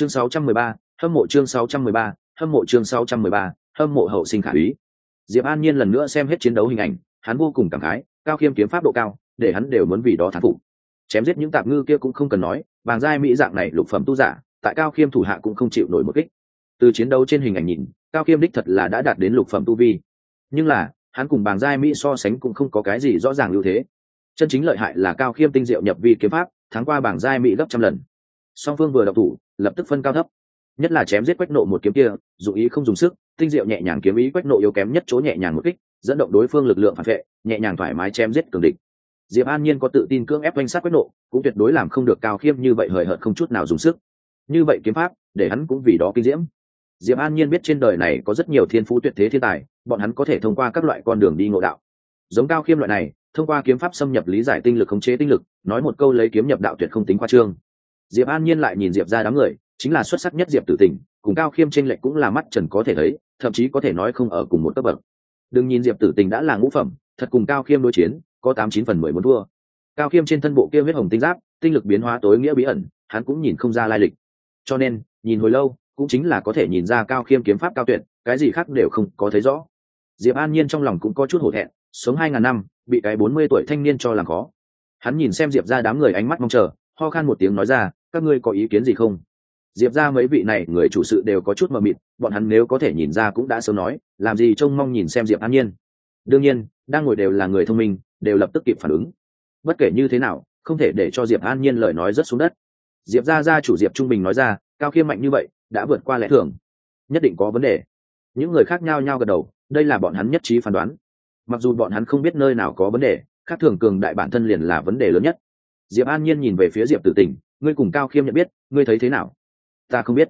chương 613, hâm mộ chương 613, hâm mộ chương 613, hâm mộ hậu sinh khả úy. Diệp an nhiên lần nữa xem hết chiến đấu hình ảnh hắn vô cùng cảm khái cao khiêm kiếm pháp độ cao để hắn đều muốn vì đó thán phục. Chém giết những tạp ngư kia cũng không cần nói bàng giai mỹ dạng này lục phẩm tu giả tại cao khiêm thủ hạ cũng không chịu nổi một kích. Từ chiến đấu trên hình ảnh nhìn cao khiêm đích thật là đã đạt đến lục phẩm tu vi. Nhưng là hắn cùng bàng giai mỹ so sánh cũng không có cái gì rõ ràng ưu thế. Chân chính lợi hại là cao khiêm tinh diệu nhập vi kiếm pháp thắng qua bảng giai mỹ gấp trăm lần song phương vừa đọc thủ, lập tức phân cao thấp. Nhất là chém giết quách nộ một kiếm kia, dù ý không dùng sức, tinh diệu nhẹ nhàng kiếm ý quách nộ yếu kém nhất chỗ nhẹ nhàng một kích, dẫn động đối phương lực lượng phản vệ, nhẹ nhàng thoải mái chém giết cường địch. Diệp an nhiên có tự tin cưỡng ép oanh sát quách nộ, cũng tuyệt đối làm không được cao khiêm như vậy hời hợt không chút nào dùng sức. Như vậy kiếm pháp, để hắn cũng vì đó kinh diễm. Diệp an nhiên biết trên đời này có rất nhiều thiên phú tuyệt thế thiên tài, bọn hắn có thể thông qua các loại con đường đi ngộ đạo. Giống cao khiêm loại này, thông qua kiếm pháp xâm nhập lý giải tinh lực khống chế tinh lực, nói một câu lấy kiếm nhập đạo tuyệt không tính khoa trương diệp an nhiên lại nhìn diệp ra đám người, chính là xuất sắc nhất diệp tử tình, cùng cao khiêm tranh lệch cũng là mắt trần có thể thấy, thậm chí có thể nói không ở cùng một cấp bậc. Đừng nhìn diệp tử tình đã là ngũ phẩm, thật cùng cao khiêm đối chiến, có tám chín phần mười muốn thua. Cao khiêm trên thân bộ kia huyết hồng tinh giáp, tinh lực biến hóa tối nghĩa bí ẩn, hắn cũng nhìn không ra lai lịch. Cho nên, nhìn hồi lâu, cũng chính là có thể nhìn ra cao khiêm kiếm pháp cao tuyệt, cái gì khác đều không có thấy rõ. Diệp an nhiên trong lòng cũng có chút hổ thẹn, sống hai ngàn năm, bị cái bốn mươi tuổi thanh niên cho làm khó. Hắn nhìn xem diệp ra đám người ánh mắt mong chờ ho khan một tiếng nói ra, các ngươi có ý kiến gì không? Diệp ra mấy vị này, người chủ sự đều có chút mờ mịt, bọn hắn nếu có thể nhìn ra cũng đã sớm nói, làm gì trông mong nhìn xem diệp an nhiên? Đương nhiên, đang ngồi đều là người thông minh, đều lập tức kịp phản ứng. Bất kể như thế nào, không thể để cho diệp an nhiên lời nói rất xuống đất. Diệp ra ra chủ diệp trung bình nói ra, cao khiêm mạnh như vậy, đã vượt qua lẽ thường. Nhất định có vấn đề. Những người khác nhao nhao gật đầu, đây là bọn hắn nhất trí phán đoán. Mặc dù bọn hắn không biết nơi nào có vấn đề, khác thường cường đại bản thân liền là vấn đề lớn nhất diệp an nhiên nhìn về phía diệp tử tình, ngươi cùng cao khiêm nhận biết, ngươi thấy thế nào? Ta không biết.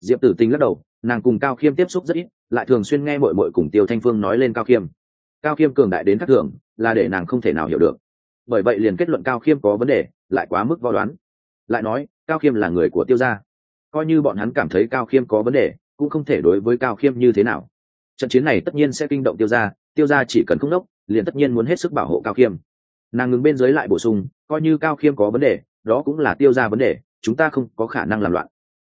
Diệp tử tình lắc đầu, nàng cùng cao khiêm tiếp xúc rất ít, lại thường xuyên nghe mội mội cùng tiêu thanh phương nói lên cao khiêm. Cao khiêm cường đại đến các thường, là để nàng không thể nào hiểu được. Bởi vậy liền kết luận cao khiêm có vấn đề, lại quá mức vo đoán. Lại nói, cao khiêm là người của tiêu gia. Coi như bọn hắn cảm thấy cao khiêm có vấn đề, cũng không thể đối với cao khiêm như thế nào. Trận chiến này tất nhiên sẽ kinh động tiêu gia tiêu gia chỉ cần không đốc, liền tất nhiên muốn hết sức bảo hộ cao khiêm nàng ngừng bên dưới lại bổ sung, coi như cao khiêm có vấn đề, đó cũng là tiêu gia vấn đề, chúng ta không có khả năng làm loạn.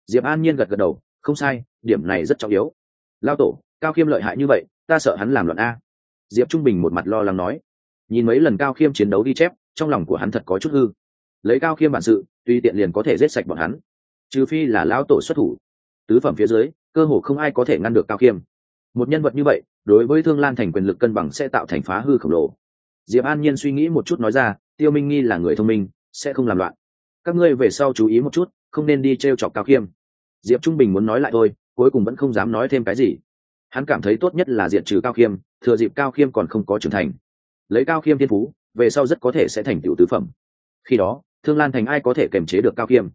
Diệp an nhiên gật gật đầu, không sai, điểm này rất trọng yếu. Lao tổ, cao khiêm lợi hại như vậy, ta sợ hắn làm loạn a. Diệp trung bình một mặt lo lắng nói. Nhìn mấy lần cao khiêm chiến đấu ghi chép, trong lòng của hắn thật có chút hư. Lấy cao khiêm bản sự, tuy tiện liền có thể giết sạch bọn hắn. Trừ phi là lão tổ xuất thủ. Tứ phẩm phía dưới, cơ hồ không ai có thể ngăn được cao khiêm. Một nhân vật như vậy, đối với thương lan thành quyền lực cân bằng sẽ tạo thành phá hư khổng lồ diệp an nhiên suy nghĩ một chút nói ra, tiêu minh nghi là người thông minh, sẽ không làm loạn. Các ngươi về sau chú ý một chút, không nên đi t r e o chọc cao khiêm. Diệp trung bình muốn nói lại thôi, cuối cùng vẫn không dám nói thêm cái gì. Hắn cảm thấy tốt nhất là diệt trừ cao khiêm, thừa dịp cao khiêm còn không có trưởng thành. Lấy cao khiêm thiên phú, về sau rất có thể sẽ thành tựu tứ phẩm. Khi đó, thương lan thành ai có thể kiềm chế được cao khiêm?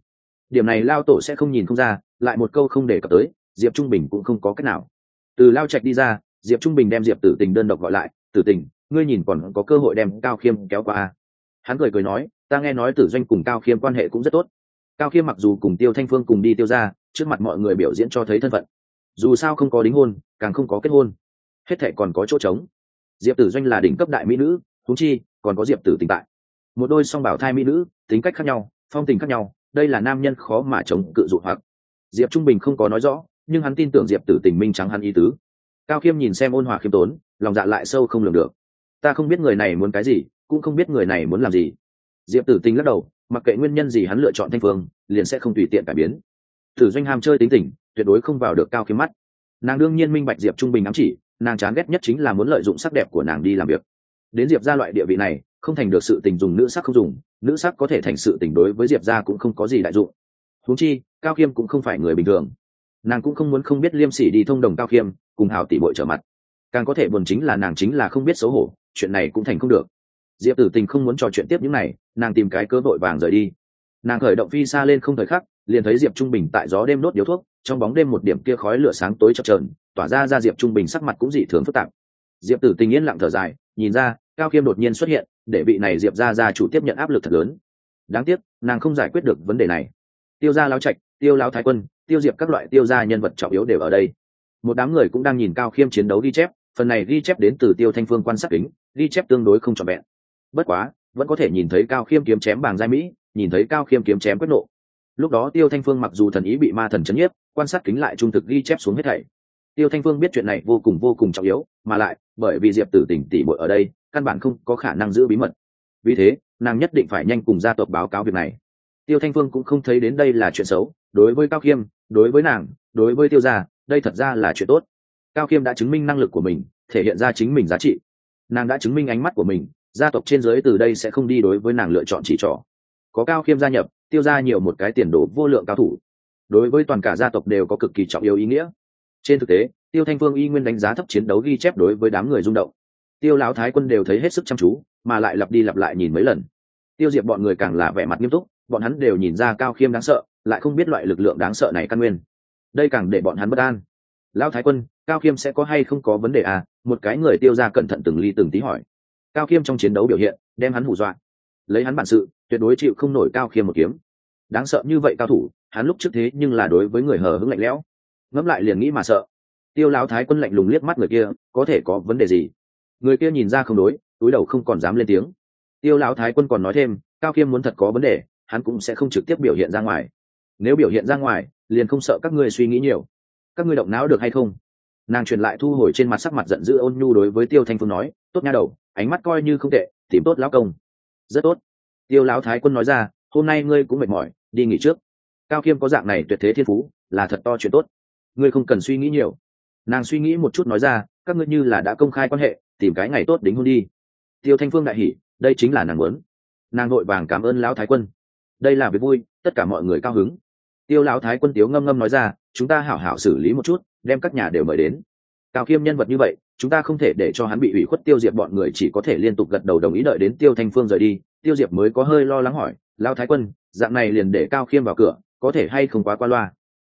Điểm này lao tổ sẽ không nhìn không ra, lại một câu không đề cập tới, diệp trung bình cũng không có cách nào. Từ lao trạch đi ra, diệp trung bình đem diệp tử tình đơn độc gọi lại, tử tình ngươi nhìn còn có cơ hội đem cao khiêm kéo qua hắn cười cười nói, ta nghe nói tử doanh cùng cao khiêm quan hệ cũng rất tốt. Cao khiêm mặc dù cùng tiêu thanh phương cùng đi tiêu ra trước mặt mọi người biểu diễn cho thấy thân phận. Dù sao không có đính hôn, càng không có kết hôn. Hết thệ còn có chỗ trống. Diệp tử doanh là đỉnh cấp đại mỹ nữ thú chi, còn có diệp tử tình tại. Một đôi song bảo thai mỹ nữ, tính cách khác nhau, phong tình khác nhau, đây là nam nhân khó mà chống cự dụ hoặc. Diệp trung bình không có nói rõ, nhưng hắn tin tưởng diệp tử tình minh trắng hắn ý tứ. Cao khiêm nhìn xem ôn hòa khiêm tốn, lòng dạ lại sâu không lường được ta không biết người này muốn cái gì, cũng không biết người này muốn làm gì. Diệp tử tình lắc đầu, mặc kệ nguyên nhân gì hắn lựa chọn thanh phương, liền sẽ không tùy tiện cải biến. Tử doanh ham chơi tính tình, tuyệt đối không vào được cao kiếm mắt. Nàng đương nhiên minh bạch diệp trung bình ám chỉ, nàng chán ghét nhất chính là muốn lợi dụng sắc đẹp của nàng đi làm việc. Đến diệp ra loại địa vị này, không thành được sự tình dùng nữ sắc không dùng, nữ sắc có thể thành sự tình đối với diệp ra cũng không có gì đại dụng. Huống chi, cao khiêm cũng không phải người bình thường. Nàng cũng không muốn không biết liêm sỉ đi thông đồng cao khiêm, cùng hào tỷ bội trở mặt. Càng có thể buồn chính là nàng chính là không biết xấu hổ chuyện này cũng thành không được. Diệp tử tình không muốn trò chuyện tiếp những này, nàng tìm cái cơ đội vàng rời đi. Nàng khởi động phi xa lên không thời khắc, liền thấy diệp trung bình tại gió đêm đốt điếu thuốc, trong bóng đêm một điểm kia khói lửa sáng tối chập trờn tỏa ra ra diệp trung bình sắc mặt cũng dị thường phức tạp. Diệp tử tình yên lặng thở dài, nhìn ra, cao khiêm đột nhiên xuất hiện, để vị này diệp ra ra chủ tiếp nhận áp lực thật lớn. Đáng tiếc, nàng không giải quyết được vấn đề này. Tiêu gia lao trạch, tiêu lao thái quân, tiêu diệp các loại tiêu gia nhân vật trọng yếu đều ở đây. Một đám người cũng đang nhìn cao khiêm chiến đấu ghi chép phần này ghi chép đến từ tiêu thanh phương quan sát kính, ghi chép tương đối không trọn vẹn. Bất quá, vẫn có thể nhìn thấy cao khiêm kiếm chém bàng giai mỹ, nhìn thấy cao khiêm kiếm chém quyết nộ. Lúc đó tiêu thanh phương mặc dù thần ý bị ma thần chấn nhiếp, quan sát kính lại trung thực ghi chép xuống hết thảy. Tiêu thanh phương biết chuyện này vô cùng vô cùng trọng yếu, mà lại, bởi vì diệp tử tỉnh tỉ bội ở đây, căn bản không có khả năng giữ bí mật. Vì thế, nàng nhất định phải nhanh cùng gia tộc báo cáo việc này. Tiêu thanh phương cũng không thấy đến đây là chuyện xấu, đối với cao khiêm, đối với nàng, đối với tiêu gia, đây thật ra là chuyện tốt cao khiêm đã chứng minh năng lực của mình, thể hiện ra chính mình giá trị. Nàng đã chứng minh ánh mắt của mình, gia tộc trên giới từ đây sẽ không đi đối với nàng lựa chọn chỉ trỏ. Có cao khiêm gia nhập, tiêu ra nhiều một cái tiền đồ vô lượng cao thủ. Đối với toàn cả gia tộc đều có cực kỳ trọng yếu ý nghĩa. Trên thực tế, tiêu thanh phương y nguyên đánh giá thấp chiến đấu ghi chép đối với đám người rung động. Tiêu lão thái quân đều thấy hết sức chăm chú, mà lại lặp đi lặp lại nhìn mấy lần. Tiêu diệp bọn người càng là vẻ mặt nghiêm túc, bọn hắn đều nhìn ra cao khiêm đáng sợ, lại không biết loại lực lượng đáng sợ này căn nguyên. Đây càng để bọn hắn bất an lão thái quân, cao khiêm sẽ có hay không có vấn đề à? Một cái người tiêu ra cẩn thận từng ly từng tí hỏi. Cao khiêm trong chiến đấu biểu hiện, đem hắn hù dọa. Lấy hắn bản sự, tuyệt đối chịu không nổi cao khiêm một kiếm. Đáng sợ như vậy cao thủ, hắn lúc trước thế nhưng là đối với người hờ hững lạnh lẽo. Ngẫm lại liền nghĩ mà sợ. Tiêu lão thái quân lạnh lùng liếc mắt người kia, có thể có vấn đề gì? Người kia nhìn ra không đối, túi đầu không còn dám lên tiếng. Tiêu lão thái quân còn nói thêm, cao khiêm muốn thật có vấn đề, hắn cũng sẽ không trực tiếp biểu hiện ra ngoài. Nếu biểu hiện ra ngoài, liền không sợ các ngươi suy nghĩ nhiều các ngươi động não được hay không? Nàng truyền lại thu hồi trên mặt sắc mặt giận dữ ôn nhu đối với tiêu thanh phương nói, tốt nha đầu, ánh mắt coi như không tệ, tìm tốt lão công. Rất tốt. Tiêu lão thái quân nói ra, hôm nay ngươi cũng mệt mỏi, đi nghỉ trước. Cao khiêm có dạng này tuyệt thế thiên phú, là thật to chuyện tốt. Ngươi không cần suy nghĩ nhiều. Nàng suy nghĩ một chút nói ra, các ngươi như là đã công khai quan hệ, tìm cái ngày tốt đính hôn đi. Tiêu thanh phương đại hỉ, đây chính là nàng muốn. Nàng vội vàng cảm ơn lão thái quân. Đây là việc vui, tất cả mọi người cao hứng tiêu lão thái quân tiếu ngâm ngâm nói ra, chúng ta hảo hảo xử lý một chút, đem các nhà đều mời đến. Cao khiêm nhân vật như vậy, chúng ta không thể để cho hắn bị ủy khuất tiêu diệp bọn người chỉ có thể liên tục gật đầu đồng ý đợi đến tiêu thanh phương rời đi. Tiêu diệp mới có hơi lo lắng hỏi lao thái quân, dạng này liền để cao khiêm vào cửa, có thể hay không quá qua loa?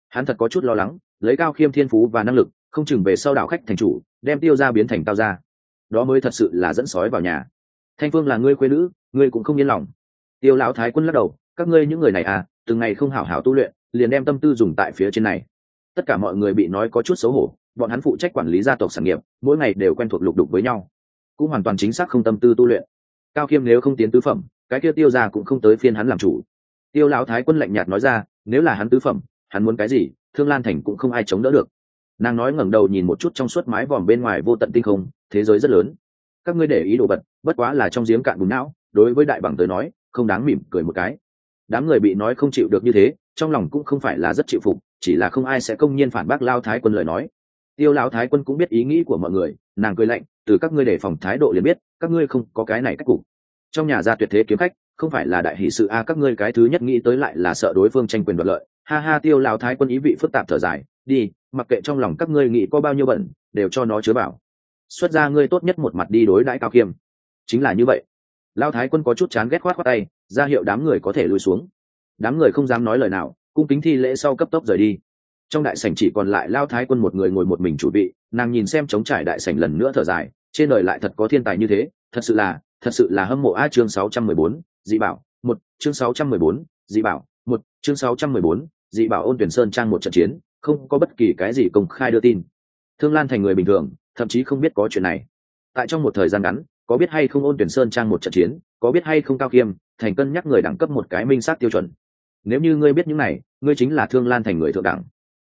Hắn thật có chút lo lắng, lấy cao khiêm thiên phú và năng lực, không chừng về sau đảo khách thành chủ, đem tiêu ra biến thành cao ra đó mới thật sự là dẫn sói vào nhà. Thanh phương là ngươi quê nữ, ngươi cũng không yên lòng. Tiêu lão thái quân lắc đầu, các ngươi những người này à từng ngày không hảo hảo tu luyện liền đem tâm tư dùng tại phía trên này. Tất cả mọi người bị nói có chút xấu hổ, bọn hắn phụ trách quản lý gia tộc sản nghiệp, mỗi ngày đều quen thuộc lục đục với nhau. Cũng hoàn toàn chính xác không tâm tư tu luyện. Cao khiêm nếu không tiến tứ phẩm, cái kia tiêu ra cũng không tới phiên hắn làm chủ. Tiêu lão thái quân lạnh nhạt nói ra, nếu là hắn tứ phẩm, hắn muốn cái gì, thương lan thành cũng không ai chống đỡ được. Nàng nói ngẩng đầu nhìn một chút trong suốt mái vòm bên ngoài vô tận tinh không, thế giới rất lớn. Các ngươi để ý đồ vật, bất quá là trong giếng cạn bùn não, đối với đại bằng tới nói, không đáng mỉm cười một cái. Đám người bị nói không chịu được như thế trong lòng cũng không phải là rất chịu phục, chỉ là không ai sẽ công nhiên phản bác lao thái quân lời nói. Tiêu lão thái quân cũng biết ý nghĩ của mọi người, nàng cười lạnh, từ các ngươi đề phòng thái độ liền biết, các ngươi không có cái này cách cục. Trong nhà gia tuyệt thế kiếm khách, không phải là đại hỷ sự a, các ngươi cái thứ nhất nghĩ tới lại là sợ đối phương tranh quyền đoạt lợi. Ha ha, tiêu lão thái quân ý vị phức tạp thở dài, đi, mặc kệ trong lòng các ngươi nghĩ có bao nhiêu bẩn, đều cho nó chứa bảo. Xuất ra ngươi tốt nhất một mặt đi đối đãi cao khiêm chính là như vậy. Lao thái quân có chút chán ghét khoát khoát tay, ra hiệu đám người có thể lùi xuống đám người không dám nói lời nào cung kính thi lễ sau cấp tốc rời đi. Trong đại sảnh chỉ còn lại lao thái quân một người ngồi một mình chủ vị nàng nhìn xem chống trải đại sảnh lần nữa thở dài trên đời lại thật có thiên tài như thế thật sự là thật sự là hâm mộ a chương 614, dị bảo một chương 614, dị bảo một chương 614, dị bảo ôn tuyển sơn trang một trận chiến không có bất kỳ cái gì công khai đưa tin. Thương lan thành người bình thường thậm chí không biết có chuyện này. Tại trong một thời gian ngắn có biết hay không ôn tuyển sơn trang một trận chiến có biết hay không cao khiêm thành cân nhắc người đẳng cấp một cái minh sát tiêu chuẩn nếu như ngươi biết những này, ngươi chính là thương lan thành người thượng đẳng.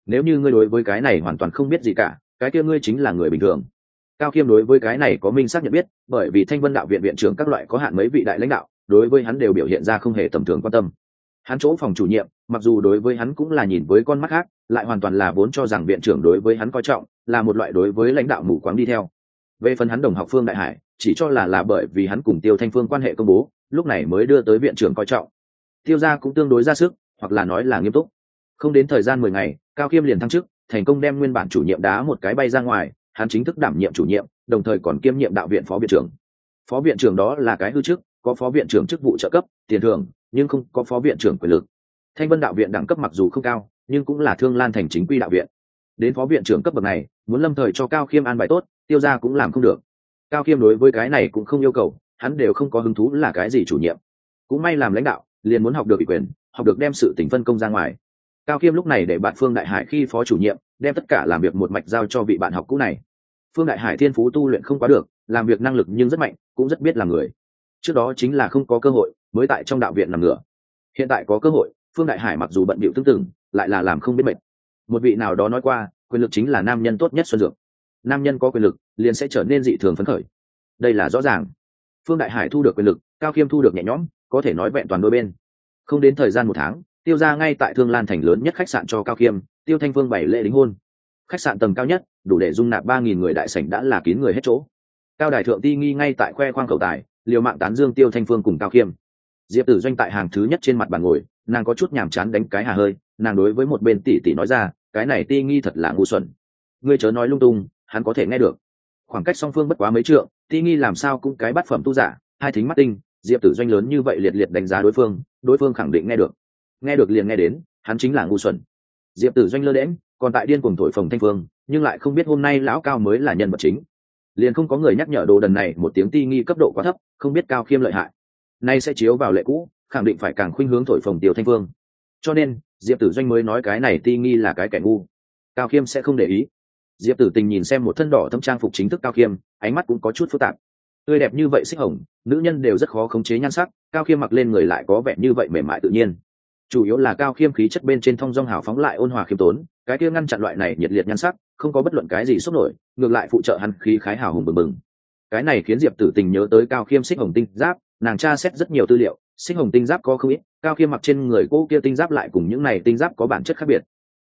Nếu như ngươi đối với cái này hoàn toàn không biết gì cả, cái kia ngươi chính là người bình thường. Cao khiêm đối với cái này có minh xác nhận biết, bởi vì thanh vân đạo viện viện trưởng các loại có hạn mấy vị đại lãnh đạo, đối với hắn đều biểu hiện ra không hề tầm thường quan tâm. Hắn chỗ phòng chủ nhiệm, mặc dù đối với hắn cũng là nhìn với con mắt khác, lại hoàn toàn là vốn cho rằng viện trưởng đối với hắn coi trọng, là một loại đối với lãnh đạo mù quáng đi theo. Về phần hắn đồng học phương đại hải, chỉ cho là là bởi vì hắn cùng tiêu thanh phương quan hệ công bố, lúc này mới đưa tới viện trưởng coi trọng tiêu gia cũng tương đối ra sức, hoặc là nói là nghiêm túc. Không đến thời gian mười ngày, cao khiêm liền thăng chức, thành công đem nguyên bản chủ nhiệm đá một cái bay ra ngoài, hắn chính thức đảm nhiệm chủ nhiệm, đồng thời còn kiêm nhiệm đạo viện phó viện trưởng. Phó viện trưởng đó là cái hư chức, có phó viện trưởng chức vụ trợ cấp, tiền thưởng, nhưng không có phó viện trưởng quyền lực. Thanh vân đạo viện đẳng cấp mặc dù không cao, nhưng cũng là thương lan thành chính quy đạo viện. Đến phó viện trưởng cấp bậc này, muốn lâm thời cho cao khiêm an bài tốt, tiêu ra cũng làm không được. Cao khiêm đối với cái này cũng không yêu cầu, hắn đều không có hứng thú là cái gì chủ nhiệm. Cũng may làm lãnh đạo liền muốn học được ủy quyền, học được đem sự tỉnh phân công ra ngoài. Cao khiêm lúc này để bạn phương đại hải khi phó chủ nhiệm, đem tất cả làm việc một mạch giao cho vị bạn học cũ này. Phương đại hải thiên phú tu luyện không quá được, làm việc năng lực nhưng rất mạnh, cũng rất biết làm người. Trước đó chính là không có cơ hội, mới tại trong đạo viện nằm ngửa. Hiện tại có cơ hội, phương đại hải mặc dù bận bịu tương tự, lại là làm không biết mệt. Một vị nào đó nói qua, quyền lực chính là nam nhân tốt nhất xuân dược. Nam nhân có quyền lực, liền sẽ trở nên dị thường phấn khởi. Đây là rõ ràng. Phương đại hải thu được quyền lực cao khiêm thu được nhẹ nhõm, có thể nói vẹn toàn đôi bên. Không đến thời gian một tháng, tiêu ra ngay tại thương lan thành lớn nhất khách sạn cho cao khiêm tiêu thanh phương bảy lễ đính hôn. Khách sạn tầng cao nhất, đủ để dung nạp ba nghìn người đại sảnh đã là kín người hết chỗ. Cao đài thượng ti nghi ngay tại khoe khoang cầu tài, liều mạng tán dương tiêu thanh phương cùng cao khiêm diệp tử doanh tại hàng thứ nhất trên mặt bàn ngồi, nàng có chút nhàm chán đánh cái hà hơi, nàng đối với một bên tỷ tỷ nói ra, cái này ti nghi thật là ngu xuẩn. Ngươi chớ nói lung tung, hắn có thể nghe được. Khoảng cách song phương bất quá mấy trượng, ti nghi làm sao cũng cái bát phẩm tu giả, hai thính mắt tinh diệp tử doanh lớn như vậy liệt liệt đánh giá đối phương đối phương khẳng định nghe được. Nghe được liền nghe đến, hắn chính là ngu xuẩn. Diệp tử doanh lơ đễm còn tại điên cùng thổi phồng thanh phương, nhưng lại không biết hôm nay lão cao mới là nhân vật chính. Liền không có người nhắc nhở đồ đần này một tiếng ti nghi cấp độ quá thấp, không biết cao khiêm lợi hại. Nay sẽ chiếu vào lệ cũ, khẳng định phải càng khuynh hướng thổi phồng tiêu thanh phương. Cho nên, diệp tử doanh mới nói cái này ti nghi là cái kẻ ngu. Cao khiêm sẽ không để ý. Diệp tử tình nhìn xem một thân đỏ thâm trang phục chính thức cao khiêm, ánh mắt cũng có chút phức tạp tươi đẹp như vậy xích hồng, nữ nhân đều rất khó khống chế nhan sắc, cao khiêm mặc lên người lại có vẻ như vậy mềm mại tự nhiên. Chủ yếu là cao khiêm khí chất bên trên thong dong hào phóng lại ôn hòa khiêm tốn, cái kia ngăn chặn loại này nhiệt liệt nhan sắc, không có bất luận cái gì sốc nổi, ngược lại phụ trợ hắn khí khái hào hùng bừng bừng. Cái này khiến diệp tử tình nhớ tới cao khiêm xích hồng tinh giáp, nàng tra xét rất nhiều tư liệu, xích hồng tinh giáp có không ít, cao khiêm mặc trên người cô kia tinh giáp lại cùng những này tinh giáp có bản chất khác biệt.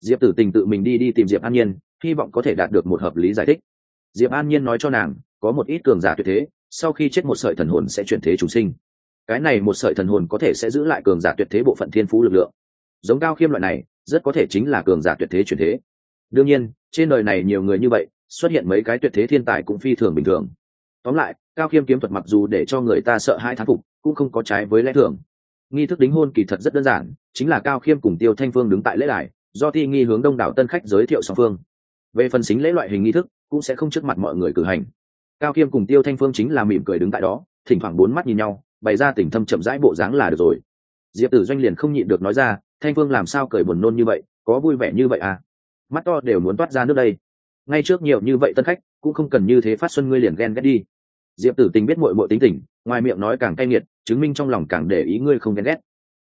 Diệp tử tình tự mình đi đi tìm diệp an nhiên, hy vọng có thể đạt được một hợp lý giải thích. Diệp an nhiên nói cho nàng, có một ít cường giả tuyệt thế sau khi chết một sợi thần hồn sẽ chuyển thế chúng sinh. Cái này một sợi thần hồn có thể sẽ giữ lại cường giả tuyệt thế bộ phận thiên phú lực lượng. Giống cao khiêm loại này, rất có thể chính là cường giả tuyệt thế chuyển thế. Đương nhiên, trên đời này nhiều người như vậy, xuất hiện mấy cái tuyệt thế thiên tài cũng phi thường bình thường. Tóm lại, cao khiêm kiếm thuật mặc dù để cho người ta sợ hai thán phục, cũng không có trái với lẽ thường. Nghi thức đính hôn kỳ thật rất đơn giản, chính là cao khiêm cùng tiêu thanh phương đứng tại lễ đài, do thi nghi hướng đông đảo tân khách giới thiệu song phương. Về phần xính lễ loại hình nghi thức, cũng sẽ không trước mặt mọi người cử hành cao khiêm cùng tiêu thanh phương chính là mỉm cười đứng tại đó, thỉnh thoảng bốn mắt nhìn nhau, bày ra tình thâm chậm rãi bộ dáng là được rồi. Diệp tử doanh liền không nhịn được nói ra, thanh phương làm sao cười buồn nôn như vậy, có vui vẻ như vậy à? Mắt to đều muốn toát ra nước đây. Ngay trước nhiều như vậy tân khách, cũng không cần như thế phát xuân ngươi liền ghen ghét đi. Diệp tử tình biết mội mội tính tình, ngoài miệng nói càng cay nghiệt, chứng minh trong lòng càng để ý ngươi không ghen ghét.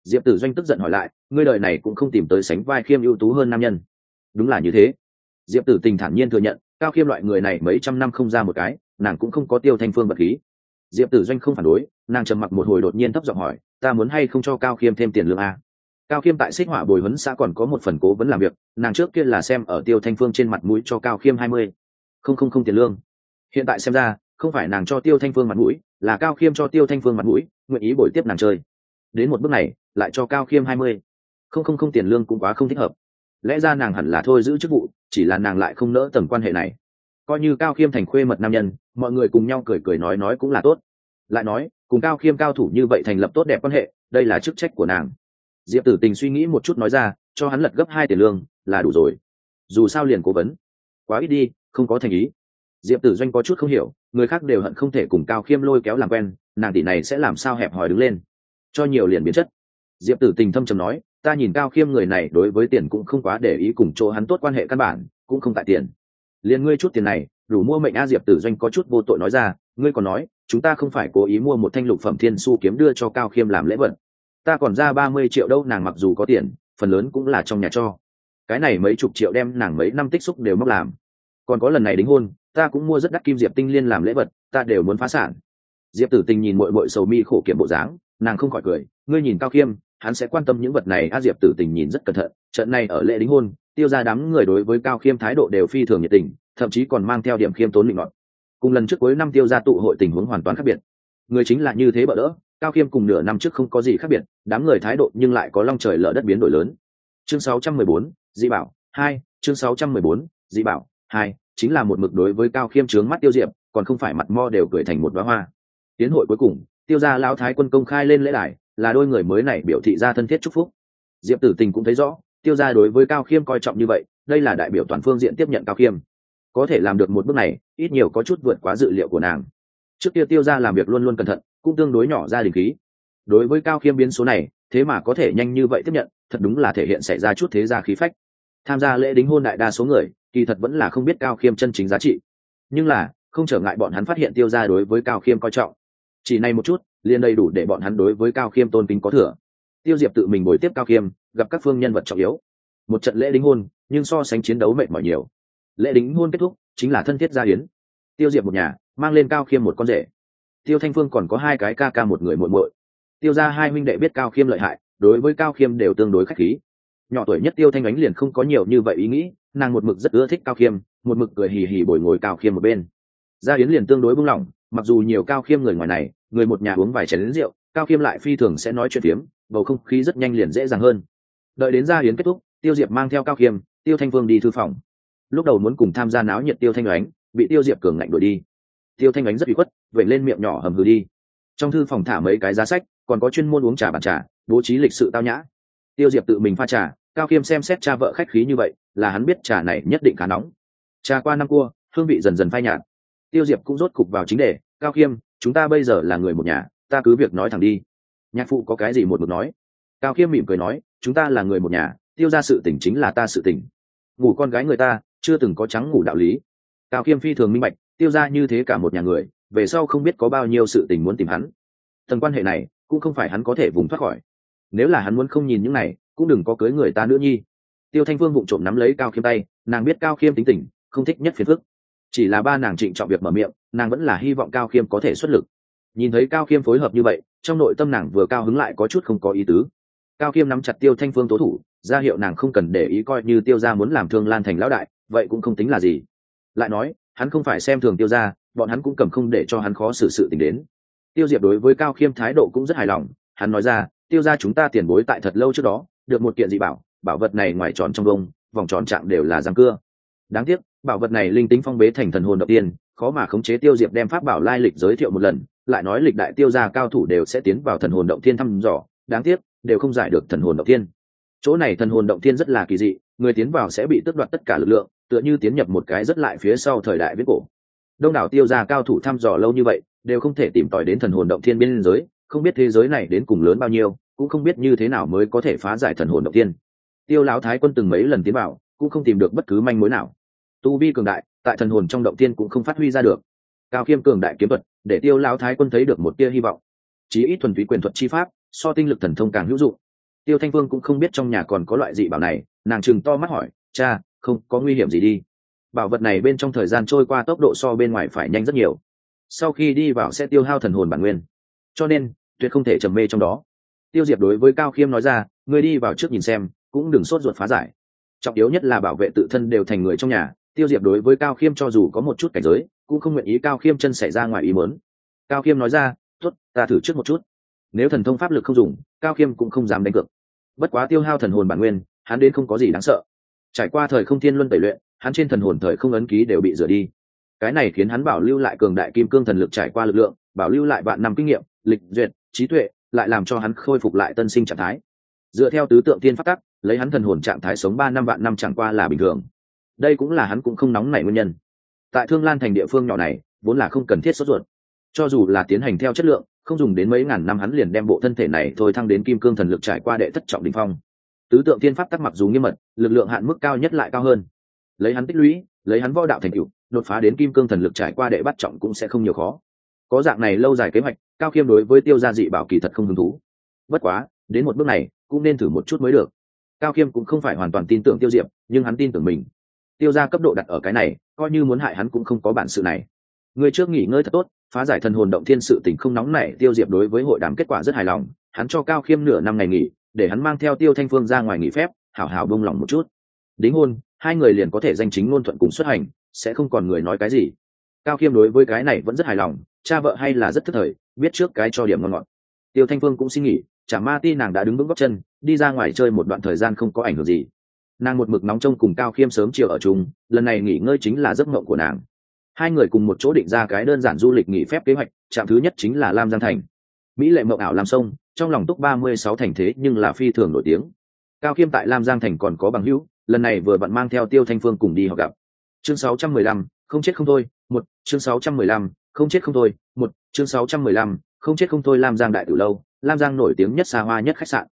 Diệp tử doanh tức giận hỏi lại, ngươi đời này cũng không tìm tới sánh vai khiêm ưu tú hơn nam nhân. Đúng là như thế. Diệp tử tình thản nhiên thừa nhận, cao khiêm loại người này mấy trăm năm không ra một cái nàng cũng không có tiêu thanh phương bật khí. Diệp tử doanh không phản đối, nàng trầm mặc một hồi đột nhiên thấp giọng hỏi, ta muốn hay không cho cao khiêm thêm tiền lương a? Cao khiêm tại xích hỏa bồi huấn xã còn có một phần cố vấn làm việc, nàng trước kia là xem ở tiêu thanh phương trên mặt mũi cho cao khiêm hai mươi. Không không không tiền lương. Hiện tại xem ra, không phải nàng cho tiêu thanh phương mặt mũi, là cao khiêm cho tiêu thanh phương mặt mũi, nguyện ý bồi tiếp nàng chơi. Đến một bước này, lại cho cao khiêm hai mươi. Không không không tiền lương cũng quá không thích hợp. Lẽ ra nàng hẳn là thôi giữ chức vụ, chỉ là nàng lại không nỡ tầm quan hệ này coi như cao khiêm thành khuê mật nam nhân, mọi người cùng nhau cười cười nói nói cũng là tốt. Lại nói, cùng cao khiêm cao thủ như vậy thành lập tốt đẹp quan hệ, đây là chức trách của nàng. Diệp tử tình suy nghĩ một chút nói ra, cho hắn lật gấp hai tiền lương, là đủ rồi. Dù sao liền cố vấn. Quá ít đi, không có thành ý. Diệp tử doanh có chút không hiểu, người khác đều hận không thể cùng cao khiêm lôi kéo làm quen, nàng tỷ này sẽ làm sao hẹp hòi đứng lên. Cho nhiều liền biến chất. Diệp tử tình thâm trầm nói, ta nhìn cao khiêm người này đối với tiền cũng không quá để ý cùng chỗ hắn tốt quan hệ căn bản, cũng không tại tiền liền ngươi chút tiền này, đủ mua mệnh a diệp tử doanh có chút vô tội nói ra, ngươi còn nói, chúng ta không phải cố ý mua một thanh lục phẩm thiên su kiếm đưa cho cao khiêm làm lễ vật. Ta còn ra ba mươi triệu đâu, nàng mặc dù có tiền, phần lớn cũng là trong nhà cho. Cái này mấy chục triệu đem nàng mấy năm tích xúc đều móc làm. Còn có lần này đính hôn, ta cũng mua rất đắt kim diệp tinh liên làm lễ vật, ta đều muốn phá sản. Diệp tử tình nhìn mội mội sầu mi khổ kiểm bộ dáng, nàng không khỏi cười, ngươi nhìn cao khiêm hắn sẽ quan tâm những vật này a diệp tử tình nhìn rất cẩn thận trận này ở lễ đính hôn tiêu ra đám người đối với cao khiêm thái độ đều phi thường nhiệt tình thậm chí còn mang theo điểm khiêm tốn định luận cùng lần trước cuối năm tiêu ra tụ hội tình huống hoàn toàn khác biệt. Người chính là như thế bỡ đỡ cao khiêm cùng nửa năm trước không có gì khác biệt đám người thái độ nhưng lại có long trời lở đất biến đổi lớn. Chương 614, dị bảo hai chương 614, dị bảo hai chính là một mực đối với cao khiêm trướng mắt tiêu diệp còn không phải mặt mo đều cười thành một đoá hoa. Tiến hội cuối cùng tiêu gia lão thái quân công khai lên lễ đài là đôi người mới này biểu thị ra thân thiết chúc phúc. Diệp tử tình cũng thấy rõ, tiêu gia đối với cao khiêm coi trọng như vậy, đây là đại biểu toàn phương diện tiếp nhận cao khiêm. Có thể làm được một bước này, ít nhiều có chút vượt quá dự liệu của nàng. Trước kia tiêu gia làm việc luôn luôn cẩn thận, cũng tương đối nhỏ ra đình khí. Đối với cao khiêm biến số này, thế mà có thể nhanh như vậy tiếp nhận, thật đúng là thể hiện xảy ra chút thế gia khí phách. Tham gia lễ đính hôn đại đa số người, kỳ thật vẫn là không biết cao khiêm chân chính giá trị. Nhưng là, không trở ngại bọn hắn phát hiện tiêu ra đối với cao khiêm coi trọng. Chỉ này một chút liền đầy đủ để bọn hắn đối với cao khiêm tôn kính có thừa. Tiêu diệp tự mình ngồi tiếp cao khiêm, gặp các phương nhân vật trọng yếu. Một trận lễ đính hôn, nhưng so sánh chiến đấu mệt mỏi nhiều. Lễ đính hôn kết thúc, chính là thân thiết gia hiến tiêu diệp một nhà, mang lên cao khiêm một con rể. Tiêu thanh phương còn có hai cái ca ca một người muội muội. Tiêu ra hai minh đệ biết cao khiêm lợi hại, đối với cao khiêm đều tương đối khách khí. Nhỏ tuổi nhất tiêu thanh ánh liền không có nhiều như vậy ý nghĩ, nàng một mực rất ưa thích cao khiêm, một mực cười hì hì bồi ngồi cao khiêm một bên. Gia yến liền tương đối buông lỏng mặc dù nhiều cao khiêm người ngoài này, người một nhà uống vài chén lính rượu, cao khiêm lại phi thường sẽ nói chuyện phiếm, bầu không khí rất nhanh liền dễ dàng hơn. Đợi đến gia yến kết thúc, tiêu diệp mang theo cao khiêm, tiêu thanh vương đi thư phòng. Lúc đầu muốn cùng tham gia náo nhiệt tiêu thanh ánh, bị tiêu diệp cường ngạnh đuổi đi. Tiêu thanh ánh rất bị khuất vậy lên miệng nhỏ hầm hừ đi. Trong thư phòng thả mấy cái giá sách, còn có chuyên môn uống trà bàn trà, bố trí lịch sự tao nhã. Tiêu diệp tự mình pha trà, cao khiêm xem xét cha vợ khách khí như vậy, là hắn biết trà này nhất định khá nóng. Trà qua năm cua, hương vị dần dần phai nhạt tiêu diệp cũng rốt cục vào chính đề, cao khiêm, chúng ta bây giờ là người một nhà, ta cứ việc nói thẳng đi. Nhạc phụ có cái gì một mực nói. Cao khiêm mỉm cười nói, chúng ta là người một nhà, tiêu ra sự tỉnh chính là ta sự tỉnh ngủ con gái người ta, chưa từng có trắng ngủ đạo lý. Cao khiêm phi thường minh bạch, tiêu ra như thế cả một nhà người, về sau không biết có bao nhiêu sự tình muốn tìm hắn. Tầng quan hệ này, cũng không phải hắn có thể vùng thoát khỏi. Nếu là hắn muốn không nhìn những này, cũng đừng có cưới người ta nữa nhi. Tiêu thanh phương vụng trộm nắm lấy cao khiêm tay, nàng biết cao khiêm tính tình, không thích nhất phiền phức chỉ là ba nàng trịnh trọng việc mở miệng, nàng vẫn là hy vọng cao khiêm có thể xuất lực. Nhìn thấy cao khiêm phối hợp như vậy, trong nội tâm nàng vừa cao hứng lại có chút không có ý tứ. Cao khiêm nắm chặt tiêu thanh phương tố thủ, ra hiệu nàng không cần để ý coi như tiêu g i a muốn làm thương lan thành lão đại, vậy cũng không tính là gì. Lại nói, hắn không phải xem thường tiêu g i a bọn hắn cũng cầm không để cho hắn khó xử sự t ì n h đến. Tiêu diệp đối với cao khiêm thái độ cũng rất hài lòng, hắn nói ra, tiêu ra chúng ta tiền bối tại thật lâu trước đó, được một kiện dị bảo bảo vật này ngoài tròn trong vông vòng tròn trạng đều là giang cưa. Đáng tiếc bảo vật này linh tính phong bế thành thần hồn động tiên, khó mà khống chế tiêu diệp đem pháp bảo lai lịch giới thiệu một lần, lại nói lịch đại tiêu gia cao thủ đều sẽ tiến vào thần hồn động thiên thăm dò, đáng tiếc, đều không giải được thần hồn động thiên. Chỗ này thần hồn động thiên rất là kỳ dị, người tiến vào sẽ bị tước đoạt tất cả lực lượng, tựa như tiến nhập một cái rất lại phía sau thời đại viết cổ. Đông đảo tiêu gia cao thủ thăm dò lâu như vậy, đều không thể tìm tòi đến thần hồn động thiên biên giới, không biết thế giới này đến cùng lớn bao nhiêu, cũng không biết như thế nào mới có thể phá giải thần hồn động thiên. Tiêu lão thái quân từng mấy lần tiến vào, cũng không tìm được bất cứ manh mối nào tu vi cường đại, tại thần hồn trong động tiên cũng không phát huy ra được. Cao khiêm cường đại kiếm thuật, để tiêu lão thái quân thấy được một tia hy vọng. Chí ít thuần túy quyền thuật chi pháp, so tinh lực thần thông càng hữu dụng. Tiêu thanh vương cũng không biết trong nhà còn có loại dị bảo này, nàng chừng to mắt hỏi, cha, không, có nguy hiểm gì đi? Bảo vật này bên trong thời gian trôi qua tốc độ so bên ngoài phải nhanh rất nhiều. Sau khi đi vào sẽ tiêu hao thần hồn bản nguyên. Cho nên, tuyệt không thể trầm mê trong đó. Tiêu diệp đối với cao khiêm nói ra, ngươi đi vào trước nhìn xem, cũng đừng sốt ruột phá giải. Trọng yếu nhất là bảo vệ tự thân đều thành người trong nhà tiêu diệp đối với cao khiêm cho dù có một chút cảnh giới, cũng không nguyện ý cao khiêm chân xảy ra ngoài ý mớn cao khiêm nói ra t ố t ta thử trước một chút. Nếu thần thông pháp lực không dùng, cao khiêm cũng không dám đánh cược. Bất quá tiêu hao thần hồn bản nguyên, hắn đến không có gì đáng sợ. Trải qua thời không thiên luân tẩy luyện, hắn trên thần hồn thời không ấn ký đều bị rửa đi. Cái này khiến hắn bảo lưu lại cường đại kim cương thần lực trải qua lực lượng, bảo lưu lại vạn năm kinh nghiệm, lịch duyệt, trí tuệ, lại làm cho hắn khôi phục lại tân sinh trạng thái. Dựa theo tứ tượng tiên phát tắc, lấy hắn thần hồn trạng thái sống ba năm vạn năm chẳng qua là bình thường đây cũng là hắn cũng không nóng nảy nguyên nhân. Tại thương lan thành địa phương nhỏ này, vốn là không cần thiết sốt ruột. Cho dù là tiến hành theo chất lượng, không dùng đến mấy ngàn năm hắn liền đem bộ thân thể này thôi thăng đến kim cương thần lực trải qua đệ thất trọng đ ỉ n h phong. Tứ tượng tiên pháp tắc mặc dù nghiêm mật, lực lượng hạn mức cao nhất lại cao hơn. Lấy hắn tích lũy, lấy hắn võ đạo thành cựu đột phá đến kim cương thần lực trải qua đệ bắt trọng cũng sẽ không nhiều khó. Có dạng này lâu dài kế hoạch, cao khiêm đối với tiêu gia dị bảo kỳ thật không hứng thú. Bất quá, đến một bước này, cũng nên thử một chút mới được. Cao khiêm cũng không phải hoàn toàn tin tưởng tiêu diệp, nhưng hắn tin tưởng mình tiêu ra cấp độ đặt ở cái này, coi như muốn hại hắn cũng không có bản sự này. Người trước nghỉ ngơi thật tốt, phá giải thần hồn động thiên sự tình không nóng nảy, tiêu diệp đối với hội đàm kết quả rất hài lòng, hắn cho cao khiêm nửa năm ngày nghỉ, để hắn mang theo tiêu thanh phương ra ngoài nghỉ phép, hảo hảo bông lòng một chút. Đính hôn, hai người liền có thể danh chính ngôn thuận cùng xuất hành, sẽ không còn người nói cái gì. Cao khiêm đối với cái này vẫn rất hài lòng, cha vợ hay là rất thức thời, biết trước cái cho điểm ngon ngọt. Tiêu thanh phương cũng xin nghỉ, chả ma ti nàng đã đứng vững góc chân, đi ra ngoài chơi một đoạn thời gian không có ảnh hưởng gì nàng một mực nóng trông cùng cao khiêm sớm chiều ở chung, lần này nghỉ ngơi chính là giấc mộng của nàng. Hai người cùng một chỗ định ra cái đơn giản du lịch nghỉ phép kế hoạch, trạm thứ nhất chính là lam giang thành. Mỹ lệ mộng ảo làm sông, trong lòng túc ba mươi sáu thành thế nhưng là phi thường nổi tiếng. Cao khiêm tại lam giang thành còn có bằng hữu, lần này vừa bận mang theo tiêu thanh phương cùng đi học gặp. Chương sáu trăm mười lăm, không chết không thôi, một, chương sáu trăm mười lăm, không chết không thôi, một, chương sáu trăm mười lăm, không chết không thôi lam giang đại từ lâu, lam giang nổi tiếng nhất xa hoa nhất khách sạn.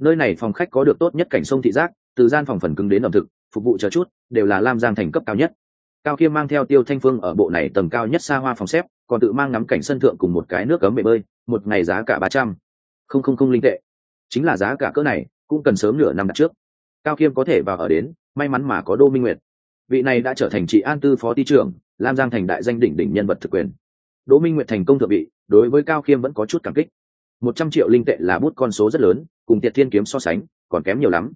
Nơi này phòng khách có được tốt nhất cảnh sông thị giác từ gian phòng phần cứng đến ẩm thực, phục vụ chờ chút, đều là lam giang thành cấp cao nhất. Cao khiêm mang theo tiêu thanh phương ở bộ này tầng cao nhất xa hoa phòng xếp, còn tự mang ngắm cảnh sân thượng cùng một cái nước cấm bể bơi, một ngày giá cả ba trăm. Không không không linh tệ. Chính là giá cả cỡ này, cũng cần sớm nửa năm đặt trước. Cao khiêm có thể vào ở đến, may mắn mà có đô minh nguyệt. Vị này đã trở thành chị an tư phó ty trưởng, lam giang thành đại danh đỉnh đỉnh nhân vật thực quyền. Đỗ minh nguyệt thành công thượng vị, đối với cao khiêm vẫn có chút cảm kích. Một trăm triệu linh tệ là bút con số rất lớn, cùng tiệt thiên kiếm so sánh, còn kém nhiều lắm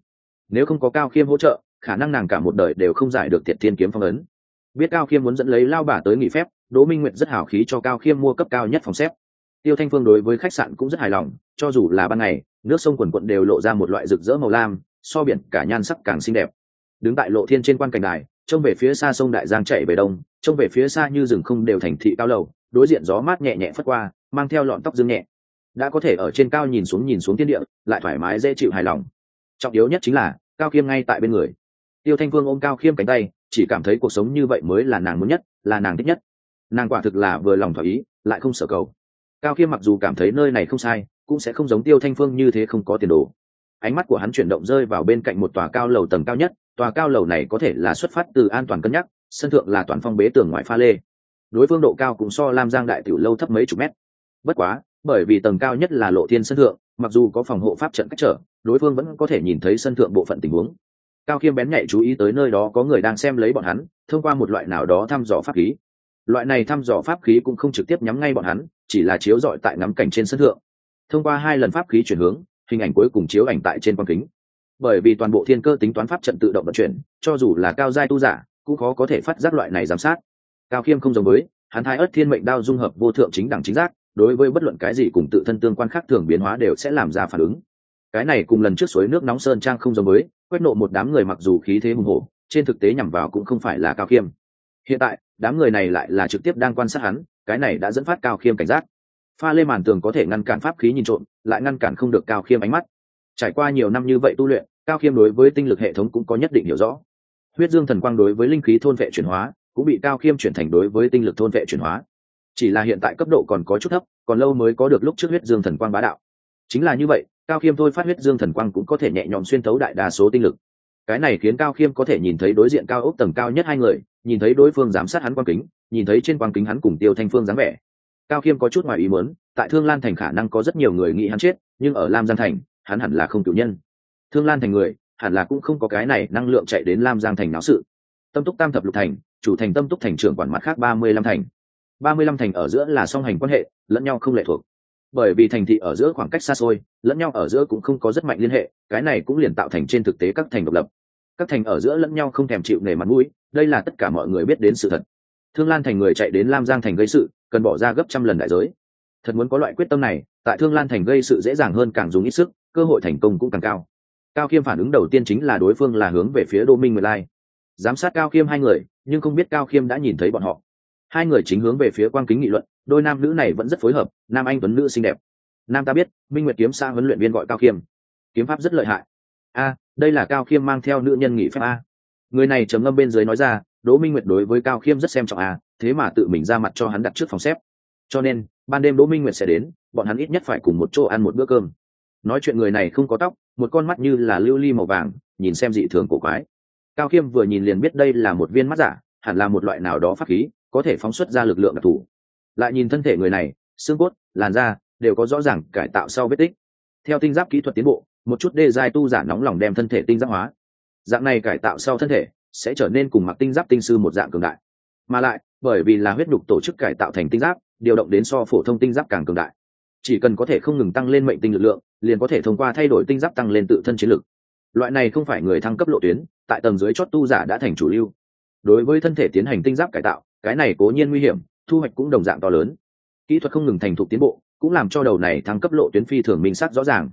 nếu không có cao khiêm hỗ trợ, khả năng nàng cả một đời đều không giải được thiệt thiên kiếm phong ấn. Biết cao khiêm muốn dẫn lấy lao bà tới nghỉ phép, đỗ minh nguyệt rất hào khí cho cao khiêm mua cấp cao nhất phòng xếp. Tiêu thanh phương đối với khách sạn cũng rất hài lòng, cho dù là ban ngày, nước sông quần quận đều lộ ra một loại rực rỡ màu lam, so biển cả nhan sắc càng xinh đẹp. Đứng tại lộ thiên trên quan cảnh đài, trông về phía xa sông đại giang chạy về đông, trông về phía xa như rừng không đều thành thị cao lầu, đối diện gió mát nhẹ nhẹ phất qua, mang theo lọn tóc dương nhẹ. Đã có thể ở trên cao nhìn xuống nhìn xuống thiên địa, lại thoải mái dễ chịu hài lòng trọng yếu nhất chính là, cao khiêm ngay tại bên người. Tiêu thanh phương ôm cao khiêm cánh tay, chỉ cảm thấy cuộc sống như vậy mới là nàng muốn nhất, là nàng thích nhất. Nàng quả thực là vừa lòng thỏa ý, lại không sở cầu. Cao khiêm mặc dù cảm thấy nơi này không sai, cũng sẽ không giống tiêu thanh phương như thế không có tiền đồ. Ánh mắt của hắn chuyển động rơi vào bên cạnh một tòa cao lầu tầng cao nhất, tòa cao lầu này có thể là xuất phát từ an toàn cân nhắc, sân thượng là toàn phong bế tường ngoại pha lê. Đối phương độ cao cũng so lam giang đại tiểu lâu thấp mấy chục mét. Bất quá, bởi vì tầng cao nhất là lộ thiên sân thượng, mặc dù có phòng hộ pháp trận cách trở đối phương vẫn có thể nhìn thấy sân thượng bộ phận tình huống. Cao khiêm bén nhạy chú ý tới nơi đó có người đang xem lấy bọn hắn, thông qua một loại nào đó thăm dò pháp khí. Loại này thăm dò pháp khí cũng không trực tiếp nhắm ngay bọn hắn, chỉ là chiếu dọi tại ngắm cảnh trên sân thượng. Thông qua hai lần pháp khí chuyển hướng, hình ảnh cuối cùng chiếu ảnh tại trên quang kính. Bởi vì toàn bộ thiên cơ tính toán pháp trận tự động vận chuyển, cho dù là cao giai tu giả, cũng khó có thể phát giác loại này giám sát. Cao khiêm không giống với, hắn thái ớt thiên mệnh đao dung hợp vô thượng chính đẳng chính giác, đối với bất luận cái gì cùng tự thân tương quan khác thường biến hóa đều sẽ làm ra phản ứng cái này cùng lần trước suối nước nóng sơn trang không giống với, quét nộ một đám người mặc dù khí thế hùng hổ, trên thực tế nhằm vào cũng không phải là cao khiêm. Hiện tại, đám người này lại là trực tiếp đang quan sát hắn, cái này đã dẫn phát cao khiêm cảnh giác. Pha lê màn tường có thể ngăn cản pháp khí nhìn trộm, lại ngăn cản không được cao khiêm ánh mắt. Trải qua nhiều năm như vậy tu luyện, cao khiêm đối với tinh lực hệ thống cũng có nhất định hiểu rõ. Huyết dương thần quang đối với linh khí thôn vệ chuyển hóa, cũng bị cao khiêm chuyển thành đối với tinh lực thôn vệ chuyển hóa. Chỉ là hiện tại cấp độ còn có chút thấp, còn lâu mới có được lúc trước huyết dương thần quang bá đạo. Chính là như vậy cao khiêm thôi phát huyết dương thần quang cũng có thể nhẹ nhõm xuyên thấu đại đa số tinh lực. Cái này khiến cao khiêm có thể nhìn thấy đối diện cao ốc tầng cao nhất hai người, nhìn thấy đối phương giám sát hắn quang kính, nhìn thấy trên quang kính hắn cùng tiêu thanh phương dáng vẻ. Cao khiêm có chút ngoài ý muốn, tại thương lan thành khả năng có rất nhiều người nghĩ hắn chết, nhưng ở lam giang thành, hắn hẳn là không cựu nhân. Thương lan thành người, hẳn là cũng không có cái này năng lượng chạy đến lam giang thành náo sự. Tâm túc tam thập lục thành, chủ thành tâm túc thành trưởng quản mặt khác ba mươi lăm thành. ba mươi lăm thành ở giữa là song hành quan hệ, lẫn nhau không lệ thuộc bởi vì thành thị ở giữa khoảng cách xa xôi, lẫn nhau ở giữa cũng không có rất mạnh liên hệ, cái này cũng liền tạo thành trên thực tế các thành độc lập. Các thành ở giữa lẫn nhau không thèm chịu nề mặt mũi, đây là tất cả mọi người biết đến sự thật. Thương lan thành người chạy đến lam giang thành gây sự, cần bỏ ra gấp trăm lần đại giới. Thật muốn có loại quyết tâm này, tại thương lan thành gây sự dễ dàng hơn càng dùng ít sức, cơ hội thành công cũng càng cao. Cao khiêm phản ứng đầu tiên chính là đối phương là hướng về phía đô minh nguyệt lai. Giám sát cao khiêm hai người, nhưng không biết cao khiêm đã nhìn thấy bọn họ. Hai người chính hướng về phía quan kính nghị luận đôi nam nữ này vẫn rất phối hợp, nam anh tuấn nữ xinh đẹp. Nam ta biết, minh nguyệt kiếm xa huấn luyện viên gọi cao khiêm. Kiếm pháp rất lợi hại. A, đây là cao khiêm mang theo nữ nhân nghị phép a. Người này trầm ngâm bên dưới nói ra, đỗ minh nguyệt đối với cao khiêm rất xem trọng a, thế mà tự mình ra mặt cho hắn đặt trước phòng xếp. Cho nên, ban đêm đỗ minh nguyệt sẽ đến, bọn hắn ít nhất phải cùng một chỗ ăn một bữa cơm. Nói chuyện người này không có tóc, một con mắt như là lưu ly màu vàng, nhìn xem dị thường cổ quái. Cao khiêm vừa nhìn liền biết đây là một viên mắt giả, hẳn là một loại nào đó pháp khí, có thể phóng xuất ra lực lượng đặc thù lại nhìn thân thể người này, xương cốt, làn da đều có rõ ràng cải tạo sau vết tích. Theo tinh giáp kỹ thuật tiến bộ, một chút đê giai tu giả nóng lòng đem thân thể tinh giáp hóa. Dạng này cải tạo sau thân thể sẽ trở nên cùng mặc tinh giáp tinh sư một dạng cường đại. Mà lại, bởi vì là huyết đục tổ chức cải tạo thành tinh giáp, điều động đến so phổ thông tinh giáp càng cường đại. Chỉ cần có thể không ngừng tăng lên mệnh tinh lực lượng, liền có thể thông qua thay đổi tinh giáp tăng lên tự thân chiến lực. Loại này không phải người thăng cấp lộ tuyến, tại tầng dưới chót tu giả đã thành chủ lưu. Đối với thân thể tiến hành tinh giáp cải tạo, cái này cố nhiên nguy hiểm thu hoạch cũng đồng dạng to lớn. Kỹ thuật không ngừng thành thục tiến bộ, cũng làm cho đầu này thăng cấp lộ tuyến phi thường minh sắc rõ ràng.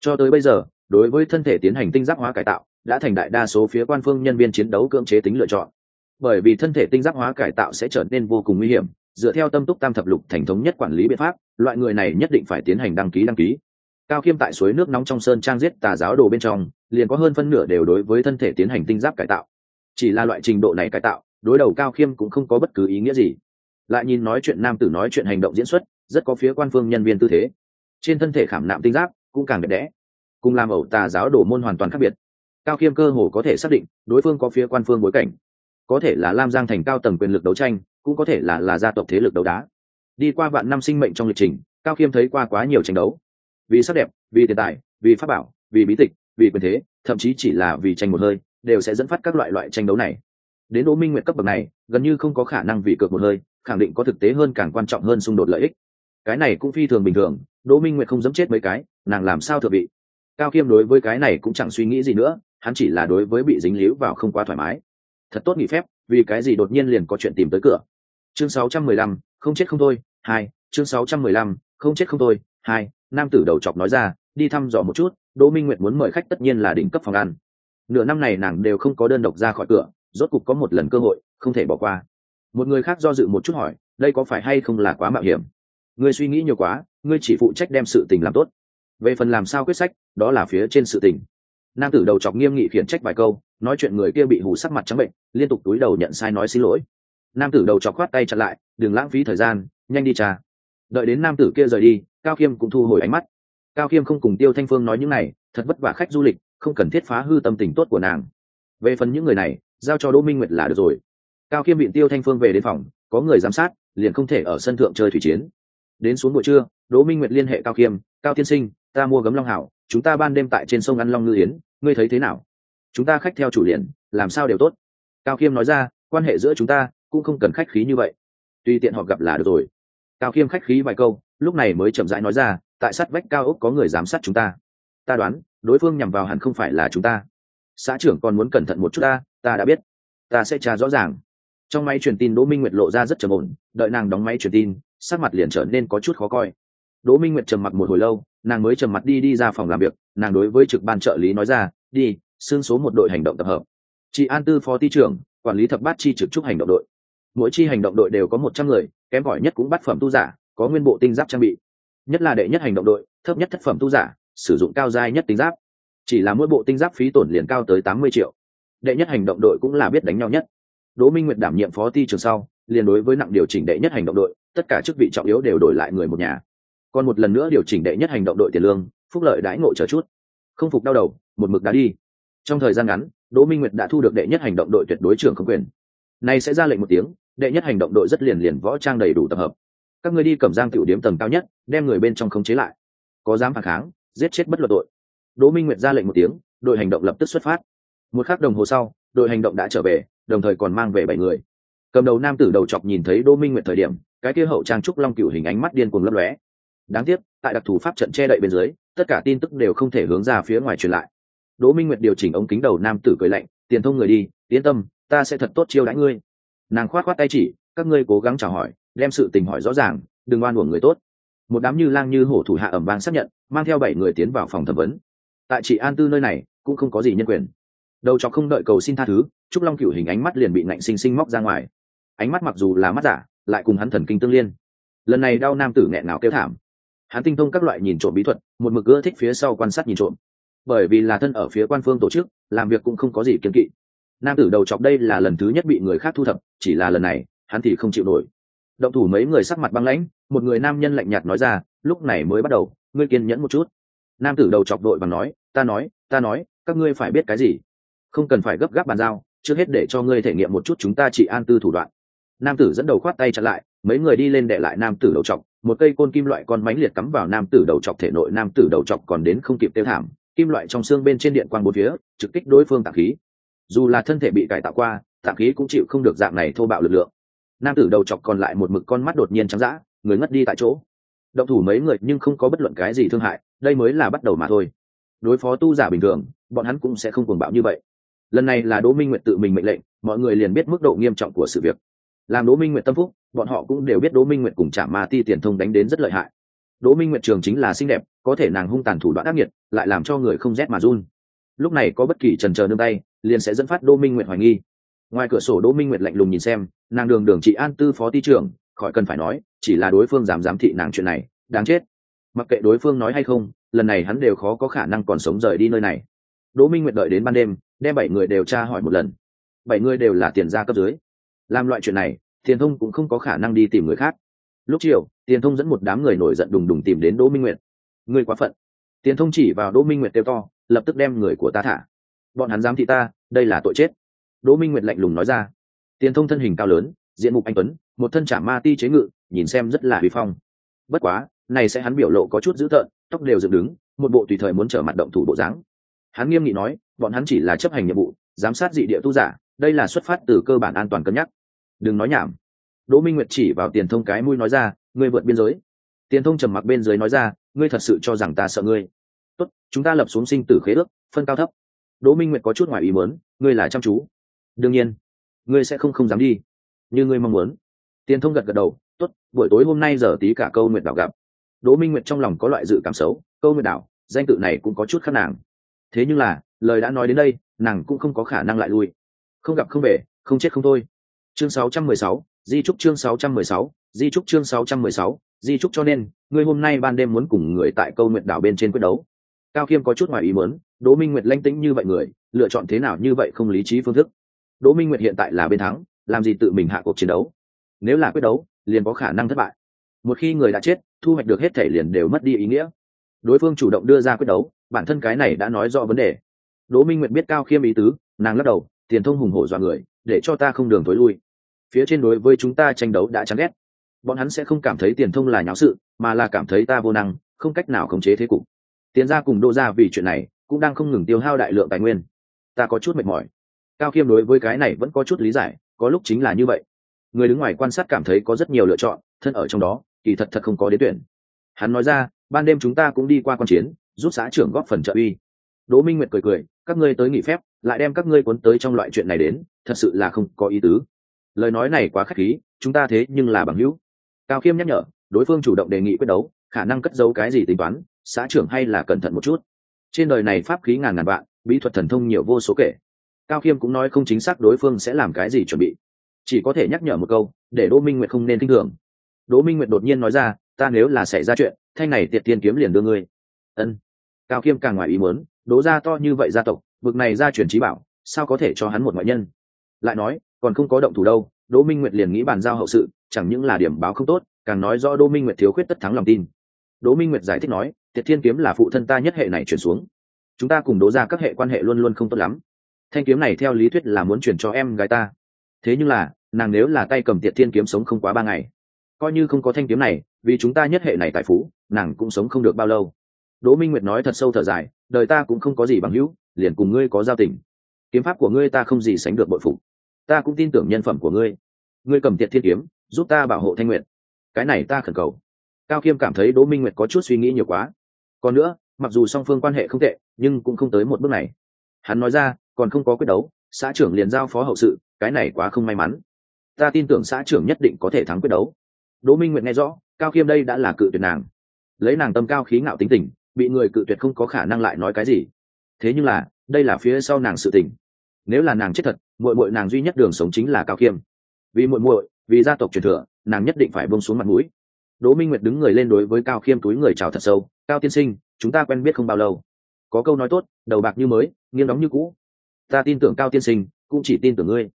Cho tới bây giờ, đối với thân thể tiến hành tinh giác hóa cải tạo, đã thành đại đa số phía quan phương nhân viên chiến đấu cưỡng chế tính lựa chọn. Bởi vì thân thể tinh giác hóa cải tạo sẽ trở nên vô cùng nguy hiểm, dựa theo tâm túc tam thập lục thành thống nhất quản lý biện pháp, loại người này nhất định phải tiến hành đăng ký đăng ký. Cao khiêm tại suối nước nóng trong sơn trang giết tà giáo đồ bên trong, liền có hơn phân nửa đều đối với thân thể tiến hành tinh giáp cải tạo. Chỉ là loại trình độ này cải tạo, đối đầu cao khiêm cũng không có bất cứ ý nghĩa gì lại nhìn nói chuyện nam tử nói chuyện hành động diễn xuất, rất có phía quan phương nhân viên tư thế. Trên thân thể khảm nạm tinh giáp cũng càng đẹp đẽ, cùng làm ẩu tà giáo đổ môn hoàn toàn khác biệt. Cao khiêm cơ hồ có thể xác định đối phương có phía quan phương bối cảnh. Có thể là lam giang thành cao tầng quyền lực đấu tranh, cũng có thể là là gia tộc thế lực đấu đá. Đi qua vạn năm sinh mệnh trong lịch trình, cao khiêm thấy qua quá nhiều tranh đấu. Vì sắc đẹp, vì tiền tài, vì pháp bảo, vì bí tịch, vì quyền thế, thậm chí chỉ là vì tranh một hơi, đều sẽ dẫn phát các loại loại tranh đấu này. Đến đỗ minh nguyện cấp bậc này, gần như không có khả năng vì cược một hơi khẳng định có thực tế hơn càng quan trọng hơn xung đột lợi ích. Cái này cũng phi thường bình thường đỗ minh nguyệt không dám chết mấy cái nàng làm sao thừa bị cao kiêm đối với cái này cũng chẳng suy nghĩ gì nữa hắn chỉ là đối với bị dính líu vào không quá thoải mái. Thật tốt nghỉ phép vì cái gì đột nhiên liền có chuyện tìm tới cửa? Chương 615, không chết không thôi hai chương 615, không chết không thôi hai nam tử đầu chọc nói ra đi thăm dò một chút đỗ minh nguyệt muốn mời khách tất nhiên là đỉnh cấp phòng ăn. Nửa năm này nàng đều không có đơn độc ra khỏi cửa rốt cục có một lần cơ hội không thể bỏ qua một người khác do dự một chút hỏi, đây có phải hay không là quá mạo hiểm? Ngươi suy nghĩ nhiều quá, ngươi chỉ phụ trách đem sự tình làm tốt. Về phần làm sao quyết sách, đó là phía trên sự tình. Nam tử đầu chọc nghiêm nghị khiển trách vài câu, nói chuyện người kia bị hù sắc mặt trắng bệnh, liên tục túi đầu nhận sai nói xin lỗi. Nam tử đầu chọc khoát tay chặn lại, đừng lãng phí thời gian, nhanh đi trà đợi đến nam tử kia rời đi, cao khiêm cũng thu hồi ánh mắt. Cao khiêm không cùng tiêu thanh phương nói những này, thật vất vả khách du lịch, không cần thiết phá hư tâm tình tốt của nàng. Về phần những người này, giao cho đỗ minh nguyệt là được rồi cao khiêm bị tiêu thanh phương về đến phòng, có người giám sát, liền không thể ở sân thượng chơi thủy chiến. Đến xuống buổi trưa, đỗ minh nguyệt liên hệ cao khiêm, cao tiên sinh, ta mua gấm long hảo, chúng ta ban đêm tại trên sông ăn long ngư yến, ngươi thấy thế nào? Chúng ta khách theo chủ liền, làm sao đều tốt. Cao khiêm nói ra, quan hệ giữa chúng ta cũng không cần khách khí như vậy. Tùy tiện họ gặp là được rồi. Cao khiêm khách khí vài câu, lúc này mới chậm rãi nói ra, tại sát vách cao ốc có người giám sát chúng ta. Ta đoán, đối phương nhằm vào hẳn không phải là chúng ta. Xã trưởng còn muốn cẩn thận một chút ta ta đã biết. Ta sẽ tra rõ ràng trong máy truyền tin đỗ minh nguyệt lộ ra rất trầm ổn, đợi nàng đóng máy truyền tin, sắc mặt liền trở nên có chút khó coi. Đỗ minh nguyệt trầm mặc một hồi lâu, nàng mới trầm mặt đi đi ra phòng làm việc, nàng đối với trực ban trợ lý nói ra, đi, xương số một đội hành động tập hợp. Chị an tư phó ty trưởng, quản lý thập bát chi trực trúc hành động đội. Mỗi chi hành động đội đều có một trăm người, kém gọi nhất cũng bắt phẩm tu giả, có nguyên bộ tinh giáp trang bị. Nhất là đệ nhất hành động đội, thấp nhất thất phẩm tu giả, sử dụng cao giai nhất tinh giáp. Chỉ là mỗi bộ tinh giáp phí tổn liền cao tới tám mươi triệu. Đệ nhất hành động đội cũng là biết đánh nhau nhất đỗ minh nguyệt đảm nhiệm phó ty trường sau, liền đối với nặng điều chỉnh đệ nhất hành động đội, tất cả chức vị trọng yếu đều đổi lại người một nhà. Còn một lần nữa điều chỉnh đệ nhất hành động đội tiền lương, phúc lợi đãi ngộ chờ chút. Không phục đau đầu, một mực đã đi. Trong thời gian ngắn, đỗ minh nguyệt đã thu được đệ nhất hành động đội tuyệt đối trưởng không quyền. Nay sẽ ra lệnh một tiếng, đệ nhất hành động đội rất liền liền võ trang đầy đủ tập hợp. Các người đi cầm giang tiểu điểm tầng cao nhất, đem người bên trong khống chế lại. Có dám phản kháng, giết chết bất luận tội. Đỗ minh nguyệt ra lệnh một tiếng, đội hành động lập tức xuất phát. Một khắc đồng hồ sau, đội hành động đã trở về đồng thời còn mang về bảy người. Cầm đầu nam tử đầu chọc nhìn thấy đỗ minh nguyệt thời điểm, cái kia hậu trang trúc long cửu hình ánh mắt điên cuồng lấp lóe. Đáng tiếc, tại đặc thù pháp trận che đậy bên dưới, tất cả tin tức đều không thể hướng ra phía ngoài truyền lại. Đỗ minh nguyệt điều chỉnh ống kính đầu nam tử cười lạnh, tiền thông người đi, yên tâm, ta sẽ thật tốt chiêu đãi ngươi. Nàng khoát khoát tay chỉ, các ngươi cố gắng chào hỏi, đem sự tình hỏi rõ ràng, đừng oan uổng người tốt. Một đám như lang như hổ thủ hạ ẩm vang xác nhận, mang theo bảy người tiến vào phòng thẩm vấn. Tại chị an tư nơi này, cũng không có gì nhân quyền. Đầu chọc không đợi cầu xin tha thứ trúc long cựu hình ánh mắt liền bị nạnh sinh sinh móc ra ngoài. Ánh mắt mặc dù là mắt giả, lại cùng hắn thần kinh tương liên. Lần này đau nam tử nghẹn ngào kêu thảm. Hắn tinh thông các loại nhìn trộm bí thuật, một mực gỡ thích phía sau quan sát nhìn trộm. Bởi vì là thân ở phía quan phương tổ chức, làm việc cũng không có gì kiên kỵ. Nam tử đầu chọc đây là lần thứ nhất bị người khác thu thập, chỉ là lần này, hắn thì không chịu nổi. Động thủ mấy người sắc mặt băng lãnh, một người nam nhân lạnh nhạt nói ra, lúc này mới bắt đầu, ngươi kiên nhẫn một chút. Nam tử đầu chọc đội và nói, ta nói ta nói, các ngươi phải biết cái gì? Không cần phải gấp gáp bàn giao trước hết để cho ngươi thể nghiệm một chút chúng ta chỉ an tư thủ đoạn. Nam tử dẫn đầu khoát tay chặn lại, mấy người đi lên đệ lại nam tử đầu chọc một cây côn kim loại con mánh liệt cắm vào nam tử đầu chọc thể nội, nam tử đầu chọc còn đến không kịp tiêu thảm, kim loại trong xương bên trên điện quang bốn phía, trực kích đối phương tạng khí. Dù là thân thể bị cải tạo qua, tạng khí cũng chịu không được dạng này thô bạo lực lượng. Nam tử đầu chọc còn lại một mực con mắt đột nhiên trắng dã, người ngất đi tại chỗ. Động thủ mấy người nhưng không có bất luận cái gì thương hại, đây mới là bắt đầu mà thôi. Đối phó tu giả bình thường, bọn hắn cũng sẽ không cuồng bạo như vậy lần này là đỗ minh nguyệt tự mình mệnh lệnh, mọi người liền biết mức độ nghiêm trọng của sự việc. Làm đỗ minh nguyệt tâm phúc, bọn họ cũng đều biết đỗ minh nguyệt cùng trả ma ti tiền thông đánh đến rất lợi hại. Đỗ minh nguyệt trường chính là xinh đẹp, có thể nàng hung tàn thủ đoạn ác nghiệt, lại làm cho người không rét mà run. Lúc này có bất kỳ trần trờ nương tay, liền sẽ dẫn phát đỗ minh nguyệt hoài nghi. Ngoài cửa sổ đỗ minh nguyệt lạnh lùng nhìn xem, nàng đường đường chị an tư phó ty trưởng, khỏi cần phải nói, chỉ là đối phương dám giám thị nàng chuyện này, đáng chết. Mặc kệ đối phương nói hay không, lần này hắn đều khó có khả năng còn sống rời đi nơi này. Đỗ minh nguyệt đợi đến ban đêm đem bảy người đều tra hỏi một lần. Bảy người đều là tiền gia cấp dưới. Làm loại chuyện này, tiền thông cũng không có khả năng đi tìm người khác. Lúc chiều, tiền thông dẫn một đám người nổi giận đùng đùng tìm đến đỗ minh nguyệt. Người quá phận. Tiền thông chỉ vào đỗ minh nguyệt kêu to, lập tức đem người của ta thả. Bọn hắn dám thị ta, đây là tội chết. Đỗ minh nguyệt lạnh lùng nói ra. Tiền thông thân hình cao lớn, diện mục anh tuấn, một thân trả ma ti chế ngự, nhìn xem rất là uy phong. Bất quá, này sẽ hắn biểu lộ có chút dữ tợn, tóc đều dựng đứng, một bộ tùy thời muốn trở mặt động thủ bộ dáng hắn nghiêm nghị nói, bọn hắn chỉ là chấp hành nhiệm vụ, giám sát dị địa tu giả, đây là xuất phát từ cơ bản an toàn cân nhắc. Đừng nói nhảm. Đỗ minh nguyệt chỉ vào tiền thông cái mũi nói ra, ngươi vượt biên giới. Tiền thông trầm mặc bên dưới nói ra, ngươi thật sự cho rằng ta sợ ngươi? Tốt, chúng ta lập xuống sinh tử khế ước, phân cao thấp. Đỗ minh nguyệt có chút ngoài ý muốn, ngươi là chăm chú. Đương nhiên. Ngươi sẽ không không dám đi, như ngươi mong muốn. Tiền thông gật gật đầu, tốt, buổi tối hôm nay giờ tí cả câu nguyệt đảo gặp. Đỗ minh nguyệt trong lòng có loại dự cảm xấu, câu nguyệt đảo, danh tự này cũng có chút khác nàng thế nhưng là lời đã nói đến đây nàng cũng không có khả năng lại lui. Không gặp không về không chết không thôi. Chương 616, di trúc chương 616, di trúc chương 616, di trúc cho nên ngươi hôm nay ban đêm muốn cùng người tại câu nguyện đảo bên trên quyết đấu. Cao khiêm có chút ngoài ý muốn đỗ minh nguyệt lanh tĩnh như vậy người lựa chọn thế nào như vậy không lý trí phương thức. Đỗ minh nguyệt hiện tại là bên thắng làm gì tự mình hạ cuộc chiến đấu. Nếu là quyết đấu liền có khả năng thất bại. Một khi người đã chết thu hoạch được hết thể liền đều mất đi ý nghĩa. Đối phương chủ động đưa ra quyết đấu bản thân cái này đã nói rõ vấn đề. Đỗ minh nguyệt biết cao khiêm ý tứ, nàng lắc đầu, tiền thông hùng hổ dọa người, để cho ta không đường tối lui. Phía trên đối với chúng ta tranh đấu đã chán ghét. Bọn hắn sẽ không cảm thấy tiền thông là nháo sự, mà là cảm thấy ta vô năng, không cách nào khống chế thế cục. Tiền ra cùng đô ra vì chuyện này, cũng đang không ngừng tiêu hao đại lượng tài nguyên. Ta có chút mệt mỏi. Cao khiêm đối với cái này vẫn có chút lý giải, có lúc chính là như vậy. Người đứng ngoài quan sát cảm thấy có rất nhiều lựa chọn, thân ở trong đó, kỳ thật thật không có đến tuyển. Hắn nói ra, ban đêm chúng ta cũng đi qua q u a n chiến giúp xã trưởng góp phần trợ uy. Đỗ minh nguyệt cười cười, các ngươi tới nghỉ phép, lại đem các ngươi cuốn tới trong loại chuyện này đến, thật sự là không có ý tứ. Lời nói này quá k h á c h khí, chúng ta thế nhưng là bằng hữu. Cao khiêm nhắc nhở, đối phương chủ động đề nghị quyết đấu, khả năng cất giấu cái gì tính toán, xã trưởng hay là cẩn thận một chút. Trên đời này pháp khí ngàn ngàn vạn, bí thuật thần thông nhiều vô số kể. Cao khiêm cũng nói không chính xác đối phương sẽ làm cái gì chuẩn bị. Chỉ có thể nhắc nhở một câu, để đỗ minh nguyệt không nên k i n h thường. Đỗ minh nguyệt đột nhiên nói ra, ta nếu là xảy ra chuyện, thanh này tiệt tiên kiếm liền đưa ngươi ân. Cao khiêm càng ngoài ý muốn, đố ra to như vậy gia tộc, vực này ra truyền trí bảo, sao có thể cho hắn một ngoại nhân? Lại nói, còn không có động thủ đâu, đỗ minh nguyệt liền nghĩ bàn giao hậu sự, chẳng những là điểm báo không tốt, càng nói rõ đỗ minh nguyệt thiếu khuyết tất thắng lòng tin. Đỗ minh nguyệt giải thích nói, tiệt thiên kiếm là phụ thân ta nhất hệ này chuyển xuống. Chúng ta cùng đố ra các hệ quan hệ luôn luôn không tốt lắm. Thanh kiếm này theo lý thuyết là muốn chuyển cho em gái ta. Thế nhưng là, nàng nếu là tay cầm tiệt thiên kiếm sống không quá ba ngày. Coi như không có thanh kiếm này, vì chúng ta nhất hệ này tài phú, nàng cũng sống không được bao lâu đỗ minh nguyệt nói thật sâu thở dài, đời ta cũng không có gì bằng hữu, liền cùng ngươi có giao tình. Kiếm pháp của ngươi ta không gì sánh được bội phục. Ta cũng tin tưởng nhân phẩm của ngươi. Ngươi cầm tiệt thiên kiếm, giúp ta bảo hộ thanh nguyện cái này ta khẩn cầu. Cao khiêm cảm thấy đỗ minh nguyệt có chút suy nghĩ nhiều quá. Còn nữa, mặc dù song phương quan hệ không tệ, nhưng cũng không tới một bước này. Hắn nói ra, còn không có quyết đấu, xã trưởng liền giao phó hậu sự, cái này quá không may mắn. Ta tin tưởng xã trưởng nhất định có thể thắng quyết đấu. Đỗ minh nguyệt nghe rõ, cao khiêm đây đã là cự tuyệt nàng. Lấy nàng tâm cao khí ngạo tính tình bị người cự tuyệt không có khả năng lại nói cái gì. Thế nhưng là, đây là phía sau nàng sự tình. Nếu là nàng chết thật, muội muội nàng duy nhất đường sống chính là cao khiêm vì muội muội, vì gia tộc truyền thừa, nàng nhất định phải bông xuống mặt mũi. Đỗ minh nguyệt đứng người lên đối với cao khiêm túi người chào thật sâu, cao tiên sinh, chúng ta quen biết không bao lâu. Có câu nói tốt, đầu bạc như mới, nghiêng đóng như cũ. Ta tin tưởng cao tiên sinh, cũng chỉ tin tưởng ngươi.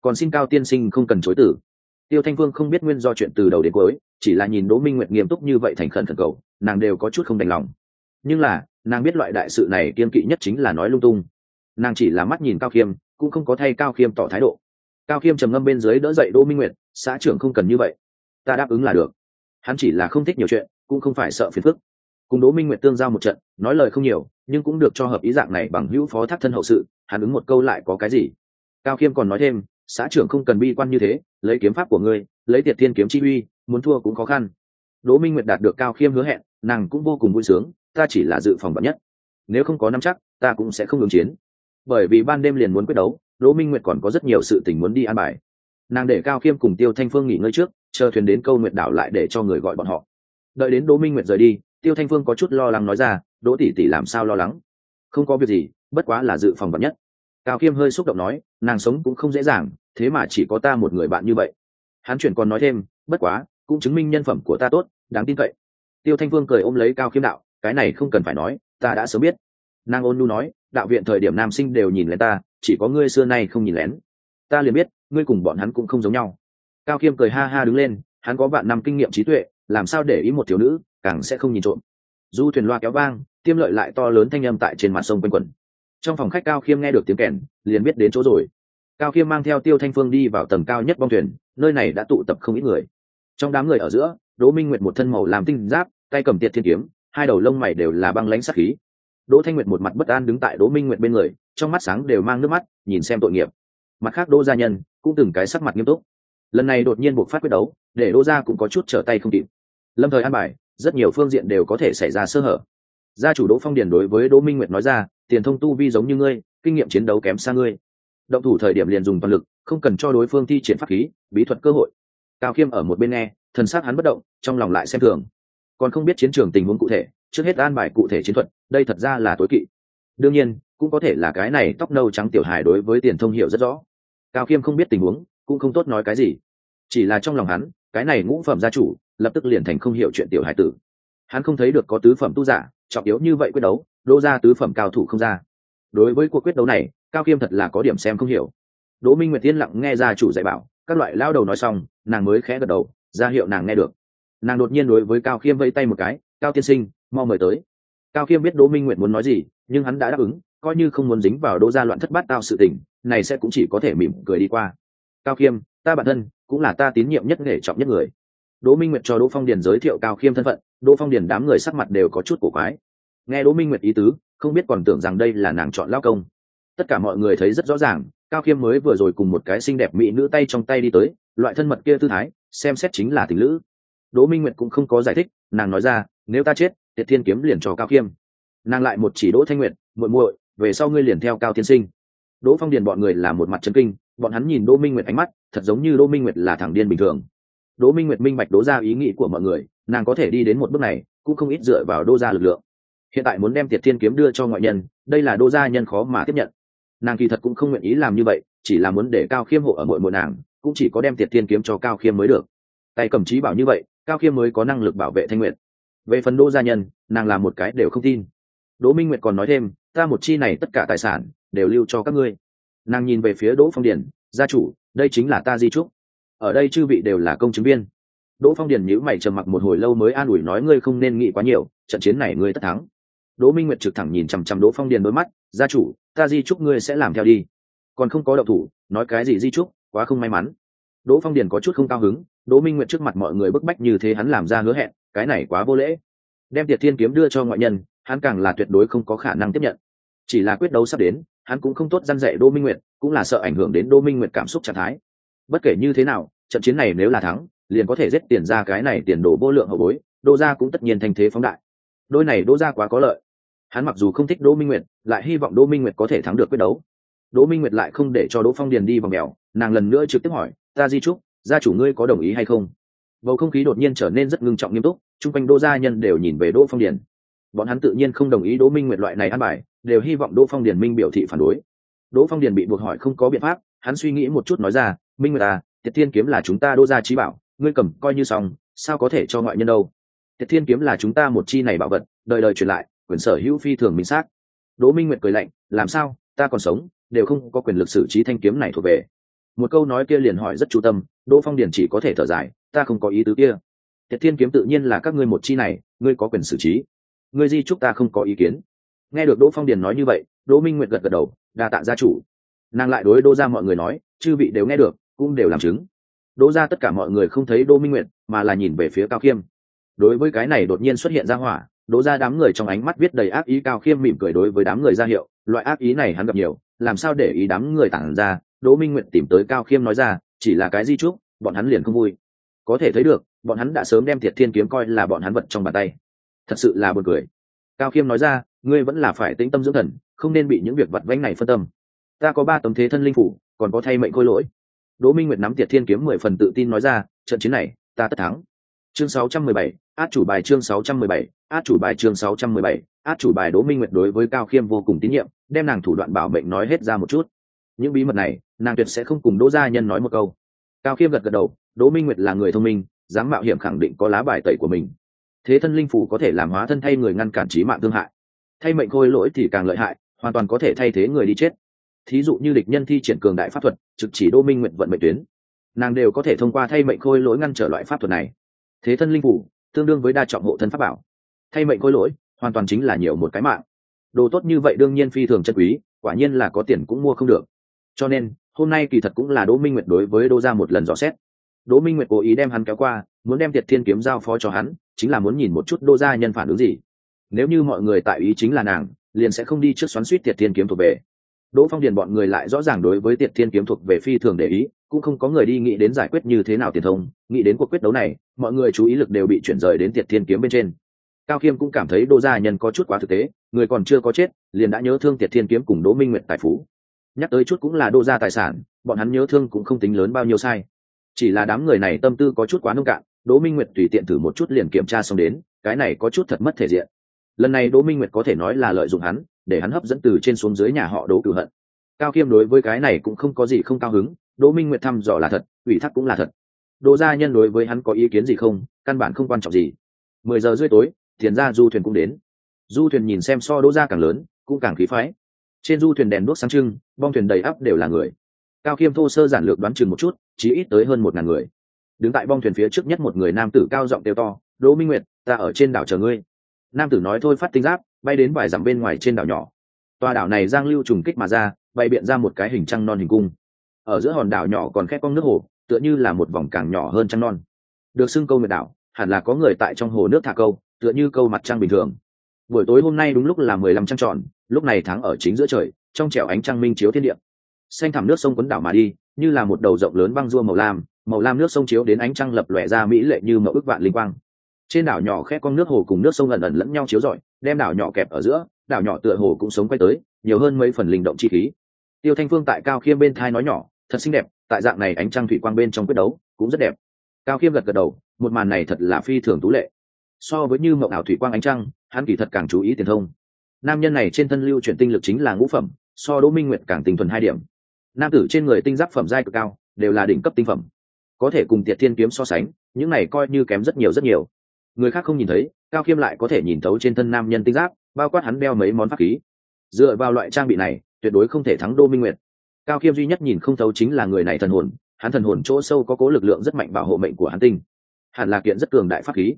Còn xin cao tiên sinh không cần chối tử tiêu thanh vương không biết nguyên do chuyện từ đầu đến cuối, chỉ là nhìn đỗ minh nguyệt nghiêm túc như vậy thành khẩn khẩn cầu, nàng đều có chút không đành lòng nhưng là, nàng biết loại đại sự này kiên kỵ nhất chính là nói lung tung. Nàng chỉ là mắt nhìn cao khiêm, cũng không có thay cao khiêm tỏ thái độ. Cao khiêm trầm ngâm bên dưới đỡ dậy đỗ minh nguyệt, xã trưởng không cần như vậy. Ta đáp ứng là được. Hắn chỉ là không thích nhiều chuyện, cũng không phải sợ phiền phức. Cùng đỗ minh nguyệt tương giao một trận, nói lời không nhiều, nhưng cũng được cho hợp ý dạng này bằng hữu phó thác thân hậu sự, hắn ứng một câu lại có cái gì? Cao khiêm còn nói thêm, xã trưởng không cần bi quan như thế, lấy kiếm pháp của ngươi, lấy tiệt thiên kiếm chi uy, muốn thua cũng khó khăn. Đỗ minh nguyệt đạt được cao khiêm hứa hẹn, nàng cũng vô cùng vui sướng ta chỉ là dự phòng bận nhất. Nếu không có năm chắc, ta cũng sẽ không ứng chiến. Bởi vì ban đêm liền muốn quyết đấu, đỗ minh nguyệt còn có rất nhiều sự tình muốn đi an bài. Nàng để cao khiêm cùng tiêu thanh phương nghỉ ngơi trước, chờ thuyền đến câu nguyệt đảo lại để cho người gọi bọn họ. Đợi đến đỗ minh nguyệt rời đi, tiêu thanh phương có chút lo lắng nói ra, đỗ tỷ tỷ làm sao lo lắng? Không có việc gì, bất quá là dự phòng bận nhất. Cao khiêm hơi xúc động nói, nàng sống cũng không dễ dàng, thế mà chỉ có ta một người bạn như vậy. Hắn chuyển còn nói thêm, bất quá, cũng chứng minh nhân phẩm của ta tốt, đáng tin cậy. Tiêu thanh phương cười ôm lấy cao khiêm đạo cái này không cần phải nói, ta đã sớm biết. Nàng ôn nu nói, đạo viện thời điểm nam sinh đều nhìn lén ta, chỉ có ngươi xưa nay không nhìn lén. Ta liền biết, ngươi cùng bọn hắn cũng không giống nhau. Cao khiêm cười ha ha đứng lên, hắn có vạn năm kinh nghiệm trí tuệ, làm sao để ý một thiếu nữ, càng sẽ không nhìn trộm. Du thuyền loa kéo vang, tiêm lợi lại to lớn thanh âm tại trên mặt sông quanh quẩn. Trong phòng khách cao khiêm nghe được tiếng kèn, liền biết đến chỗ rồi. Cao khiêm mang theo tiêu thanh phương đi vào tầng cao nhất bong thuyền, nơi này đã tụ tập không ít người. Trong đám người ở giữa, đỗ minh nguyệt một thân màu làm tinh giáp, tay cầm tiệt thiên kiếm hai đầu lông mày đều là băng lãnh sắc khí. Đỗ thanh nguyệt một mặt bất an đứng tại đỗ minh nguyệt bên người, trong mắt sáng đều mang nước mắt, nhìn xem tội nghiệp. Mặt khác đỗ gia nhân cũng từng cái sắc mặt nghiêm túc. Lần này đột nhiên buộc phát quyết đấu, để đỗ gia cũng có chút trở tay không kịp. Lâm thời an bài, rất nhiều phương diện đều có thể xảy ra sơ hở. Gia chủ đỗ phong điền đối với đỗ minh nguyệt nói ra, tiền thông tu vi giống như ngươi, kinh nghiệm chiến đấu kém xa ngươi. Động thủ thời điểm liền dùng toàn lực, không cần cho đối phương thi triển pháp khí, bí thuật cơ hội. Cao khiêm ở một bên nghe, thần sát hắn bất động, trong lòng lại xem thường còn không biết chiến trường tình huống cụ thể, trước hết an bài cụ thể chiến thuật, đây thật ra là tối kỵ. Đương nhiên, cũng có thể là cái này tóc nâu trắng tiểu hài đối với tiền thông hiểu rất rõ. Cao khiêm không biết tình huống, cũng không tốt nói cái gì. Chỉ là trong lòng hắn, cái này ngũ phẩm gia chủ, lập tức liền thành không hiểu chuyện tiểu hài tử. Hắn không thấy được có tứ phẩm tu giả, trọng yếu như vậy quyết đấu đỗ ra tứ phẩm cao thủ không ra. Đối với cuộc quyết đấu này, cao khiêm thật là có điểm xem không hiểu. Đỗ minh nguyệt tiên lặng nghe gia chủ dạy bảo, các loại lao đầu nói xong, nàng mới khẽ gật đầu, ra hiệu nàng nghe được nàng đột nhiên đối với cao khiêm vẫy tay một cái, cao tiên sinh, mau mời tới. Cao khiêm biết đỗ minh nguyệt muốn nói gì, nhưng hắn đã đáp ứng, coi như không muốn dính vào đỗ gia loạn thất bát tao sự tình, này sẽ cũng chỉ có thể mỉm cười đi qua. Cao khiêm, ta bản thân cũng là ta tín nhiệm nhất nghề trọng nhất người. Đỗ minh nguyệt cho đỗ phong điền giới thiệu cao khiêm thân phận, đỗ phong điền đám người sắc mặt đều có chút cổ quái. Nghe đỗ minh nguyệt ý tứ, không biết còn tưởng rằng đây là nàng chọn lao công. Tất cả mọi người thấy rất rõ ràng, cao khiêm mới vừa rồi cùng một cái xinh đẹp mỹ nữ tay trong tay đi tới, loại thân mật kia tư thái, xem xét chính là tình lữ đỗ minh nguyệt cũng không có giải thích, nàng nói ra, nếu ta chết, tiệt thiên kiếm liền cho cao khiêm nàng lại một chỉ đỗ thanh nguyệt, muội muội, về sau ngươi liền theo cao tiên sinh. Đỗ phong điền bọn người là một mặt chân kinh, bọn hắn nhìn đỗ minh nguyệt ánh mắt, thật giống như đỗ minh nguyệt là thằng điên bình thường. Đỗ minh nguyệt minh bạch đỗ ra ý nghĩ của mọi người, nàng có thể đi đến một bước này, cũng không ít dựa vào đô gia lực lượng. Hiện tại muốn đem tiệt thiên kiếm đưa cho ngoại nhân, đây là đô gia nhân khó mà tiếp nhận. Nàng kỳ thật cũng không nguyện ý làm như vậy, chỉ là muốn để cao khiêm hộ ở mỗi một nàng, cũng chỉ có đem tiệt thiên kiếm cho cao khiêm mới được. Tay cầm trí bảo như vậy cao khiêm mới có năng lực bảo vệ thanh nguyện về phần đô gia nhân nàng làm một cái đều không tin. Đỗ minh nguyệt còn nói thêm ta một chi này tất cả tài sản đều lưu cho các ngươi. Nàng nhìn về phía đỗ phong Điền, gia chủ đây chính là ta di trúc. Ở đây chư vị đều là công chứng viên. Đỗ phong Điền nhữ mày trầm mặc một hồi lâu mới an ủi nói ngươi không nên nghĩ quá nhiều trận chiến này ngươi tất thắng. Đỗ minh nguyệt trực thẳng nhìn chằm chằm đỗ phong điền đôi mắt gia chủ ta di Trúc ngươi sẽ làm theo đi. Còn không có đậu thủ nói cái gì di Trúc, quá không may mắn. Đỗ phong điền có chút không cao hứng đỗ minh nguyệt trước mặt mọi người bức bách như thế hắn làm ra hứa hẹn, cái này quá vô lễ. Đem tiệt thiên kiếm đưa cho ngoại nhân, hắn càng là tuyệt đối không có khả năng tiếp nhận. Chỉ là quyết đấu sắp đến, hắn cũng không tốt răn dạy đỗ minh nguyệt, cũng là sợ ảnh hưởng đến đỗ minh nguyệt cảm xúc trạng thái. Bất kể như thế nào, trận chiến này nếu là thắng, liền có thể giết tiền ra cái này tiền đồ vô lượng hậu bối đô gia cũng tất nhiên thành thế phóng đại. Đôi này đô gia quá có lợi. Hắn mặc dù không thích đỗ minh nguyệt, lại hy vọng đỗ minh nguyệt có thể thắng được quyết đấu. Đỗ minh nguyệt lại không để cho đỗ phong điền đi vào mèo, nàng lần nữa trực tiếp hỏi, ta di trúc gia chủ ngươi có đồng ý hay không? Bầu không khí đột nhiên trở nên rất ngưng trọng nghiêm túc, chung quanh đỗ gia nhân đều nhìn về đỗ phong điền. Bọn hắn tự nhiên không đồng ý đỗ minh nguyện loại này ăn bài, đều hy vọng đỗ phong điền minh biểu thị phản đối. Đỗ phong điền bị buộc hỏi không có biện pháp, hắn suy nghĩ một chút nói ra, minh nguyệt à tiệt thiên kiếm là chúng ta đỗ gia trí bảo, ngươi cầm, coi như xong, sao có thể cho ngoại nhân đâu? Tiệt thiên kiếm là chúng ta một chi này bảo vật, đời đời truyền lại, quyền sở hữu phi thường minh xác. Đỗ minh nguyệt cười lạnh, làm sao, ta còn sống, đều không có quyền lực xử trí thanh kiếm này thuộc về. Một câu nói kia liền hỏi rất chú tâm đỗ phong điền chỉ có thể thở dài, ta không có ý tứ kia. Thiệt thiên kiếm tự nhiên là các ngươi một chi này, ngươi có quyền xử trí. Ngươi di chúc ta không có ý kiến. Nghe được đỗ phong điền nói như vậy, đỗ minh nguyệt gật gật đầu, đa tạ gia chủ. Nàng lại đối đỗ ra mọi người nói, chư vị đều nghe được, cũng đều làm chứng. Đỗ ra tất cả mọi người không thấy đỗ minh nguyệt, mà là nhìn về phía cao khiêm. Đối với cái này đột nhiên xuất hiện ra hỏa, đỗ ra đám người trong ánh mắt viết đầy ác ý, cao khiêm mỉm cười đối với đám người ra hiệu, loại ác ý này hắn gặp nhiều, làm sao để ý đám người tản ra? Đỗ minh nguyện tìm tới cao khiêm nói ra chỉ là cái di trúc bọn hắn liền không vui. Có thể thấy được bọn hắn đã sớm đem thiệt thiên kiếm coi là bọn hắn vật trong bàn tay. Thật sự là buồn cười. Cao khiêm nói ra ngươi vẫn là phải tĩnh tâm dưỡng thần không nên bị những việc vặt vãnh này phân tâm. Ta có ba tấm thế thân linh phủ còn có thay mệnh khôi lỗi. Đỗ minh nguyệt nắm tiệt thiên kiếm mười phần tự tin nói ra trận chiến này ta tất thắng. Chương 617, át chủ bài chương 617, át chủ bài chương 617, át chủ bài Đỗ Minh Nguyệt đối với Cao Khiêm vô cùng tín nhiệm, đem nàng thủ đoạn bảo mệnh nói hết ra một chút. Những bí mật này, nàng tuyệt sẽ không cùng Đỗ gia nhân nói một câu. Cao Khiêm gật gật đầu, Đỗ Minh Nguyệt là người thông minh, dám mạo hiểm khẳng định có lá bài tẩy của mình. Thế thân linh phù có thể làm hóa thân thay người ngăn cản chí mạng thương hại. Thay mệnh khôi lỗi thì càng lợi hại, hoàn toàn có thể thay thế người đi chết. Thí dụ như địch nhân thi triển cường đại pháp thuật, trực chỉ Đỗ Minh Nguyệt vận mệnh tuyến, nàng đều có thể thông qua thay mệnh khôi lỗi ngăn trở loại pháp thuật này thế thân linh phủ tương đương với đa trọng hộ thân pháp bảo thay mệnh khôi lỗi hoàn toàn chính là nhiều một cái mạng đồ tốt như vậy đương nhiên phi thường chân quý quả nhiên là có tiền cũng mua không được cho nên hôm nay kỳ thật cũng là đỗ minh nguyệt đối với Đỗ ra một lần dò xét. Đỗ minh nguyệt cố ý đem hắn kéo qua, muốn đem tiệt thiên kiếm giao phó cho hắn, chính là muốn nhìn một chút Đỗ gia nhân phản ứng gì. Nếu như mọi người tại ý chính là nàng, liền sẽ không đi trước xoắn suýt tiệt thiên kiếm thuộc về. Đỗ phong điền bọn người lại rõ ràng đối với tiệt thiên kiếm thuộc về phi thường để ý, cũng không có người đi nghĩ đến giải quyết như thế nào tiền thông, nghĩ đến cuộc quyết đấu này, mọi người chú ý lực đều bị chuyển rời đến tiệt thiên kiếm bên trên. Cao khiêm cũng cảm thấy đỗ gia nhân có chút quá thực tế, người còn chưa có chết, liền đã nhớ thương tiệt thiên kiếm cùng đỗ minh nguyệt tài phú nhắc tới chút cũng là đô gia tài sản, bọn hắn nhớ thương cũng không tính lớn bao nhiêu sai. Chỉ là đám người này tâm tư có chút quá nông cạn, đỗ minh nguyệt tùy tiện thử một chút liền kiểm tra xong đến, cái này có chút thật mất thể diện. Lần này đỗ minh nguyệt có thể nói là lợi dụng hắn, để hắn hấp dẫn từ trên xuống dưới nhà họ đỗ cử hận. Cao khiêm đối với cái này cũng không có gì không cao hứng, đỗ minh nguyệt thăm dò là thật, ủy thác cũng là thật. Đỗ gia nhân đối với hắn có ý kiến gì không, căn bản không quan trọng gì. Mười giờ rưỡi tối, thiền ra du thuyền cũng đến. Du thuyền nhìn xem so đỗ gia càng lớn, cũng càng khí phái trên du thuyền đèn đuốc sáng trưng, bong thuyền đầy ắp đều là người. Cao khiêm thô sơ giản lược đoán chừng một chút chỉ ít tới hơn một ngàn người. Đứng tại bong thuyền phía trước nhất một người nam tử cao giọng kêu to, đỗ minh nguyệt, ta ở trên đảo chờ ngươi. Nam tử nói thôi phát tinh giáp, bay đến vài dặm bên ngoài trên đảo nhỏ. Tòa đảo này giang lưu trùng kích mà ra bay biện ra một cái hình trăng non hình cung. Ở giữa hòn đảo nhỏ còn khép cong nước hồ, tựa như là một vòng càng nhỏ hơn trăng non. Được xưng câu nguyệt đảo, hẳn là có người tại trong hồ nước thả câu, tựa như câu mặt trăng bình thường. Buổi tối hôm nay đúng lúc là mười lăm trăng tròn lúc này tháng ở chính giữa trời, trong trẻo ánh trăng minh chiếu thiên địa. Xanh thẳm nước sông quấn đảo mà đi, như là một đầu rộng lớn băng rua màu lam màu lam nước sông chiếu đến ánh trăng lập lòe ra mỹ lệ như mẫu ức vạn linh quang. Trên đảo nhỏ khe con nước hồ cùng nước sông ẩn ẩn lẫn nhau chiếu rọi, đem đảo nhỏ kẹp ở giữa, đảo nhỏ tựa hồ cũng sống quay tới, nhiều hơn mấy phần linh động chi khí. Tiêu thanh phương tại cao khiêm bên thai nói nhỏ, thật xinh đẹp, tại dạng này ánh trăng thủy quang bên trong quyết đấu, cũng rất đẹp. Cao khiêm gật gật đầu, một màn này thật là phi thường tú lệ. So với như mậu ảo thủy quang ánh trăng, hắn kỳ thật càng chú ý tiền thông nam nhân này trên thân lưu chuyển tinh lực chính là ngũ phẩm, so đỗ minh nguyệt càng tinh thuần hai điểm. Nam tử trên người tinh giáp phẩm giai cực cao, đều là đỉnh cấp tinh phẩm. Có thể cùng tiệt thiên kiếm so sánh, những này coi như kém rất nhiều rất nhiều. Người khác không nhìn thấy, cao khiêm lại có thể nhìn thấu trên thân nam nhân tinh giáp, bao quát hắn đeo mấy món pháp khí. Dựa vào loại trang bị này, tuyệt đối không thể thắng đô minh nguyệt. Cao khiêm duy nhất nhìn không thấu chính là người này thần hồn, hắn thần hồn chỗ sâu có cố lực lượng rất mạnh bảo hộ mệnh của hắn tinh. Hẳn là kiện rất cường đại pháp khí.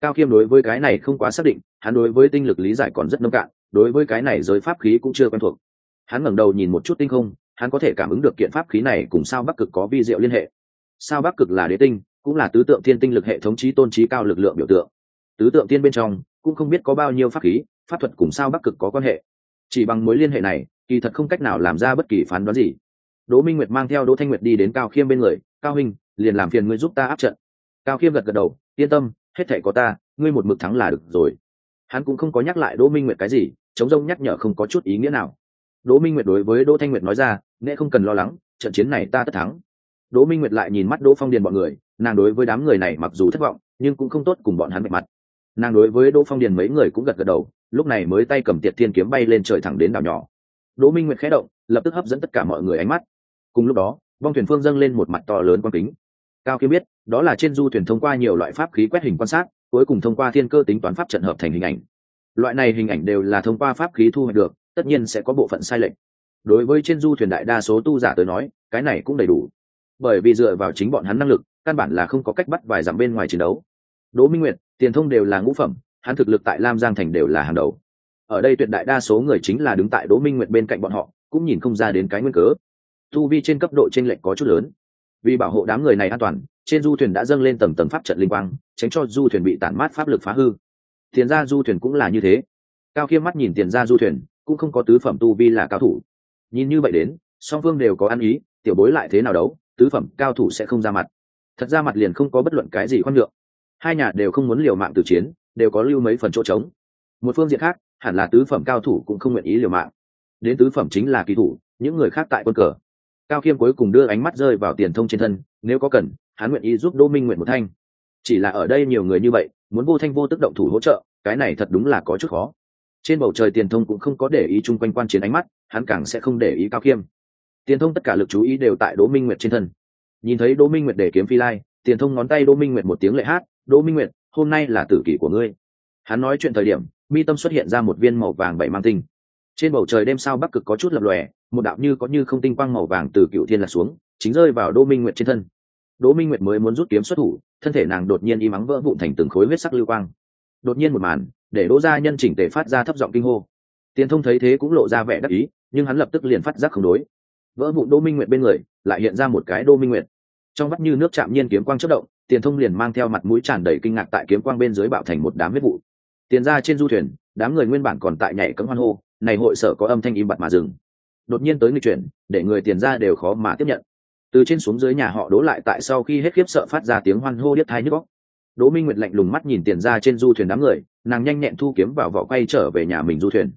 Cao khiêm đối với cái này không quá xác định, hắn đối với tinh lực lý giải còn rất nông cạn đối với cái này giới pháp khí cũng chưa quen thuộc. Hắn ngẩng đầu nhìn một chút tinh không, hắn có thể cảm ứng được kiện pháp khí này cùng sao bắc cực có vi diệu liên hệ. Sao bắc cực là đế tinh, cũng là tứ tượng thiên tinh lực hệ thống trí tôn trí cao lực lượng biểu tượng. Tứ tượng tiên bên trong, cũng không biết có bao nhiêu pháp khí, pháp thuật cùng sao bắc cực có quan hệ. Chỉ bằng mối liên hệ này, kỳ thật không cách nào làm ra bất kỳ phán đoán gì. Đỗ minh nguyệt mang theo đỗ thanh nguyệt đi đến cao khiêm bên người, cao hình liền làm phiền ngươi giúp ta áp trận. Cao khiêm gật gật đầu, yên tâm, hết thể có ta, ngươi một mực thắng là được rồi hắn cũng không có nhắc lại đỗ minh nguyệt cái gì, chống rông nhắc nhở không có chút ý nghĩa nào. Đỗ minh nguyệt đối với đỗ thanh nguyệt nói ra nghệ không cần lo lắng, trận chiến này ta tất thắng. Đỗ minh nguyệt lại nhìn mắt đỗ phong điền bọn người, nàng đối với đám người này mặc dù thất vọng, nhưng cũng không tốt cùng bọn hắn bạch mặt. Nàng đối với đỗ phong điền mấy người cũng gật gật đầu, lúc này mới tay cầm tiệt thiên kiếm bay lên trời thẳng đến đảo nhỏ. Đỗ minh nguyệt khẽ động, lập tức hấp dẫn tất cả mọi người ánh mắt. Cùng lúc đó vong thuyền phương dâng lên một mặt to lớn quan kính. Cao kiếm biết, đó là trên du thuyền thông qua nhiều loại pháp khí quét hình quan sát cuối cùng thông qua thiên cơ tính toán pháp trận hợp thành hình ảnh. Loại này hình ảnh đều là thông qua pháp khí thu hoạch được, tất nhiên sẽ có bộ phận sai lệch. Đối với trên du thuyền đại đa số tu giả tới nói, cái này cũng đầy đủ. Bởi vì dựa vào chính bọn hắn năng lực, căn bản là không có cách bắt vài dặm bên ngoài chiến đấu. Đỗ minh nguyệt, tiền thông đều là ngũ phẩm, hắn thực lực tại lam giang thành đều là hàng đầu. Ở đây tuyệt đại đa số người chính là đứng tại đỗ minh nguyệt bên cạnh bọn họ, cũng nhìn không ra đến cái nguyên cớ. Tu vi trên cấp độ t r ê n lệch có chút lớn. Vì bảo hộ đám người này an toàn trên du thuyền đã dâng lên tầng tầng pháp trận linh quang, tránh cho du thuyền bị tản mát pháp lực phá hư. Tiền ra du thuyền cũng là như thế. Cao khiêm mắt nhìn tiền ra du thuyền, cũng không có tứ phẩm tu vi là cao thủ. Nhìn như vậy đến, song phương đều có ăn ý, tiểu bối lại thế nào đấu, tứ phẩm cao thủ sẽ không ra mặt. Thật ra mặt liền không có bất luận cái gì khoan nhượng. Hai nhà đều không muốn liều mạng từ chiến, đều có lưu mấy phần chỗ trống. Một phương diện khác, hẳn là tứ phẩm cao thủ cũng không nguyện ý liều mạng. Đến tứ phẩm chính là kỳ thủ, những người khác tại quân cờ. Cao khiêm cuối cùng đưa ánh mắt rơi vào tiền thông trên thân, nếu có cần hắn nguyện ý giúp đỗ minh nguyện một thanh. Chỉ là ở đây nhiều người như vậy, muốn vô thanh vô tức động thủ hỗ trợ, cái này thật đúng là có chút khó. Trên bầu trời tiền thông cũng không có để ý chung quanh quan chiến ánh mắt, hắn càng sẽ không để ý cao khiêm. Tiền thông tất cả lực chú ý đều tại đỗ minh nguyệt trên thân. Nhìn thấy đỗ minh nguyệt để kiếm phi lai, tiền thông ngón tay đỗ minh nguyệt một tiếng lệ hát, đỗ minh nguyệt, hôm nay là tử kỷ của ngươi. Hắn nói chuyện thời điểm, mi tâm xuất hiện ra một viên màu vàng bảy mang tinh. Trên bầu trời đêm sao bắc cực có chút lập lòe, một đạo như có như không tinh quang màu vàng từ cựu thiên là xuống, chính rơi vào đỗ minh nguyệt trên thân đỗ minh nguyệt mới muốn rút kiếm xuất thủ, thân thể nàng đột nhiên im ắng vỡ vụn thành từng khối huyết sắc lưu quang. Đột nhiên một màn, để đỗ gia nhân chỉnh tề phát ra thấp giọng kinh hô. Tiền thông thấy thế cũng lộ ra vẻ đắc ý, nhưng hắn lập tức liền phát giác không đối. Vỡ vụn đỗ minh nguyệt bên người, lại hiện ra một cái đỗ minh nguyệt. Trong mắt như nước chạm nhiên kiếm quang chất động, tiền thông liền mang theo mặt mũi tràn đầy kinh ngạc tại kiếm quang bên dưới bạo thành một đám huyết vụ. Tiền ra trên du thuyền, đám người nguyên bản còn tại nhảy cấm hoan hô, này hội sở có âm thanh im bặt mà dừng. Đột nhiên tới người chuyển, để người tiền ra đều khó mà tiếp nhận từ trên xuống dưới nhà họ đỗ lại tại sau khi hết khiếp sợ phát ra tiếng hoan hô điếc thai nhức góc đỗ minh nguyệt lạnh lùng mắt nhìn tiền ra trên du thuyền đám người, nàng nhanh nhẹn thu kiếm vào vỏ quay trở về nhà mình du thuyền.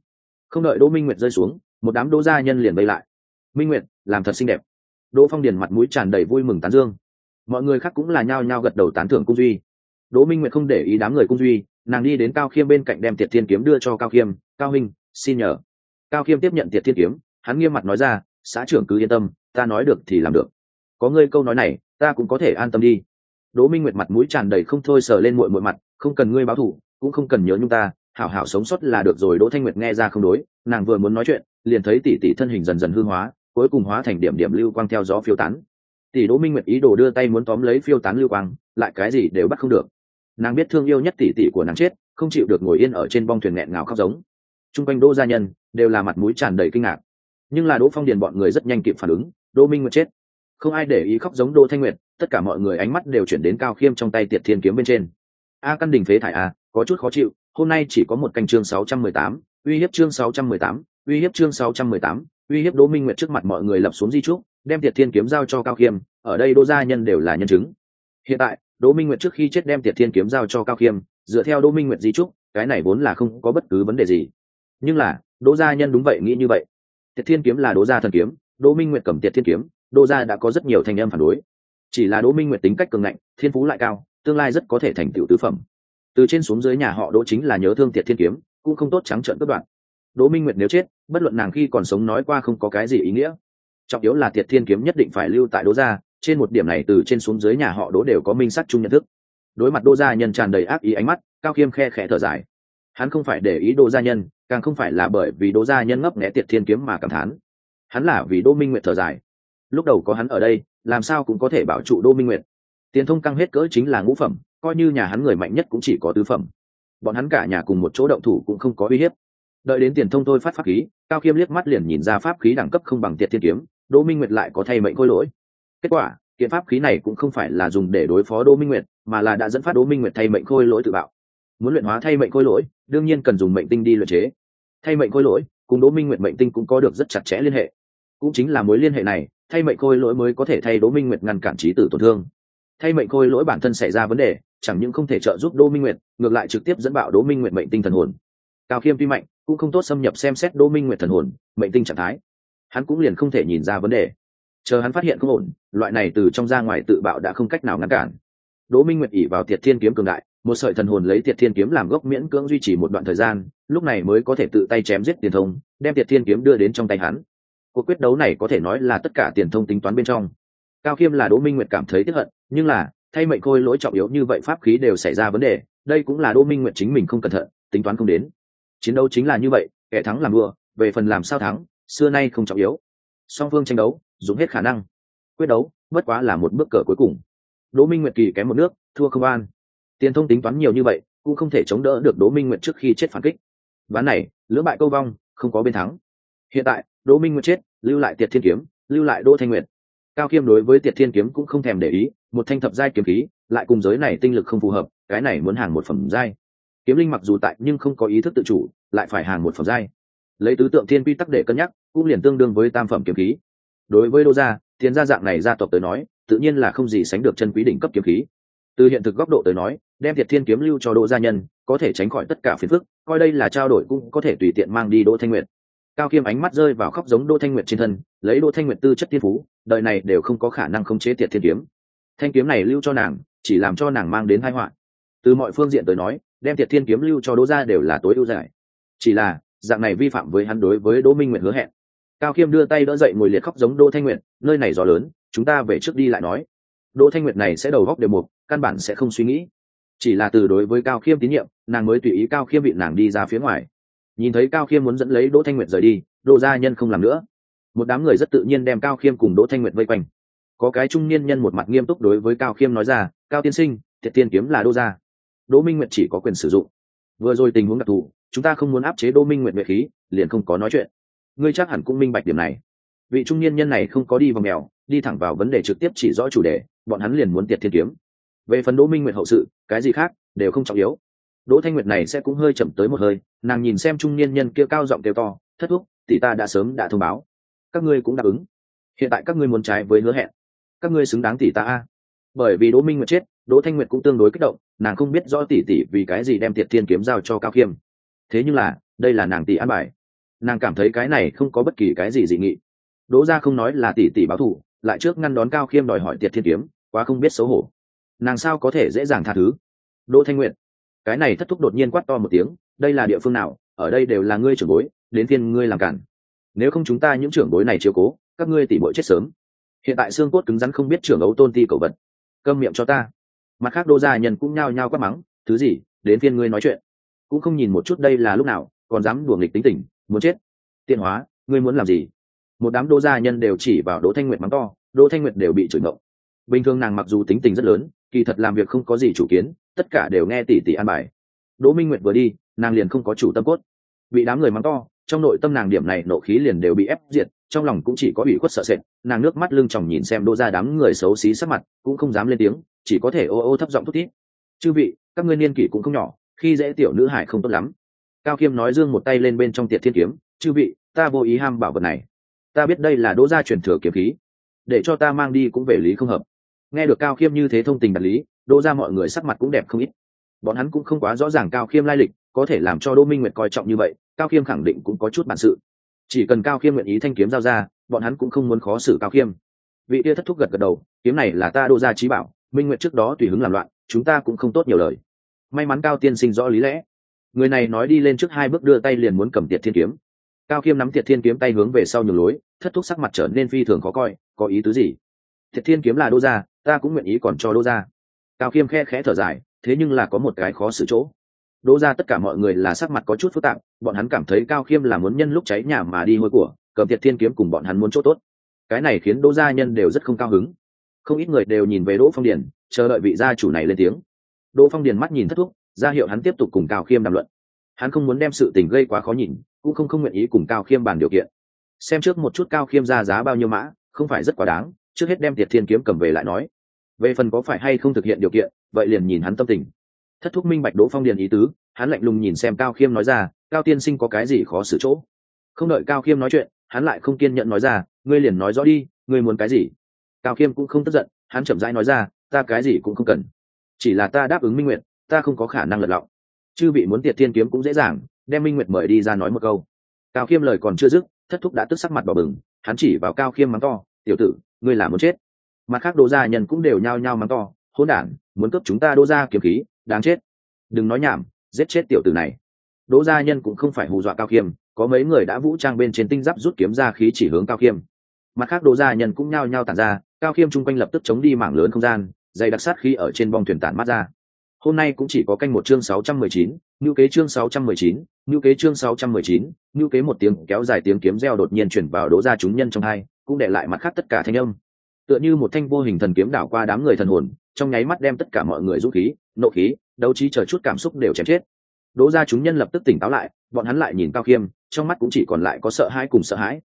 Không đợi đỗ minh nguyệt rơi xuống, một đám đỗ gia nhân liền vây lại. Minh nguyệt, làm thật xinh đẹp. Đỗ phong điền mặt mũi tràn đầy vui mừng tán dương. Mọi người khác cũng là nhao nhao gật đầu tán thưởng cung duy. Đỗ minh nguyệt không để ý đám người cung duy, nàng đi đến cao khiêm bên cạnh đem tiệt thiên kiếm đưa cho cao khiêm, cao minh xin nhờ. Cao khiêm tiếp nhận tiệt thiên kiếm, hắn nghiêm mặt nói ra, xã trưởng cứ yên tâm, ta nói được thì làm được có ngươi câu nói này, ta cũng có thể an tâm đi. Đỗ minh nguyệt mặt mũi tràn đầy không thôi sờ lên muội muội mặt, không cần ngươi báo thù, cũng không cần nhớ nhung ta, hảo hảo sống sót là được rồi, đỗ thanh nguyệt nghe ra không đối, nàng vừa muốn nói chuyện, liền thấy tỷ tỷ thân hình dần dần hư hóa, cuối cùng hóa thành điểm điểm lưu quang theo gió phiêu tán. Tỷ đỗ minh nguyệt ý đồ đưa tay muốn tóm lấy phiêu tán lưu quang, lại cái gì đều bắt không được. Nàng biết thương yêu nhất tỷ tỷ của nàng chết, không chịu được ngồi yên ở trên bong thuyền nghẹn ngào khóc giống. Chung quanh đỗ gia nhân đều là mặt mũi tràn đầy kinh ngạc. Nhưng là đỗ phong điền bọn người rất nhanh kịp phản ứng, đỗ minh nguyệt chết không ai để ý khóc giống đỗ thanh nguyệt, tất cả mọi người ánh mắt đều chuyển đến cao khiêm trong tay tiệt thiên kiếm bên trên. A căn đình phế thải a có chút khó chịu, hôm nay chỉ có một canh chương sáu trăm mười tám, uy hiếp chương sáu trăm mười tám, uy hiếp chương sáu trăm mười tám, uy hiếp đỗ minh nguyệt trước mặt mọi người lập xuống di trúc, đem tiệt thiên kiếm giao cho cao khiêm, ở đây đỗ gia nhân đều là nhân chứng. Hiện tại, đỗ minh nguyệt trước khi chết đem tiệt thiên kiếm giao cho cao khiêm, dựa theo đỗ minh nguyệt di trúc, cái này vốn là không có bất cứ vấn đề gì. Nhưng là, đỗ gia nhân đúng vậy nghĩ như vậy. Tiệt thiên kiếm là đỗ gia thần kiếm, đỗ minh nguyệt cầm tiệt thiên kiếm đỗ gia đã có rất nhiều thành em phản đối. Chỉ là đỗ minh nguyệt tính cách cường ngạnh, thiên phú lại cao, tương lai rất có thể thành tựu tứ phẩm. Từ trên xuống dưới nhà họ đỗ chính là nhớ thương tiệt thiên kiếm, cũng không tốt trắng trợn cất đoạn đỗ minh nguyệt nếu chết, bất luận nàng khi còn sống nói qua không có cái gì ý nghĩa. Trọng yếu là tiệt thiên kiếm nhất định phải lưu tại đỗ gia, trên một điểm này từ trên xuống dưới nhà họ đỗ đều có minh sắc chung nhận thức. Đối mặt đỗ gia nhân tràn đầy ác ý ánh mắt, cao khiêm khe khẽ thở dài. Hắn không phải để ý đỗ gia nhân, càng không phải là bởi vì đỗ gia nhân ngấp nghẽ tiệt thiên kiếm mà cảm thán. Hắn là vì đỗ minh nguyệt thở dài lúc đầu có hắn ở đây, làm sao cũng có thể bảo trụ Đô minh nguyệt. Tiền thông căng hết cỡ chính là ngũ phẩm, coi như nhà hắn người mạnh nhất cũng chỉ có tứ phẩm. Bọn hắn cả nhà cùng một chỗ động thủ cũng không có uy hiếp. Đợi đến tiền thông thôi phát pháp khí, cao khiêm liếc mắt liền nhìn ra pháp khí đẳng cấp không bằng tiệt thiên kiếm đỗ minh nguyệt lại có thay mệnh khôi lỗi. Kết quả, kiện pháp khí này cũng không phải là dùng để đối phó đỗ minh nguyệt, mà là đã dẫn phát đỗ minh nguyệt thay mệnh khôi lỗi tự bạo. Muốn luyện hóa thay mệnh khôi lỗi, đương nhiên cần dùng mệnh tinh đi luyện chế. Thay mệnh khôi lỗi, cùng đỗ minh nguyệt mệnh tinh cũng có được rất chặt chẽ liên hệ. Cũng chính là mối liên hệ này thay mệnh khôi lỗi mới có thể thay đỗ minh nguyệt ngăn cản trí tử tổn thương. Thay mệnh khôi lỗi bản thân xảy ra vấn đề, chẳng những không thể trợ giúp đỗ minh nguyệt, ngược lại trực tiếp dẫn bạo đỗ minh nguyệt mệnh tinh thần hồn. Cao khiêm tuy mạnh, cũng không tốt xâm nhập xem xét đỗ minh nguyệt thần hồn, mệnh tinh trạng thái. Hắn cũng liền không thể nhìn ra vấn đề. Chờ hắn phát hiện không ổn, loại này từ trong ra ngoài tự bạo đã không cách nào ngăn cản. Đỗ minh nguyệt ỉ vào tiệt thiên kiếm cường đại, một sợi thần hồn lấy tiệt thiên kiếm làm gốc miễn cưỡng duy trì một đoạn thời gian, lúc này mới có thể tự tay chém giết tiền thông, đem tiệt thiên kiếm đưa đến trong tay hắn cuộc quyết đấu này có thể nói là tất cả tiền thông tính toán bên trong. Cao khiêm là đỗ minh nguyệt cảm thấy tiếp hận, nhưng là, thay mệnh khôi lỗi trọng yếu như vậy pháp khí đều xảy ra vấn đề, đây cũng là đỗ minh nguyệt chính mình không cẩn thận, tính toán không đến. Chiến đấu chính là như vậy, kẻ thắng làm đua về phần làm sao thắng, xưa nay không trọng yếu. Song phương tranh đấu, dùng hết khả năng. Quyết đấu, bất quá là một bước cờ cuối cùng. Đỗ minh nguyệt kỳ kém một nước, thua không an. Tiền thông tính toán nhiều như vậy, cũng không thể chống đỡ được đỗ minh nguyệt trước khi chết phản kích. Ván này, lưỡng bại câu vong, không có bên thắng hiện tại, đỗ minh nguyệt chết, lưu lại tiệt thiên kiếm, lưu lại đỗ thanh nguyệt. Cao khiêm đối với tiệt thiên kiếm cũng không thèm để ý, một thanh thập giai kiếm khí, lại cùng giới này tinh lực không phù hợp, cái này muốn hàng một phẩm giai. Kiếm linh mặc dù tại nhưng không có ý thức tự chủ, lại phải hàng một phẩm giai. Lấy tứ tượng thiên quy tắc để cân nhắc, cũng liền tương đương với tam phẩm kiếm khí. Đối với đô gia tiền gia dạng này gia tộc tới nói, tự nhiên là không gì sánh được chân quý đỉnh cấp kiếm khí. Từ hiện thực góc độ tới nói, đem thiệt thiên kiếm lưu cho đỗ gia nhân, có thể tránh khỏi tất cả phiền phức, coi đây là trao đổi cũng có thể tùy tiện mang đi đỗ thanh nguyệt cao kiêm ánh mắt rơi vào khóc giống đỗ thanh nguyệt trên thân, lấy đỗ thanh nguyệt tư chất tiên phú, đời này đều không có khả năng khống chế tiệt thiên kiếm. Thanh kiếm này lưu cho nàng, chỉ làm cho nàng mang đến hai họa. Từ mọi phương diện tới nói, đem tiệt thiên kiếm lưu cho đỗ gia đều là tối ưu giải chỉ là, dạng này vi phạm với hắn đối với đỗ minh nguyệt hứa hẹn. Cao khiêm đưa tay đỡ dậy ngồi liệt khóc giống đỗ thanh nguyệt, nơi này gió lớn, chúng ta về trước đi lại nói. Đỗ thanh nguyệt này sẽ đầu góc đều mục, căn bản sẽ không suy nghĩ. Chỉ là từ đối với cao khiêm tín nhiệm, nàng mới tùy ý cao khiêm bị nàng đi ra phía ngoài nhìn thấy cao khiêm muốn dẫn lấy đỗ thanh nguyệt rời đi, đỗ gia nhân không làm nữa. Một đám người rất tự nhiên đem cao khiêm cùng đỗ thanh nguyệt vây quanh. Có cái trung niên nhân một mặt nghiêm túc đối với cao khiêm nói ra, cao tiên sinh, thiệt tiên kiếm là đỗ gia. Đỗ minh nguyệt chỉ có quyền sử dụng. Vừa rồi tình huống đặc thù, chúng ta không muốn áp chế đỗ minh nguyệt nguyệt khí, liền không có nói chuyện. Ngươi chắc hẳn cũng minh bạch điểm này. Vị trung niên nhân này không có đi vào mèo, đi thẳng vào vấn đề trực tiếp chỉ rõ chủ đề, bọn hắn liền muốn tiệt thiên kiếm. Về phần đỗ minh nguyệt hậu sự, cái gì khác, đều không trọng yếu đỗ thanh nguyệt này sẽ cũng hơi chậm tới một hơi, nàng nhìn xem trung niên nhân kia cao giọng kêu to, thất thúc, tỷ ta đã sớm đã thông báo. Các ngươi cũng đáp ứng. Hiện tại các ngươi muốn trái với hứa hẹn. Các ngươi xứng đáng tỷ ta a. Bởi vì đỗ minh nguyệt chết, đỗ thanh nguyệt cũng tương đối kích động, nàng không biết rõ tỷ tỷ vì cái gì đem tiệt thiên kiếm giao cho cao khiêm. Thế nhưng là, đây là nàng tỷ an bài. Nàng cảm thấy cái này không có bất kỳ cái gì dị nghị. Đỗ gia không nói là tỷ tỷ báo thù, lại trước ngăn đón cao khiêm đòi hỏi tiệt thiên kiếm, quá không biết xấu hổ. Nàng sao có thể dễ dàng tha thứ? Đỗ thanh nguyệt cái này thất thúc đột nhiên quát to một tiếng, đây là địa phương nào? Ở đây đều là ngươi trưởng bối, đến phiên ngươi làm cản. Nếu không chúng ta những trưởng bối này chiếu cố, các ngươi tỉ bội chết sớm. Hiện tại xương cốt cứng rắn không biết trưởng ấu tôn ti cầu vật. Câm miệng cho ta. Mặt khác đô gia nhân cũng nhao nhao quát mắng, thứ gì? Đến phiên ngươi nói chuyện. Cũng không nhìn một chút đây là lúc nào, còn dám đùa nghịch tính tình, muốn chết. Tiện hóa, ngươi muốn làm gì? Một đám đô gia nhân đều chỉ vào đỗ thanh nguyệt mắng to, đỗ thanh nguyệt đều bị chửi ngộng. Bình thường nàng mặc dù tính tình rất lớn, kỳ thật làm việc không có gì chủ kiến tất cả đều nghe tỷ tỷ an bài. Đỗ minh nguyệt vừa đi, nàng liền không có chủ tâm cốt. Bị đám người mắng to, trong nội tâm nàng điểm này nộ khí liền đều bị ép diệt, trong lòng cũng chỉ có ủy khuất sợ sệt, nàng nước mắt lưng chòng nhìn xem đỗ ra đám người xấu xí sắc mặt, cũng không dám lên tiếng, chỉ có thể ô ô thấp giọng thút thít. Chư vị, các ngươi niên kỷ cũng không nhỏ, khi dễ tiểu nữ hải không tốt lắm. Cao khiêm nói dương một tay lên bên trong tiệt thiên kiếm, chư vị, ta vô ý ham bảo vật này. Ta biết đây là đỗ gia truyền thừa kiếm khí, để cho ta mang đi cũng về lý không hợp. Nghe được cao khiêm như thế thông tình đạt lý đỗ ra mọi người sắc mặt cũng đẹp không ít. Bọn hắn cũng không quá rõ ràng cao khiêm lai lịch, có thể làm cho đỗ minh nguyệt coi trọng như vậy, cao khiêm khẳng định cũng có chút bản sự. Chỉ cần cao khiêm nguyện ý thanh kiếm giao ra, bọn hắn cũng không muốn khó xử cao khiêm. Vị tia thất thúc gật gật đầu, kiếm này là ta Đô gia trí bảo, minh nguyện trước đó tùy hứng làm loạn, chúng ta cũng không tốt nhiều lời. May mắn cao tiên sinh rõ lý lẽ. Người này nói đi lên trước hai bước đưa tay liền muốn cầm tiệt thiên kiếm. Cao khiêm nắm tiệt thiên kiếm tay hướng về sau nhường lối, thất thúc sắc mặt trở nên phi thường khó coi, có ý tứ gì? Tiệt thiên kiếm là đô gia ta cũng nguyện ý còn cho đô gia cao khiêm khe khẽ thở dài, thế nhưng là có một cái khó xử chỗ. Đỗ ra tất cả mọi người là sắc mặt có chút phức tạp, bọn hắn cảm thấy cao khiêm là muốn nhân lúc cháy nhà mà đi hôi của, cầm thiệt thiên kiếm cùng bọn hắn muốn chỗ tốt. Cái này khiến đỗ gia nhân đều rất không cao hứng. Không ít người đều nhìn về đỗ phong điền, chờ đợi vị gia chủ này lên tiếng. Đỗ phong điền mắt nhìn thất thúc, ra hiệu hắn tiếp tục cùng cao khiêm đàm luận. Hắn không muốn đem sự tình gây quá khó nhìn, cũng không không nguyện ý cùng cao khiêm bàn điều kiện. Xem trước một chút cao khiêm ra giá bao nhiêu mã, không phải rất quá đáng, trước hết đem tiệt thiên kiếm cầm về lại nói về phần có phải hay không thực hiện điều kiện, vậy liền nhìn hắn tâm tình. Thất thúc minh bạch đỗ phong điền ý tứ, hắn lạnh lùng nhìn xem cao khiêm nói ra, cao tiên sinh có cái gì khó xử chỗ? Không đợi cao khiêm nói chuyện, hắn lại không kiên nhận nói ra, ngươi liền nói rõ đi, ngươi muốn cái gì? Cao khiêm cũng không tức giận, hắn chậm rãi nói ra, ta cái gì cũng không cần. Chỉ là ta đáp ứng minh nguyện ta không có khả năng lật lọng. Chư vị muốn tiệt thiên kiếm cũng dễ dàng, đem minh nguyệt mời đi ra nói một câu. Cao khiêm lời còn chưa dứt, thất thúc đã tức sắc mặt bỏ bừng, hắn chỉ vào cao khiêm mắng to, tiểu tử, ngươi là muốn chết mặt khác đỗ gia nhân cũng đều nhao nhao mắng to, hỗn đản, muốn cướp chúng ta đỗ gia kiếm khí, đáng chết. Đừng nói nhảm, giết chết tiểu tử này. Đỗ gia nhân cũng không phải hù dọa cao khiêm, có mấy người đã vũ trang bên trên tinh giáp rút kiếm ra khí chỉ hướng cao khiêm. Mặt khác đỗ gia nhân cũng nhao nhao tản ra, cao khiêm chung quanh lập tức chống đi mảng lớn không gian, dày đặc sát khí ở trên bong thuyền tản mát ra. Hôm nay cũng chỉ có canh một chương sáu trăm mười chín kế chương sáu trăm mười chín kế chương sáu trăm mười chín kế một tiếng kéo dài tiếng kiếm reo đột nhiên chuyển vào đỗ gia chúng nhân trong hai, cũng để lại mặt khác tất cả thanh âm tựa như một thanh vô hình thần kiếm đảo qua đám người thần hồn, trong nháy mắt đem tất cả mọi người rút khí, nộ khí, đấu trí chờ chút cảm xúc đều chém chết. Đỗ ra chúng nhân lập tức tỉnh táo lại, bọn hắn lại nhìn cao khiêm, trong mắt cũng chỉ còn lại có sợ hãi cùng sợ hãi.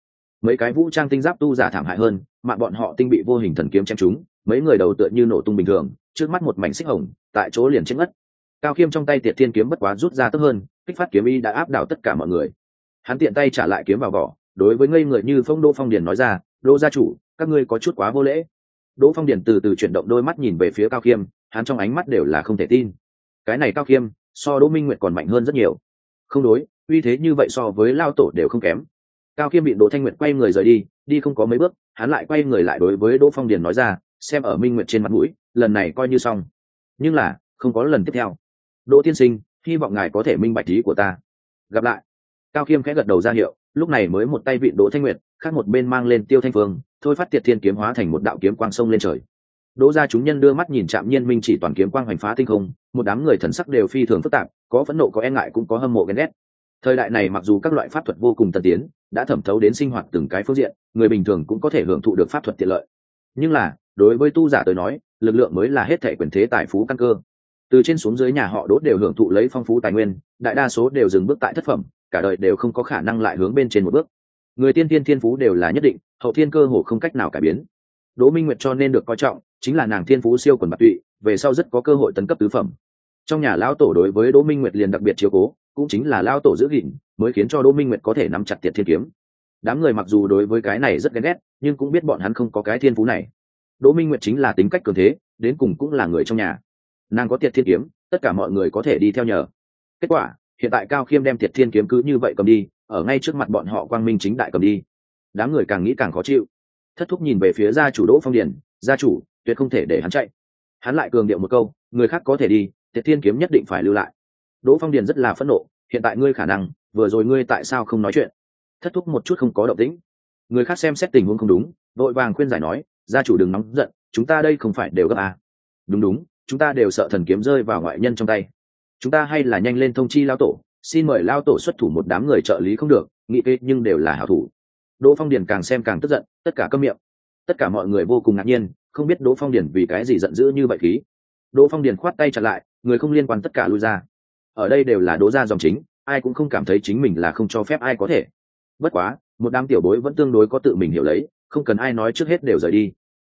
Mấy cái vũ trang tinh giáp tu giả thảm hại hơn, mà bọn họ tinh bị vô hình thần kiếm chém chúng, mấy người đầu tựa như nổ tung bình thường, trước mắt một mảnh xích hồng, tại chỗ liền chết ngất cao khiêm trong tay tiệt thiên kiếm bất quá rút ra tấp hơn, kích phát kiếm y đã áp đảo tất cả mọi người. Hắn tiện tay trả lại kiếm vào vỏ đối với ngây người như phong đỗ phong điền nói ra, đỗ gia chủ, các ngươi có chút quá vô lễ. Đỗ phong điền từ từ chuyển động đôi mắt nhìn về phía cao khiêm, hắn trong ánh mắt đều là không thể tin. Cái này cao khiêm, so đỗ minh nguyệt còn mạnh hơn rất nhiều. Không đối, uy thế như vậy so với lao tổ đều không kém. Cao khiêm bị đỗ thanh nguyệt quay người rời đi đi không có mấy bước, hắn lại quay người lại đối với đỗ phong điền nói ra, xem ở minh nguyệt trên mặt mũi, lần này coi như xong. Nhưng là, không có lần tiếp theo. Đỗ tiên sinh, hy vọng ngài có thể minh bạch ý của ta. Gặp lại, cao khiêm khẽ gật đầu ra hiệu lúc này mới một tay vịn đỗ thanh nguyệt, khác một bên mang lên tiêu thanh phương, thôi phát tiệt thiên kiếm hóa thành một đạo kiếm quang sông lên trời. Đỗ ra chúng nhân đưa mắt nhìn chạm nhiên minh chỉ toàn kiếm quang hoành phá tinh không, một đám người thần sắc đều phi thường phức tạp, có phẫn nộ có e ngại cũng có hâm mộ ghen ghét. Thời đại này mặc dù các loại pháp thuật vô cùng tân tiến, đã thẩm thấu đến sinh hoạt từng cái phương diện, người bình thường cũng có thể hưởng thụ được pháp thuật tiện lợi. Nhưng là, đối với tu giả tới nói, lực lượng mới là hết thể quyền thế tài phú căn cơ từ trên xuống dưới nhà họ đốt đều hưởng thụ lấy phong phú tài nguyên, đại đa số đều dừng bước tại thất phẩm, cả đời đều không có khả năng lại hướng bên trên một bước. Người tiên tiên thiên phú đều là nhất định, hậu thiên cơ hồ không cách nào cải biến. Đỗ minh nguyệt cho nên được coi trọng, chính là nàng thiên phú siêu quần bạc tụy, về sau rất có cơ hội tấn cấp tứ phẩm. Trong nhà lão tổ đối với đỗ minh nguyệt liền đặc biệt chiếu cố, cũng chính là lao tổ giữ gìn, mới khiến cho đỗ minh nguyệt có thể nắm chặt tiệt thiên kiếm. Đám người mặc dù đối với cái này rất ghen ghét, nhưng cũng biết bọn hắn không có cái thiên phú này. Đỗ minh nguyệt chính là tính cách cường thế, đến cùng cũng là người trong nhà nàng có tiệt thiên kiếm, tất cả mọi người có thể đi theo nhờ. Kết quả, hiện tại cao khiêm đem tiệt thiên kiếm cứ như vậy cầm đi, ở ngay trước mặt bọn họ quang minh chính đại cầm đi. Đám người càng nghĩ càng khó chịu. Thất thúc nhìn về phía gia chủ đỗ phong điền, gia chủ, tuyệt không thể để hắn chạy. Hắn lại cường điệu một câu, người khác có thể đi, tiệt thiên kiếm nhất định phải lưu lại. Đỗ phong điền rất là phẫn nộ, hiện tại ngươi khả năng, vừa rồi ngươi tại sao không nói chuyện? Thất thúc một chút không có động tĩnh. Người khác xem xét tình huống không đúng, vội vàng khuyên giải nói, gia chủ đừng nóng giận, chúng ta đây không phải đều gấp à. đúng đúng chúng ta đều sợ thần kiếm rơi vào ngoại nhân trong tay. Chúng ta hay là nhanh lên thông chi lao tổ, xin mời lao tổ xuất thủ một đám người trợ lý không được nghị kê nhưng đều là hảo thủ. Đỗ phong điền càng xem càng tức giận, tất cả câm miệng. Tất cả mọi người vô cùng ngạc nhiên, không biết đỗ phong điền vì cái gì giận dữ như vậy khí. Đỗ phong điền khoát tay chặt lại, người không liên quan tất cả lui ra. Ở đây đều là đỗ gia dòng chính, ai cũng không cảm thấy chính mình là không cho phép ai có thể. Bất quá, một đám tiểu bối vẫn tương đối có tự mình hiểu lấy, không cần ai nói trước hết đều rời đi.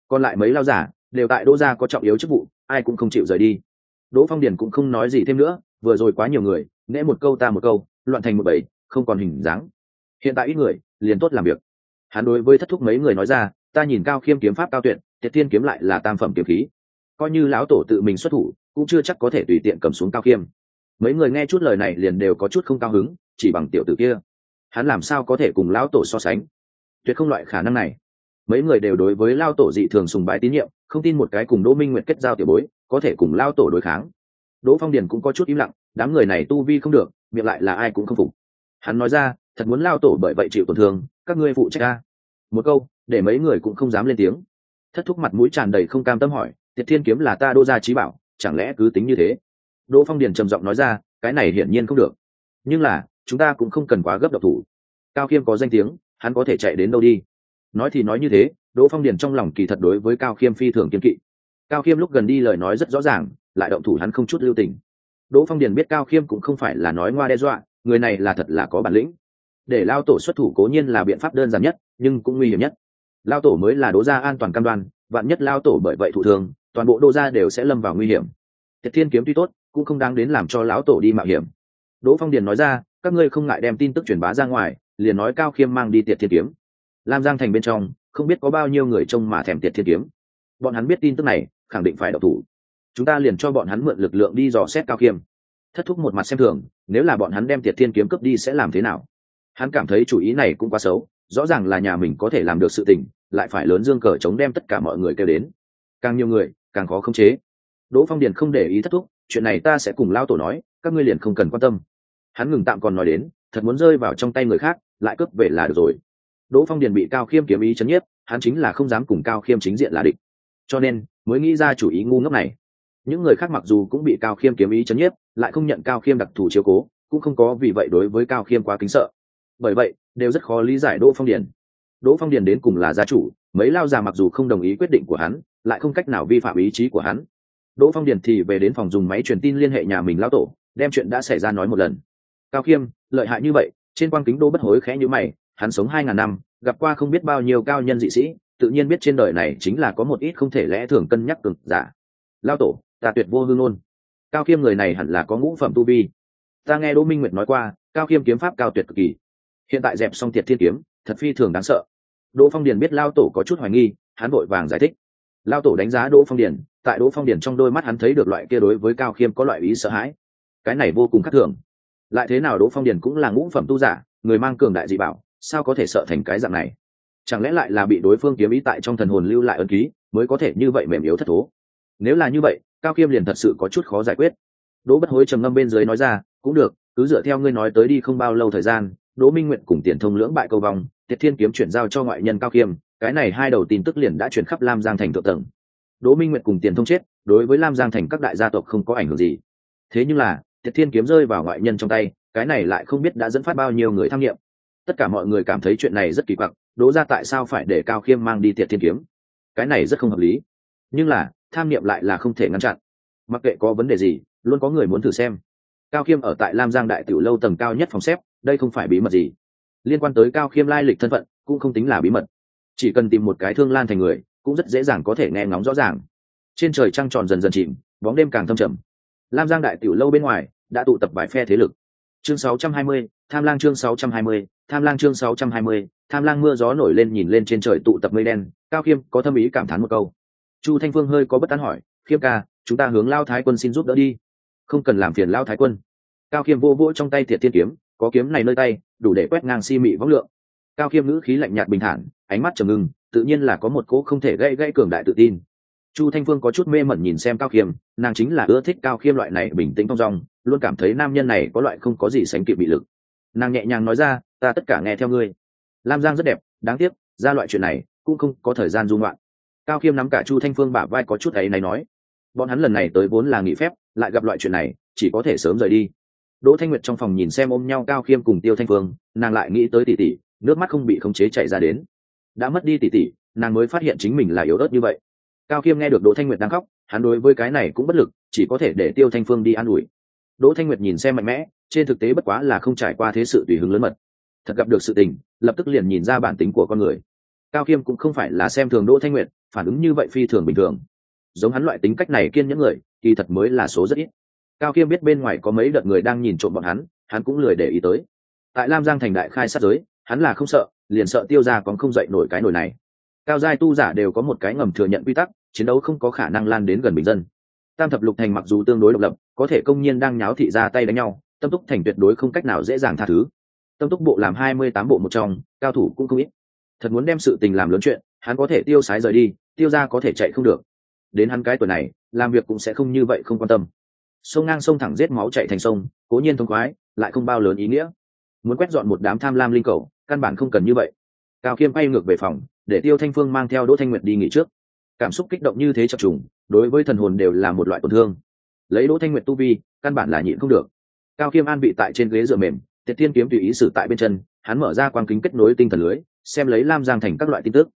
Còn lại mấy lao giả, đều tại đỗ gia có trọng yếu chức vụ ai cũng không chịu rời đi. Đỗ phong điền cũng không nói gì thêm nữa, vừa rồi quá nhiều người nễ một câu ta một câu, loạn thành một bầy, không còn hình dáng. Hiện tại ít người, liền tốt làm việc. Hắn đối với thất thúc mấy người nói ra, ta nhìn cao khiêm kiếm pháp cao tuyệt tiệt thiên kiếm lại là tam phẩm kiếm khí. Coi như lão tổ tự mình xuất thủ, cũng chưa chắc có thể tùy tiện cầm xuống cao khiêm. Mấy người nghe chút lời này liền đều có chút không cao hứng, chỉ bằng tiểu tử kia. Hắn làm sao có thể cùng lão tổ so sánh? Tuyệt không loại khả năng này mấy người đều đối với lao tổ dị thường sùng bái tín nhiệm, không tin một cái cùng đỗ minh nguyệt kết giao tiểu bối, có thể cùng lao tổ đối kháng. Đỗ phong điền cũng có chút im lặng, đám người này tu vi không được, miệng lại là ai cũng không phục. Hắn nói ra, thật muốn lao tổ bởi vậy chịu tổn thương, các ngươi phụ trách ta một câu, để mấy người cũng không dám lên tiếng. Thất thúc mặt mũi tràn đầy không cam tâm hỏi, tiệt thiên kiếm là ta đô gia trí bảo, chẳng lẽ cứ tính như thế? Đỗ phong điền trầm giọng nói ra, cái này hiển nhiên không được. Nhưng là, chúng ta cũng không cần quá gấp độc thủ. Cao khiêm có danh tiếng, hắn có thể chạy đến đâu đi? Nói thì nói như thế, đỗ phong điền trong lòng kỳ thật đối với cao khiêm phi thường kiên kỵ. Cao khiêm lúc gần đi lời nói rất rõ ràng, lại động thủ hắn không chút lưu tình. Đỗ phong điền biết cao khiêm cũng không phải là nói ngoa đe dọa, người này là thật là có bản lĩnh. Để lao tổ xuất thủ cố nhiên là biện pháp đơn giản nhất, nhưng cũng nguy hiểm nhất. Lao tổ mới là đỗ gia an toàn cam đoan, vạn nhất lao tổ bởi vậy thụ thường toàn bộ đô gia đều sẽ lâm vào nguy hiểm. Thiệt thiên kiếm tuy tốt, cũng không đáng đến làm cho lão tổ đi mạo hiểm. Đỗ phong điền nói ra, các ngươi không ngại đem tin tức truyền bá ra ngoài, liền nói cao khiêm mang đi tiệt thiên kiếm lam giang thành bên trong, không biết có bao nhiêu người trông mà thèm tiệt thiên kiếm. Bọn hắn biết tin tức này, khẳng định phải độc thủ. Chúng ta liền cho bọn hắn mượn lực lượng đi dò xét cao khiêm thất thúc một mặt xem thường, nếu là bọn hắn đem tiệt thiên kiếm cướp đi sẽ làm thế nào? Hắn cảm thấy chủ ý này cũng quá xấu, rõ ràng là nhà mình có thể làm được sự tình, lại phải lớn dương cờ chống đem tất cả mọi người kêu đến. Càng nhiều người, càng khó khống chế. Đỗ phong điền không để ý thất thúc, chuyện này ta sẽ cùng lao tổ nói, các ngươi liền không cần quan tâm. Hắn ngừng tạm còn nói đến, thật muốn rơi vào trong tay người khác, lại cướp về là được rồi đỗ phong điền bị cao khiêm kiếm ý chấn nhiếp, hắn chính là không dám cùng cao khiêm chính diện là địch. Cho nên, mới nghĩ ra chủ ý ngu ngốc này. Những người khác mặc dù cũng bị cao khiêm kiếm ý chấn nhiếp, lại không nhận cao khiêm đặc thù chiếu cố, cũng không có vì vậy đối với cao khiêm quá kính sợ. Bởi vậy, đều rất khó lý giải đỗ phong điền. Đỗ phong điền đến cùng là gia chủ, mấy lao già mặc dù không đồng ý quyết định của hắn, lại không cách nào vi phạm ý chí của hắn. Đỗ phong điền thì về đến phòng dùng máy truyền tin liên hệ nhà mình lao tổ, đem chuyện đã xảy ra nói một lần. Cao khiêm, lợi hại như vậy, trên quang kính đô bất hối khẽ như mày hắn sống hai ngàn năm, gặp qua không biết bao nhiêu cao nhân dị sĩ, tự nhiên biết trên đời này chính là có một ít không thể lẽ thường cân nhắc cực giả. Lao tổ, ta tuyệt vô hương ngôn cao khiêm người này hẳn là có ngũ phẩm tu vi. Ta nghe đỗ minh nguyệt nói qua, cao khiêm kiếm pháp cao tuyệt cực kỳ. Hiện tại dẹp xong tiệt thiên kiếm, thật phi thường đáng sợ. Đỗ phong điền biết lao tổ có chút hoài nghi, hắn vội vàng giải thích. Lao tổ đánh giá đỗ phong điền, tại đỗ phong điền trong đôi mắt hắn thấy được loại kia đối với cao khiêm có loại ý sợ hãi. Cái này vô cùng khắc thường. Lại thế nào đỗ phong điền cũng là ngũ phẩm tu giả, người mang cường đại dị bảo sao có thể sợ thành cái dạng này? Chẳng lẽ lại là bị đối phương kiếm ý tại trong thần hồn lưu lại ân ký, mới có thể như vậy mềm yếu thất thố? Nếu là như vậy, cao khiêm liền thật sự có chút khó giải quyết. Đỗ bất hối trầm ngâm bên dưới nói ra, cũng được, cứ dựa theo ngươi nói tới đi không bao lâu thời gian, đỗ minh nguyện cùng tiền thông lưỡng bại câu vòng, tiệt thiên kiếm chuyển giao cho ngoại nhân cao khiêm cái này hai đầu tin tức liền đã chuyển khắp lam giang thành thượng tầng. Đỗ minh nguyện cùng tiền thông chết, đối với lam giang thành các đại gia tộc không có ảnh hưởng gì. Thế nhưng là, tiệt thiên kiếm rơi vào ngoại nhân trong tay, cái này lại không biết đã dẫn phát bao nhiêu người tham nghiệm tất cả mọi người cảm thấy chuyện này rất kỳ quặc đố ra tại sao phải để cao khiêm mang đi tiệt thiên kiếm? Cái này rất không hợp lý. Nhưng là tham niệm lại là không thể ngăn chặn. Mặc kệ có vấn đề gì luôn có người muốn thử xem. Cao khiêm ở tại lam giang đại tiểu lâu tầng cao nhất phòng xếp đây không phải bí mật gì. Liên quan tới cao khiêm lai lịch thân phận cũng không tính là bí mật. Chỉ cần tìm một cái thương lan thành người cũng rất dễ dàng có thể nghe ngóng rõ ràng. Trên trời trăng tròn dần dần chìm bóng đêm càng thâm trầm. Lam giang đại tiểu lâu bên ngoài đã tụ tập vài phe thế lực. Chương 620, tham lang chương 620, tham lang chương 620, tham lang mưa gió nổi lên nhìn lên trên trời tụ tập mây đen cao khiêm có thâm ý cảm thán một câu. Chu thanh phương hơi có bất tán hỏi khiêm ca chúng ta hướng lao thái quân xin giúp đỡ đi. Không cần làm phiền lao thái quân. Cao khiêm vô vỗ trong tay thiệt thiên kiếm có kiếm này nơi tay đủ để quét ngang si mị võng lượng. Cao khiêm ngữ khí lạnh nhạt bình thản ánh mắt trầm ngưng tự nhiên là có một cỗ không thể gây gây cường đại tự tin. Chu thanh phương có chút mê mẩn nhìn xem cao khiêm nàng chính là ưa thích cao khiêm loại này bình tĩnh thong dong luôn cảm thấy nam nhân này có loại không có gì sánh kịp bị lực. Nàng nhẹ nhàng nói ra ta tất cả nghe theo ngươi. Lam giang rất đẹp, đáng tiếc, ra loại chuyện này cũng không có thời gian dung loạn cao khiêm nắm cả chu thanh phương bả vai có chút ấy này nói. Bọn hắn lần này tới vốn là nghỉ phép, lại gặp loại chuyện này, chỉ có thể sớm rời đi. Đỗ thanh nguyệt trong phòng nhìn xem ôm nhau cao khiêm cùng tiêu thanh phương, nàng lại nghĩ tới tỷ tỷ, nước mắt không bị khống chế chạy ra đến. Đã mất đi tỷ tỷ, nàng mới phát hiện chính mình là yếu ớt như vậy. Cao khiêm nghe được đỗ thanh nguyệt đang khóc, hắn đối với cái này cũng bất lực, chỉ có thể để tiêu thanh phương đi an ủi. Đỗ thanh nguyệt nhìn xem mạnh mẽ, trên thực tế bất quá là không trải qua thế sự tùy hứng lớn mật thật gặp được sự tình, lập tức liền nhìn ra bản tính của con người. Cao khiêm cũng không phải là xem thường đỗ thanh nguyệt, phản ứng như vậy phi thường bình thường. Giống hắn loại tính cách này kiên những người thì thật mới là số rất ít. Cao khiêm biết bên ngoài có mấy đợt người đang nhìn trộm bọn hắn hắn cũng lười để ý tới. Tại lam giang thành đại khai sát giới, hắn là không sợ, liền sợ tiêu ra còn không dậy nổi cái nổi này. Cao giai tu giả đều có một cái ngầm thừa nhận quy tắc, chiến đấu không có khả năng lan đến gần bình dân. Tam thập lục thành mặc dù tương đối độc lập, có thể công nhiên đang nháo thị ra tay đánh nhau, tâm túc thành tuyệt đối không cách nào dễ dàng tha thứ tâm túc bộ làm hai mươi tám bộ một trong, cao thủ cũng không ít. Thật muốn đem sự tình làm lớn chuyện, hắn có thể tiêu sái rời đi, tiêu ra có thể chạy không được. Đến hắn cái tuổi này, làm việc cũng sẽ không như vậy không quan tâm. Sông ngang sông thẳng giết máu chạy thành sông, cố nhiên thông khoái, lại không bao lớn ý nghĩa. Muốn quét dọn một đám tham lam linh cầu, căn bản không cần như vậy. Cao khiêm bay ngược về phòng, để tiêu thanh phương mang theo đỗ thanh nguyệt đi nghỉ trước. Cảm xúc kích động như thế chập trùng, đối với thần hồn đều là một loại tổn thương. Lấy đỗ thanh nguyệt tu vi, căn bản là nhịn không được. Cao khiêm an bị tại trên ghế dựa mềm tiệt tiên kiếm tùy ý sử tại bên chân hắn mở ra quang kính kết nối tinh thần lưới xem lấy lam giang thành các loại tin tức.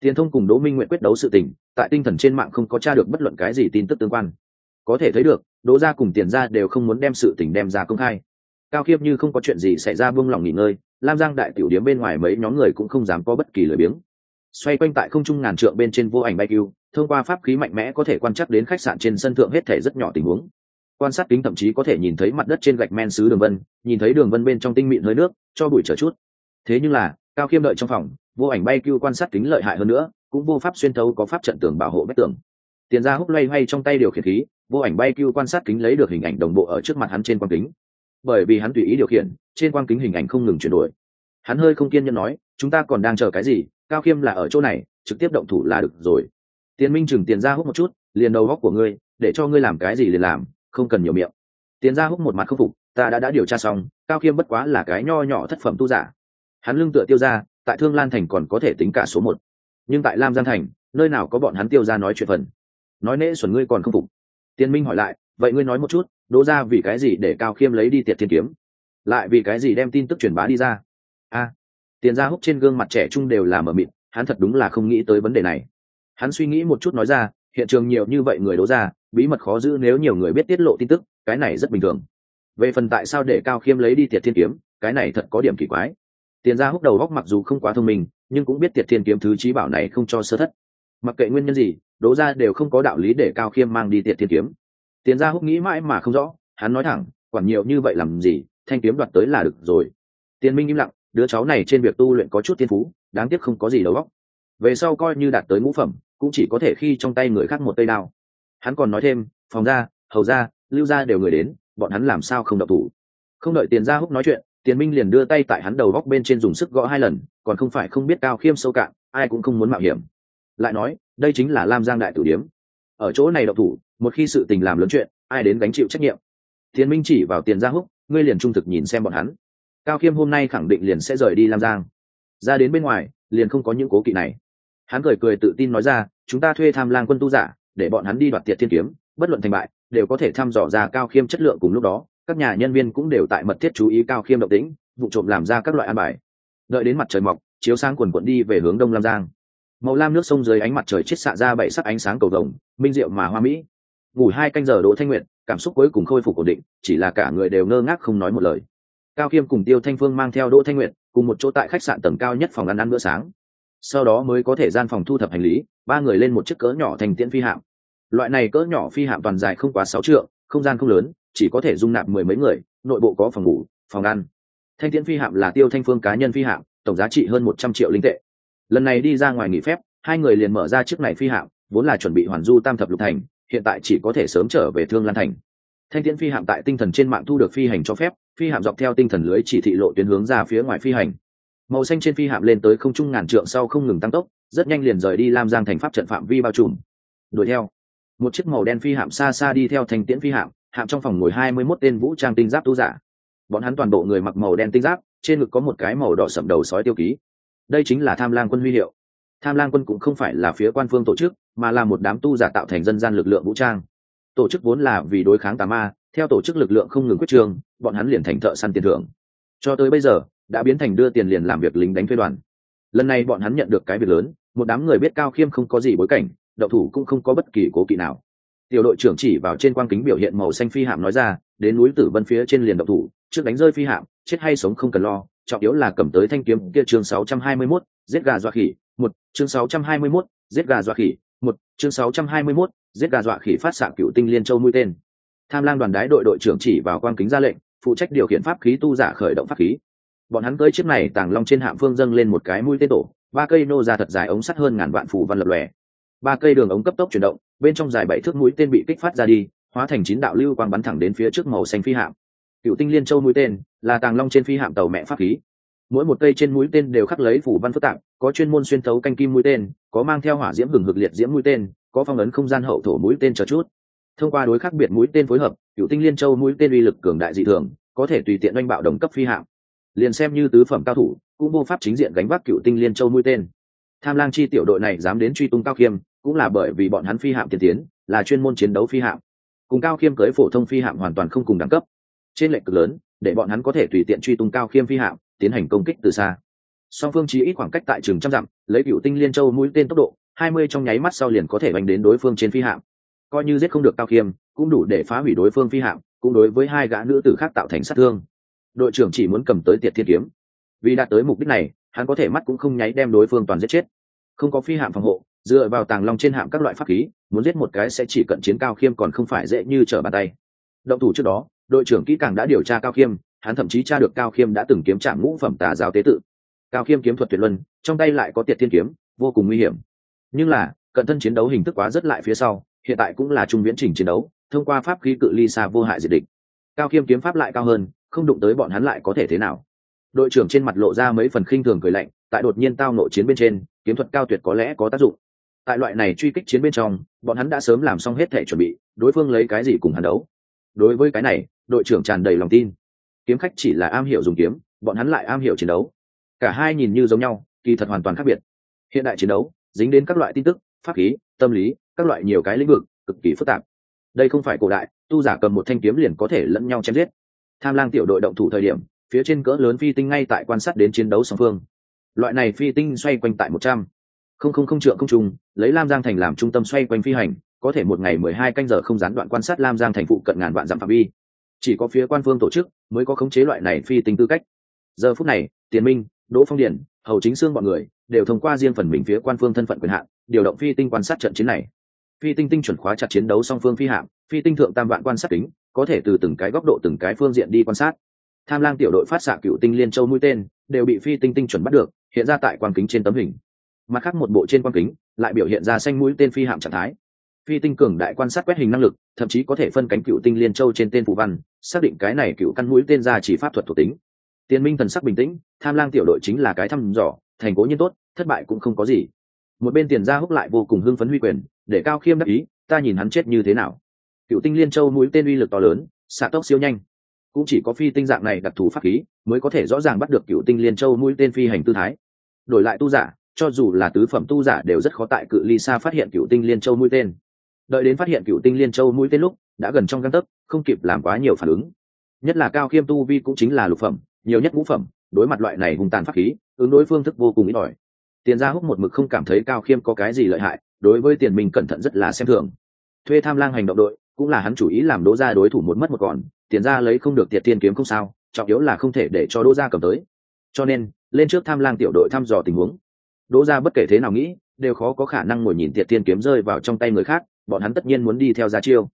Tiền thông cùng đỗ minh nguyện quyết đấu sự tình tại tinh thần trên mạng không có tra được bất luận cái gì tin tức tương quan. Có thể thấy được đỗ gia cùng tiền gia đều không muốn đem sự tình đem ra công khai. Cao khiêm như không có chuyện gì xảy ra buông lòng nghỉ ngơi lam giang đại tiểu điếm bên ngoài mấy nhóm người cũng không dám có bất kỳ lời biếng. Xoay quanh tại không trung ngàn trượng bên trên vô ảnh bay yêu, thông qua pháp khí mạnh mẽ có thể quan trắc đến khách sạn trên sân thượng hết thể rất nhỏ tình huống quan sát kính thậm chí có thể nhìn thấy mặt đất trên gạch men xứ đường vân, nhìn thấy đường vân bên trong tinh mịn hơi nước, cho bụi trở chút. Thế nhưng là, cao khiêm đợi trong phòng, vô ảnh bay cưu quan sát kính lợi hại hơn nữa, cũng vô pháp xuyên thấu có pháp trận tường bảo hộ vách tường. Tiền ra húc loay hoay trong tay điều khiển khí, vô ảnh bay cưu quan sát kính lấy được hình ảnh đồng bộ ở trước mặt hắn trên quang kính. Bởi vì hắn tùy ý điều khiển, trên quang kính hình ảnh không ngừng chuyển đổi. Hắn hơi không kiên nhẫn nói, chúng ta còn đang chờ cái gì? Cao khiêm là ở chỗ này, trực tiếp động thủ là được rồi. Tiền minh chừng tiền ra hút một chút, liền đầu góc của ngươi, để cho ngươi làm cái gì liền làm không cần nhiều miệng. Tiến ra húc một mặt khâm phục, ta đã đã điều tra xong, cao khiêm bất quá là cái nho nhỏ thất phẩm tu giả. Hắn lưng tựa tiêu ra, tại thương lan thành còn có thể tính cả số một. Nhưng tại lam giang thành, nơi nào có bọn hắn tiêu ra nói chuyện phần. Nói nễ xuẩn ngươi còn không phục. Tiên minh hỏi lại, vậy ngươi nói một chút, đỗ ra vì cái gì để cao khiêm lấy đi tiệt thiên kiếm? Lại vì cái gì đem tin tức truyền bá đi ra? A. Tiền ra húc trên gương mặt trẻ trung đều là mờ mịt, hắn thật đúng là không nghĩ tới vấn đề này. Hắn suy nghĩ một chút nói ra, hiện trường nhiều như vậy người đấu ra bí mật khó giữ nếu nhiều người biết tiết lộ tin tức, cái này rất bình thường. Về phần tại sao để cao khiêm lấy đi tiệt thiên kiếm, cái này thật có điểm kỳ quái. Tiền ra húc đầu góc mặc dù không quá thông minh, nhưng cũng biết tiệt thiên kiếm thứ trí bảo này không cho sơ thất. Mặc kệ nguyên nhân gì, đố ra đều không có đạo lý để cao khiêm mang đi tiệt thiên kiếm. Tiền ra húc nghĩ mãi mà không rõ, hắn nói thẳng, quản nhiều như vậy làm gì, thanh kiếm đoạt tới là được rồi. Tiền minh im lặng, đứa cháu này trên việc tu luyện có chút thiên phú, đáng tiếc không có gì đầu óc. Về sau coi như đạt tới ngũ phẩm, cũng chỉ có thể khi trong tay người khác một tay đao hắn còn nói thêm, phòng ra, hầu ra, lưu ra đều người đến, bọn hắn làm sao không đậu thủ? Không đợi tiền ra húc nói chuyện, tiền minh liền đưa tay tại hắn đầu góc bên trên dùng sức gõ hai lần, còn không phải không biết cao khiêm sâu cạn, ai cũng không muốn mạo hiểm. Lại nói, đây chính là lam giang đại tử điếm. Ở chỗ này đậu thủ, một khi sự tình làm lớn chuyện, ai đến gánh chịu trách nhiệm? Tiền minh chỉ vào tiền ra húc, ngươi liền trung thực nhìn xem bọn hắn. Cao khiêm hôm nay khẳng định liền sẽ rời đi lam giang. Ra đến bên ngoài, liền không có những cố kỵ này. Hắn cười cười tự tin nói ra, chúng ta thuê tham lang quân tu giả để bọn hắn đi đoạt tiệt thiên kiếm, bất luận thành bại, đều có thể thăm dò ra cao khiêm chất lượng cùng lúc đó, các nhà nhân viên cũng đều tại mật thiết chú ý cao khiêm động tĩnh, vụ trộm làm ra các loại an bài. Đợi đến mặt trời mọc, chiếu sang quần quận đi về hướng đông lam giang. Màu lam nước sông dưới ánh mặt trời chết xạ ra bảy sắc ánh sáng cầu rồng minh diệu mà hoa mỹ. Ngủ hai canh giờ đỗ thanh nguyện cảm xúc cuối cùng khôi phục ổn định, chỉ là cả người đều ngơ ngác không nói một lời. Cao khiêm cùng tiêu thanh phương mang theo đỗ thanh nguyện cùng một chỗ tại khách sạn tầng cao nhất phòng ăn ăn bữa sáng sau đó mới có thể gian phòng thu thập hành lý, ba người lên một chiếc cỡ nhỏ thành tiễn phi hạm. Loại này cỡ nhỏ phi hạm toàn dài không quá sáu trượng, không gian không lớn, chỉ có thể dung nạp mười mấy người, nội bộ có phòng ngủ, phòng ăn. Thanh tiễn phi hạm là tiêu thanh phương cá nhân phi hạm, tổng giá trị hơn một trăm triệu linh tệ. Lần này đi ra ngoài nghỉ phép, hai người liền mở ra chiếc này phi hạm, vốn là chuẩn bị hoàn du tam thập lục thành, hiện tại chỉ có thể sớm trở về thương lan thành. Thanh tiễn phi hạm tại tinh thần trên mạng thu được phi hành cho phép, phi hạm dọc theo tinh thần lưới chỉ thị lộ tuyến hướng ra phía ngoài phi hành màu xanh trên phi hạm lên tới không trung ngàn trượng sau không ngừng tăng tốc, rất nhanh liền rời đi lam giang thành pháp trận phạm vi bao trùm. Đuổi theo. Một chiếc màu đen phi hạm xa xa đi theo thành tiễn phi hạm hạm trong phòng ngồi hai mươi 21 tên vũ trang tinh giáp tu giả. Bọn hắn toàn bộ người mặc màu đen tinh giáp, trên ngực có một cái màu đỏ sậm đầu sói tiêu ký. Đây chính là tham lang quân huy hiệu. Tham lang quân cũng không phải là phía quan phương tổ chức, mà là một đám tu giả tạo thành dân gian lực lượng vũ trang. Tổ chức vốn là vì đối kháng tà ma, theo tổ chức lực lượng không ngừng quyết trường, bọn hắn liền thành thợ săn tiền thưởng. Cho tới bây giờ đã biến thành đưa tiền liền làm việc lính đánh thuê đoàn. Lần này bọn hắn nhận được cái việc lớn một đám người biết cao khiêm không có gì bối cảnh đậu thủ cũng không có bất kỳ cố kỵ nào. Tiểu đội trưởng chỉ vào trên quang kính biểu hiện màu xanh phi hạm nói ra đến núi tử vân phía trên liền đậu thủ trước đánh rơi phi hạm chết hay sống không cần lo trọng yếu là cầm tới thanh kiếm kia chương 621, giết gà dọa khỉ một chương 621, giết gà dọa khỉ một chương 621, giết gà dọa khỉ phát xạ cựu tinh liên châu mũi tên. Tham lang đoàn đái đội đội trưởng chỉ vào quang kính ra lệnh phụ trách điều khiển pháp khí tu giả khởi động pháp khí bọn hắn cưỡi chiếc này tàng long trên hạm phương dâng lên một cái mũi tên tổ, ba cây nô ra thật dài ống sắt hơn ngàn vạn phủ văn lập lòe. Ba cây đường ống cấp tốc chuyển động, bên trong dài bảy thước mũi tên bị kích phát ra đi, hóa thành chín đạo lưu quang bắn thẳng đến phía trước màu xanh phi hạm. Cựu tinh liên châu mũi tên là tàng long trên phi hạm tàu mẹ pháp khí. Mỗi một cây trên mũi tên đều khắc lấy phủ văn phức tạp, có chuyên môn xuyên thấu canh kim mũi tên, có mang theo hỏa diễm hừng hực liệt diễm mũi tên, có phong ấn không gian hậu thổ mũi tên chờ chút. Thông qua đối khác biệt mũi tên phối hợp, cựu tinh liên châu mũi tên uy lực cường đại dị thường, có thể tùy tiện oanh bạo đồng cấp phi hạm liền xem như tứ phẩm cao thủ, cũng vô pháp chính diện gánh vác cựu tinh liên châu mũi tên. Tham lang chi tiểu đội này dám đến truy tung cao khiêm, cũng là bởi vì bọn hắn phi hạm tiên tiến, là chuyên môn chiến đấu phi hạm. Cùng cao khiêm cưới phổ thông phi hạm hoàn toàn không cùng đẳng cấp. Trên lệnh cực lớn, để bọn hắn có thể tùy tiện truy tung cao khiêm phi hạm, tiến hành công kích từ xa. Song phương chỉ ít khoảng cách tại trường trăm dặm, lấy cựu tinh liên châu mũi tên tốc độ, hai mươi trong nháy mắt sau liền có thể bành đến đối phương trên phi hạm. Coi như giết không được cao khiêm, cũng đủ để phá hủy đối phương phi hạm, cũng đối với hai gã nữ tử khác tạo thành sát thương đội trưởng chỉ muốn cầm tới tiệt thiên kiếm. Vì đạt tới mục đích này, hắn có thể mắt cũng không nháy đem đối phương toàn giết chết. Không có phi hạm phòng hộ, dựa vào tàng long trên hạm các loại pháp khí, muốn giết một cái sẽ chỉ cận chiến cao khiêm còn không phải dễ như trở bàn tay. Động thủ trước đó, đội trưởng kỹ càng đã điều tra cao khiêm, hắn thậm chí tra được cao khiêm đã từng kiếm trạm ngũ phẩm tà giáo tế tự. Cao khiêm kiếm thuật tuyệt luân, trong tay lại có tiệt thiên kiếm, vô cùng nguy hiểm. Nhưng là, cận thân chiến đấu hình thức quá rất lại phía sau, hiện tại cũng là trung viễn trình chiến đấu, thông qua pháp khí cự ly xa vô hại diệt địch. Cao khiêm kiếm pháp lại cao hơn không đụng tới bọn hắn lại có thể thế nào. Đội trưởng trên mặt lộ ra mấy phần khinh thường cười lạnh, tại đột nhiên tao nộ chiến bên trên, kiếm thuật cao tuyệt có lẽ có tác dụng. Tại loại này truy kích chiến bên trong, bọn hắn đã sớm làm xong hết thể chuẩn bị, đối phương lấy cái gì cùng hắn đấu. Đối với cái này, đội trưởng tràn đầy lòng tin. Kiếm khách chỉ là am hiểu dùng kiếm, bọn hắn lại am hiểu chiến đấu. Cả hai nhìn như giống nhau, kỳ thật hoàn toàn khác biệt. Hiện đại chiến đấu, dính đến các loại tin tức, pháp khí, tâm lý, các loại nhiều cái lĩnh vực, cực kỳ phức tạp. Đây không phải cổ đại, tu giả cầm một thanh kiếm liền có thể lẫn nhau chém giết tham lang tiểu đội động thủ thời điểm, phía trên cỡ lớn phi tinh ngay tại quan sát đến chiến đấu song phương. Loại này phi tinh xoay quanh tại một trăm. Không không không trượng không trùng lấy lam giang thành làm trung tâm xoay quanh phi hành, có thể một ngày mười hai canh giờ không gián đoạn quan sát lam giang thành phụ cận ngàn vạn dặm phạm vi. Chỉ có phía quan phương tổ chức mới có khống chế loại này phi tinh tư cách. Giờ phút này, tiền minh, đỗ phong điển hầu chính xương bọn người đều thông qua riêng phần mình phía quan phương thân phận quyền hạn, điều động phi tinh quan sát trận chiến này. Phi tinh tinh chuẩn khóa chặt chiến đấu song phương phi hạm phi tinh thượng tam vạn quan sát kính có thể từ từng cái góc độ từng cái phương diện đi quan sát. Tham lang tiểu đội phát xạ cựu tinh liên châu mũi tên, đều bị phi tinh tinh chuẩn bắt được, hiện ra tại quan kính trên tấm hình. Mặt khác một bộ trên quan kính, lại biểu hiện ra xanh mũi tên phi hạm trạng thái. Phi tinh cường đại quan sát quét hình năng lực, thậm chí có thể phân cánh cựu tinh liên châu trên tên phù văn, xác định cái này cựu căn mũi tên ra chỉ pháp thuật thuộc tính. Tiên minh thần sắc bình tĩnh, tham lang tiểu đội chính là cái thăm dò, thành cố nhiên tốt, thất bại cũng không có gì. Một bên tiền ra húc lại vô cùng hưng phấn huy quyền, để cao khiêm đắc ý, ta nhìn hắn chết như thế nào cựu tinh liên châu mũi tên uy lực to lớn, xạ tốc siêu nhanh. Cũng chỉ có phi tinh dạng này đặc thù pháp khí mới có thể rõ ràng bắt được cựu tinh liên châu mũi tên phi hành tư thái. Đổi lại tu giả, cho dù là tứ phẩm tu giả đều rất khó tại cự ly xa phát hiện cựu tinh liên châu mũi tên. Đợi đến phát hiện cựu tinh liên châu mũi tên lúc, đã gần trong găng tấc, không kịp làm quá nhiều phản ứng. Nhất là cao khiêm tu vi cũng chính là lục phẩm, nhiều nhất ngũ phẩm, đối mặt loại này hung tàn pháp khí, ứng đối phương thức vô cùng ít ỏi. Tiền gia húc một mực không cảm thấy cao khiêm có cái gì lợi hại, đối với tiền mình cẩn thận rất là xem thường. Thuê tham lang hành động đội cũng là hắn chủ ý làm đỗ Gia đối thủ một mất một còn, tiền ra lấy không được tiệt tiên kiếm không sao, trọng yếu là không thể để cho đỗ Gia cầm tới. Cho nên, lên trước tham lang tiểu đội thăm dò tình huống. Đỗ Gia bất kể thế nào nghĩ, đều khó có khả năng ngồi nhìn tiệt tiên kiếm rơi vào trong tay người khác, bọn hắn tất nhiên muốn đi theo ra chiêu.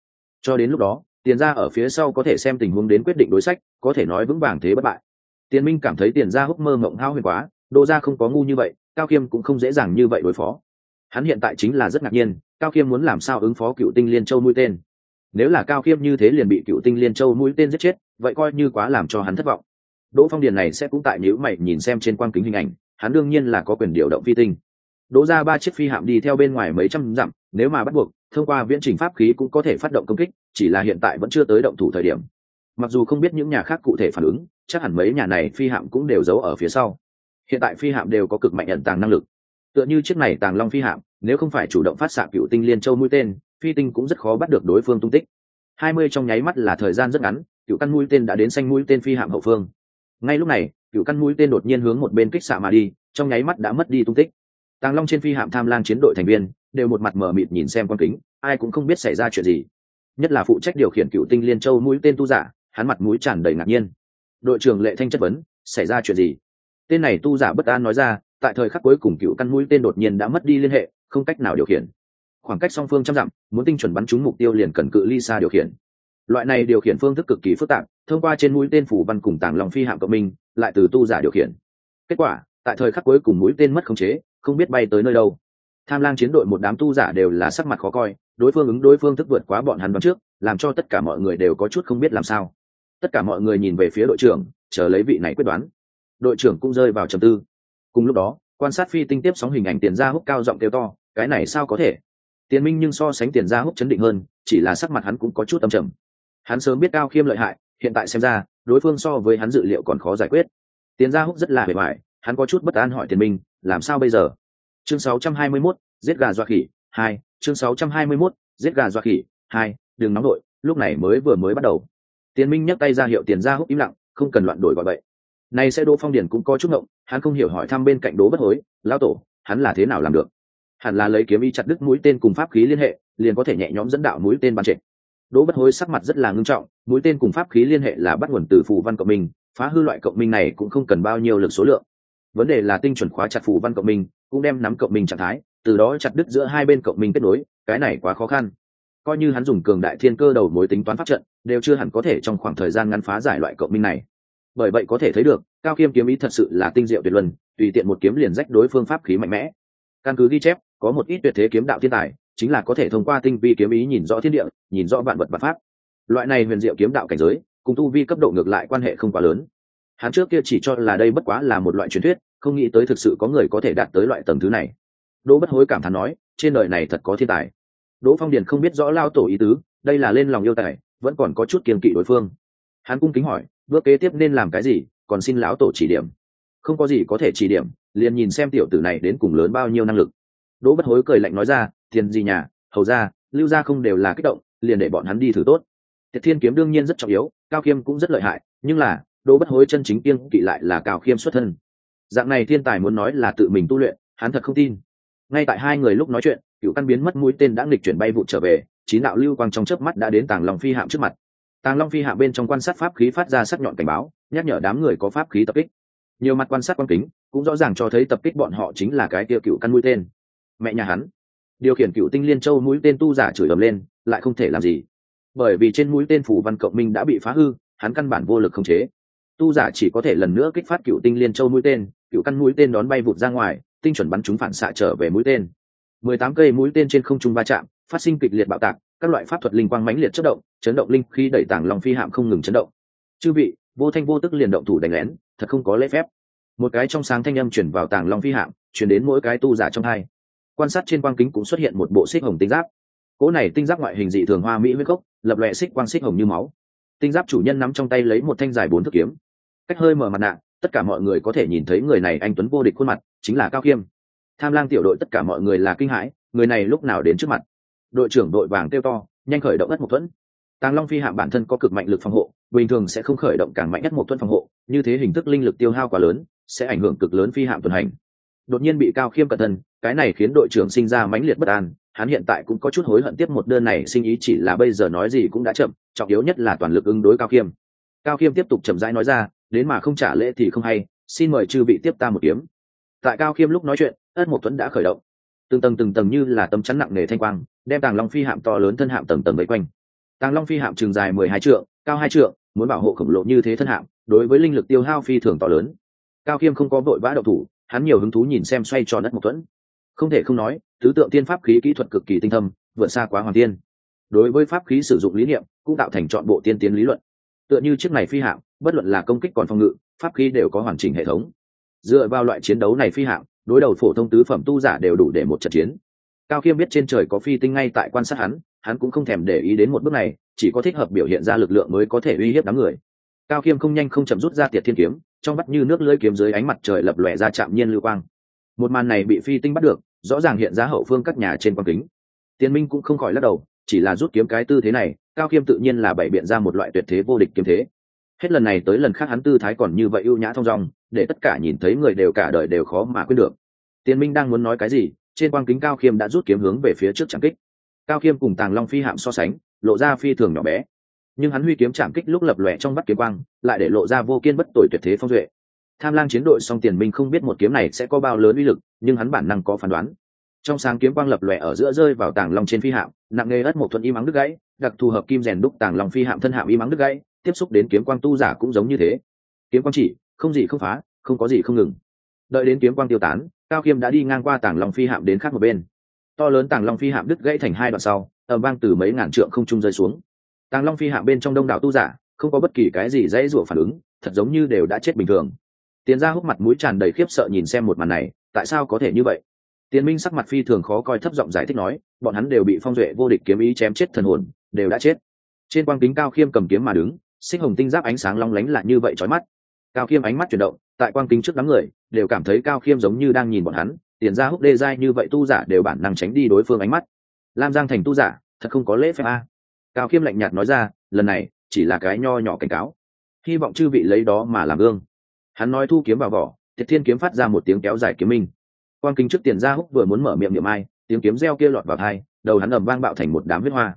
Cho đến lúc đó, tiền ra ở phía sau có thể xem tình huống đến quyết định đối sách, có thể nói vững vàng thế bất bại. Tiền minh cảm thấy tiền ra húc mơ mộng hao huyền quá, đỗ Gia không có ngu như vậy, cao khiêm cũng không dễ dàng như vậy đối phó. Hắn hiện tại chính là rất ngạc nhiên, cao khiêm muốn làm sao ứng phó cựu tinh liên châu mũi tên nếu là cao khiêm như thế liền bị cựu tinh liên châu mũi tên giết chết, vậy coi như quá làm cho hắn thất vọng. Đỗ phong điền này sẽ cũng tại nhữ mày nhìn xem trên quang kính hình ảnh, hắn đương nhiên là có quyền điều động phi tinh. Đỗ ra ba chiếc phi hạm đi theo bên ngoài mấy trăm dặm, nếu mà bắt buộc, thông qua viễn trình pháp khí cũng có thể phát động công kích, chỉ là hiện tại vẫn chưa tới động thủ thời điểm. Mặc dù không biết những nhà khác cụ thể phản ứng, chắc hẳn mấy nhà này phi hạm cũng đều giấu ở phía sau. Hiện tại phi hạm đều có cực mạnh nhận tàng năng lực. Tựa như chiếc này tàng long phi hạm, nếu không phải chủ động phát xạ cựu tinh liên châu mũi tên phi tinh cũng rất khó bắt được đối phương tung tích. Hai mươi trong nháy mắt là thời gian rất ngắn, cựu căn mũi tên đã đến xanh mũi tên phi hạm hậu phương. Ngay lúc này, cựu căn mũi tên đột nhiên hướng một bên kích xạ mà đi, trong nháy mắt đã mất đi tung tích. Tàng long trên phi hạm tham lang chiến đội thành viên đều một mặt mờ mịt nhìn xem con kính, ai cũng không biết xảy ra chuyện gì. Nhất là phụ trách điều khiển cựu tinh liên châu mũi tên tu giả, hắn mặt mũi tràn đầy ngạc nhiên. Đội trưởng lệ thanh chất vấn, xảy ra chuyện gì? Tên này tu giả bất an nói ra, tại thời khắc cuối cùng cựu căn mũi tên đột nhiên đã mất đi liên hệ, không cách nào điều khiển khoảng cách song phương trăm dặm, muốn tinh chuẩn bắn trúng mục tiêu liền cần cự ly xa điều khiển. Loại này điều khiển phương thức cực kỳ phức tạp, thông qua trên mũi tên phủ văn cùng tàng lòng phi hạm cộng minh, lại từ tu giả điều khiển. Kết quả, tại thời khắc cuối cùng mũi tên mất khống chế, không biết bay tới nơi đâu. Tham lang chiến đội một đám tu giả đều là sắc mặt khó coi, đối phương ứng đối phương thức vượt quá bọn hắn đoán trước, làm cho tất cả mọi người đều có chút không biết làm sao. Tất cả mọi người nhìn về phía đội trưởng, chờ lấy vị này quyết đoán. Đội trưởng cũng rơi vào trầm tư. Cùng lúc đó, quan sát phi tinh tiếp sóng hình ảnh tiền ra hút cao giọng kêu to, cái này sao có thể? Tiền minh nhưng so sánh tiền ra Húc chấn định hơn chỉ là sắc mặt hắn cũng có chút âm trầm. Hắn sớm biết cao khiêm lợi hại hiện tại xem ra đối phương so với hắn dự liệu còn khó giải quyết. Tiền ra Húc rất là bề bại, hắn có chút bất an hỏi tiền minh làm sao bây giờ? Chương 621, giết gà dọa khỉ 2, chương 621, giết gà dọa khỉ 2, đừng nóng đội lúc này mới vừa mới bắt đầu. Tiền minh nhấc tay ra hiệu tiền ra Húc im lặng không cần loạn đổi gọi vậy. Này sẽ đỗ phong điển cũng có chút ngộng hắn không hiểu hỏi thăm bên cạnh đố bất hối lão tổ hắn là thế nào làm được? Hẳn là lấy kiếm y chặt đứt mũi tên cùng pháp khí liên hệ, liền có thể nhẹ nhõm dẫn đạo mũi tên bắn trệ đỗ bất hối sắc mặt rất là ngưng trọng, mũi tên cùng pháp khí liên hệ là bắt nguồn từ phù văn cộng minh, phá hư loại cộng minh này cũng không cần bao nhiêu lực số lượng. Vấn đề là tinh chuẩn khóa chặt phù văn cộng minh, cũng đem nắm cộng minh trạng thái, từ đó chặt đứt giữa hai bên cộng minh kết nối, cái này quá khó khăn. Coi như hắn dùng cường đại thiên cơ đầu mối tính toán pháp trận, đều chưa hẳn có thể trong khoảng thời gian ngắn phá giải loại cộng minh này. Bởi vậy có thể thấy được, cao khiêm kiếm ý thật sự là tinh diệu tuyệt luân, tùy tiện một kiếm liền rách đối phương pháp khí mạnh mẽ. Căn cứ ghi chép có một ít tuyệt thế kiếm đạo thiên tài, chính là có thể thông qua tinh vi kiếm ý nhìn rõ thiên địa, nhìn rõ vạn vật vật pháp. Loại này huyền diệu kiếm đạo cảnh giới, cùng tu vi cấp độ ngược lại quan hệ không quá lớn. Hắn trước kia chỉ cho là đây bất quá là một loại truyền thuyết, không nghĩ tới thực sự có người có thể đạt tới loại tầng thứ này. Đỗ bất hối cảm thán nói, trên đời này thật có thiên tài. Đỗ phong điền không biết rõ lao tổ ý tứ, đây là lên lòng yêu tài, vẫn còn có chút kiềm kỵ đối phương. Hắn cung kính hỏi, bước kế tiếp nên làm cái gì, còn xin lão tổ chỉ điểm. Không có gì có thể chỉ điểm, liền nhìn xem tiểu tử này đến cùng lớn bao nhiêu năng lực đỗ bất hối cười lạnh nói ra, tiền gì nhà, hầu ra lưu gia không đều là kích động, liền để bọn hắn đi thử tốt. Thiệt thiên kiếm đương nhiên rất trọng yếu, cao khiêm cũng rất lợi hại, nhưng là, đỗ bất hối chân chính kiên kỵ lại là cao khiêm xuất thân. Dạng này thiên tài muốn nói là tự mình tu luyện, hắn thật không tin. Ngay tại hai người lúc nói chuyện, cựu căn biến mất mũi tên đã nghịch chuyển bay vụ trở về, chín đạo lưu quang trong chớp mắt đã đến tàng lòng phi hạm trước mặt. Tàng long phi hạm bên trong quan sát pháp khí phát ra sắc nhọn cảnh báo, nhắc nhở đám người có pháp khí tập kích. Nhiều mặt quan sát quan kính, cũng rõ ràng cho thấy tập kích bọn họ chính là cái tiêu cựu căn mũi tên mẹ nhà hắn. Điều khiển cựu tinh liên châu mũi tên tu giả chửi ầm lên, lại không thể làm gì. Bởi vì trên mũi tên phủ văn cộng minh đã bị phá hư, hắn căn bản vô lực khống chế. Tu giả chỉ có thể lần nữa kích phát cựu tinh liên châu mũi tên, cựu căn mũi tên đón bay vụt ra ngoài, tinh chuẩn bắn chúng phản xạ trở về mũi tên. Mười tám cây mũi tên trên không trung va chạm, phát sinh kịch liệt bạo tạc, các loại pháp thuật linh quang mãnh liệt chất động, chấn động linh khi đẩy tảng lòng phi hạm không ngừng chấn động. Chư vị, vô thanh vô tức liền động thủ đánh lén, thật không có lễ phép. Một cái trong sáng thanh âm chuyển vào tảng long phi hạm, chuyển đến mỗi cái tu giả trong hai quan sát trên quang kính cũng xuất hiện một bộ xích hồng tinh giáp. Cỗ này tinh giáp ngoại hình dị thường hoa mỹ huyết cốc, lập lệ xích quang xích hồng như máu. Tinh giáp chủ nhân nắm trong tay lấy một thanh dài bốn thước kiếm. Cách hơi mở mặt nạ tất cả mọi người có thể nhìn thấy người này anh tuấn vô địch khuôn mặt chính là cao khiêm tham lang tiểu đội tất cả mọi người là kinh hãi người này lúc nào đến trước mặt? Đội trưởng đội vàng kêu to nhanh khởi động đất một thuẫn. Tàng long phi hạm bản thân có cực mạnh lực phòng hộ bình thường sẽ không khởi động càng mạnh nhất một thuẫn phòng hộ như thế hình thức linh lực tiêu hao quá lớn sẽ ảnh hưởng cực lớn phi hạm tuần hành đột nhiên bị cao khiêm cẩn thân cái này khiến đội trưởng sinh ra mãnh liệt bất an, hắn hiện tại cũng có chút hối hận tiếp một đơn này sinh ý chỉ là bây giờ nói gì cũng đã chậm, trọng yếu nhất là toàn lực ứng đối cao khiêm. Cao khiêm tiếp tục chậm rãi nói ra, đến mà không trả lễ thì không hay, xin mời chư vị tiếp ta một kiếm. Tại cao khiêm lúc nói chuyện, ất một thuẫn đã khởi động. Từng tầng từng tầng như là tấm chắn nặng nề thanh quang, đem tàng long phi hạm to lớn thân hạm tầng tầng vây quanh. Tàng long phi hạm trường dài mười hai trượng, cao hai trượng, muốn bảo hộ khổng lồ như thế thân hạm, đối với linh lực tiêu hao phi thường to lớn. Cao khiêm không có vội vã đậu thủ hắn nhiều hứng thú nhìn xem xoay tròn đất mộc thuẫn. Không thể không nói, tứ tượng tiên pháp khí kỹ thuật cực kỳ tinh thâm, vượt xa quá hoàng tiên. Đối với pháp khí sử dụng lý niệm, cũng tạo thành chọn bộ tiên tiến lý luận. Tựa như chiếc này phi hạm, bất luận là công kích còn phòng ngự, pháp khí đều có hoàn chỉnh hệ thống. Dựa vào loại chiến đấu này phi hạm, đối đầu phổ thông tứ phẩm tu giả đều đủ để một trận chiến. Cao khiêm biết trên trời có phi tinh ngay tại quan sát hắn hắn cũng không thèm để ý đến một bước này, chỉ có thích hợp biểu hiện ra lực lượng mới có thể uy hiếp đám người. Cao khiêm không nhanh không chậm rút ra tiệt thiên kiếm trong mắt như nước lưỡi kiếm dưới ánh mặt trời lập lòe ra chạm nhiên lưu quang. Một màn này bị phi tinh bắt được, rõ ràng hiện ra hậu phương các nhà trên quang kính. Tiên minh cũng không khỏi lắc đầu, chỉ là rút kiếm cái tư thế này, cao khiêm tự nhiên là bày biện ra một loại tuyệt thế vô địch kiếm thế. Hết lần này tới lần khác hắn tư thái còn như vậy ưu nhã thong dong, để tất cả nhìn thấy người đều cả đời đều khó mà quên được. Tiên minh đang muốn nói cái gì, trên quang kính cao khiêm đã rút kiếm hướng về phía trước trạm kích. Cao khiêm cùng tàng long phi hạm so sánh, lộ ra phi thường nhỏ bé nhưng hắn huy kiếm chạm kích lúc lập lòe trong mắt kiếm quang, lại để lộ ra vô kiên bất tội tuyệt thế phong duệ. Tham lang chiến đội song tiền minh không biết một kiếm này sẽ có bao lớn uy lực, nhưng hắn bản năng có phán đoán. Trong sáng kiếm quang lập lòe ở giữa rơi vào tàng long trên phi hạm, nặng nghề ất một thuận y mắng đứt gãy, đặc thù hợp kim rèn đúc tàng long phi hạm thân hạm y mắng đứt gãy, tiếp xúc đến kiếm quang tu giả cũng giống như thế. Kiếm quang chỉ, không gì không phá, không có gì không ngừng. Đợi đến kiếm quang tiêu tán, cao khiêm đã đi ngang qua tàng long phi hạm đến khác một bên. To lớn tàng long phi hạm đứt gãy thành hai đoạn sau ẩm vang từ mấy ngàn trượng không trung rơi xuống tàng long phi hạ bên trong đông đảo tu giả, không có bất kỳ cái gì dãy rủa phản ứng, thật giống như đều đã chết bình thường. Tiến ra húc mặt mũi tràn đầy khiếp sợ nhìn xem một màn này, tại sao có thể như vậy? Tiến minh sắc mặt phi thường khó coi thấp giọng giải thích nói, bọn hắn đều bị phong duệ vô địch kiếm ý chém chết thần hồn, đều đã chết. Trên quang kính cao khiêm cầm kiếm mà đứng sinh hồng tinh giáp ánh sáng long lánh lạ như vậy trói mắt. Cao khiêm ánh mắt chuyển động, tại quang kính trước đám người, đều cảm thấy cao khiêm giống như đang nhìn bọn hắn, tiền ra húc đê dai như vậy tu giả đều bản năng tránh đi đối phương ánh mắt. Lam giang thành tu giả, thật không có lễ phép a cao khiêm lạnh nhạt nói ra, lần này, chỉ là cái nho nhỏ cảnh cáo. Hy vọng chư vị lấy đó mà làm gương. Hắn nói thu kiếm vào vỏ thiệt thiên kiếm phát ra một tiếng kéo dài kiếm minh. Quan kính trước tiền ra húc vừa muốn mở miệng niệm ai, tiếng kiếm reo kia lọt vào thai đầu hắn ầm vang bạo thành một đám huyết hoa.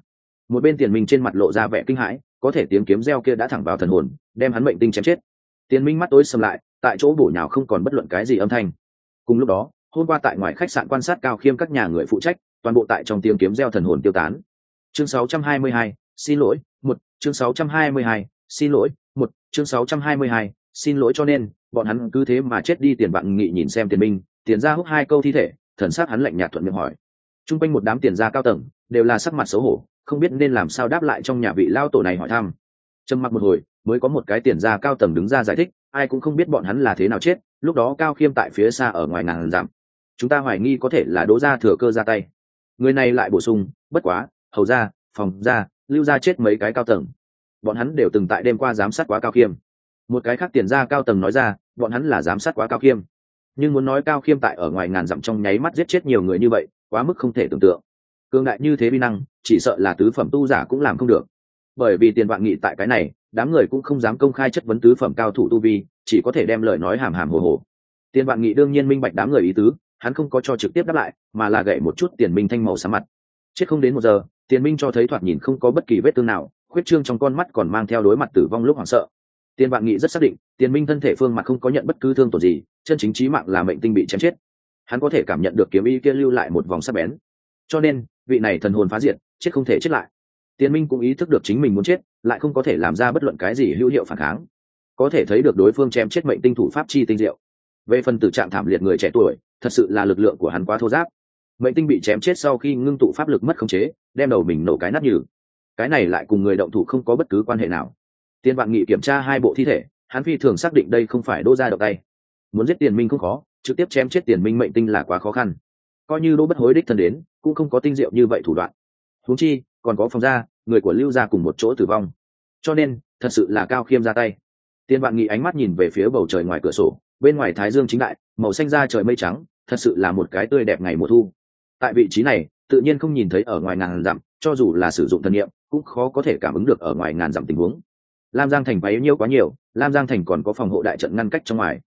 Một bên tiền minh trên mặt lộ ra vẻ kinh hãi, có thể tiếng kiếm reo kia đã thẳng vào thần hồn, đem hắn mệnh tinh chém chết. Tiền minh mắt tối sầm lại, tại chỗ bổ nhào không còn bất luận cái gì âm thanh. Cùng lúc đó, hôm qua tại ngoài khách sạn quan sát cao khiêm các nhà người phụ trách, toàn bộ tại trong tiếng kiếm reo thần hồn tiêu tán chương 622, xin lỗi một chương 622, xin lỗi một chương 622, xin lỗi cho nên bọn hắn cứ thế mà chết đi tiền bạn nghị nhìn xem tiền minh tiền ra hút hai câu thi thể thần sát hắn lạnh nhạt thuận miệng hỏi. T r u n g quanh một đám tiền gia cao tầng đều là sắc mặt xấu hổ không biết nên làm sao đáp lại trong nhà vị lao tổ này hỏi thăm. Trầm mặc một hồi mới có một cái tiền gia cao tầng đứng ra giải thích ai cũng không biết bọn hắn là thế nào chết lúc đó cao khiêm tại phía xa ở ngoài ngàn giảm chúng ta hoài nghi có thể là đỗ gia thừa cơ ra tay. Người này lại bổ sung bất quá hầu ra, phòng ra, lưu ra chết mấy cái cao tầng. Bọn hắn đều từng tại đêm qua giám sát quá cao khiêm. Một cái khác tiền gia cao tầng nói ra, bọn hắn là giám sát quá cao khiêm. Nhưng muốn nói cao khiêm tại ở ngoài ngàn dặm trong nháy mắt giết chết nhiều người như vậy, quá mức không thể tưởng tượng. Cương đại như thế vi năng, chỉ sợ là tứ phẩm tu giả cũng làm không được. Bởi vì tiền vạn nghị tại cái này, đám người cũng không dám công khai chất vấn tứ phẩm cao thủ tu vi, chỉ có thể đem lời nói hàm hàm hồ hồ. Tiền vạn nghị đương nhiên minh bạch đám người ý tứ, hắn không có cho trực tiếp đáp lại, mà là gậy một chút tiền minh thanh màu sáng mặt. Chết không đến một giờ tiền minh cho thấy thoạt nhìn không có bất kỳ vết thương nào, khuyết trương trong con mắt còn mang theo đối mặt tử vong lúc hoảng sợ. Tiền vạn nghị rất xác định, tiền minh thân thể phương mặt không có nhận bất cứ thương tổn gì, chân chính trí mạng là mệnh tinh bị chém chết. Hắn có thể cảm nhận được kiếm y kia lưu lại một vòng sắc bén. Cho nên, vị này thần hồn phá diệt, chết không thể chết lại. Tiền minh cũng ý thức được chính mình muốn chết, lại không có thể làm ra bất luận cái gì hữu hiệu phản kháng. Có thể thấy được đối phương chém chết mệnh tinh thủ pháp chi tinh diệu. Về phần tử trạng thảm liệt người trẻ tuổi, thật sự là lực lượng của hắn quá thô giáp. Mệnh tinh bị chém chết sau khi ngưng tụ pháp lực mất khống chế đem đầu mình nổ cái nát nhừ. Cái này lại cùng người động thủ không có bất cứ quan hệ nào. Tiền vạn nghị kiểm tra hai bộ thi thể, hắn phi thường xác định đây không phải đô ra độc tay. Muốn giết tiền minh không khó, trực tiếp chém chết tiền minh mệnh tinh là quá khó khăn. Coi như đô bất hối đích thân đến, cũng không có tinh diệu như vậy thủ đoạn. Huống chi, còn có phòng gia, người của lưu gia cùng một chỗ tử vong. Cho nên, thật sự là cao khiêm ra tay. Tiền vạn nghị ánh mắt nhìn về phía bầu trời ngoài cửa sổ, bên ngoài thái dương chính đại, màu xanh da trời mây trắng, thật sự là một cái tươi đẹp ngày mùa thu. Tại vị trí này tự nhiên không nhìn thấy ở ngoài ngàn dặm, cho dù là sử dụng thần nghiệm cũng khó có thể cảm ứng được ở ngoài ngàn dặm tình huống. Lam giang thành quá nhiêu quá nhiều, lam giang thành còn có phòng hộ đại trận ngăn cách trong ngoài.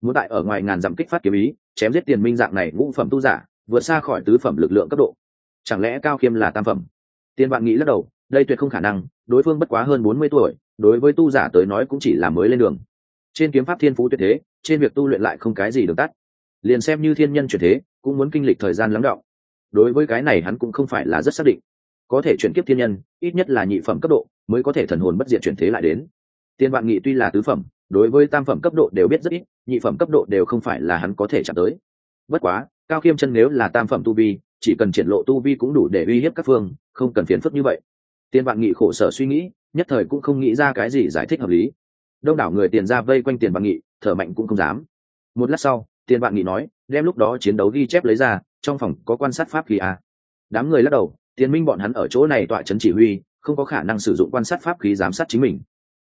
Muốn tại ở ngoài ngàn dặm kích phát kiếm ý, chém giết tiền minh dạng này ngũ phẩm tu giả, vượt xa khỏi tứ phẩm lực lượng cấp độ. Chẳng lẽ cao khiêm là tam phẩm? Tiên bạn nghĩ lắc đầu, đây tuyệt không khả năng, đối phương bất quá hơn bốn mươi tuổi, đối với tu giả tới nói cũng chỉ là mới lên đường. Trên kiếm pháp thiên phú tuyệt thế, trên việc tu luyện lại không cái gì được tắt. Liền xem như thiên nhân chuyển thế, cũng muốn kinh lịch thời gian lắng đọng đối với cái này hắn cũng không phải là rất xác định. Có thể chuyển kiếp thiên nhân, ít nhất là nhị phẩm cấp độ, mới có thể thần hồn bất diệt chuyển thế lại đến. Tiên vạn nghị tuy là tứ phẩm, đối với tam phẩm cấp độ đều biết rất ít, nhị phẩm cấp độ đều không phải là hắn có thể chạm tới. Bất quá, cao khiêm chân nếu là tam phẩm tu vi, chỉ cần triển lộ tu vi cũng đủ để uy hiếp các phương, không cần phiền phức như vậy. Tiên vạn nghị khổ sở suy nghĩ, nhất thời cũng không nghĩ ra cái gì giải thích hợp lý. Đông đảo người tiền ra vây quanh tiền vạn nghị, thở mạnh cũng không dám. Một lát sau tiền vạn nghị nói, đem lúc đó chiến đấu ghi chép lấy ra, trong phòng có quan sát pháp khí à? đám người lắc đầu tiền minh bọn hắn ở chỗ này tọa trấn chỉ huy, không có khả năng sử dụng quan sát pháp khí giám sát chính mình.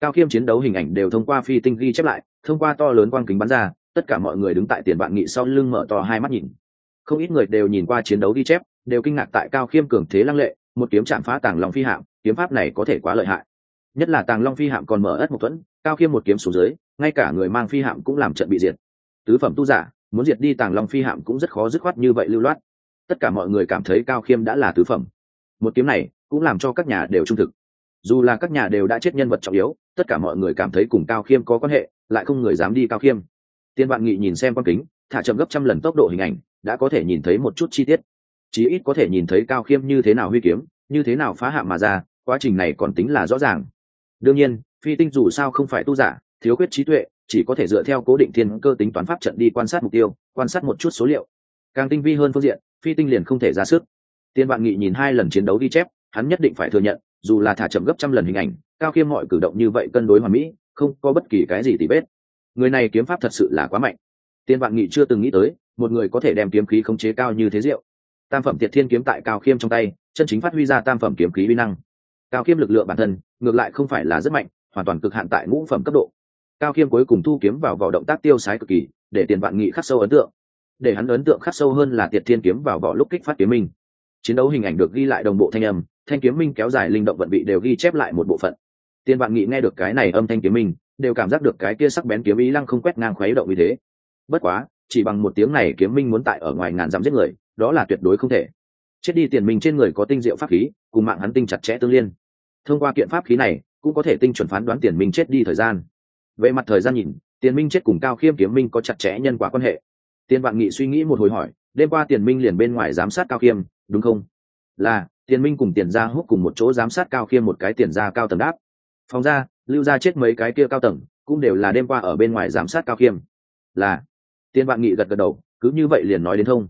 Cao khiêm chiến đấu hình ảnh đều thông qua phi tinh ghi chép lại, thông qua to lớn quang kính bắn ra, tất cả mọi người đứng tại tiền vạn nghị sau lưng mở to hai mắt nhìn. Không ít người đều nhìn qua chiến đấu ghi chép, đều kinh ngạc tại cao khiêm cường thế lăng lệ, một kiếm chạm phá tàng long phi hạm, kiếm pháp này có thể quá lợi hại. Nhất là tàng long phi hạm còn mở ất một thuẫn, cao khiêm một kiếm xuống dưới, ngay cả người mang phi hạm cũng làm trận bị diệt tứ phẩm tu giả, muốn diệt đi tàng long phi hạm cũng rất khó dứt khoát như vậy lưu loát. Tất cả mọi người cảm thấy cao khiêm đã là tứ phẩm. Một kiếm này cũng làm cho các nhà đều trung thực. Dù là các nhà đều đã chết nhân vật trọng yếu, tất cả mọi người cảm thấy cùng cao khiêm có quan hệ, lại không người dám đi cao khiêm. Tiên vạn nghị nhìn xem quan kính, thả chậm gấp trăm lần tốc độ hình ảnh, đã có thể nhìn thấy một chút chi tiết. Chí ít có thể nhìn thấy cao khiêm như thế nào huy kiếm, như thế nào phá hạ mà ra, quá trình này còn tính là rõ ràng. Đương nhiên, phi tinh dù sao không phải tu giả, thiếu khuyết trí tuệ chỉ có thể dựa theo cố định thiên cơ tính toán pháp trận đi quan sát mục tiêu, quan sát một chút số liệu. Càng tinh vi hơn phương diện, phi tinh liền không thể ra sức. Tiên vạn nghị nhìn hai lần chiến đấu ghi chép, hắn nhất định phải thừa nhận, dù là thả chậm gấp trăm lần hình ảnh, cao khiêm mọi cử động như vậy cân đối hoàn mỹ, không có bất kỳ cái gì tỉ vết. Người này kiếm pháp thật sự là quá mạnh. Tiên vạn nghị chưa từng nghĩ tới, một người có thể đem kiếm khí khống chế cao như thế diệu. Tam phẩm tiệt thiên kiếm tại cao khiêm trong tay, chân chính phát huy ra tam phẩm kiếm khí vi năng. Cao khiêm lực lượng bản thân, ngược lại không phải là rất mạnh, hoàn toàn cực hạn tại ngũ phẩm cấp độ cao khiêm cuối cùng thu kiếm vào vỏ động tác tiêu sái cực kỳ, để tiền vạn nghị khắc sâu ấn tượng. Để hắn ấn tượng khắc sâu hơn là tiệt thiên kiếm vào vỏ lúc kích phát kiếm minh. Chiến đấu hình ảnh được ghi lại đồng bộ thanh âm, thanh kiếm minh kéo dài linh động vận bị đều ghi chép lại một bộ phận. Tiền vạn nghị nghe được cái này âm thanh kiếm minh, đều cảm giác được cái kia sắc bén kiếm ý lăng không quét ngang khuấy động như thế. Bất quá, chỉ bằng một tiếng này kiếm minh muốn tại ở ngoài ngàn dặm giết người, đó là tuyệt đối không thể. Chết đi tiền minh trên người có tinh diệu pháp khí, cùng mạng hắn tinh chặt chẽ tương liên. Thông qua kiện pháp khí này, cũng có thể tinh chuẩn phán đoán tiền minh chết đi thời gian về mặt thời gian nhìn, tiền minh chết cùng cao khiêm kiếm minh có chặt chẽ nhân quả quan hệ. Tiền vạn nghị suy nghĩ một hồi hỏi, đêm qua tiền minh liền bên ngoài giám sát cao khiêm, đúng không? Là, tiền minh cùng tiền gia hút cùng một chỗ giám sát cao khiêm một cái tiền gia cao tầng đáp. Phòng ra, lưu ra chết mấy cái kia cao tầng, cũng đều là đêm qua ở bên ngoài giám sát cao khiêm. Là, tiền vạn nghị gật gật đầu, cứ như vậy liền nói đến thông.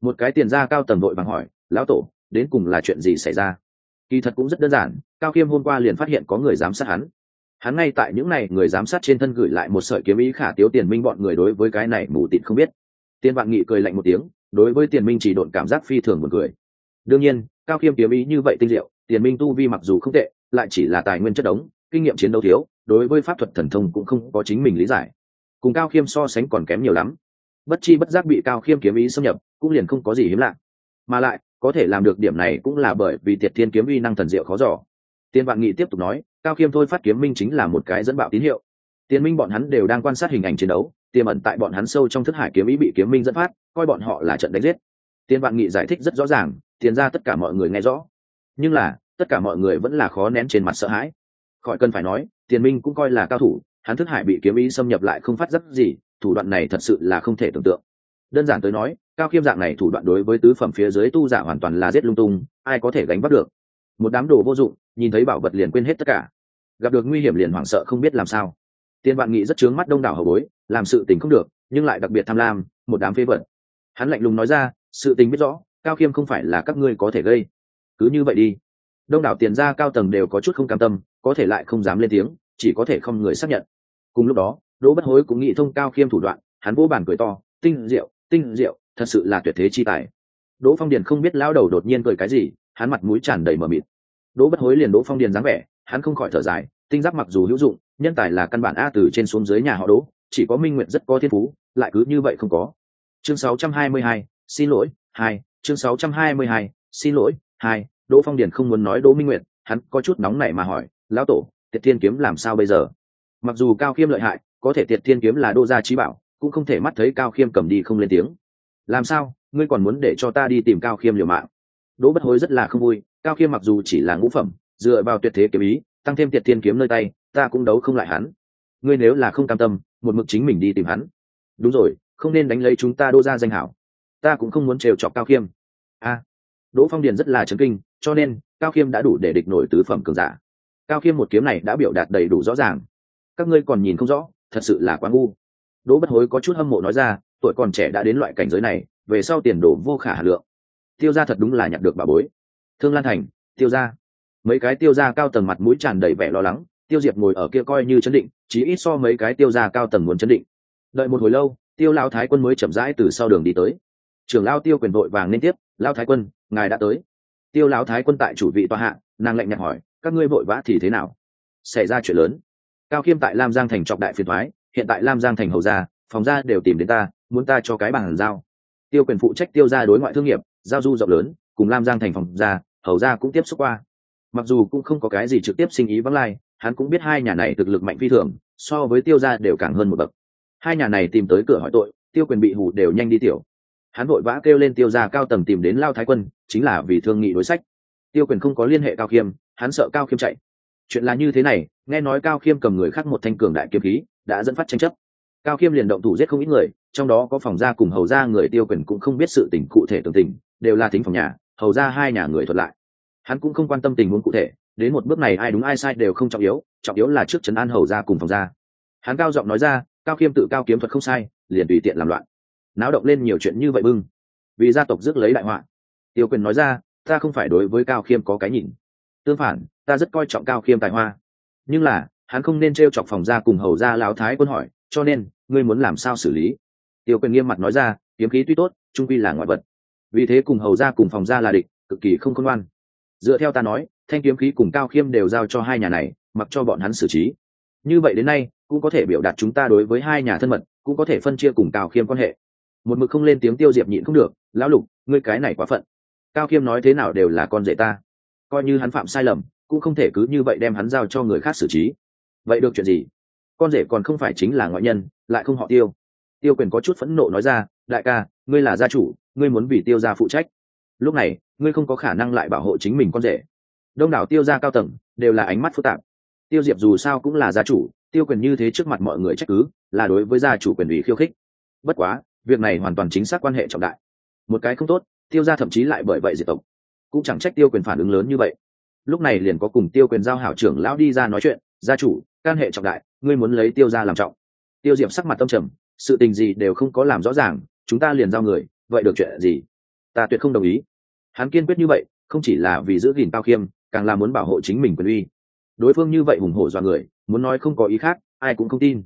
Một cái tiền gia cao tầng đội vàng hỏi, lão tổ, đến cùng là chuyện gì xảy ra? Kỳ thật cũng rất đơn giản, cao khiêm hôm qua liền phát hiện có người giám sát hắn hắn ngay tại những n à y người giám sát trên thân gửi lại một sợi kiếm ý khả tiếu tiền minh bọn người đối với cái này mù tịt không biết. Tiên vạn nghị cười lạnh một tiếng, đối với tiền minh chỉ độn cảm giác phi thường một cười. Đương nhiên, cao khiêm kiếm ý như vậy tinh diệu, tiền minh tu vi mặc dù không tệ, lại chỉ là tài nguyên chất đống, kinh nghiệm chiến đấu thiếu, đối với pháp thuật thần thông cũng không có chính mình lý giải. Cùng cao khiêm so sánh còn kém nhiều lắm. Bất chi bất giác bị cao khiêm kiếm ý xâm nhập, cũng liền không có gì hiếm lạ. Mà lại, có thể làm được điểm này cũng là bởi vì tiệt thiên kiếm uy năng thần diệu khó giỏ tiên vạn nghị tiếp tục nói cao khiêm thôi phát kiếm minh chính là một cái dẫn bạo tín hiệu. Tiến minh bọn hắn đều đang quan sát hình ảnh chiến đấu, tiềm ẩn tại bọn hắn sâu trong thức hải kiếm ý bị kiếm minh dẫn phát, coi bọn họ là trận đánh giết. Tiên vạn nghị giải thích rất rõ ràng, tiền ra tất cả mọi người nghe rõ. Nhưng là, tất cả mọi người vẫn là khó nén trên mặt sợ hãi. Khỏi cần phải nói, tiền minh cũng coi là cao thủ, hắn thức hải bị kiếm ý xâm nhập lại không phát giác gì, thủ đoạn này thật sự là không thể tưởng tượng. Đơn giản tới nói, cao khiêm dạng này thủ đoạn đối với tứ phẩm phía dưới tu giả hoàn toàn là giết lung tung, ai có thể gánh bắt được? Một đám đồ vô dụng, nhìn thấy bảo vật liền quên hết tất cả gặp được nguy hiểm liền hoảng sợ không biết làm sao. Tiên vạn nghị rất chướng mắt đông đảo hậu bối, làm sự tình không được, nhưng lại đặc biệt tham lam, một đám phế vật. Hắn lạnh lùng nói ra, sự tình biết rõ, cao khiêm không phải là các ngươi có thể gây. Cứ như vậy đi. Đông đảo tiền gia cao tầng đều có chút không cam tâm, có thể lại không dám lên tiếng, chỉ có thể không người xác nhận. Cùng lúc đó, đỗ bất hối cũng nghĩ thông cao khiêm thủ đoạn, hắn vô bàn cười to, tinh diệu tinh diệu, thật sự là tuyệt thế chi tài. Đỗ phong điền không biết lão đầu đột nhiên cười cái gì, hắn mặt mũi tràn đầy mờ mịt. Đỗ bất hối liền đỗ phong điền dáng vẻ hắn không khỏi thở dài tinh giáp mặc dù hữu dụng nhân tài là căn bản a từ trên xuống dưới nhà họ đỗ chỉ có minh nguyện rất có thiên phú lại cứ như vậy không có. Chương 622, xin lỗi hai chương 622, xin lỗi hai đỗ phong điền không muốn nói đỗ minh nguyện hắn có chút nóng nảy mà hỏi lão tổ tiệt thiên kiếm làm sao bây giờ? Mặc dù cao khiêm lợi hại có thể tiệt thiên kiếm là đô gia trí bảo cũng không thể mắt thấy cao khiêm cầm đi không lên tiếng. Làm sao? Ngươi còn muốn để cho ta đi tìm cao khiêm liều mạng? Đỗ bất hối rất là không vui cao khiêm mặc dù chỉ là ngũ phẩm dựa vào tuyệt thế kiếm ý, tăng thêm tiệt thiên kiếm nơi tay, ta cũng đấu không lại hắn. Ngươi nếu là không cam tâm, một mực chính mình đi tìm hắn. Đúng rồi, không nên đánh lấy chúng ta đô ra danh hảo. Ta cũng không muốn trêu chọc cao khiêm. A. Đỗ phong điền rất là chấn kinh, cho nên, cao khiêm đã đủ để địch nổi tứ phẩm cường giả. Cao khiêm một kiếm này đã biểu đạt đầy đủ rõ ràng. Các ngươi còn nhìn không rõ, thật sự là quá ngu. Đỗ bất hối có chút hâm mộ nói ra, tuổi còn trẻ đã đến loại cảnh giới này, về sau tiền đồ vô khả hà lượng. Tiêu ra thật đúng là nhặt được bà bối. Thương lan thành, tiêu ra mấy cái tiêu ra cao tầng mặt mũi tràn đầy vẻ lo lắng, tiêu diệp ngồi ở kia coi như chấn định chỉ ít so mấy cái tiêu ra cao tầng muốn chấn định. Đợi một hồi lâu, tiêu lao thái quân mới chậm rãi từ sau đường đi tới. Trưởng lao tiêu quyền vội vàng liên tiếp lao thái quân, ngài đã tới. Tiêu lão thái quân tại chủ vị tòa hạ, nàng lạnh nhạt hỏi, các ngươi vội vã thì thế nào? Xảy ra chuyện lớn. Cao khiêm tại lam giang thành trọng đại phiền thoái hiện tại lam giang thành hầu gia, phòng gia đều tìm đến ta, muốn ta cho cái bàn giao. Tiêu quyền phụ trách tiêu ra đối ngoại thương nghiệp, giao du rộng lớn, cùng lam giang thành phòng gia, hầu gia cũng tiếp xúc qua mặc dù cũng không có cái gì trực tiếp sinh ý vắng lai, hắn cũng biết hai nhà này thực lực mạnh phi thường, so với tiêu gia đều càng hơn một bậc. Hai nhà này tìm tới cửa hỏi tội, tiêu quyền bị hù đều nhanh đi tiểu. Hắn vội vã kêu lên tiêu gia cao tầng tìm đến lao thái quân, chính là vì thương nghị đối sách. Tiêu quyền không có liên hệ cao khiêm, hắn sợ cao khiêm chạy. Chuyện là như thế này, nghe nói cao khiêm cầm người khác một thanh cường đại kiếm khí, đã dẫn phát tranh chấp. Cao khiêm liền động thủ giết không ít người, trong đó có phòng gia cùng hầu gia người tiêu quyền cũng không biết sự tình cụ thể tường tình, đều là thính phòng nhà, hầu gia hai nhà người thuật lại hắn cũng không quan tâm tình huống cụ thể, đến một bước này ai đúng ai sai đều không trọng yếu trọng yếu là trước trấn an hầu gia cùng phòng gia hắn cao giọng nói ra, cao khiêm tự cao kiếm thuật không sai, liền tùy tiện làm loạn. Náo động lên nhiều chuyện như vậy bưng. Vì gia tộc rước lấy đại họa. Tiêu quyền nói ra, ta không phải đối với cao khiêm có cái nhìn. Tương phản, ta rất coi trọng cao khiêm tài hoa. Nhưng là, hắn không nên t r e o chọc phòng ra cùng hầu ra lão thái quân hỏi, cho nên, ngươi muốn làm sao xử lý? Tiêu quyền nghiêm mặt nói ra, kiếm khí tuy tốt, trung quy là ngoại vật. Vì thế cùng hầu ra cùng phòng ra là địch, cực kỳ không khôn ngoan dựa theo ta nói, thanh kiếm khí cùng cao khiêm đều giao cho hai nhà này, mặc cho bọn hắn xử trí. Như vậy đến nay, cũng có thể biểu đạt chúng ta đối với hai nhà thân mật, cũng có thể phân chia cùng cao khiêm quan hệ. Một mực không lên tiếng tiêu diệp nhịn không được, lão lục, ngươi cái này quá phận. Cao khiêm nói thế nào đều là con rể ta. Coi như hắn phạm sai lầm, cũng không thể cứ như vậy đem hắn giao cho người khác xử trí. Vậy được chuyện gì? Con rể còn không phải chính là ngoại nhân, lại không họ tiêu. Tiêu quyền có chút phẫn nộ nói ra, đại ca, ngươi là gia chủ, ngươi muốn vì tiêu gia phụ trách lúc này, ngươi không có khả năng lại bảo hộ chính mình con rể. Đông đảo tiêu gia cao tầng đều là ánh mắt phức tạp. Tiêu diệp dù sao cũng là gia chủ, tiêu quyền như thế trước mặt mọi người trách cứ, là đối với gia chủ quyền ủy khiêu khích. Bất quá, việc này hoàn toàn chính xác quan hệ trọng đại. Một cái không tốt, tiêu ra thậm chí lại bởi vậy diệt tộc. Cũng chẳng trách tiêu quyền phản ứng lớn như vậy. Lúc này liền có cùng tiêu quyền giao hảo trưởng lão đi ra nói chuyện, gia chủ can hệ trọng đại, ngươi muốn lấy tiêu ra làm trọng. Tiêu diệp sắc mặt tâm trầm, sự tình gì đều không có làm rõ ràng, chúng ta liền giao người, vậy được chuyện gì? Ta tuyệt không đồng ý. Hắn kiên quyết như vậy, không chỉ là vì giữ gìn cao khiêm, càng là muốn bảo hộ chính mình quyền uy. Đối phương như vậy hùng hổ dọa người, muốn nói không có ý khác, ai cũng không tin.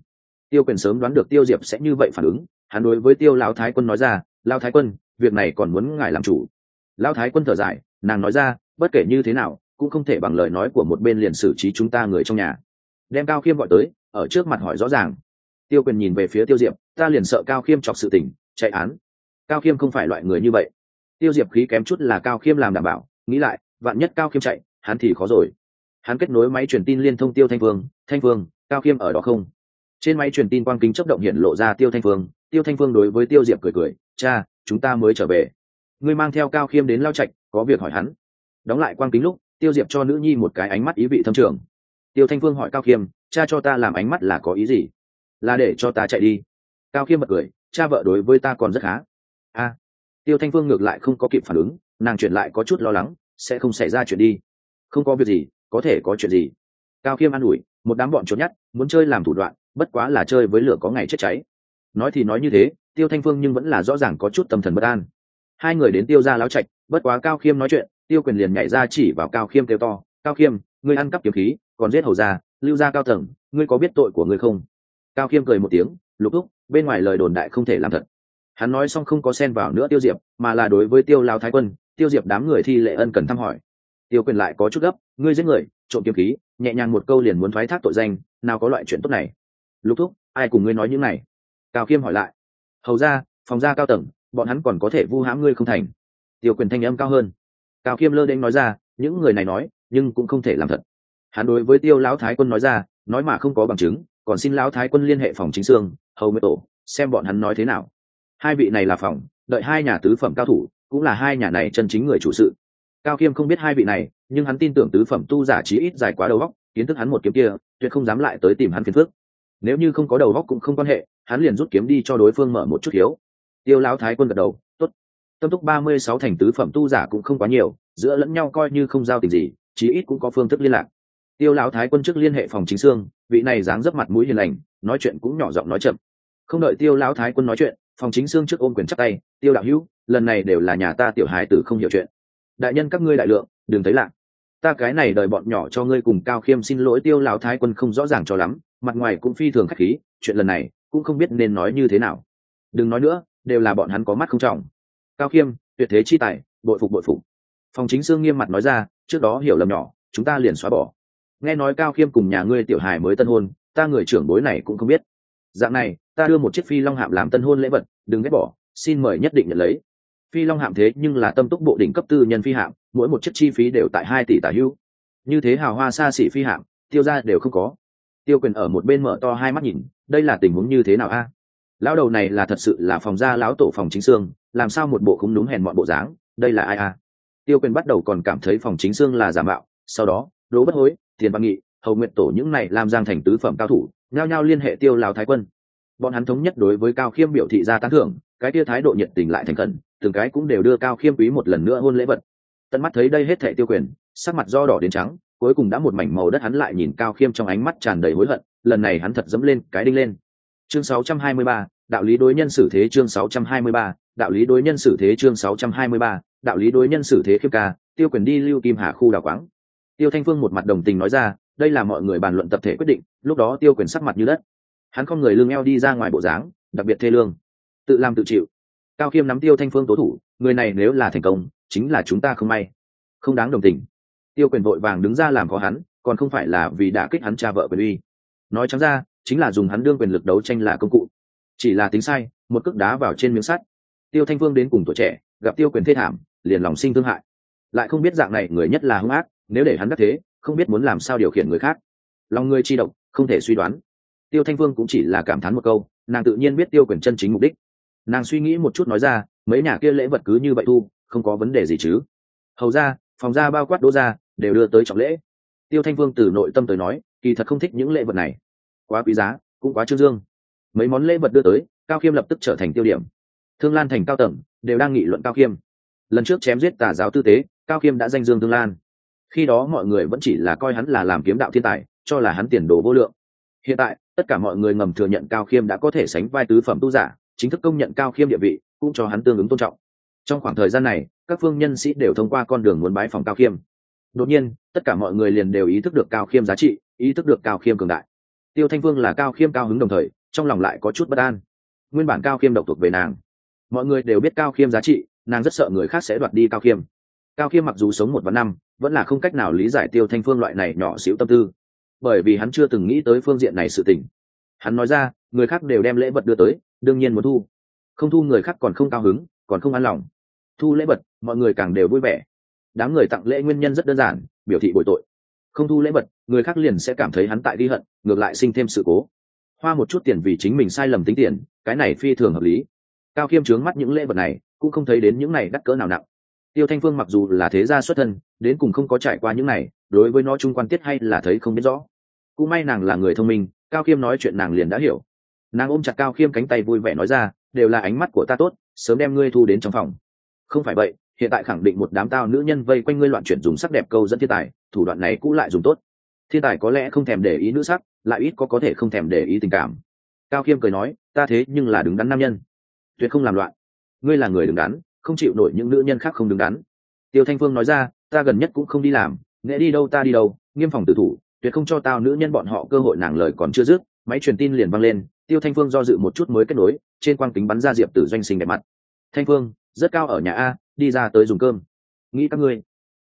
Tiêu quyền sớm đoán được tiêu diệp sẽ như vậy phản ứng, hắn đối với tiêu lão thái quân nói ra lao thái quân, việc này còn muốn ngài làm chủ. Lao thái quân thở dài, nàng nói ra, bất kể như thế nào, cũng không thể bằng lời nói của một bên liền xử trí chúng ta người trong nhà. Đem cao khiêm gọi tới, ở trước mặt hỏi rõ ràng. Tiêu quyền nhìn về phía tiêu diệp, ta liền sợ cao khiêm chọc sự tình, chạy án. Cao khiêm không phải loại người như vậy tiêu diệp khí kém chút là cao khiêm làm đảm bảo, nghĩ lại, vạn nhất cao khiêm chạy, hắn thì khó rồi. Hắn kết nối máy truyền tin liên thông tiêu thanh vương thanh vương cao khiêm ở đó không? Trên máy truyền tin quang kính chấp động hiện lộ ra tiêu thanh phương, tiêu thanh phương đối với tiêu diệp cười cười, cha, chúng ta mới trở về. Ngươi mang theo cao khiêm đến lao trạch, có việc hỏi hắn. Đóng lại quang kính lúc, tiêu diệp cho nữ nhi một cái ánh mắt ý vị thâm trường. Tiêu thanh phương hỏi cao khiêm, cha cho ta làm ánh mắt là có ý gì? Là để cho ta chạy đi. Cao khiêm bật cười, cha vợ đối với ta còn rất khá. A tiêu thanh phương ngược lại không có kịp phản ứng nàng chuyển lại có chút lo lắng sẽ không xảy ra chuyện đi. Không có việc gì có thể có chuyện gì. Cao khiêm an ủi một đám bọn trốn nhát, muốn chơi làm thủ đoạn bất quá là chơi với lửa có ngày chết cháy. Nói thì nói như thế tiêu thanh phương nhưng vẫn là rõ ràng có chút tâm thần bất an. Hai người đến tiêu ra láo chạch bất quá cao khiêm nói chuyện tiêu quyền liền nhảy ra chỉ vào cao khiêm kêu to cao khiêm ngươi ăn cắp kiếm khí còn giết hầu ra lưu ra cao tầng ngươi có biết tội của ngươi không? Cao khiêm cười một tiếng lục úc bên ngoài lời đồn đại không thể làm thật hắn nói xong không có xen vào nữa tiêu diệp, mà là đối với tiêu lao thái quân, tiêu diệp đám người thi lệ ân cần thăm hỏi. Tiêu quyền lại có chút gấp, ngươi giết người, trộm kiếm khí, nhẹ nhàng một câu liền muốn thoái thác tội danh, nào có loại chuyện tốt này. Lục thúc, ai cùng ngươi nói những này? Cao khiêm hỏi lại. Hầu ra phòng ra cao tầng, bọn hắn còn có thể vu hãm ngươi không thành. Tiêu quyền thanh âm cao hơn. Cao khiêm lơ đênh nói ra, những người này nói, nhưng cũng không thể làm thật. Hắn đối với tiêu lão thái quân nói ra, nói mà không có bằng chứng, còn xin lão thái quân liên hệ phòng chính sương hầu mới tổ, xem bọn hắn nói thế nào hai vị này là phòng, đợi hai nhà tứ phẩm cao thủ, cũng là hai nhà này chân chính người chủ sự. Cao khiêm không biết hai vị này, nhưng hắn tin tưởng tứ phẩm tu giả trí ít dài quá đầu góc kiến thức hắn một kiếm kia, tuyệt không dám lại tới tìm hắn phiền phước nếu như không có đầu góc cũng không quan hệ, hắn liền rút kiếm đi cho đối phương mở một chút hiếu. Tiêu lão thái quân gật đầu, tốt. Tâm túc ba mươi sáu thành tứ phẩm tu giả cũng không quá nhiều, giữa lẫn nhau coi như không giao tình gì, chí ít cũng có phương thức liên lạc. Tiêu lão thái quân trước liên hệ phòng chính xương, vị này dáng dấp mặt mũi hiền lành, nói chuyện cũng nhỏ giọng nói chậm. Không đợi tiêu lão thái quân nói chuyện phòng chính xương trước ôm quyền chắc tay, tiêu đạo hữu, lần này đều là nhà ta tiểu hài tử không hiểu chuyện. Đại nhân các ngươi đại lượng, đừng thấy lạ. Ta cái này đợi bọn nhỏ cho ngươi cùng cao khiêm xin lỗi, tiêu lão thái quân không rõ ràng cho lắm, mặt ngoài cũng phi thường khách khí, chuyện lần này cũng không biết nên nói như thế nào. Đừng nói nữa, đều là bọn hắn có mắt không trọng. Cao khiêm, tuyệt thế chi tài, bội phục bội phục. Phòng chính xương nghiêm mặt nói ra, trước đó hiểu lầm nhỏ, chúng ta liền xóa bỏ. Nghe nói cao khiêm cùng nhà ngươi tiểu hài mới tân hôn, ta người trưởng bối này cũng không biết. Dạng này ta đưa một chiếc phi long hạm làm tân hôn lễ vật, đừng ghét bỏ, xin mời nhất định nhận lấy. Phi long hạm thế nhưng là tâm túc bộ đỉnh cấp tư nhân phi hạm, mỗi một chiếc chi phí đều tại hai tỷ tả hưu. Như thế hào hoa xa xỉ phi hạm, tiêu ra đều không có. Tiêu quyền ở một bên mở to hai mắt nhìn, đây là tình huống như thế nào a? Lão đầu này là thật sự là phòng gia lão tổ phòng chính xương, làm sao một bộ không đúng hèn mọi bộ dáng, đây là ai a? Tiêu quyền bắt đầu còn cảm thấy phòng chính xương là giả mạo, sau đó đỗ bất hối, tiền văn nghị, hầu nguyện tổ những này làm giang thành tứ phẩm cao thủ, nhao nhao liên hệ tiêu lão thái quân bọn hắn thống nhất đối với cao khiêm biểu thị ra tán thưởng cái tia thái độ nhiệt tình lại thành khẩn từng cái cũng đều đưa cao khiêm quý một lần nữa hôn lễ vật. Tận mắt thấy đây hết thệ tiêu quyền sắc mặt do đỏ đến trắng cuối cùng đã một mảnh màu đất hắn lại nhìn cao khiêm trong ánh mắt tràn đầy hối hận lần này hắn thật dẫm lên cái đinh lên. Chương 623, đạo lý đối nhân xử thế chương 623, đạo lý đối nhân xử thế chương 623, đạo lý đối nhân xử thế khiêm ca tiêu quyền đi lưu kim hà khu đào quáng. Tiêu thanh phương một mặt đồng tình nói ra đây là mọi người bàn luận tập thể quyết định lúc đó tiêu quyền sắc mặt như đất hắn không người lưng eo đi ra ngoài bộ dáng, đặc biệt thê lương. Tự làm tự chịu. Cao khiêm nắm tiêu thanh phương tố thủ, người này nếu là thành công, chính là chúng ta không may. Không đáng đồng tình. Tiêu quyền vội vàng đứng ra làm khó hắn, còn không phải là vì đã kích hắn cha vợ quyền uy. Nói chẳng ra, chính là dùng hắn đương quyền lực đấu tranh là công cụ. Chỉ là tính sai, một cước đá vào trên miếng sắt. Tiêu thanh phương đến cùng tuổi trẻ, gặp tiêu quyền thê thảm, liền lòng sinh thương hại. Lại không biết dạng này người nhất là hung ác, nếu để hắn đắc thế, không biết muốn làm sao điều khiển người khác. Lòng người chi động, không thể suy đoán tiêu thanh phương cũng chỉ là cảm thán một câu, nàng tự nhiên biết tiêu quyền chân chính mục đích. Nàng suy nghĩ một chút nói ra, mấy nhà kia lễ vật cứ như vậy thu, không có vấn đề gì chứ. Hầu ra, phòng ra bao quát đỗ ra, đều đưa tới trọng lễ. Tiêu thanh phương từ nội tâm tới nói, kỳ thật không thích những lễ vật này. Quá quý giá, cũng quá trương dương. Mấy món lễ vật đưa tới, cao khiêm lập tức trở thành tiêu điểm. Thương lan thành cao tầng, đều đang nghị luận cao khiêm. Lần trước chém giết tà giáo tư tế, cao khiêm đã danh dương thương lan. Khi đó mọi người vẫn chỉ là coi hắn là làm kiếm đạo thiên tài, cho là hắn tiền đồ vô lượng. Hiện tại tất cả mọi người ngầm thừa nhận cao khiêm đã có thể sánh vai tứ phẩm tu giả, chính thức công nhận cao khiêm địa vị, cũng cho hắn tương ứng tôn trọng. Trong khoảng thời gian này, các phương nhân sĩ đều thông qua con đường muốn bái phòng cao khiêm. Đột nhiên, tất cả mọi người liền đều ý thức được cao khiêm giá trị, ý thức được cao khiêm cường đại. Tiêu thanh vương là cao khiêm cao hứng đồng thời, trong lòng lại có chút bất an. Nguyên bản cao khiêm độc thuộc về nàng. Mọi người đều biết cao khiêm giá trị, nàng rất sợ người khác sẽ đoạt đi cao khiêm. Cao khiêm mặc dù sống một vạn năm, vẫn là không cách nào lý giải tiêu thanh phương loại này nhỏ xíu tâm tư bởi vì hắn chưa từng nghĩ tới phương diện này sự tình. Hắn nói ra, người khác đều đem lễ vật đưa tới, đương nhiên muốn thu. Không thu người khác còn không cao hứng, còn không an lòng. Thu lễ vật, mọi người càng đều vui vẻ. Đám người tặng lễ nguyên nhân rất đơn giản, biểu thị bồi tội. Không thu lễ vật, người khác liền sẽ cảm thấy hắn tại đi hận, ngược lại sinh thêm sự cố. Hoa một chút tiền vì chính mình sai lầm tính tiền, cái này phi thường hợp lý. Cao khiêm trướng mắt những lễ vật này, cũng không thấy đến những này đắt cỡ nào nặng tiêu thanh phương mặc dù là thế gia xuất thân, đến cùng không có trải qua những này, đối với nó chung quan tiết hay là thấy không biết rõ. Cũng may nàng là người thông minh, cao khiêm nói chuyện nàng liền đã hiểu. Nàng ôm chặt cao khiêm cánh tay vui vẻ nói ra, đều là ánh mắt của ta tốt, sớm đem ngươi thu đến trong phòng. Không phải vậy, hiện tại khẳng định một đám tao nữ nhân vây quanh ngươi loạn chuyển dùng sắc đẹp câu dẫn thiên tài, thủ đoạn này cũng lại dùng tốt. Thiên tài có lẽ không thèm để ý nữ sắc, lại ít có có thể không thèm để ý tình cảm. Cao khiêm cười nói, ta thế nhưng là đứng đắn nam nhân, tuyệt không làm loạn. Ngươi là người đứng đắn không chịu nổi những nữ nhân khác không đứng đắn. Tiêu thanh phương nói ra, ta gần nhất cũng không đi làm, nghệ đi đâu ta đi đâu, nghiêm phòng tử thủ, tuyệt không cho tao nữ nhân bọn họ cơ hội nàng lời còn chưa dứt. Máy truyền tin liền văng lên, tiêu thanh phương do dự một chút mới kết nối, trên quang kính bắn ra diệp tử doanh sinh đẹp mặt. Thanh phương, rất cao ở nhà a, đi ra tới dùng cơm. Nghĩ các ngươi.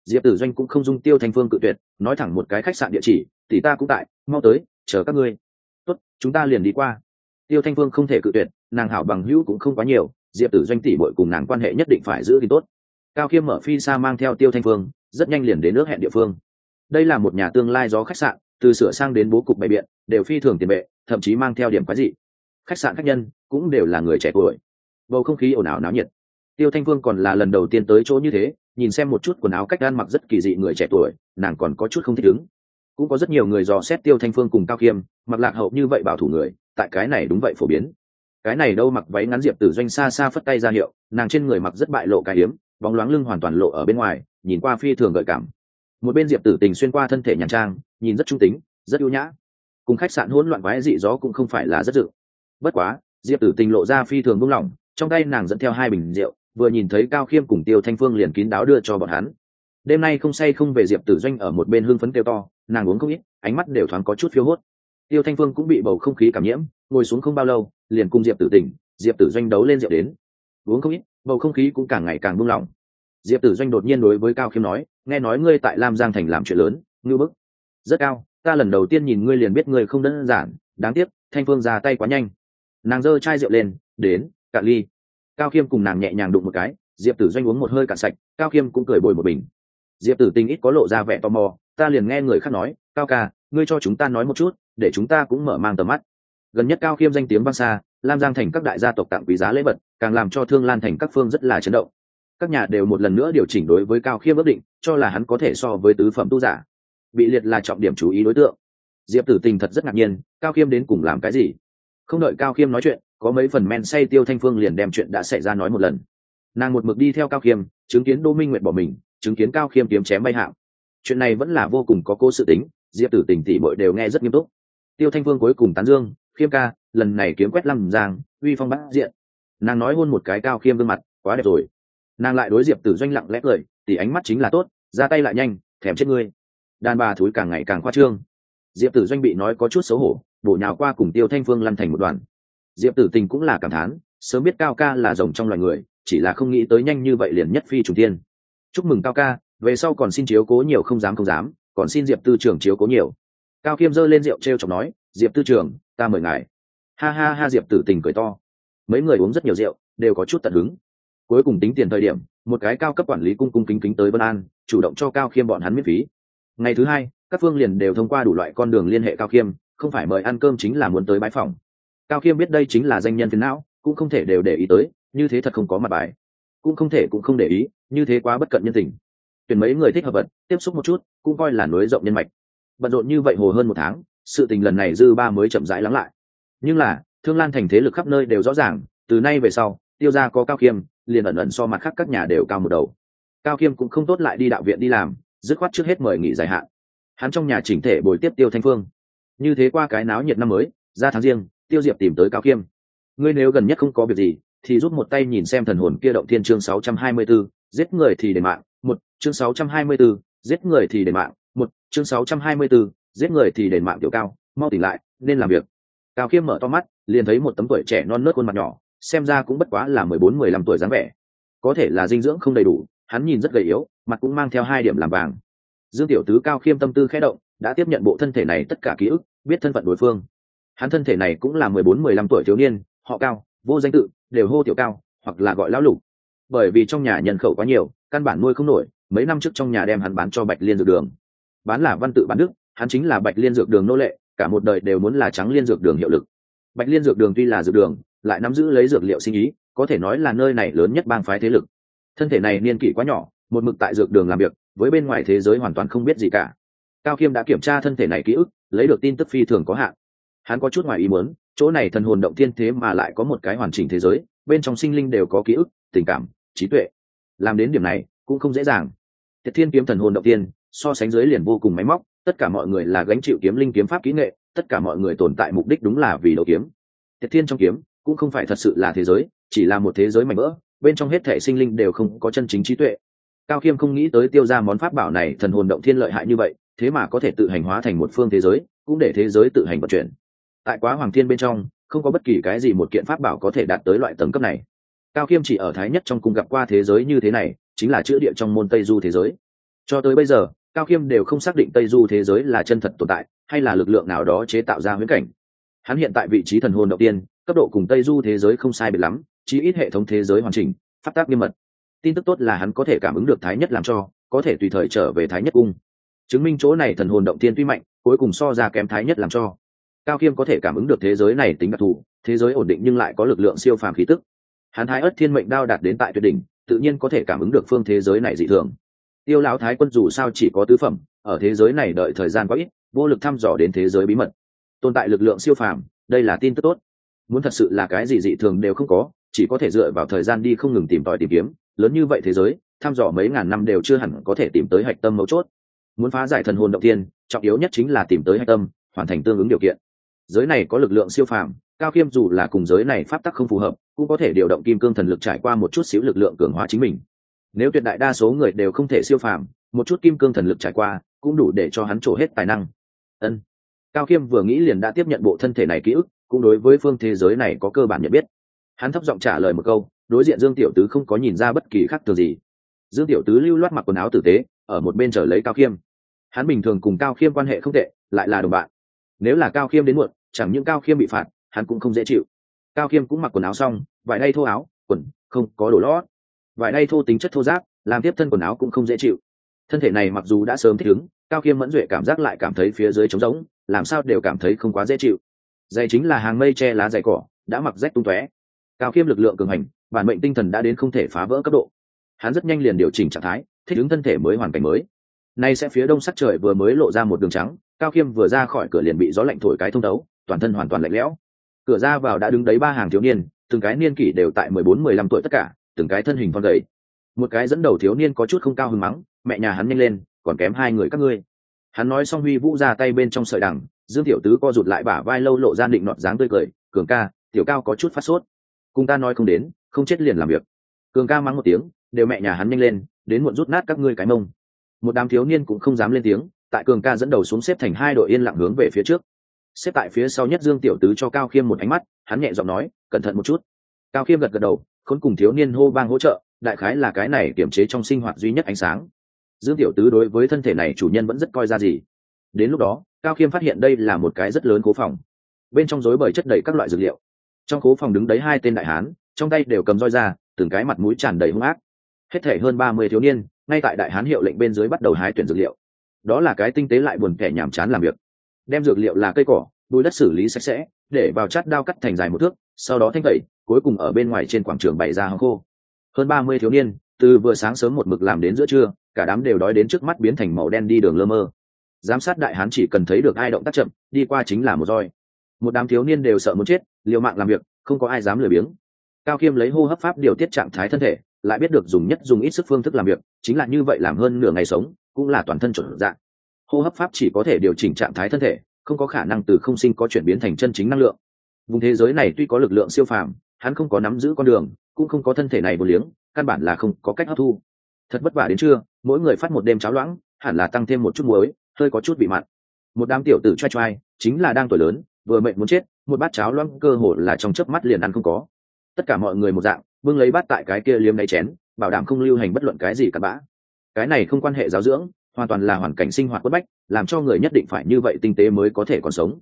Diệp tử doanh cũng không dung tiêu thanh phương cự tuyệt, nói thẳng một cái khách sạn địa chỉ, tỷ ta cũng tại, mau tới, chờ các ngươi. Tốt, chúng ta liền đi qua. Tiêu thanh phương không thể cự tuyệt, nàng hảo bằng hữu cũng không quá nhiều diệp tử doanh tỷ bội cùng nàng quan hệ nhất định phải giữ thì tốt. Cao khiêm mở phi xa mang theo tiêu thanh phương, rất nhanh liền đến nước hẹn địa phương. Đây là một nhà tương lai gió khách sạn, từ sửa sang đến bố cục bày biện, đều phi thường tiền bệ, thậm chí mang theo điểm quái dị. Khách sạn khách nhân cũng đều là người trẻ tuổi. Bầu không khí ồn ào náo nhiệt. Tiêu thanh phương còn là lần đầu tiên tới chỗ như thế, nhìn xem một chút quần áo cách ăn mặc rất kỳ dị người trẻ tuổi, nàng còn có chút không thích ứng. Cũng có rất nhiều người dò xét tiêu thanh phương cùng cao khiêm, mặc lạc hậu như vậy bảo thủ người, tại cái này đúng vậy phổ biến cái này đâu mặc váy ngắn diệp tử doanh xa xa phất tay ra hiệu, nàng trên người mặc rất bại lộ cái hiếm bóng loáng lưng hoàn toàn lộ ở bên ngoài, nhìn qua phi thường gợi cảm. Một bên diệp tử tình xuyên qua thân thể nhàn trang, nhìn rất trung tính, rất ưu nhã. Cùng khách sạn hỗn loạn quái dị gió cũng không phải là rất dự. Bất quá, diệp tử tình lộ ra phi thường buông lỏng, trong tay nàng dẫn theo hai bình rượu, vừa nhìn thấy cao khiêm cùng tiêu thanh phương liền kín đáo đưa cho bọn hắn. Đêm nay không say không về diệp tử doanh ở một bên hưng phấn kêu to, nàng uống không ít, ánh mắt đều thoáng có chút phiêu hốt. Tiêu thanh phương cũng bị bầu không khí cảm nhiễm ngồi xuống không bao lâu, liền cùng diệp tử tỉnh diệp tử doanh đấu lên rượu đến. Uống không ít, bầu không khí cũng càng ngày càng buông lỏng. Diệp tử doanh đột nhiên đối với cao khiêm nói, nghe nói ngươi tại lam giang thành làm chuyện lớn, ngưu bức. Rất cao, ta lần đầu tiên nhìn ngươi liền biết ngươi không đơn giản, đáng tiếc, thanh phương ra tay quá nhanh. Nàng giơ chai rượu lên, đến, cạn ly. Cao khiêm cùng nàng nhẹ nhàng đụng một cái, diệp tử doanh uống một hơi cạn sạch, cao khiêm cũng cười bồi một bình diệp tử tình ít có lộ ra vẻ tò mò, ta liền nghe người khác nói, cao ca, ngươi cho chúng ta nói một chút, để chúng ta cũng mở mang tầm mắt gần nhất cao khiêm danh tiếng vang xa, lam giang thành các đại gia tộc tặng quý giá lễ vật, càng làm cho thương lan thành các phương rất là chấn động. Các nhà đều một lần nữa điều chỉnh đối với cao khiêm ước định, cho là hắn có thể so với tứ phẩm tu giả. Bị liệt là trọng điểm chú ý đối tượng. Diệp tử tình thật rất ngạc nhiên, cao khiêm đến cùng làm cái gì? Không đợi cao khiêm nói chuyện, có mấy phần men say tiêu thanh phương liền đem chuyện đã xảy ra nói một lần. Nàng một mực đi theo cao khiêm, chứng kiến đô minh nguyện bỏ mình, chứng kiến cao khiêm kiếm chém bay hạng. Chuyện này vẫn là vô cùng có cố sự tính, diệp tử tình tỉ bội đều nghe rất nghiêm túc. Tiêu thanh phương cuối cùng tán dương khiêm ca, lần này kiếm quét lăng giang, uy phong bát diện. Nàng nói hôn một cái cao khiêm gương mặt, quá đẹp rồi. Nàng lại đối diệp tử doanh lặng lẽ cười tỉ ánh mắt chính là tốt, ra tay lại nhanh, thèm chết ngươi. Đàn bà thúi càng ngày càng khoa trương. Diệp tử doanh bị nói có chút xấu hổ, bổ nhào qua cùng tiêu thanh phương lăn thành một đoàn. Diệp tử tình cũng là cảm thán, sớm biết cao ca là rồng trong loài người, chỉ là không nghĩ tới nhanh như vậy liền nhất phi trùng tiên chúc mừng cao ca, về sau còn xin chiếu cố nhiều không dám không dám, còn xin diệp tư trưởng chiếu cố nhiều. Cao khiêm giơ lên rượu t r e o chọc nói, diệp tư trưởng ta mời ngài. Ha ha ha, diệp tử tình cười to. Mấy người uống rất nhiều rượu, đều có chút tận hứng. Cuối cùng tính tiền thời điểm, một cái cao cấp quản lý cung cung kính kính tới vân an, chủ động cho cao khiêm bọn hắn miễn phí. Ngày thứ hai, các phương liền đều thông qua đủ loại con đường liên hệ cao khiêm, không phải mời ăn cơm chính là muốn tới bãi phòng. Cao khiêm biết đây chính là danh nhân phiến não, cũng không thể đều để ý tới, như thế thật không có mặt bài. Cũng không thể cũng không để ý, như thế quá bất cận nhân tình. Tuyển mấy người thích hợp vật, tiếp xúc một chút, cũng coi là nối rộng nhân mạch. Bận rộn như vậy hồ hơn một tháng sự tình lần này dư ba mới chậm rãi lắng lại. Nhưng là thương lan thành thế lực khắp nơi đều rõ ràng từ nay về sau tiêu g i a có cao khiêm liền ẩn ẩn so mặt khác các nhà đều cao một đầu. Cao khiêm cũng không tốt lại đi đạo viện đi làm dứt khoát trước hết mời nghỉ dài hạn. Hắn trong nhà chỉnh thể bồi tiếp tiêu thanh phương. Như thế qua cái náo nhiệt năm mới ra tháng riêng tiêu diệp tìm tới cao khiêm ngươi nếu gần nhất không có việc gì thì rút một tay nhìn xem thần hồn kia động thiên chương 624, giết người thì đền mạng, một chương 624, giết người thì đền mạng, một chương 624, giết người thì đền mạng tiểu cao, mau tỉnh lại, nên làm việc. Cao Khiêm mở to mắt, liền thấy một tấm tuổi trẻ non nớt khuôn mặt nhỏ, xem ra cũng bất quá là 14-15 tuổi dáng vẻ. Có thể là dinh dưỡng không đầy đủ, hắn nhìn rất gầy yếu, mặt cũng mang theo hai điểm làm vàng. Dương tiểu tứ Cao Khiêm tâm tư khẽ động, đã tiếp nhận bộ thân thể này tất cả ký ức, biết thân phận đối phương. Hắn thân thể này cũng là 14-15 tuổi thiếu niên, họ Cao, vô danh tự, đều hô tiểu cao hoặc là gọi lão lục bởi vì trong nhà nhân khẩu quá nhiều căn bản nuôi không nổi mấy năm trước trong nhà đem hắn bán cho bạch liên dược đường bán là văn tự bán đức hắn chính là bạch liên dược đường nô lệ, cả một đời đều muốn là trắng liên dược đường hiệu lực. Bạch liên dược đường tuy là dược đường, lại nắm giữ lấy dược liệu sinh ý, có thể nói là nơi này lớn nhất bang phái thế lực. Thân thể này niên kỷ quá nhỏ, một mực tại dược đường làm việc, với bên ngoài thế giới hoàn toàn không biết gì cả. Cao khiêm đã kiểm tra thân thể này ký ức, lấy được tin tức phi thường có hạn. Hắn có chút ngoài ý muốn, chỗ này thần hồn động thiên thế mà lại có một cái hoàn chỉnh thế giới, bên trong sinh linh đều có ký ức, tình cảm, trí tuệ. Làm đến điểm này, cũng không dễ dàng. Thiệt thiên kiếm thần hồn động tiên so sánh dưới liền vô cùng máy móc tất cả mọi người là gánh chịu kiếm linh kiếm pháp kỹ nghệ, tất cả mọi người tồn tại mục đích đúng là vì đấu kiếm. Tiệt thiên trong kiếm, cũng không phải thật sự là thế giới, chỉ là một thế giới mạnh mỡ bên trong hết thể sinh linh đều không có chân chính trí tuệ. Cao khiêm không nghĩ tới tiêu ra món pháp bảo này thần hồn động thiên lợi hại như vậy, thế mà có thể tự hành hóa thành một phương thế giới, cũng để thế giới tự hành vận chuyển. Tại quá hoàng thiên bên trong, không có bất kỳ cái gì một kiện pháp bảo có thể đạt tới loại tầng cấp này. Cao khiêm chỉ ở thái nhất trong cùng gặp qua thế giới như thế này, chính là chữ địa trong môn tây du thế giới. Cho tới bây giờ cao khiêm đều không xác định tây du thế giới là chân thật tồn tại, hay là lực lượng nào đó chế tạo ra huyễn cảnh. Hắn hiện tại vị trí thần hồn đầu tiên, cấp độ cùng tây du thế giới không sai biệt lắm, chí ít hệ thống thế giới hoàn chỉnh, phát tác nghiêm mật. Tin tức tốt là hắn có thể cảm ứng được thái nhất làm cho, có thể tùy thời trở về thái nhất cung. Chứng minh chỗ này thần hồn động tiên tuy mạnh, cuối cùng so ra kém thái nhất làm cho. Cao khiêm có thể cảm ứng được thế giới này tính đặc thù, thế giới ổn định nhưng lại có lực lượng siêu phàm khí tức. Hắn thái ất thiên mệnh đao đạt đến tại tuyệt đỉnh, tự nhiên có thể cảm ứng được phương thế giới này dị thường tiêu lão thái quân dù sao chỉ có tứ phẩm, ở thế giới này đợi thời gian quá ít, vô lực thăm dò đến thế giới bí mật. Tồn tại lực lượng siêu phàm, đây là tin tức tốt. Muốn thật sự là cái gì dị thường đều không có, chỉ có thể dựa vào thời gian đi không ngừng tìm tòi tìm kiếm. Lớn như vậy thế giới, thăm dò mấy ngàn năm đều chưa hẳn có thể tìm tới hạch tâm mấu chốt. Muốn phá giải thần hồn động tiên trọng yếu nhất chính là tìm tới hạch tâm, hoàn thành tương ứng điều kiện. Giới này có lực lượng siêu phàm, cao khiêm dù là cùng giới này pháp tắc không phù hợp, cũng có thể điều động kim cương thần lực trải qua một chút xíu lực lượng cường hóa chính mình nếu tuyệt đại đa số người đều không thể siêu phàm, một chút kim cương thần lực trải qua cũng đủ để cho hắn trổ hết tài năng. Ân. Cao khiêm vừa nghĩ liền đã tiếp nhận bộ thân thể này ký ức, cũng đối với phương thế giới này có cơ bản nhận biết. Hắn thấp giọng trả lời một câu, đối diện dương tiểu tứ không có nhìn ra bất kỳ khác thường gì. Dương tiểu tứ lưu loát mặc quần áo tử tế, ở một bên chờ lấy cao khiêm hắn bình thường cùng cao khiêm quan hệ không tệ, lại là đồng bạn. Nếu là cao khiêm đến muộn, chẳng những cao khiêm bị phạt, hắn cũng không dễ chịu. Cao khiêm cũng mặc quần áo xong, vải đay thô áo, quần, không có đổ lót vải đay thô tính chất thô giáp làm tiếp thân quần áo cũng không dễ chịu. Thân thể này mặc dù đã sớm thích ứng, cao khiêm mẫn duệ cảm giác lại cảm thấy phía dưới trống rỗng, làm sao đều cảm thấy không quá dễ chịu. Dày chính là hàng mây che lá dày cỏ, đã mặc rách tung tóe. Cao khiêm lực lượng cường hành, bản mệnh tinh thần đã đến không thể phá vỡ cấp độ. Hắn rất nhanh liền điều chỉnh trạng thái, thích ứng thân thể mới hoàn cảnh mới. Nay sẽ phía đông sắc trời vừa mới lộ ra một đường trắng, cao khiêm vừa ra khỏi cửa liền bị gió lạnh thổi cái thông đấu toàn thân hoàn toàn lạnh lẽo. Cửa ra vào đã đứng đấy ba hàng thiếu niên, từng cái niên kỷ đều tại mười bốn, mười lăm tuổi tất cả từng cái thân hình con gầy một cái dẫn đầu thiếu niên có chút không cao hứng mắng, mẹ nhà hắn nhanh lên, còn kém hai người các ngươi. Hắn nói xong huy vũ ra tay bên trong sợi đằng, dương tiểu tứ co rụt lại bả vai lâu lộ ra định nọt dáng tươi cười, cường ca, tiểu cao có chút phát sốt. Cùng ta nói không đến, không chết liền làm việc. Cường ca mắng một tiếng, đều mẹ nhà hắn nhanh lên, đến muộn rút nát các ngươi cái mông. Một đám thiếu niên cũng không dám lên tiếng, tại cường ca dẫn đầu xuống xếp thành hai đội yên lặng hướng về phía trước. Xếp tại phía sau nhất dương tiểu tứ cho cao khiêm một ánh mắt, hắn nhẹ giọng nói, cẩn thận một chút. Cao khiêm gật gật đầu khốn cùng thiếu niên hô bang hỗ trợ, đại khái là cái này kiểm chế trong sinh hoạt duy nhất ánh sáng. Dương tiểu tứ đối với thân thể này chủ nhân vẫn rất coi ra gì. Đến lúc đó, cao khiêm phát hiện đây là một cái rất lớn cố phòng. Bên trong rối bời chất đầy các loại dược liệu. Trong cố phòng đứng đấy hai tên đại hán, trong tay đều cầm roi ra, từng cái mặt mũi tràn đầy hung ác. Hết thể hơn ba mươi thiếu niên, ngay tại đại hán hiệu lệnh bên dưới bắt đầu hái tuyển dược liệu. Đó là cái tinh tế lại buồn kẻ nhàm chán làm việc. Đem dược liệu là cây cỏ bùi đất xử lý sạch sẽ, để vào chát đao cắt thành dài một thước, sau đó thanh tẩy cuối cùng ở bên ngoài trên quảng trường bày ra hàng khô. Hơn ba mươi thiếu niên, từ vừa sáng sớm một mực làm đến giữa trưa, cả đám đều đói đến trước mắt biến thành màu đen đi đường lơ mơ. Giám sát đại hán chỉ cần thấy được ai động tác chậm, đi qua chính là một roi. Một đám thiếu niên đều sợ muốn chết, liều mạng làm việc, không có ai dám lười biếng. Cao khiêm lấy hô hấp pháp điều tiết trạng thái thân thể, lại biết được dùng nhất dùng ít sức phương thức làm việc, chính là như vậy làm hơn nửa ngày sống, cũng là toàn thân chuẩn dạng. Hô hấp pháp chỉ có thể điều chỉnh trạng thái thân thể, không có khả năng từ không sinh có chuyển biến thành chân chính năng lượng. Vùng thế giới này tuy có lực lượng siêu phàm hắn không có nắm giữ con đường cũng không có thân thể này một liếng căn bản là không có cách hấp thu. Thật vất vả đến trưa mỗi người phát một đêm cháo loãng hẳn là tăng thêm một chút muối hơi có chút bị mặn. Một đám tiểu tử choai choai chính là đang tuổi lớn vừa mệnh muốn chết một bát cháo loãng cơ hồ là trong chớp mắt liền ăn không có. Tất cả mọi người một dạng bưng lấy bát tại cái kia liếm đáy chén bảo đảm không lưu hành bất luận cái gì cặn bã. Cái này không quan hệ giáo dưỡng hoàn toàn là hoàn cảnh sinh hoạt quất bách làm cho người nhất định phải như vậy tinh tế mới có thể còn sống.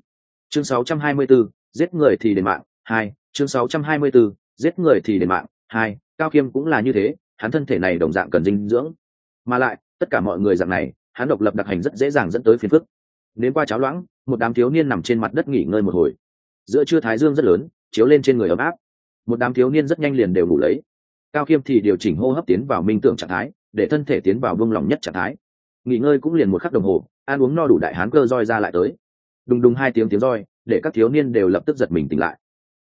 Chương 624, giết người thì đền mạng hai chương 624, giết người thì đền mạng. Hai cao khiêm cũng là như thế hắn thân thể này đồng dạng cần dinh dưỡng. Mà lại tất cả mọi người dạng này hắn độc lập đặc hành rất dễ dàng dẫn tới phiền phức. Đến qua cháo loãng một đám thiếu niên nằm trên mặt đất nghỉ ngơi một hồi. Giữa trưa thái dương rất lớn chiếu lên trên người ấm áp. Một đám thiếu niên rất nhanh liền đều ngủ lấy. Cao khiêm thì điều chỉnh hô hấp tiến vào minh tưởng trạng thái để thân thể tiến vào vương lòng nhất trạng thái. Nghỉ ngơi cũng liền một khắc đồng hồ ăn uống no đủ đại hán cơ roi ra lại tới. Đùng đùng hai tiếng tiếng roi để các thiếu niên đều lập tức giật mình tỉnh lại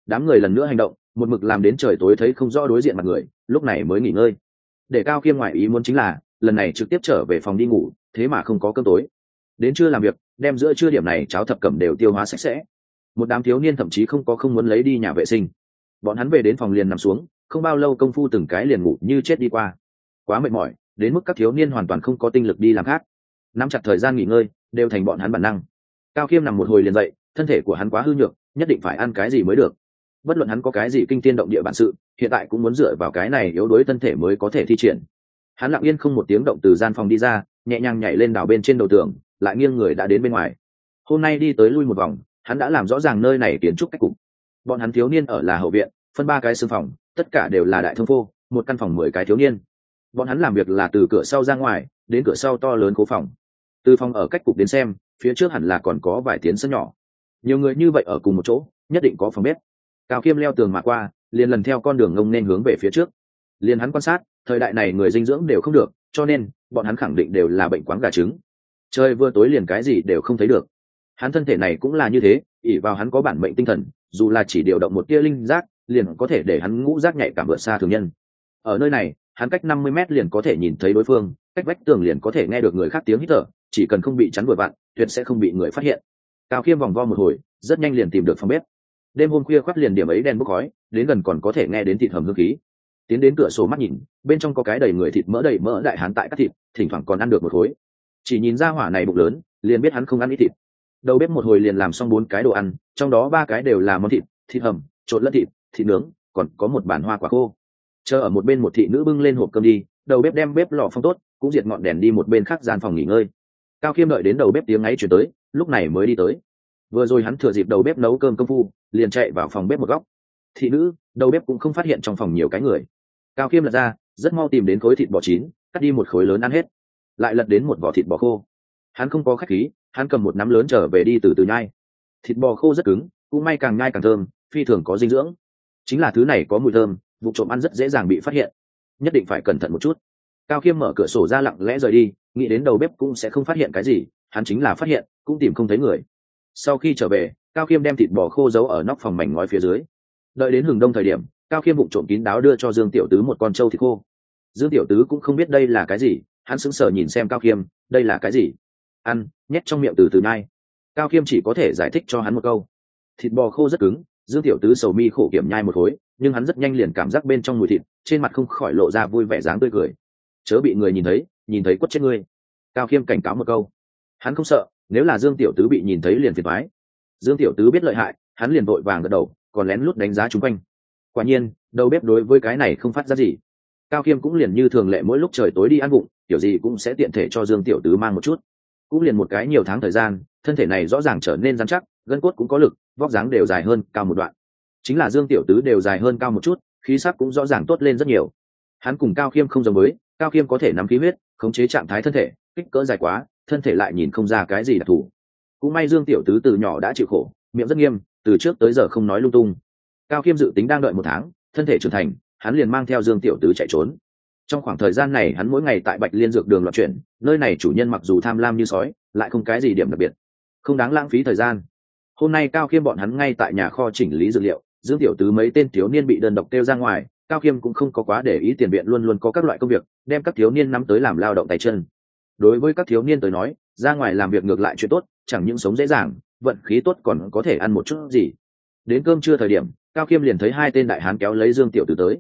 đám người lần nữa hành động, một mực làm đến trời tối thấy không rõ đối diện mặt người, lúc này mới nghỉ ngơi. Để cao khiêm ngoại ý muốn chính là, lần này trực tiếp trở về phòng đi ngủ, thế mà không có cơm tối. Đến trưa làm việc, đem giữa trưa điểm này cháo thập cẩm đều tiêu hóa sạch sẽ. Một đám thiếu niên thậm chí không có không muốn lấy đi nhà vệ sinh. Bọn hắn về đến phòng liền nằm xuống, không bao lâu công phu từng cái liền ngủ như chết đi qua. Quá mệt mỏi, đến mức các thiếu niên hoàn toàn không có tinh lực đi làm khác. Nắm chặt thời gian nghỉ ngơi, đều thành bọn hắn bản năng. Cao khiêm nằm một hồi liền dậy, thân thể của hắn quá hư nhược, nhất định phải ăn cái gì mới được bất luận hắn có cái gì kinh tiên động địa bản sự, hiện tại cũng muốn dựa vào cái này yếu đuối thân thể mới có thể thi triển. Hắn lặng yên không một tiếng động từ gian phòng đi ra, nhẹ nhàng nhảy lên đảo bên trên đầu tường, lại nghiêng người đã đến bên ngoài. Hôm nay đi tới lui một vòng, hắn đã làm rõ ràng nơi này kiến trúc cách cục. Bọn hắn thiếu niên ở là hậu viện, phân ba cái xương phòng, tất cả đều là đại thông phô, một căn phòng mười cái thiếu niên. Bọn hắn làm việc là từ cửa sau ra ngoài, đến cửa sau to lớn cố phòng. Từ phòng ở cách cục đến xem, phía trước hẳn là còn có vài tiến sân nhỏ. Nhiều người như vậy ở cùng một chỗ, nhất định có phòng bếp cao khiêm leo tường mà qua, liền lần theo con đường ngông nên hướng về phía trước. Liền hắn quan sát, thời đại này người dinh dưỡng đều không được, cho nên, bọn hắn khẳng định đều là bệnh quáng gà trứng. Trời vừa tối liền cái gì đều không thấy được. Hắn thân thể này cũng là như thế ỉ vào hắn có bản mệnh tinh thần, dù là chỉ điều động một tia linh giác, liền có thể để hắn ngũ giác nhạy cảm vượt xa thường nhân. Ở nơi này, hắn cách năm mươi mét liền có thể nhìn thấy đối phương, cách vách tường liền có thể nghe được người khác tiếng hít thở, chỉ cần không bị chắn vội vặn tuyệt sẽ không bị người phát hiện. Cao khiêm vòng vo một hồi, rất nhanh liền tìm được phòng bếp đêm hôm khuya khoác liền điểm ấy đen bốc khói, đến gần còn có thể nghe đến thịt hầm hương khí. Tiến đến cửa sổ mắt nhìn, bên trong có cái đầy người thịt mỡ đầy mỡ đại hán tại các thịt, thỉnh thoảng còn ăn được một khối. Chỉ nhìn ra hỏa này bụng lớn, liền biết hắn không ăn ít thịt. Đầu bếp một hồi liền làm xong bốn cái đồ ăn, trong đó ba cái đều là món thịt thịt hầm, trộn lẫn thịt thịt nướng, còn có một bản hoa quả khô. Chờ ở một bên một thị nữ bưng lên hộp cơm đi, đầu bếp đem bếp lò phong tốt, cũng diệt ngọn đèn đi một bên khác gian phòng nghỉ ngơi. Cao khiêm đợi đến đầu bếp tiếng ấy chuyển tới, lúc này mới đi tới vừa rồi hắn thừa dịp đầu bếp nấu cơm công phu, liền chạy vào phòng bếp một góc. Thị nữ, đầu bếp cũng không phát hiện trong phòng nhiều cái người. Cao khiêm lật ra, rất mau tìm đến khối thịt bò chín, cắt đi một khối lớn ăn hết. Lại lật đến một vỏ thịt bò khô. Hắn không có khách khí, hắn cầm một nắm lớn trở về đi từ từ nhai. Thịt bò khô rất cứng, cũng may càng nhai càng thơm, phi thường có dinh dưỡng. Chính là thứ này có mùi thơm, vụ trộm ăn rất dễ dàng bị phát hiện. Nhất định phải cẩn thận một chút. Cao khiêm mở cửa sổ ra lặng lẽ rời đi, nghĩ đến đầu bếp cũng sẽ không phát hiện cái gì, hắn chính là phát hiện, cũng tìm không thấy người sau khi trở về, cao khiêm đem thịt bò khô giấu ở nóc phòng mảnh ngói phía dưới. Đợi đến hừng đông thời điểm, cao khiêm bụng trộm kín đáo đưa cho dương tiểu tứ một con trâu thịt khô. Dương tiểu tứ cũng không biết đây là cái gì, hắn sững sờ nhìn xem cao khiêm, đây là cái gì? Ăn, nhét trong miệng từ từ nay cao khiêm chỉ có thể giải thích cho hắn một câu. Thịt bò khô rất cứng, dương tiểu tứ sầu mi khổ kiểm nhai một khối, nhưng hắn rất nhanh liền cảm giác bên trong mùi thịt, trên mặt không khỏi lộ ra vui vẻ dáng tươi cười. Chớ bị người nhìn thấy nhìn thấy quất chết ngươi. Cao khiêm cảnh cáo một câu. Hắn không sợ nếu là dương tiểu tứ bị nhìn thấy liền phiền thoái dương tiểu tứ biết lợi hại, hắn liền vội vàng gật đầu, còn lén lút đánh giá chung quanh. Quả nhiên, đầu bếp đối với cái này không phát ra gì. Cao khiêm cũng liền như thường lệ mỗi lúc trời tối đi ăn bụng kiểu gì cũng sẽ tiện thể cho dương tiểu tứ mang một chút. Cũng liền một cái nhiều tháng thời gian, thân thể này rõ ràng trở nên dán chắc, gân cốt cũng có lực, vóc dáng đều dài hơn cao một đoạn. Chính là dương tiểu tứ đều dài hơn cao một chút, khí sắc cũng rõ ràng tốt lên rất nhiều. Hắn cùng cao khiêm không giống với, cao khiêm có thể nắm khí huyết, khống chế trạng thái thân thể kích cỡ dài quá, thân thể lại nhìn không ra cái gì đặc thù cũng may dương tiểu tứ từ nhỏ đã chịu khổ, miệng rất nghiêm, từ trước tới giờ không nói lung tung. Cao khiêm dự tính đang đợi một tháng, thân thể trưởng thành, hắn liền mang theo dương tiểu tứ chạy trốn. Trong khoảng thời gian này, hắn mỗi ngày tại bạch liên dược đường loạt chuyển, nơi này chủ nhân mặc dù tham lam như sói, lại không cái gì điểm đặc biệt. Không đáng lãng phí thời gian. Hôm nay cao khiêm bọn hắn ngay tại nhà kho chỉnh lý dược liệu, dương tiểu tứ mấy tên thiếu niên bị đơn độc kêu ra ngoài, cao khiêm cũng không có quá để ý tiền viện luôn luôn có các loại công việc, đem các thiếu niên nắm tới làm lao động tay chân đối với các thiếu niên tới nói, ra ngoài làm việc ngược lại chuyện tốt, chẳng những sống dễ dàng, vận khí tốt còn có thể ăn một chút gì. Đến cơm trưa thời điểm, cao khiêm liền thấy hai tên đại hán kéo lấy dương tiểu tứ tới.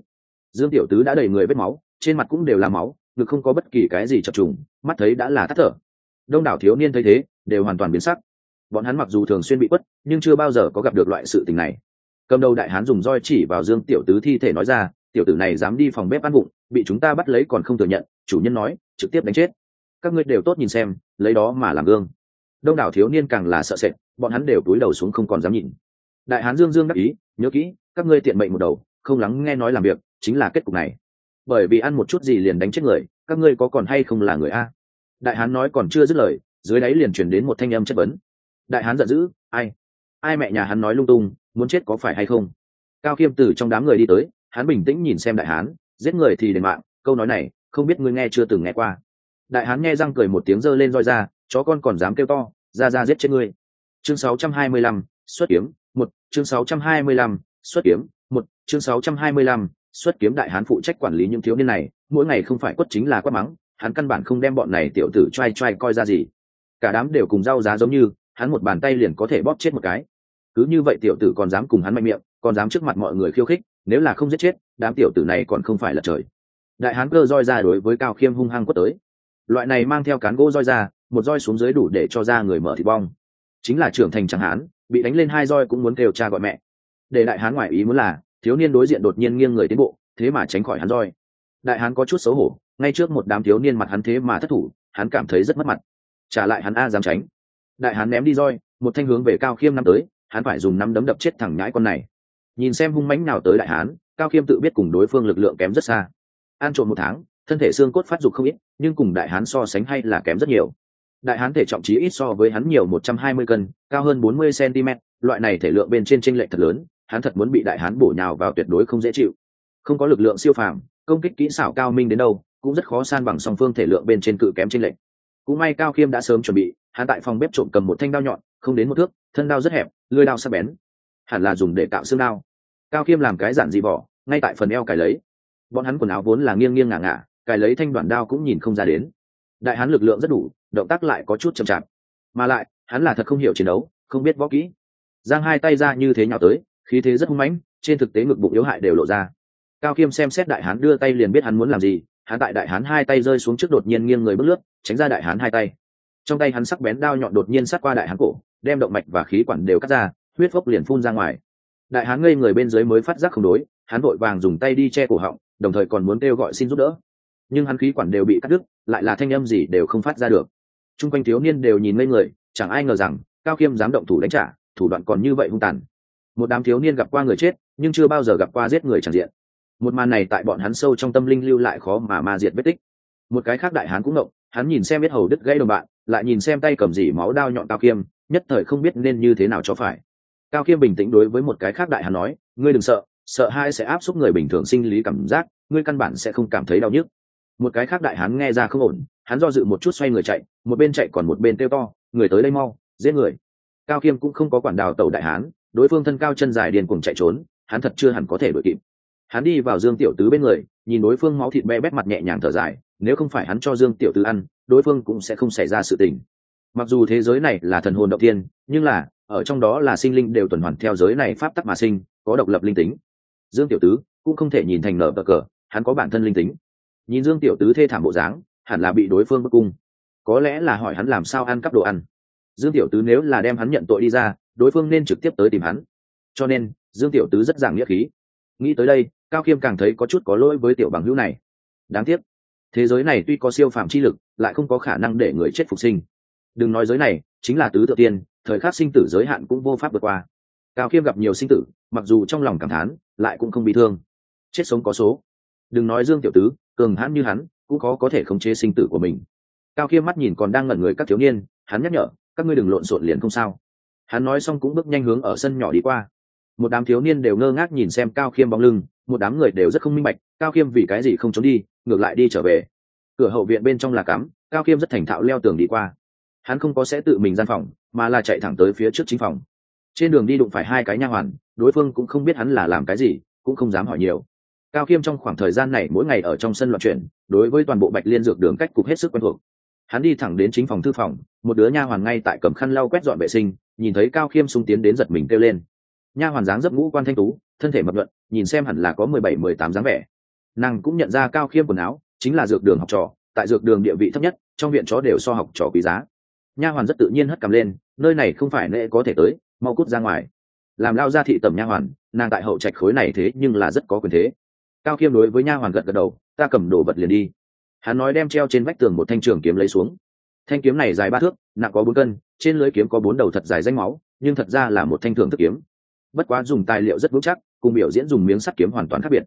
Dương tiểu tứ đã đầy người vết máu, trên mặt cũng đều là máu, ngực không có bất kỳ cái gì chập trùng, mắt thấy đã là tắt thở. Đông đảo thiếu niên thấy thế, đều hoàn toàn biến sắc. Bọn hắn mặc dù thường xuyên bị quất, nhưng chưa bao giờ có gặp được loại sự tình này. Cầm đầu đại hán dùng roi chỉ vào dương tiểu tứ thi thể nói ra, tiểu tử này dám đi phòng bếp ăn vụng, bị chúng ta bắt lấy còn không thừa nhận, chủ nhân nói, trực tiếp đánh chết các ngươi đều tốt nhìn xem, lấy đó mà làm gương. Đông đảo thiếu niên càng là sợ sệt, bọn hắn đều túi đầu xuống không còn dám nhìn. Đại hán dương dương đắc ý, nhớ kỹ, các ngươi tiện mệnh một đầu, không lắng nghe nói làm việc, chính là kết cục này. Bởi vì ăn một chút gì liền đánh chết người, các ngươi có còn hay không là người a? Đại hán nói còn chưa dứt lời, dưới đáy liền chuyển đến một thanh âm chất vấn. Đại hán giận dữ, ai? Ai mẹ nhà hắn nói lung tung, muốn chết có phải hay không? Cao khiêm từ trong đám người đi tới, hắn bình tĩnh nhìn xem đại hán, giết người thì đền mạng, câu nói này, không biết ngươi nghe chưa từng nghe qua đại hán nghe răng cười một tiếng giơ lên roi ra chó con còn dám kêu to ra ra giết chết ngươi. Chương 625, xuất kiếm một chương 625, xuất kiếm một chương 625, xuất kiếm đại hán phụ trách quản lý những thiếu niên này mỗi ngày không phải quất chính là quất mắng hắn căn bản không đem bọn này tiểu tử t r coi ra gì. Cả đám đều cùng rau giá giống như hắn một bàn tay liền có thể bóp chết một cái. Cứ như vậy tiểu tử còn dám cùng hắn mạnh miệng còn dám trước mặt mọi người khiêu khích nếu là không giết chết đám tiểu tử này còn không phải là trời. Đại hán cơ roi ra đối với cao khiêm hung hăng quất tới loại này mang theo cán gỗ roi ra, một roi xuống dưới đủ để cho ra người mở thịt bong. Chính là trưởng thành chẳng hán bị đánh lên hai roi cũng muốn kêu cha gọi mẹ. Để đại hán ngoại ý muốn là, thiếu niên đối diện đột nhiên nghiêng người tiến bộ, thế mà tránh khỏi hắn roi. Đại hán có chút xấu hổ, ngay trước một đám thiếu niên mặt hắn thế mà thất thủ, hắn cảm thấy rất mất mặt. Trả lại hắn a dám tránh. Đại hán ném đi roi, một thanh hướng về cao khiêm năm tới, hắn phải dùng năm đấm đập chết thẳng nhãi con này. Nhìn xem hung mãnh nào tới đại hán, cao khiêm tự biết cùng đối phương lực lượng kém rất xa. An trộm một tháng thân thể xương cốt phát dục không ít, nhưng cùng đại hán so sánh hay là kém rất nhiều. Đại hán thể trọng trí ít so với hắn nhiều một trăm hai mươi cân, cao hơn bốn mươi cm loại này thể lượng bên trên tranh lệch thật lớn, hắn thật muốn bị đại hán bổ nhào vào tuyệt đối không dễ chịu. Không có lực lượng siêu phàm, công kích kỹ xảo cao minh đến đâu, cũng rất khó san bằng song phương thể lượng bên trên cự kém tranh lệch. Cũng may cao khiêm đã sớm chuẩn bị, hắn tại phòng bếp trộm cầm một thanh đao nhọn, không đến một thước, thân đao rất hẹp, lưỡi đao sắc bén. Hẳn là dùng để tạo xương đao. Cao khiêm làm cái giản dị bỏ, ngay tại phần eo cài lấy. Bọn hắn quần áo vốn là nghiêng nghiêng ngả ngả cài lấy thanh đoạn đao cũng nhìn không ra đến. Đại hán lực lượng rất đủ, động tác lại có chút chậm chạp. Mà lại, hắn là thật không hiểu chiến đấu, không biết võ kỹ. Giang hai tay ra như thế nhào tới, khí thế rất hung mãnh, trên thực tế ngực bụng yếu hại đều lộ ra. Cao khiêm xem xét đại hán đưa tay liền biết hắn muốn làm gì, hắn tại đại hán hai tay rơi xuống trước đột nhiên nghiêng người bước lướt, tránh ra đại hán hai tay. Trong tay hắn sắc bén đao nhọn đột nhiên sát qua đại hán cổ, đem động mạch và khí quản đều cắt ra, huyết phốc liền phun ra ngoài. Đại hán ngây người bên dưới mới phát giác không đối, hắn vội vàng dùng tay đi che cổ họng, đồng thời còn muốn kêu gọi xin giúp đỡ nhưng hắn khí quản đều bị cắt đứt, lại là thanh âm gì đều không phát ra được. T r u n g quanh thiếu niên đều nhìn ngây người, chẳng ai ngờ rằng, cao khiêm dám động thủ đánh trả, thủ đoạn còn như vậy hung tàn. Một đám thiếu niên gặp qua người chết, nhưng chưa bao giờ gặp qua giết người tràn diện. Một màn này tại bọn hắn sâu trong tâm linh lưu lại khó mà ma diệt vết tích. Một cái khác đại hán cũng động, hắn nhìn xem biết hầu đứt gãy đồng bạn, lại nhìn xem tay cầm dỉ máu đao nhọn cao khiêm nhất thời không biết nên như thế nào cho phải. Cao khiêm bình tĩnh đối với một cái khác đại hán nói, ngươi đừng sợ sợ hai sẽ áp suất người bình thường sinh lý cảm giác, ngươi căn bản sẽ không cảm thấy đau nhức một cái khác đại hán nghe ra không ổn, hắn do dự một chút xoay người chạy, một bên chạy còn một bên kêu to, người tới đây mau, giết người. Cao khiêm cũng không có quản đào tàu đại hán, đối phương thân cao chân dài điền cùng chạy trốn, hắn thật chưa hẳn có thể đuổi kịp. Hắn đi vào dương tiểu tứ bên người, nhìn đối phương máu thịt be bét mặt nhẹ nhàng thở dài, nếu không phải hắn cho dương tiểu tứ ăn, đối phương cũng sẽ không xảy ra sự tình. Mặc dù thế giới này là thần hồn động tiên nhưng là, ở trong đó là sinh linh đều tuần hoàn theo giới này pháp tắc mà sinh, có độc lập linh tính. Dương tiểu tứ cũng không thể nhìn thành nở bờ cờ, hắn có bản thân linh tính nhìn dương tiểu tứ thê thảm bộ dáng, hẳn là bị đối phương bức cung. Có lẽ là hỏi hắn làm sao ăn cắp đồ ăn. Dương tiểu tứ nếu là đem hắn nhận tội đi ra, đối phương nên trực tiếp tới tìm hắn. Cho nên, dương tiểu tứ rất giảng nghĩa khí. Nghĩ tới đây, cao khiêm càng thấy có chút có lỗi với tiểu bằng hữu này. Đáng tiếc, thế giới này tuy có siêu phạm chi lực, lại không có khả năng để người chết phục sinh. Đừng nói giới này, chính là tứ tự tiên, thời khắc sinh tử giới hạn cũng vô pháp vượt qua. Cao khiêm gặp nhiều sinh tử, mặc dù trong lòng cảm thán, lại cũng không bị thương. Chết sống có số. Đừng nói dương tiểu tứ cường hãn như hắn, cũng có có thể khống chế sinh tử của mình. Cao khiêm mắt nhìn còn đang ngẩn người các thiếu niên, hắn nhắc nhở, các ngươi đừng lộn xộn liền không sao. Hắn nói xong cũng bước nhanh hướng ở sân nhỏ đi qua. Một đám thiếu niên đều ngơ ngác nhìn xem cao khiêm bóng lưng, một đám người đều rất không minh bạch, cao khiêm vì cái gì không trốn đi, ngược lại đi trở về. Cửa hậu viện bên trong là cắm, cao khiêm rất thành thạo leo tường đi qua. Hắn không có sẽ tự mình gian phòng, mà là chạy thẳng tới phía trước chính phòng. Trên đường đi đụng phải hai cái nha hoàn, đối phương cũng không biết hắn là làm cái gì, cũng không dám hỏi nhiều cao khiêm trong khoảng thời gian này mỗi ngày ở trong sân loạn chuyển, đối với toàn bộ bạch liên dược đường cách cục hết sức quen thuộc. Hắn đi thẳng đến chính phòng thư phòng, một đứa nha hoàn ngay tại cầm khăn lau quét dọn vệ sinh, nhìn thấy cao khiêm sung tiến đến giật mình kêu lên. Nha hoàn dáng dấp ngũ quan thanh tú, thân thể mập luận nhìn xem hẳn là có mười bảy, mười tám dáng vẻ. Nàng cũng nhận ra cao khiêm quần áo, chính là dược đường học trò, tại dược đường địa vị thấp nhất, trong viện chó đều so học trò quý giá. Nha hoàn rất tự nhiên hất cầm lên, nơi này không phải nệ có thể tới, mau cút ra ngoài. Làm lao ra thị tầm nha hoàn, nàng tại hậu trạch khối này thế nhưng là rất có quyền thế cao khiêm đối với nha hoàn gật gật đầu, ta cầm đồ vật liền đi. Hắn nói đem treo trên vách tường một thanh trường kiếm lấy xuống. Thanh kiếm này dài ba thước, nặng có bốn cân, trên lưới kiếm có bốn đầu thật dài danh máu, nhưng thật ra là một thanh thường thức kiếm. Bất quá dùng tài liệu rất vững chắc, cùng biểu diễn dùng miếng sắt kiếm hoàn toàn khác biệt.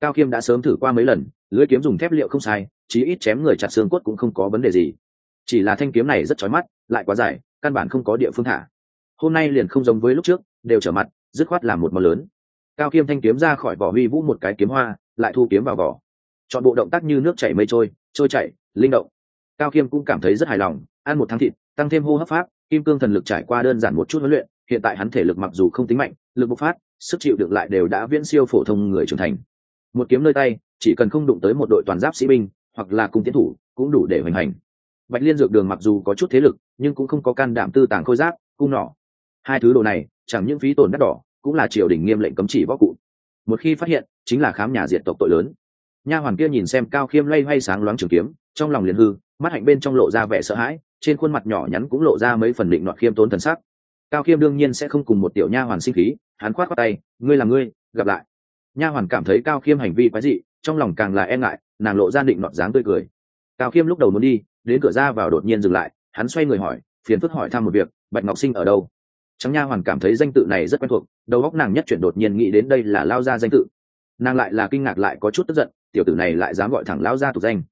Cao khiêm đã sớm thử qua mấy lần, lưới kiếm dùng thép liệu không sai, chí ít chém người chặt xương cốt cũng không có vấn đề gì. Chỉ là thanh kiếm này rất chói mắt, lại quá dài, căn bản không có địa phương thả. Hôm nay liền không giống với lúc trước, đều trở mặt, dứt khoát làm một món lớn cao khiêm thanh kiếm ra khỏi vỏ huy vũ một cái kiếm hoa, lại thu kiếm vào vỏ. Chọn bộ động tác như nước chảy mây trôi trôi chảy, linh động. Cao khiêm cũng cảm thấy rất hài lòng, ăn một tháng thịt, tăng thêm hô hấp pháp, kim cương thần lực trải qua đơn giản một chút huấn luyện, hiện tại hắn thể lực mặc dù không tính mạnh, lực bộc phát, sức chịu được lại đều đã viễn siêu phổ thông người trưởng thành. Một kiếm nơi tay, chỉ cần không đụng tới một đội toàn giáp sĩ binh, hoặc là cung tiến thủ, cũng đủ để hoành hành. Bạch liên dược đường mặc dù có chút thế lực, nhưng cũng không có can đảm tư tàng khôi giáp, cung nỏ. Hai thứ đồ này, chẳng những phí tổn đắt đỏ cũng là triều đình nghiêm lệnh cấm chỉ võ cụ. Một khi phát hiện, chính là khám nhà diệt tộc tội lớn. Nha hoàn kia nhìn xem cao khiêm loay hoay sáng loáng trường kiếm, trong lòng liền hư, mắt hạnh bên trong lộ ra vẻ sợ hãi, trên khuôn mặt nhỏ nhắn cũng lộ ra mấy phần định đoạt khiêm tốn thần sắc. Cao khiêm đương nhiên sẽ không cùng một tiểu nha hoàn sinh khí, hắn khoát qua tay, ngươi là ngươi, gặp lại. Nha hoàn cảm thấy cao khiêm hành vi quái dị, trong lòng càng là e ngại, nàng lộ ra định đoạt dáng tươi cười. Cao khiêm lúc đầu muốn đi, đến cửa ra vào đột nhiên dừng lại, hắn xoay người hỏi, phiền phức hỏi thăm một việc, bạch ngọc sinh ở đâu? Trắng nha hoàn cảm thấy danh tự này rất quen thuộc, đầu óc nàng nhất chuyển đột nhiên nghĩ đến đây là lao gia danh tự. Nàng lại là kinh ngạc lại có chút tức giận, tiểu tử này lại dám gọi thẳng lao gia tục danh.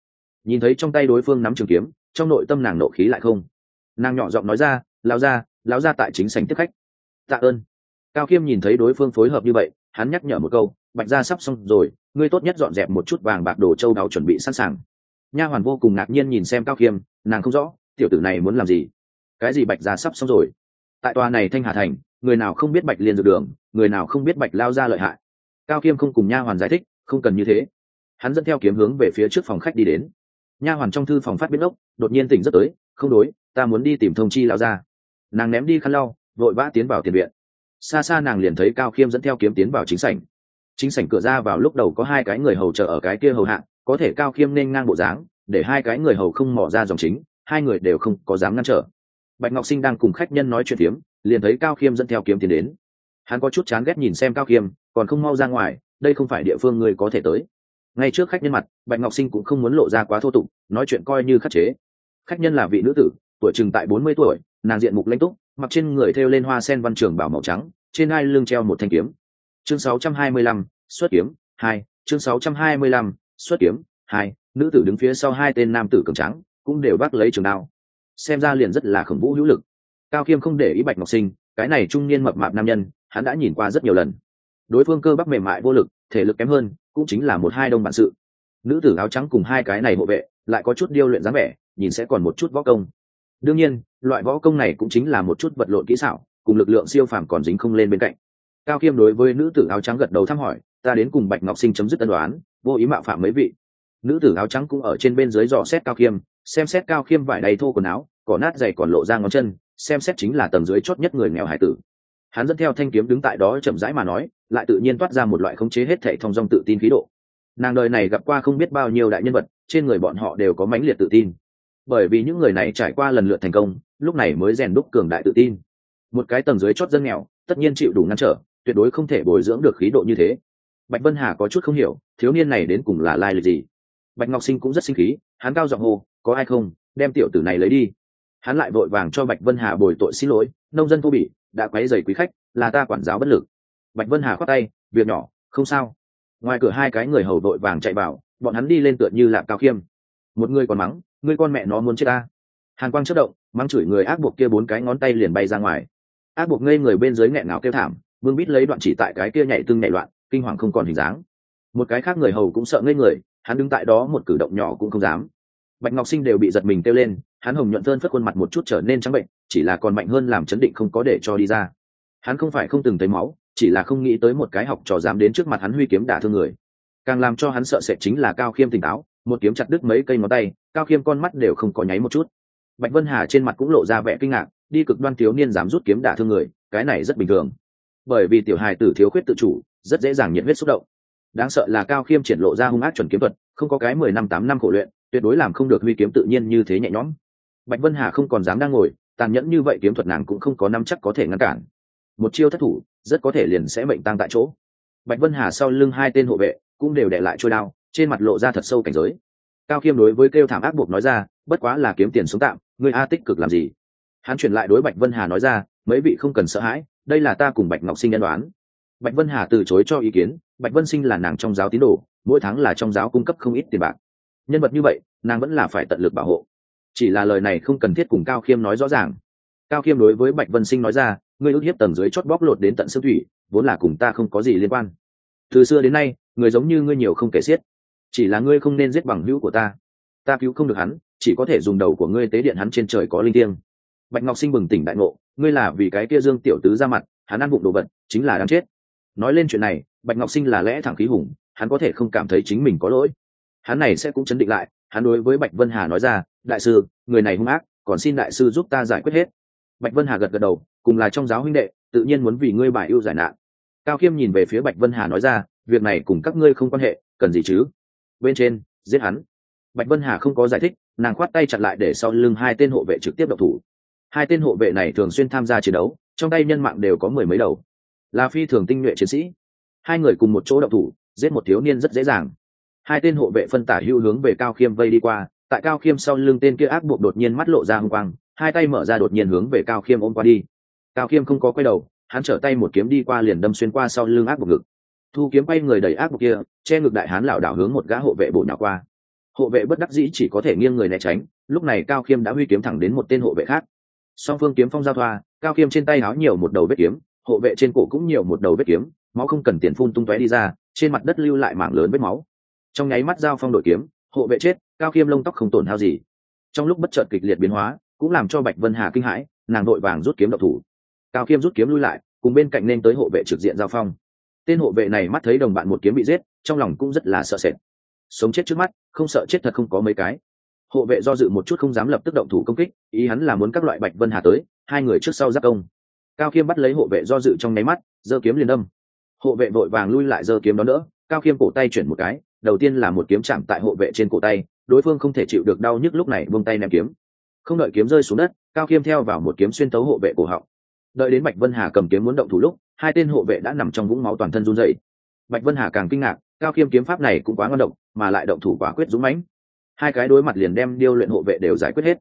Nhìn thấy trong tay đối phương nắm trường kiếm, trong nội tâm nàng nộ khí lại không. Nàng nhỏ giọng nói ra, lao gia lao gia tại chính sảnh tiếp khách. Tạ ơn. Cao khiêm nhìn thấy đối phương phối hợp như vậy, hắn nhắc nhở một câu, bạch gia sắp xong rồi, ngươi tốt nhất dọn dẹp một chút vàng bạc đồ châu đáo chuẩn bị sẵn sàng. Nha hoàn vô cùng ngạc nhiên nhìn xem cao khiêm nàng không rõ, tiểu tử này muốn làm gì. Cái gì bạch gia sắp xong rồi? Tại tòa này thanh hà thành, người nào không biết bạch liên dược đường, người nào không biết bạch lao ra lợi hại. Cao khiêm không cùng nha hoàn giải thích, không cần như thế. Hắn dẫn theo kiếm hướng về phía trước phòng khách đi đến. Nha hoàn trong thư phòng phát biến ốc, đột nhiên tỉnh rất tới, không đối, ta muốn đi tìm thông chi lao ra nàng ném đi khăn lau, vội vã tiến vào tiền viện. Xa xa nàng liền thấy cao khiêm dẫn theo kiếm tiến vào chính sảnh. Chính sảnh cửa ra vào lúc đầu có hai cái người hầu chờ ở cái kia hầu hạng có thể cao khiêm nên ngang bộ dáng, để hai cái người hầu không mỏ ra dòng chính, hai người đều không có dám ngăn trở bạch ngọc sinh đang cùng khách nhân nói chuyện phiếm liền thấy cao khiêm dẫn theo kiếm tiến đến. Hắn có chút chán ghét nhìn xem cao khiêm còn không mau ra ngoài đây không phải địa phương ngươi có thể tới. Ngay trước khách nhân mặt bạch ngọc sinh cũng không muốn lộ ra quá thô tục nói chuyện coi như khắc chế. Khách nhân là vị nữ tử tuổi chừng tại bốn mươi tuổi nàng diện mục lãnh túc mặc trên người thêu lên hoa sen văn trường bảo màu trắng trên hai lưng treo một thanh kiếm. Chương 625, xuất kiếm hai chương 625, xuất kiếm hai nữ tử đứng phía sau hai tên nam tử cường trắng cũng đều bắt lấy trường đao xem ra liền rất là khổng vũ hữu lực. Cao khiêm không để ý bạch ngọc sinh, cái này trung niên mập mạp nam nhân, hắn đã nhìn qua rất nhiều lần. Đối phương cơ bắp mềm mại vô lực, thể lực kém hơn, cũng chính là một hai đông bản sự. Nữ tử áo trắng cùng hai cái này hộ vệ, lại có chút điêu luyện dáng vẻ, nhìn sẽ còn một chút võ công. Đương nhiên, loại võ công này cũng chính là một chút vật lộn kỹ xảo, cùng lực lượng siêu phàm còn dính không lên bên cạnh. Cao khiêm đối với nữ tử áo trắng gật đầu thăm hỏi, ta đến cùng bạch ngọc sinh chấm dứt tân đoán vô ý mạo phạm mấy vị. Nữ tử áo trắng cũng ở trên bên dưới dò xét cao khiêm xem xét cao khiêm vải đầy thô quần áo, cỏ nát dày còn lộ ra ngón chân, xem xét chính là tầng dưới chót nhất người nghèo hải tử. Hắn dẫn theo thanh kiếm đứng tại đó chậm rãi mà nói, lại tự nhiên toát ra một loại khống chế hết thệ thông dong tự tin khí độ. Nàng đời này gặp qua không biết bao nhiêu đại nhân vật, trên người bọn họ đều có mãnh liệt tự tin. Bởi vì những người này trải qua lần lượt thành công, lúc này mới rèn đúc cường đại tự tin. Một cái tầng dưới chót dân nghèo, tất nhiên chịu đủ ngăn trở, tuyệt đối không thể bồi dưỡng được khí độ như thế. Bạch vân hà có chút không hiểu, thiếu niên này đến cùng là lai lịch gì? Bạch ngọc sinh cũng rất sinh khí, hắn cao giọng hô có ai không, đem tiểu tử này lấy đi. Hắn lại vội vàng cho bạch vân hà bồi tội xin lỗi, nông dân thô bỉ, đã quấy dày quý khách, là ta quản giáo bất lực. Bạch vân hà khoát tay, việc nhỏ, không sao. Ngoài cửa hai cái người hầu vội vàng chạy vào, bọn hắn đi lên tựa như là cao khiêm. Một người còn mắng ngươi con mẹ nó muốn chết ta. Hàn quang chất động, mắng chửi người ác buộc kia bốn cái ngón tay liền bay ra ngoài. Ác buộc ngây người bên dưới nghẹn ngào kêu thảm, vương bít lấy đoạn chỉ tại cái kia nhảy tưng nhảy loạn, kinh hoàng không còn hình dáng. Một cái khác người hầu cũng sợ ngây người, hắn đứng tại đó một cử động nhỏ cũng không dám bạch ngọc sinh đều bị giật mình kêu lên, hắn hồng nhuận thơn phất khuôn mặt một chút trở nên trắng bệnh, chỉ là còn mạnh hơn làm chấn định không có để cho đi ra. Hắn không phải không từng thấy máu, chỉ là không nghĩ tới một cái học trò dám đến trước mặt hắn huy kiếm đả thương người. Càng làm cho hắn sợ sệt chính là cao khiêm tỉnh táo, một kiếm chặt đứt mấy cây ngón tay, cao khiêm con mắt đều không có nháy một chút. Bạch vân hà trên mặt cũng lộ ra vẻ kinh ngạc, đi cực đoan thiếu niên dám rút kiếm đả thương người, cái này rất bình thường. Bởi vì tiểu hài tử thiếu khuyết tự chủ, rất dễ dàng nhiệt huyết xúc động. Đáng sợ là cao khiêm triển lộ ra hung ác chuẩn kiếm thuật không có cái mười năm tám năm khổ luyện, tuyệt đối làm không được huy kiếm tự nhiên như thế nhẹ nhõm. Bạch vân hà không còn dám đang ngồi, tàn nhẫn như vậy kiếm thuật nàng cũng không có năm chắc có thể ngăn cản. Một chiêu thất thủ, rất có thể liền sẽ mệnh tăng tại chỗ. Bạch vân hà sau lưng hai tên hộ vệ cũng đều để lại trôi đao, trên mặt lộ ra thật sâu cảnh giới. Cao khiêm đối với kêu thảm ác buộc nói ra, bất quá là kiếm tiền sống tạm người a tích cực làm gì? Hắn chuyển lại đối bạch vân hà nói ra, mấy vị không cần sợ hãi, đây là ta cùng bạch ngọc sinh nhân đoán bạch vân hà từ chối cho ý kiến bạch vân sinh là nàng trong giáo tín đồ, mỗi tháng là trong giáo cung cấp không ít tiền bạc. Nhân vật như vậy, nàng vẫn là phải tận lực bảo hộ. Chỉ là lời này không cần thiết cùng cao khiêm nói rõ ràng. Cao khiêm đối với bạch vân sinh nói ra, ngươi ước hiếp tầng dưới chót bóc lột đến tận xương thủy, vốn là cùng ta không có gì liên quan. Từ xưa đến nay, người giống như ngươi nhiều không kể xiết. Chỉ là ngươi không nên giết bằng hữu của ta. Ta cứu không được hắn, chỉ có thể dùng đầu của ngươi tế điện hắn trên trời có linh thiêng. Bạch ngọc sinh bừng tỉnh đại ngộ, ngươi là vì cái kia dương tiểu tứ ra mặt, hắn ăn bụng đồ vật, chính là đáng chết. Nói lên chuyện này bạch ngọc sinh là lẽ thẳng khí hùng, hắn có thể không cảm thấy chính mình có lỗi. Hắn này sẽ cũng chấn định lại, hắn đối với bạch vân hà nói ra, đại sư, người này hung ác, còn xin đại sư giúp ta giải quyết hết. Bạch vân hà gật gật đầu, cùng là trong giáo huynh đệ, tự nhiên muốn vì ngươi bài ưu giải nạn. Cao khiêm nhìn về phía bạch vân hà nói ra, việc này cùng các ngươi không quan hệ, cần gì chứ? Bên trên, giết hắn. Bạch vân hà không có giải thích, nàng khoát tay chặt lại để sau lưng hai tên hộ vệ trực tiếp độc thủ. Hai tên hộ vệ này thường xuyên tham gia chiến đấu, trong tay nhân mạng đều có mười mấy đầu. Là phi thường tinh nhuệ chiến sĩ hai người cùng một chỗ đậu thủ, giết một thiếu niên rất dễ dàng. Hai tên hộ vệ phân tả hưu hướng về cao khiêm vây đi qua, tại cao khiêm sau lưng tên kia ác buộc đột nhiên mắt lộ ra hung quang, hai tay mở ra đột nhiên hướng về cao khiêm ôm qua đi. Cao khiêm không có quay đầu, hắn trở tay một kiếm đi qua liền đâm xuyên qua sau lưng ác buộc ngực. Thu kiếm bay người đẩy ác buộc kia, che ngực đại hán lảo đảo hướng một gã hộ vệ bổ nhỏ qua. Hộ vệ bất đắc dĩ chỉ có thể nghiêng người né tránh, lúc này cao khiêm đã huy kiếm thẳng đến một tên hộ vệ khác. Song phương kiếm phong giao thoa, cao khiêm trên tay áo nhiều một đầu vết kiếm, hộ vệ trên cổ cũng nhiều một đầu vết kiếm máu không cần tiền phun tung tóe đi ra, trên mặt đất lưu lại mảng lớn vết máu. Trong nháy mắt giao phong đội kiếm, hộ vệ chết, cao khiêm lông tóc không tổn hao gì. Trong lúc bất chợt kịch liệt biến hóa, cũng làm cho bạch vân hà kinh hãi, nàng đội vàng rút kiếm độc thủ. Cao khiêm rút kiếm lui lại, cùng bên cạnh nên tới hộ vệ trực diện giao phong. Tên hộ vệ này mắt thấy đồng bạn một kiếm bị giết, trong lòng cũng rất là sợ sệt. Sống chết trước mắt, không sợ chết thật không có mấy cái. Hộ vệ do dự một chút không dám lập tức động thủ công kích, ý hắn là muốn các loại bạch vân hà tới, hai người trước sau giáp công. Cao khiêm bắt lấy hộ vệ do dự trong nháy mắt, giơ kiếm liền âm hộ vệ vội vàng lui lại giơ kiếm đó nữa, cao khiêm cổ tay chuyển một cái, đầu tiên là một kiếm chạm tại hộ vệ trên cổ tay, đối phương không thể chịu được đau nhức lúc này buông tay ném kiếm. Không đợi kiếm rơi xuống đất, cao khiêm theo vào một kiếm xuyên tấu hộ vệ cổ họng. Đợi đến bạch vân hà cầm kiếm muốn động thủ lúc, hai tên hộ vệ đã nằm trong vũng máu toàn thân run dậy bạch vân hà càng kinh ngạc, cao khiêm kiếm pháp này cũng quá ngon động mà lại động thủ quả quyết dũng mãnh. Hai cái đối mặt liền đem điêu luyện hộ vệ đều giải quyết hết.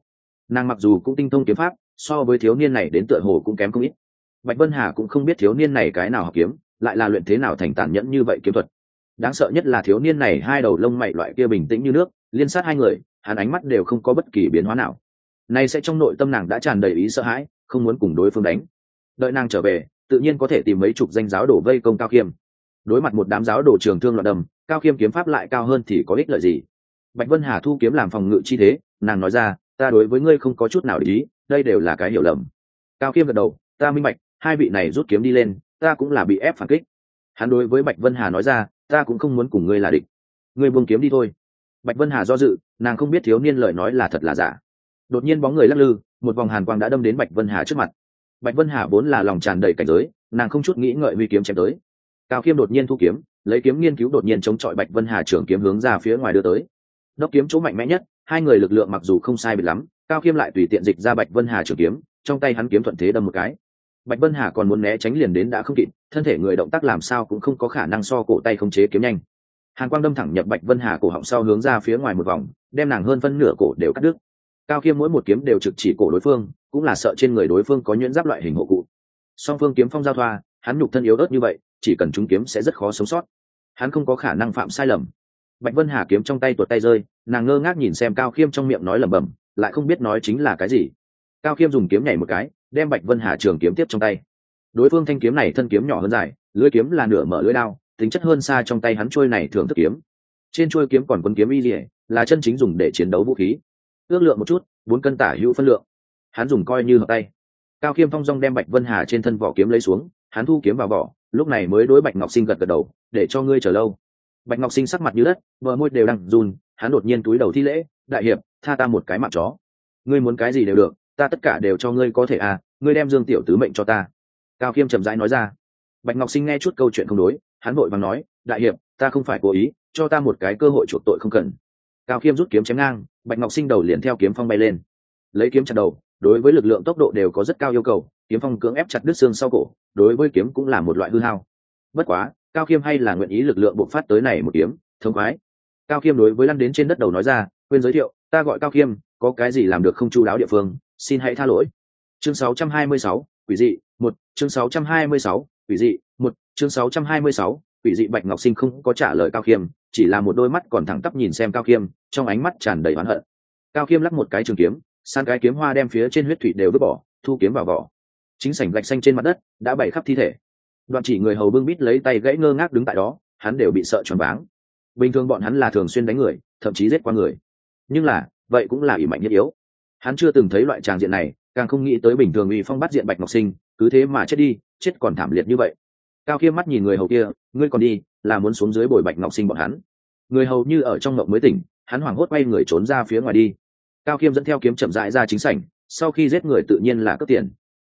Nàng mặc dù cũng tinh thông kiếm pháp, so với thiếu niên này đến tựa hồ cũng kém không ít. Bạch vân hà cũng không biết thiếu niên này cái nào học kiếm lại là luyện thế nào thành tàn nhẫn như vậy kiếm thuật. Đáng sợ nhất là thiếu niên này hai đầu lông mày loại kia bình tĩnh như nước, liên sát hai người, hắn ánh mắt đều không có bất kỳ biến hóa nào. Nay sẽ trong nội tâm nàng đã tràn đầy ý sợ hãi, không muốn cùng đối phương đánh. Đợi nàng trở về, tự nhiên có thể tìm mấy chục danh giáo đổ vây công cao khiêm. Đối mặt một đám giáo đổ trường thương loạn đầm, cao khiêm kiếm pháp lại cao hơn thì có ích lợi gì? Bạch vân hà thu kiếm làm phòng ngự chi thế, nàng nói ra, ta đối với ngươi không có chút nào để ý, đây đều là cái hiểu lầm. Cao khiêm gật đầu, ta minh bạch, hai vị này rút kiếm đi lên ta cũng là bị ép phản kích. Hắn đối với bạch vân hà nói ra, ta cũng không muốn cùng ngươi là địch. Ngươi buông kiếm đi thôi. Bạch vân hà do dự, nàng không biết thiếu niên lời nói là thật là giả. Đột nhiên bóng người lắc lư, một vòng hàn quang đã đâm đến bạch vân hà trước mặt. Bạch vân hà vốn là lòng tràn đầy cảnh giới, nàng không chút nghĩ ngợi huy kiếm chém tới. Cao khiêm đột nhiên thu kiếm, lấy kiếm nghiên cứu đột nhiên chống chọi bạch vân hà trưởng kiếm hướng ra phía ngoài đưa tới. Đốc kiếm chỗ mạnh mẽ nhất, hai người lực lượng mặc dù không sai biệt lắm, cao khiêm lại tùy tiện dịch ra bạch vân hà trưởng kiếm, trong tay hắn kiếm thuận thế đâm một cái bạch vân hà còn muốn né tránh liền đến đã không kịp, thân thể người động tác làm sao cũng không có khả năng so cổ tay không chế kiếm nhanh. Hàn quang đâm thẳng nhập bạch vân hà cổ họng sau hướng ra phía ngoài một vòng, đem nàng hơn phân nửa cổ đều cắt đứt. Cao khiêm mỗi một kiếm đều trực chỉ cổ đối phương, cũng là sợ trên người đối phương có nhuyễn giáp loại hình hộ cụ. Song phương kiếm phong giao thoa, hắn nhục thân yếu ớt như vậy, chỉ cần chúng kiếm sẽ rất khó sống sót. Hắn không có khả năng phạm sai lầm. Bạch vân hà kiếm trong tay tuột tay rơi, nàng ngơ ngác nhìn xem cao khiêm trong miệng nói lẩm bẩm, lại không biết nói chính là cái gì. Cao khiêm dùng kiếm nhảy một cái đem bạch vân hà trường kiếm tiếp trong tay. Đối phương thanh kiếm này thân kiếm nhỏ hơn dài, lưỡi kiếm là nửa mở lưỡi đao, tính chất hơn xa trong tay hắn trôi này thường thức kiếm. Trên trôi kiếm còn quân kiếm y lìa là chân chính dùng để chiến đấu vũ khí. Ước lượng một chút, bốn cân tả hữu phân lượng. Hắn dùng coi như hợp tay. Cao khiêm phong dong đem bạch vân hà trên thân vỏ kiếm lấy xuống, hắn thu kiếm vào vỏ, lúc này mới đối bạch ngọc sinh gật gật đầu, để cho ngươi chờ lâu. Bạch ngọc sinh sắc mặt như đất vợ môi đều đang run, hắn đột nhiên túi đầu thi lễ, đại hiệp, tha ta một cái mặt chó. Ngươi muốn cái gì đều được ta tất cả đều cho ngươi có thể à ngươi đem dương tiểu tứ mệnh cho ta. Cao khiêm chậm rãi nói ra. Bạch ngọc sinh nghe chút câu chuyện không đối, hắn vội vàng nói, đại hiệp, ta không phải cố ý, cho ta một cái cơ hội chuộc tội không cần. Cao khiêm rút kiếm chém ngang, bạch ngọc sinh đầu liền theo kiếm phong bay lên. Lấy kiếm chặt đầu, đối với lực lượng tốc độ đều có rất cao yêu cầu, kiếm phong cưỡng ép chặt đứt xương sau cổ, đối với kiếm cũng là một loại hư hao. Bất quá, cao khiêm hay là nguyện ý lực lượng bộc phát tới này một kiếm thống khoái. Cao khiêm đối với lăn đến trên đất đầu nói ra quên giới thiệu, ta gọi cao khiêm, có cái gì làm được không chu đáo địa phương xin hãy tha lỗi. Chương 626, quỷ dị một. Chương 626, quỷ dị một. Chương 626, quỷ dị bạch ngọc sinh không có trả lời cao khiêm chỉ là một đôi mắt còn thẳng tắp nhìn xem cao khiêm trong ánh mắt tràn đầy oán hận. Cao khiêm lắc một cái trường kiếm san cái kiếm hoa đem phía trên huyết thủy đều vứt bỏ thu kiếm vào vỏ. Chính sảnh gạch xanh trên mặt đất đã bày khắp thi thể. Đoạn chỉ người hầu bưng bít lấy tay gãy ngơ ngác đứng tại đó hắn đều bị sợ choáng váng. Bình thường bọn hắn là thường xuyên đánh người thậm chí giết qua người. Nhưng là vậy cũng là ỷ mạnh nhất yếu hắn chưa từng thấy loại tràng diện này, càng không nghĩ tới bình thường uy phong bắt diện bạch ngọc sinh, cứ thế mà chết đi, chết còn thảm liệt như vậy. Cao khiêm mắt nhìn người hầu kia, ngươi còn đi, là muốn xuống dưới bồi bạch ngọc sinh bọn hắn. Người hầu như ở trong ngộng mới tỉnh, hắn hoảng hốt quay người trốn ra phía ngoài đi. Cao khiêm dẫn theo kiếm chậm rãi ra chính sảnh, sau khi giết người tự nhiên là cướp tiền.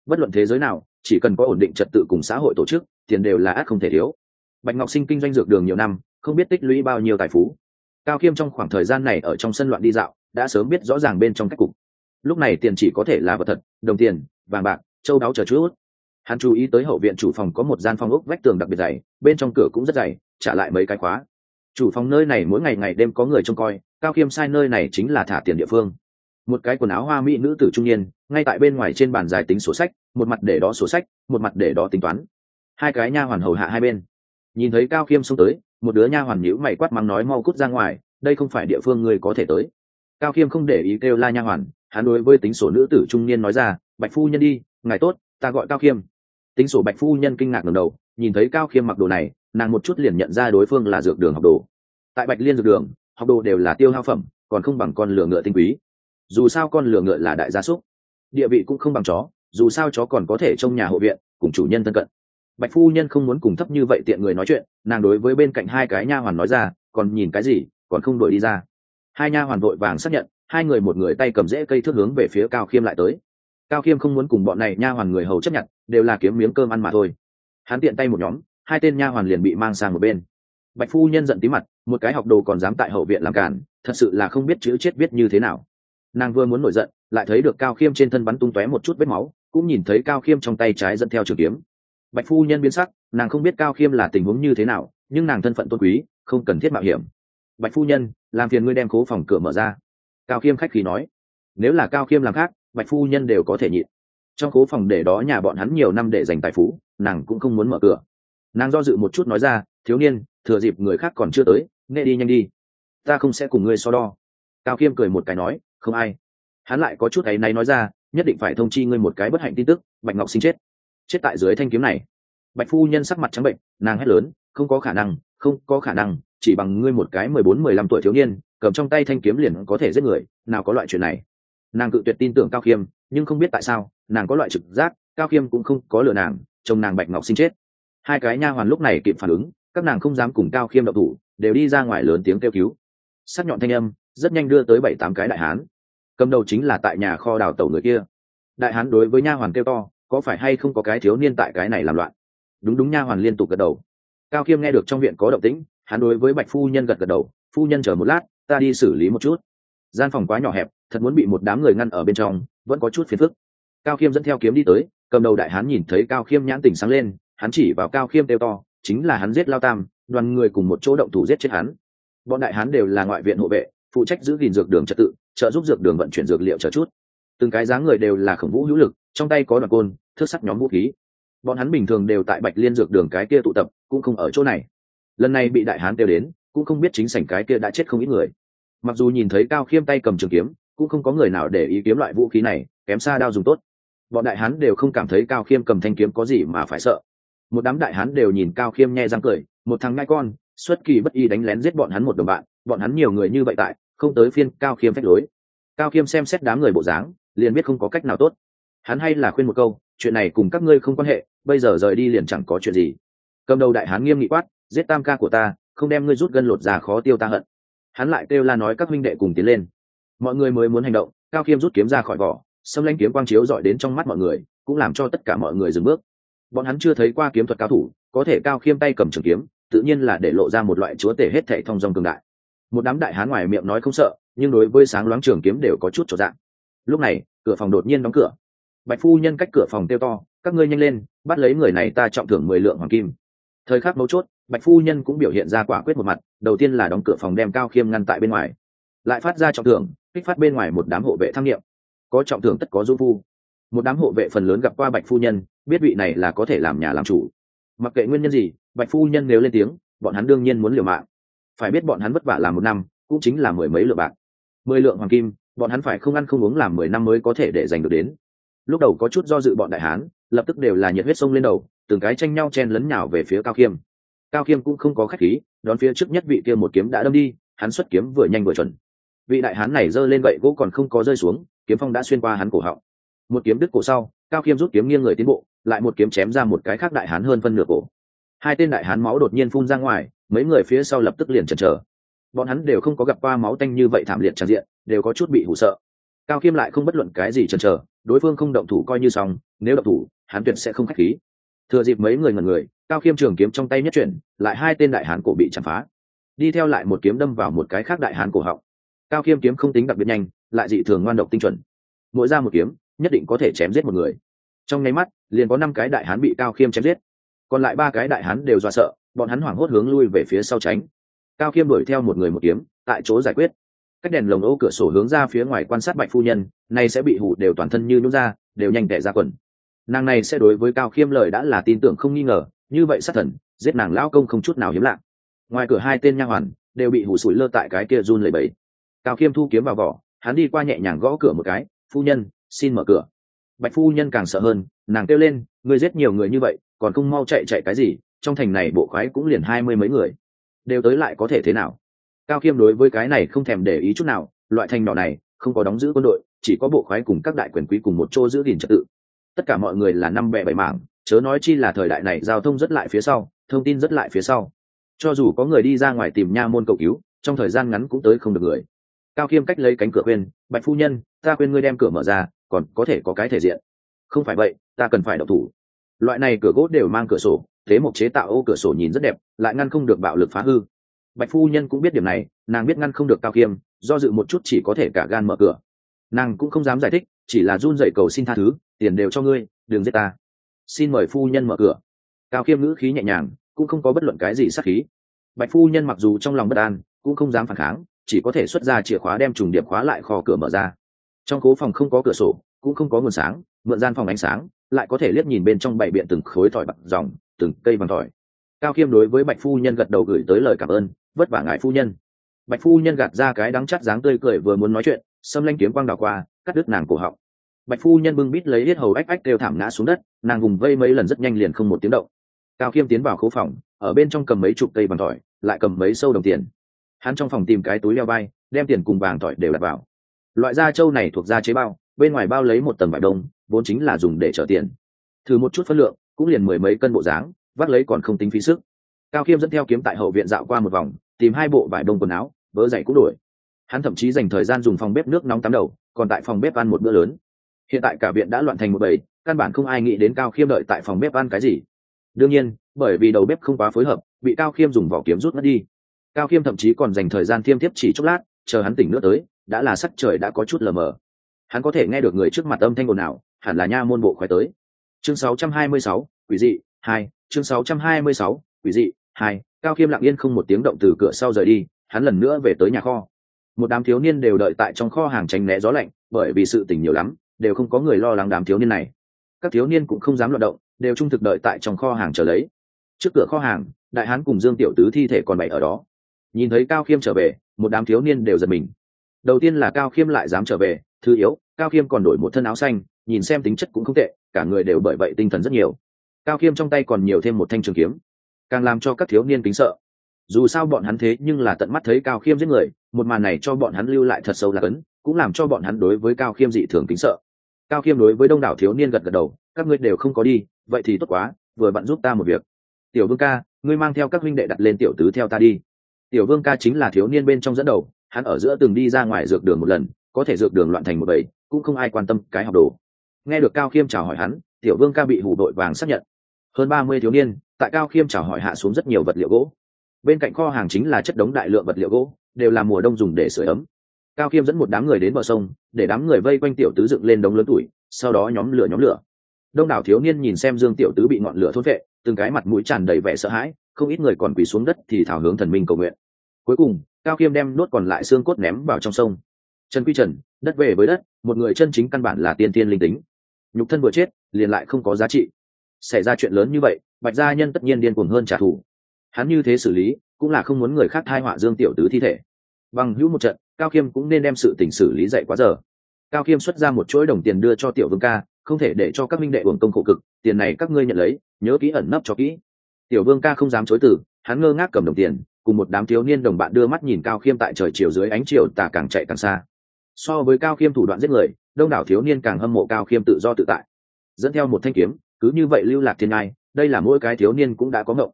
Bất luận thế giới nào, chỉ cần có ổn định trật tự cùng xã hội tổ chức, tiền đều là ác không thể thiếu. Bạch ngọc sinh kinh doanh dược đường nhiều năm, không biết tích lũy bao nhiêu tài phú. Cao khiêm trong khoảng thời gian này ở trong sân loạn đi dạo, đã sớm biết rõ ràng bên trong cách cục lúc này tiền chỉ có thể là vật thật, đồng tiền, vàng bạc, châu đáo chờ chút. Hắn chú ý tới hậu viện chủ phòng có một gian phòng ốc vách tường đặc biệt dày, bên trong cửa cũng rất dày, trả lại mấy cái khóa. Chủ phòng nơi này mỗi ngày ngày đêm có người trông coi, cao khiêm sai nơi này chính là thả tiền địa phương. Một cái quần áo hoa mỹ nữ tử trung niên, ngay tại bên ngoài trên bàn dài tính sổ sách, một mặt để đó sổ sách, một mặt để đó tính toán. Hai cái nha hoàn hầu hạ hai bên. Nhìn thấy cao khiêm xông tới, một đứa nha hoàn nhữ mày quát mắng nói mau cút ra ngoài, đây không phải địa phương ngươi có thể tới. Cao khiêm không để ý kêu la nha hoàn hắn đối với tính sổ nữ tử trung niên nói ra, bạch phu nhân đi, ngài tốt, ta gọi cao khiêm. Tính sổ bạch phu nhân kinh ngạc ngầm đầu, nhìn thấy cao khiêm mặc đồ này, nàng một chút liền nhận ra đối phương là dược đường học đồ. Tại bạch liên dược đường, học đồ đều là tiêu hao phẩm, còn không bằng con lửa ngựa tinh quý. Dù sao con lửa ngựa là đại gia súc. Địa vị cũng không bằng chó, dù sao chó còn có thể trong nhà hộ viện, cùng chủ nhân thân cận. Bạch phu nhân không muốn cùng thấp như vậy tiện người nói chuyện, nàng đối với bên cạnh hai cái nha hoàn nói ra, còn nhìn cái gì, còn không đuổi đi ra. Hai nha hoàn vội vàng xác nhận hai người một người tay cầm rễ cây thước hướng về phía cao khiêm lại tới. Cao khiêm không muốn cùng bọn này nha hoàn người hầu chấp nhận, đều là kiếm miếng cơm ăn mà thôi. Hắn tiện tay một nhóm, hai tên nha hoàn liền bị mang sang một bên. Bạch phu nhân giận tí mặt, một cái học đồ còn dám tại hậu viện làm cản thật sự là không biết chữ chết viết như thế nào. Nàng vừa muốn nổi giận, lại thấy được cao khiêm trên thân bắn tung tóe một chút vết máu, cũng nhìn thấy cao khiêm trong tay trái dẫn theo trường kiếm. Bạch phu nhân biến sắc, nàng không biết cao khiêm là tình huống như thế nào, nhưng nàng thân phận tôn quý, không cần thiết mạo hiểm. Bạch phu nhân, làm phiền ngươi đem cố phòng cửa mở ra cao khiêm khách khí nói, nếu là cao khiêm làm khác, bạch phu nhân đều có thể nhịn. Trong khố phòng để đó nhà bọn hắn nhiều năm để dành tài phú, nàng cũng không muốn mở cửa. Nàng do dự một chút nói ra, thiếu niên, thừa dịp người khác còn chưa tới, nghe đi nhanh đi. Ta không sẽ cùng ngươi so đo. Cao khiêm cười một cái nói, không ai. Hắn lại có chút ấy náy nói ra, nhất định phải thông chi ngươi một cái bất hạnh tin tức, bạch ngọc sinh chết. Chết tại dưới thanh kiếm này. Bạch phu nhân sắc mặt trắng bệnh, nàng hét lớn, không có khả năng, không có khả năng, chỉ bằng ngươi một cái mười bốn, mười lăm tuổi thiếu niên cầm trong tay thanh kiếm liền có thể giết người, nào có loại chuyện này. Nàng cự tuyệt tin tưởng cao khiêm, nhưng không biết tại sao, nàng có loại trực giác, cao khiêm cũng không có lừa nàng, chồng nàng bạch ngọc sinh chết. Hai cái nha hoàn lúc này kịp phản ứng, các nàng không dám cùng cao khiêm độc thủ, đều đi ra ngoài lớn tiếng kêu cứu. Sắc nhọn thanh âm, rất nhanh đưa tới bảy tám cái đại hán. Cầm đầu chính là tại nhà kho đào tẩu người kia. Đại hán đối với nha hoàn kêu to, có phải hay không có cái thiếu niên tại cái này làm loạn? Đúng đúng nha hoàn liên tục gật đầu. Cao khiêm nghe được trong viện có động tĩnh, hắn đối với bạch phu nhân gật gật đầu, phu nhân chờ một lát ta đi xử lý một chút. Gian phòng quá nhỏ hẹp, thật muốn bị một đám người ngăn ở bên trong, vẫn có chút phiền phức. Cao khiêm dẫn theo kiếm đi tới, cầm đầu đại hán nhìn thấy cao khiêm nhãn tình sáng lên, hắn chỉ vào cao khiêm kêu to, chính là hắn giết lao tam, đoàn người cùng một chỗ động thủ giết chết hắn. Bọn đại hán đều là ngoại viện hộ vệ, phụ trách giữ gìn dược đường trật tự, trợ giúp dược đường vận chuyển dược liệu chờ chút. Từng cái dáng người đều là khổng vũ hữu lực, trong tay có đoàn côn, thước sắc nhóm vũ khí. Bọn hắn bình thường đều tại bạch liên dược đường cái kia tụ tập, cũng không ở chỗ này. Lần này bị đại hán kêu đến cũng không biết chính sảnh cái kia đã chết không ít người. Mặc dù nhìn thấy cao khiêm tay cầm trường kiếm, cũng không có người nào để ý kiếm loại vũ khí này, kém xa đao dùng tốt. Bọn đại hán đều không cảm thấy cao khiêm cầm thanh kiếm có gì mà phải sợ. Một đám đại hán đều nhìn cao khiêm nhe răng cười, một thằng ngai con, xuất kỳ bất y đánh lén giết bọn hắn một đồng bạn, bọn hắn nhiều người như vậy tại, không tới phiên cao khiêm phách lối. Cao khiêm xem xét đám người bộ dáng, liền biết không có cách nào tốt. Hắn hay là khuyên một câu, chuyện này cùng các ngươi không quan hệ, bây giờ rời đi liền chẳng có chuyện gì. Cầm đầu đại hán nghiêm nghị quát, giết tam ca của ta không đem ngươi rút gân lột ra khó tiêu ta hận. Hắn lại kêu la nói các huynh đệ cùng tiến lên. Mọi người mới muốn hành động, cao khiêm rút kiếm ra khỏi vỏ, xâm lanh kiếm quang chiếu dọi đến trong mắt mọi người, cũng làm cho tất cả mọi người dừng bước. Bọn hắn chưa thấy qua kiếm thuật cao thủ, có thể cao khiêm tay cầm trường kiếm, tự nhiên là để lộ ra một loại chúa tể hết thệ thông dòng cường đại. Một đám đại hán ngoài miệng nói không sợ, nhưng đối với sáng loáng trường kiếm đều có chút trọn dạng. Lúc này, cửa phòng đột nhiên đóng cửa. Bạch phu nhân cách cửa phòng tiêu to, các ngươi nhanh lên, bắt lấy người này ta trọng thưởng mười lượng hoàng kim. Thời khắc mấu chốt bạch phu nhân cũng biểu hiện ra quả quyết một mặt, đầu tiên là đóng cửa phòng đem cao khiêm ngăn tại bên ngoài, lại phát ra trọng thưởng, kích phát bên ngoài một đám hộ vệ tham nghiệm có trọng thưởng tất có du phu. Một đám hộ vệ phần lớn gặp qua bạch phu nhân, biết vị này là có thể làm nhà làm chủ. Mặc kệ nguyên nhân gì, bạch phu nhân nếu lên tiếng, bọn hắn đương nhiên muốn liều mạng. Phải biết bọn hắn vất vả làm một năm, cũng chính là mười mấy lượng bạc. Mười lượng hoàng kim, bọn hắn phải không ăn không uống làm mười năm mới có thể để giành được đến. Lúc đầu có chút do dự bọn đại hán, lập tức đều là nhiệt huyết sông lên đầu, từng cái tranh nhau chen lấn nhào về phía cao khiêm cao khiêm cũng không có khách khí, đón phía trước nhất vị kia một kiếm đã đâm đi, hắn xuất kiếm vừa nhanh vừa chuẩn. Vị đại hán này giơ lên gậy gỗ còn không có rơi xuống, kiếm phong đã xuyên qua hắn cổ họng. Một kiếm đứt cổ sau, cao khiêm rút kiếm nghiêng người tiến bộ, lại một kiếm chém ra một cái khác đại hán hơn phân nửa cổ. Hai tên đại hán máu đột nhiên phun ra ngoài, mấy người phía sau lập tức liền chần chờ. Bọn hắn đều không có gặp qua máu tanh như vậy thảm liệt tràn diện, đều có chút bị hụ sợ. Cao khiêm lại không bất luận cái gì chần chờ, đối phương không động thủ coi như xong, nếu động thủ, hắn tuyệt sẽ không k h á c h khí. Thừa dịp mấy người ngần người cao khiêm trường kiếm trong tay nhất chuyển, lại hai tên đại hán cổ bị chạm phá. Đi theo lại một kiếm đâm vào một cái khác đại hán cổ họng. Cao khiêm kiếm không tính đặc biệt nhanh, lại dị thường ngoan độc tinh chuẩn. Mỗi ra một kiếm, nhất định có thể chém giết một người. Trong nháy mắt, liền có năm cái đại hán bị cao khiêm chém giết. Còn lại ba cái đại hán đều do sợ, bọn hắn hoảng hốt hướng lui về phía sau tránh. Cao khiêm đuổi theo một người một kiếm, tại chỗ giải quyết. Cách đèn lồng ô cửa sổ hướng ra phía ngoài quan sát bạch phu nhân, nay sẽ bị hụ đều toàn thân như nhút ra, đều nhanh tẻ ra quần. Nàng này sẽ đối với cao khiêm lời đã là tin tưởng không nghi ngờ như vậy sát thần, giết nàng lão công không chút nào hiếm lạ. Ngoài cửa hai tên nha hoàn đều bị hủ sủi lơ tại cái kia run lẩy bẩy. Cao khiêm thu kiếm vào vỏ, hắn đi qua nhẹ nhàng gõ cửa một cái, phu nhân, xin mở cửa. Bạch phu nhân càng sợ hơn, nàng kêu lên người giết nhiều người như vậy, còn không mau chạy chạy cái gì, trong thành này bộ khoái cũng liền hai mươi mấy người. Đều tới lại có thể thế nào? Cao khiêm đối với cái này không thèm để ý chút nào, loại thành nhỏ này, không có đóng giữ quân đội, chỉ có bộ khoái cùng các đại quyền quý cùng một chỗ giữ gìn trật tự. Tất cả mọi người là năm bẹ bảy mảng chớ nói chi là thời đại này giao thông rất lại phía sau, thông tin rất lại phía sau. Cho dù có người đi ra ngoài tìm nha môn cầu cứu, trong thời gian ngắn cũng tới không được người. Cao khiêm cách lấy cánh cửa khuyên, bạch phu nhân, ta khuyên ngươi đem cửa mở ra, còn có thể có cái thể diện. Không phải vậy, ta cần phải độc thủ. Loại này cửa gỗ đều mang cửa sổ, thế một chế tạo ô cửa sổ nhìn rất đẹp, lại ngăn không được bạo lực phá hư. Bạch phu nhân cũng biết điểm này, nàng biết ngăn không được cao khiêm do dự một chút chỉ có thể cả gan mở cửa. Nàng cũng không dám giải thích, chỉ là run dậy cầu xin tha thứ, tiền đều cho ngươi, đừng giết ta xin mời phu nhân mở cửa. Cao khiêm ngữ khí nhẹ nhàng, cũng không có bất luận cái gì sắc khí. Bạch phu nhân mặc dù trong lòng bất an, cũng không dám phản kháng, chỉ có thể xuất ra chìa khóa đem trùng điệp khóa lại kho cửa mở ra. Trong cố phòng không có cửa sổ, cũng không có nguồn sáng, mượn gian phòng ánh sáng, lại có thể liếc nhìn bên trong bảy biện từng khối tỏi bạc dòng, từng cây bằng tỏi cao khiêm đối với bạch phu nhân gật đầu gửi tới lời cảm ơn, vất vả ngại phu nhân. Bạch phu nhân gạt ra cái đắng chắt dáng tươi cười vừa muốn nói chuyện, xâm lanh kiếm quang đào qua, cắt đứt nàng cổ họng bạch phu nhân bưng bít lấy hết hầu ách ách đều thảm ngã xuống đất, nàng vùng vây mấy lần rất nhanh liền không một tiếng động. Cao khiêm tiến vào khố phòng, ở bên trong cầm mấy chục cây bằng tỏi, lại cầm mấy sâu đồng tiền. Hắn trong phòng tìm cái túi leo bay, đem tiền cùng vàng tỏi đều đặt vào. Loại da trâu này thuộc da chế bao, bên ngoài bao lấy một tầng vải đông, vốn chính là dùng để chở tiền. Thử một chút phân lượng, cũng liền mười mấy cân bộ dáng, vác lấy còn không tính phí sức. Cao khiêm dẫn theo kiếm tại hậu viện dạo qua một vòng, tìm hai bộ vải đông quần áo vỡ dậy cũng đổi. Hắn thậm chí dành thời gian dùng phòng bếp nước nóng tắm đầu, còn tại phòng bếp ăn một bữa lớn hiện tại cả viện đã loạn thành một bầy căn bản không ai nghĩ đến cao khiêm đợi tại phòng bếp ăn cái gì. Đương nhiên bởi vì đầu bếp không quá phối hợp bị cao khiêm dùng vỏ kiếm rút mất đi. Cao khiêm thậm chí còn dành thời gian thiêm thiếp chỉ chốc lát chờ hắn tỉnh nữa tới đã là sắc trời đã có chút lờ mờ. Hắn có thể nghe được người trước mặt âm thanh ồn ào hẳn là nha môn bộ khoái tới. Chương 626, quỷ dị hai chương 626, quỷ dị hai cao khiêm lặng yên không một tiếng động từ cửa sau rời đi hắn lần nữa về tới nhà kho. Một đám thiếu niên đều đợi tại trong kho hàng tránh né gió lạnh bởi vì sự tình nhiều lắm đều không có người lo lắng đám thiếu niên này. Các thiếu niên cũng không dám loạt động, đều trung thực đợi tại trong kho hàng chờ lấy. Trước cửa kho hàng, đại hán cùng dương tiểu tứ thi thể còn bày ở đó. Nhìn thấy cao khiêm trở về, một đám thiếu niên đều giật mình. Đầu tiên là cao khiêm lại dám trở về, thứ yếu, cao khiêm còn đổi một thân áo xanh, nhìn xem tính chất cũng không tệ, cả người đều bởi vậy tinh thần rất nhiều. Cao khiêm trong tay còn nhiều thêm một thanh trường kiếm, càng làm cho các thiếu niên kính sợ. Dù sao bọn hắn thế nhưng là tận mắt thấy cao khiêm giết người, một màn này cho bọn hắn lưu lại thật sâu là cấn cũng làm cho bọn hắn đối với cao khiêm dị thường kính sợ. Cao khiêm đối với đông đảo thiếu niên gật gật đầu, các ngươi đều không có đi, vậy thì tốt quá, vừa bạn giúp ta một việc. Tiểu vương ca, ngươi mang theo các huynh đệ đặt lên tiểu tứ theo ta đi. Tiểu vương ca chính là thiếu niên bên trong dẫn đầu, hắn ở giữa từng đi ra ngoài dược đường một lần, có thể dược đường loạn thành một bầy, cũng không ai quan tâm cái học đồ. Nghe được cao khiêm chào hỏi hắn, tiểu vương ca bị hủ đội vàng xác nhận. Hơn ba mươi thiếu niên, tại cao khiêm chào hỏi hạ xuống rất nhiều vật liệu gỗ. Bên cạnh kho hàng chính là chất đống đại lượng vật liệu gỗ, đều là mùa đông dùng để sửa ấm cao khiêm dẫn một đám người đến bờ sông, để đám người vây quanh tiểu tứ dựng lên đống lớn tuổi, sau đó nhóm lửa nhóm lửa. Đông đảo thiếu niên nhìn xem dương tiểu tứ bị ngọn lửa thốt vệ, từng cái mặt mũi tràn đầy vẻ sợ hãi, không ít người còn quỳ xuống đất thì thảo hướng thần minh cầu nguyện. Cuối cùng, cao khiêm đem nốt còn lại xương cốt ném vào trong sông. Trần quy trần, đất về với đất, một người chân chính căn bản là tiên tiên linh tính. Nhục thân vừa chết, liền lại không có giá trị. Xảy ra chuyện lớn như vậy, bạch gia nhân tất nhiên điên cuồng hơn trả thù. Hắn như thế xử lý, cũng là không muốn người khác thai họa dương tiểu tứ thi thể bằng hữu một trận, cao khiêm cũng nên đem sự tình xử lý dạy quá giờ. Cao khiêm xuất ra một chuỗi đồng tiền đưa cho tiểu vương ca, không thể để cho các minh đệ uổng công khổ cực, tiền này các ngươi nhận lấy, nhớ kỹ ẩn nấp cho kỹ. Tiểu vương ca không dám chối từ, hắn ngơ ngác cầm đồng tiền, cùng một đám thiếu niên đồng bạn đưa mắt nhìn cao khiêm tại trời chiều dưới ánh chiều tà càng chạy càng xa. So với cao khiêm thủ đoạn giết người, đông đảo thiếu niên càng hâm mộ cao khiêm tự do tự tại. Dẫn theo một thanh kiếm, cứ như vậy lưu lạc thiên ngai, đây là mỗi cái thiếu niên cũng đã có ngộng.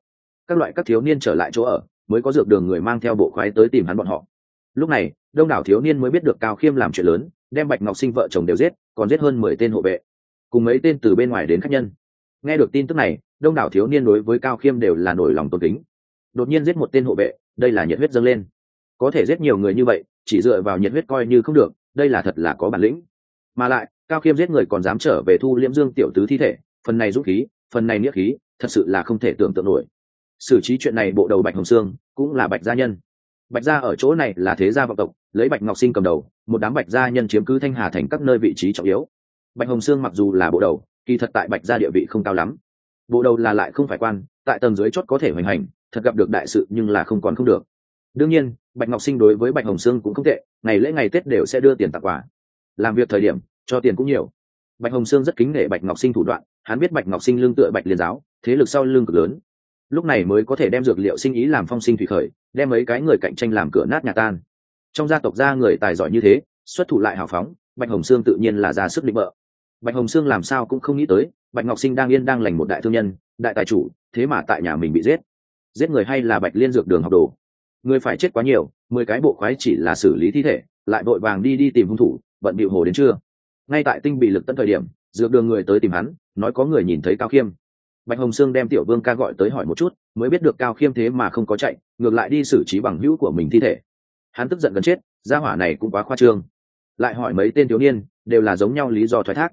Các loại các thiếu niên trở lại chỗ ở, mới có dược đường người mang theo bộ khoái tới tìm hắn bọn họ lúc này, đông đảo thiếu niên mới biết được cao khiêm làm chuyện lớn, đem bạch ngọc sinh vợ chồng đều giết, còn giết hơn mười tên hộ vệ. Cùng mấy tên từ bên ngoài đến khách nhân. Nghe được tin tức này, đông đảo thiếu niên đối với cao khiêm đều là nổi lòng tôn kính. Đột nhiên giết một tên hộ vệ, đây là nhiệt huyết dâng lên. Có thể giết nhiều người như vậy, chỉ dựa vào nhiệt huyết coi như không được, đây là thật là có bản lĩnh. Mà lại, cao khiêm giết người còn dám trở về thu liễm dương tiểu tứ thi thể, phần này dũng khí, phần này nghĩa khí, thật sự là không thể tưởng tượng nổi. Xử trí chuyện này bộ đầu bạch hồng sương, cũng là bạch gia nhân bạch gia ở chỗ này là thế gia vọng tộc, lấy bạch ngọc sinh cầm đầu, một đám bạch gia nhân chiếm cứ thanh hà thành các nơi vị trí trọng yếu. Bạch hồng sương mặc dù là bộ đầu, kỳ thật tại bạch gia địa vị không cao lắm. Bộ đầu là lại không phải quan, tại tầng dưới chót có thể hoành hành, thật gặp được đại sự nhưng là không còn không được. Đương nhiên, bạch ngọc sinh đối với bạch hồng sương cũng không tệ, ngày lễ ngày tết đều sẽ đưa tiền tặng quà. Làm việc thời điểm, cho tiền cũng nhiều. Bạch hồng sương rất kính nể bạch ngọc sinh thủ đoạn, hắn biết bạch ngọc sinh lương tựa bạch liên giáo, thế lực sau lương cực lớn lúc này mới có thể đem dược liệu sinh ý làm phong sinh thủy khởi, đem mấy cái người cạnh tranh làm cửa nát nhà tan. Trong gia tộc gia người tài giỏi như thế, xuất thủ lại hào phóng, bạch hồng sương tự nhiên là ra sức định bợ. Bạch hồng sương làm sao cũng không nghĩ tới, bạch ngọc sinh đang yên đang lành một đại thương nhân, đại tài chủ, thế mà tại nhà mình bị giết. Giết người hay là bạch liên dược đường học đồ? Người phải chết quá nhiều, mười cái bộ khoái chỉ là xử lý thi thể, lại vội vàng đi đi tìm hung thủ, bận bịu hồ đến trưa. Ngay tại tinh bị lực tận thời điểm, dược đường người tới tìm hắn, nói có người nhìn thấy cao khiêm bạch hồng sương đem tiểu vương ca gọi tới hỏi một chút, mới biết được cao khiêm thế mà không có chạy, ngược lại đi xử trí bằng hữu của mình thi thể. Hắn tức giận gần chết, gia hỏa này cũng quá khoa trương. Lại hỏi mấy tên thiếu niên, đều là giống nhau lý do thoái thác.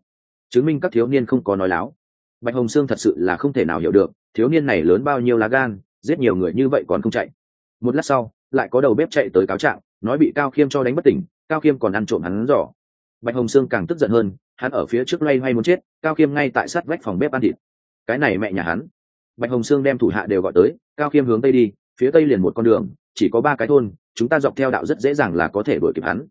Chứng minh các thiếu niên không có nói láo. Bạch hồng sương thật sự là không thể nào hiểu được, thiếu niên này lớn bao nhiêu lá gan, giết nhiều người như vậy còn không chạy. Một lát sau, lại có đầu bếp chạy tới cáo trạng, nói bị cao khiêm cho đánh bất tỉnh, cao khiêm còn ăn trộm hắn giỏ. Bạch hồng sương càng tức giận hơn, hắn ở phía trước loay hoay muốn chết, cao khiêm ngay tại sát vách phòng bếp ăn thịt cái này mẹ nhà hắn. Bạch hồng sương đem thủ hạ đều gọi tới, cao khiêm hướng tây đi, phía tây liền một con đường, chỉ có ba cái thôn, chúng ta dọc theo đạo rất dễ dàng là có thể đuổi kịp hắn.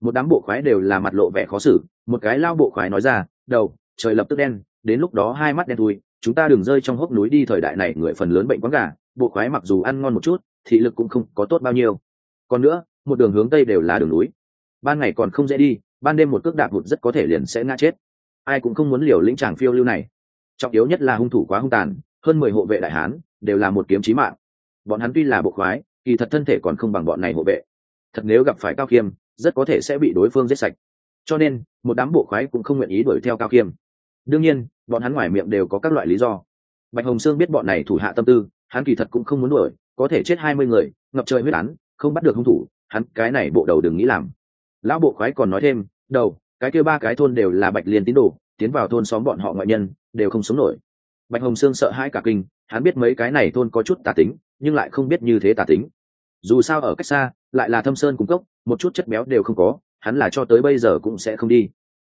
Một đám bộ khoái đều là mặt lộ vẻ khó xử, một cái lao bộ khoái nói ra, đầu, trời lập tức đen, đến lúc đó hai mắt đen thui, chúng ta đừng rơi trong hốc núi đi thời đại này, người phần lớn bệnh quán gà, bộ khoái mặc dù ăn ngon một chút, thị lực cũng không có tốt bao nhiêu. Còn nữa, một đường hướng tây đều là đường núi. Ban ngày còn không dễ đi, ban đêm một cước đạp vụt rất có thể liền sẽ ngã chết. Ai cũng không muốn liều lĩnh tràng phiêu lưu này trọng yếu nhất là hung thủ quá hung tàn, hơn mười hộ vệ đại hán đều là một kiếm chí mạng. Bọn hắn tuy là bộ khoái, kỳ thật thân thể còn không bằng bọn này hộ vệ. Thật nếu gặp phải cao khiêm rất có thể sẽ bị đối phương giết sạch. Cho nên, một đám bộ khoái cũng không nguyện ý đuổi theo cao khiêm đương nhiên, bọn hắn ngoài miệng đều có các loại lý do. Bạch hồng sương biết bọn này thủ hạ tâm tư, hắn kỳ thật cũng không muốn đuổi, có thể chết hai mươi người, ngập trời huyết án, không bắt được hung thủ, hắn cái này bộ đầu đừng nghĩ làm. Lão bộ khoái còn nói thêm, đầu, cái kia ba cái thôn đều là bạch liên tín đồ, tiến vào thôn xóm bọn họ ngoại nhân đều không sống nổi. Bạch hồng sương sợ hãi cả kinh hắn biết mấy cái này thôn có chút tà tính nhưng lại không biết như thế tà tính. Dù sao ở cách xa lại là thâm sơn cung cốc, một chút chất béo đều không có hắn là cho tới bây giờ cũng sẽ không đi.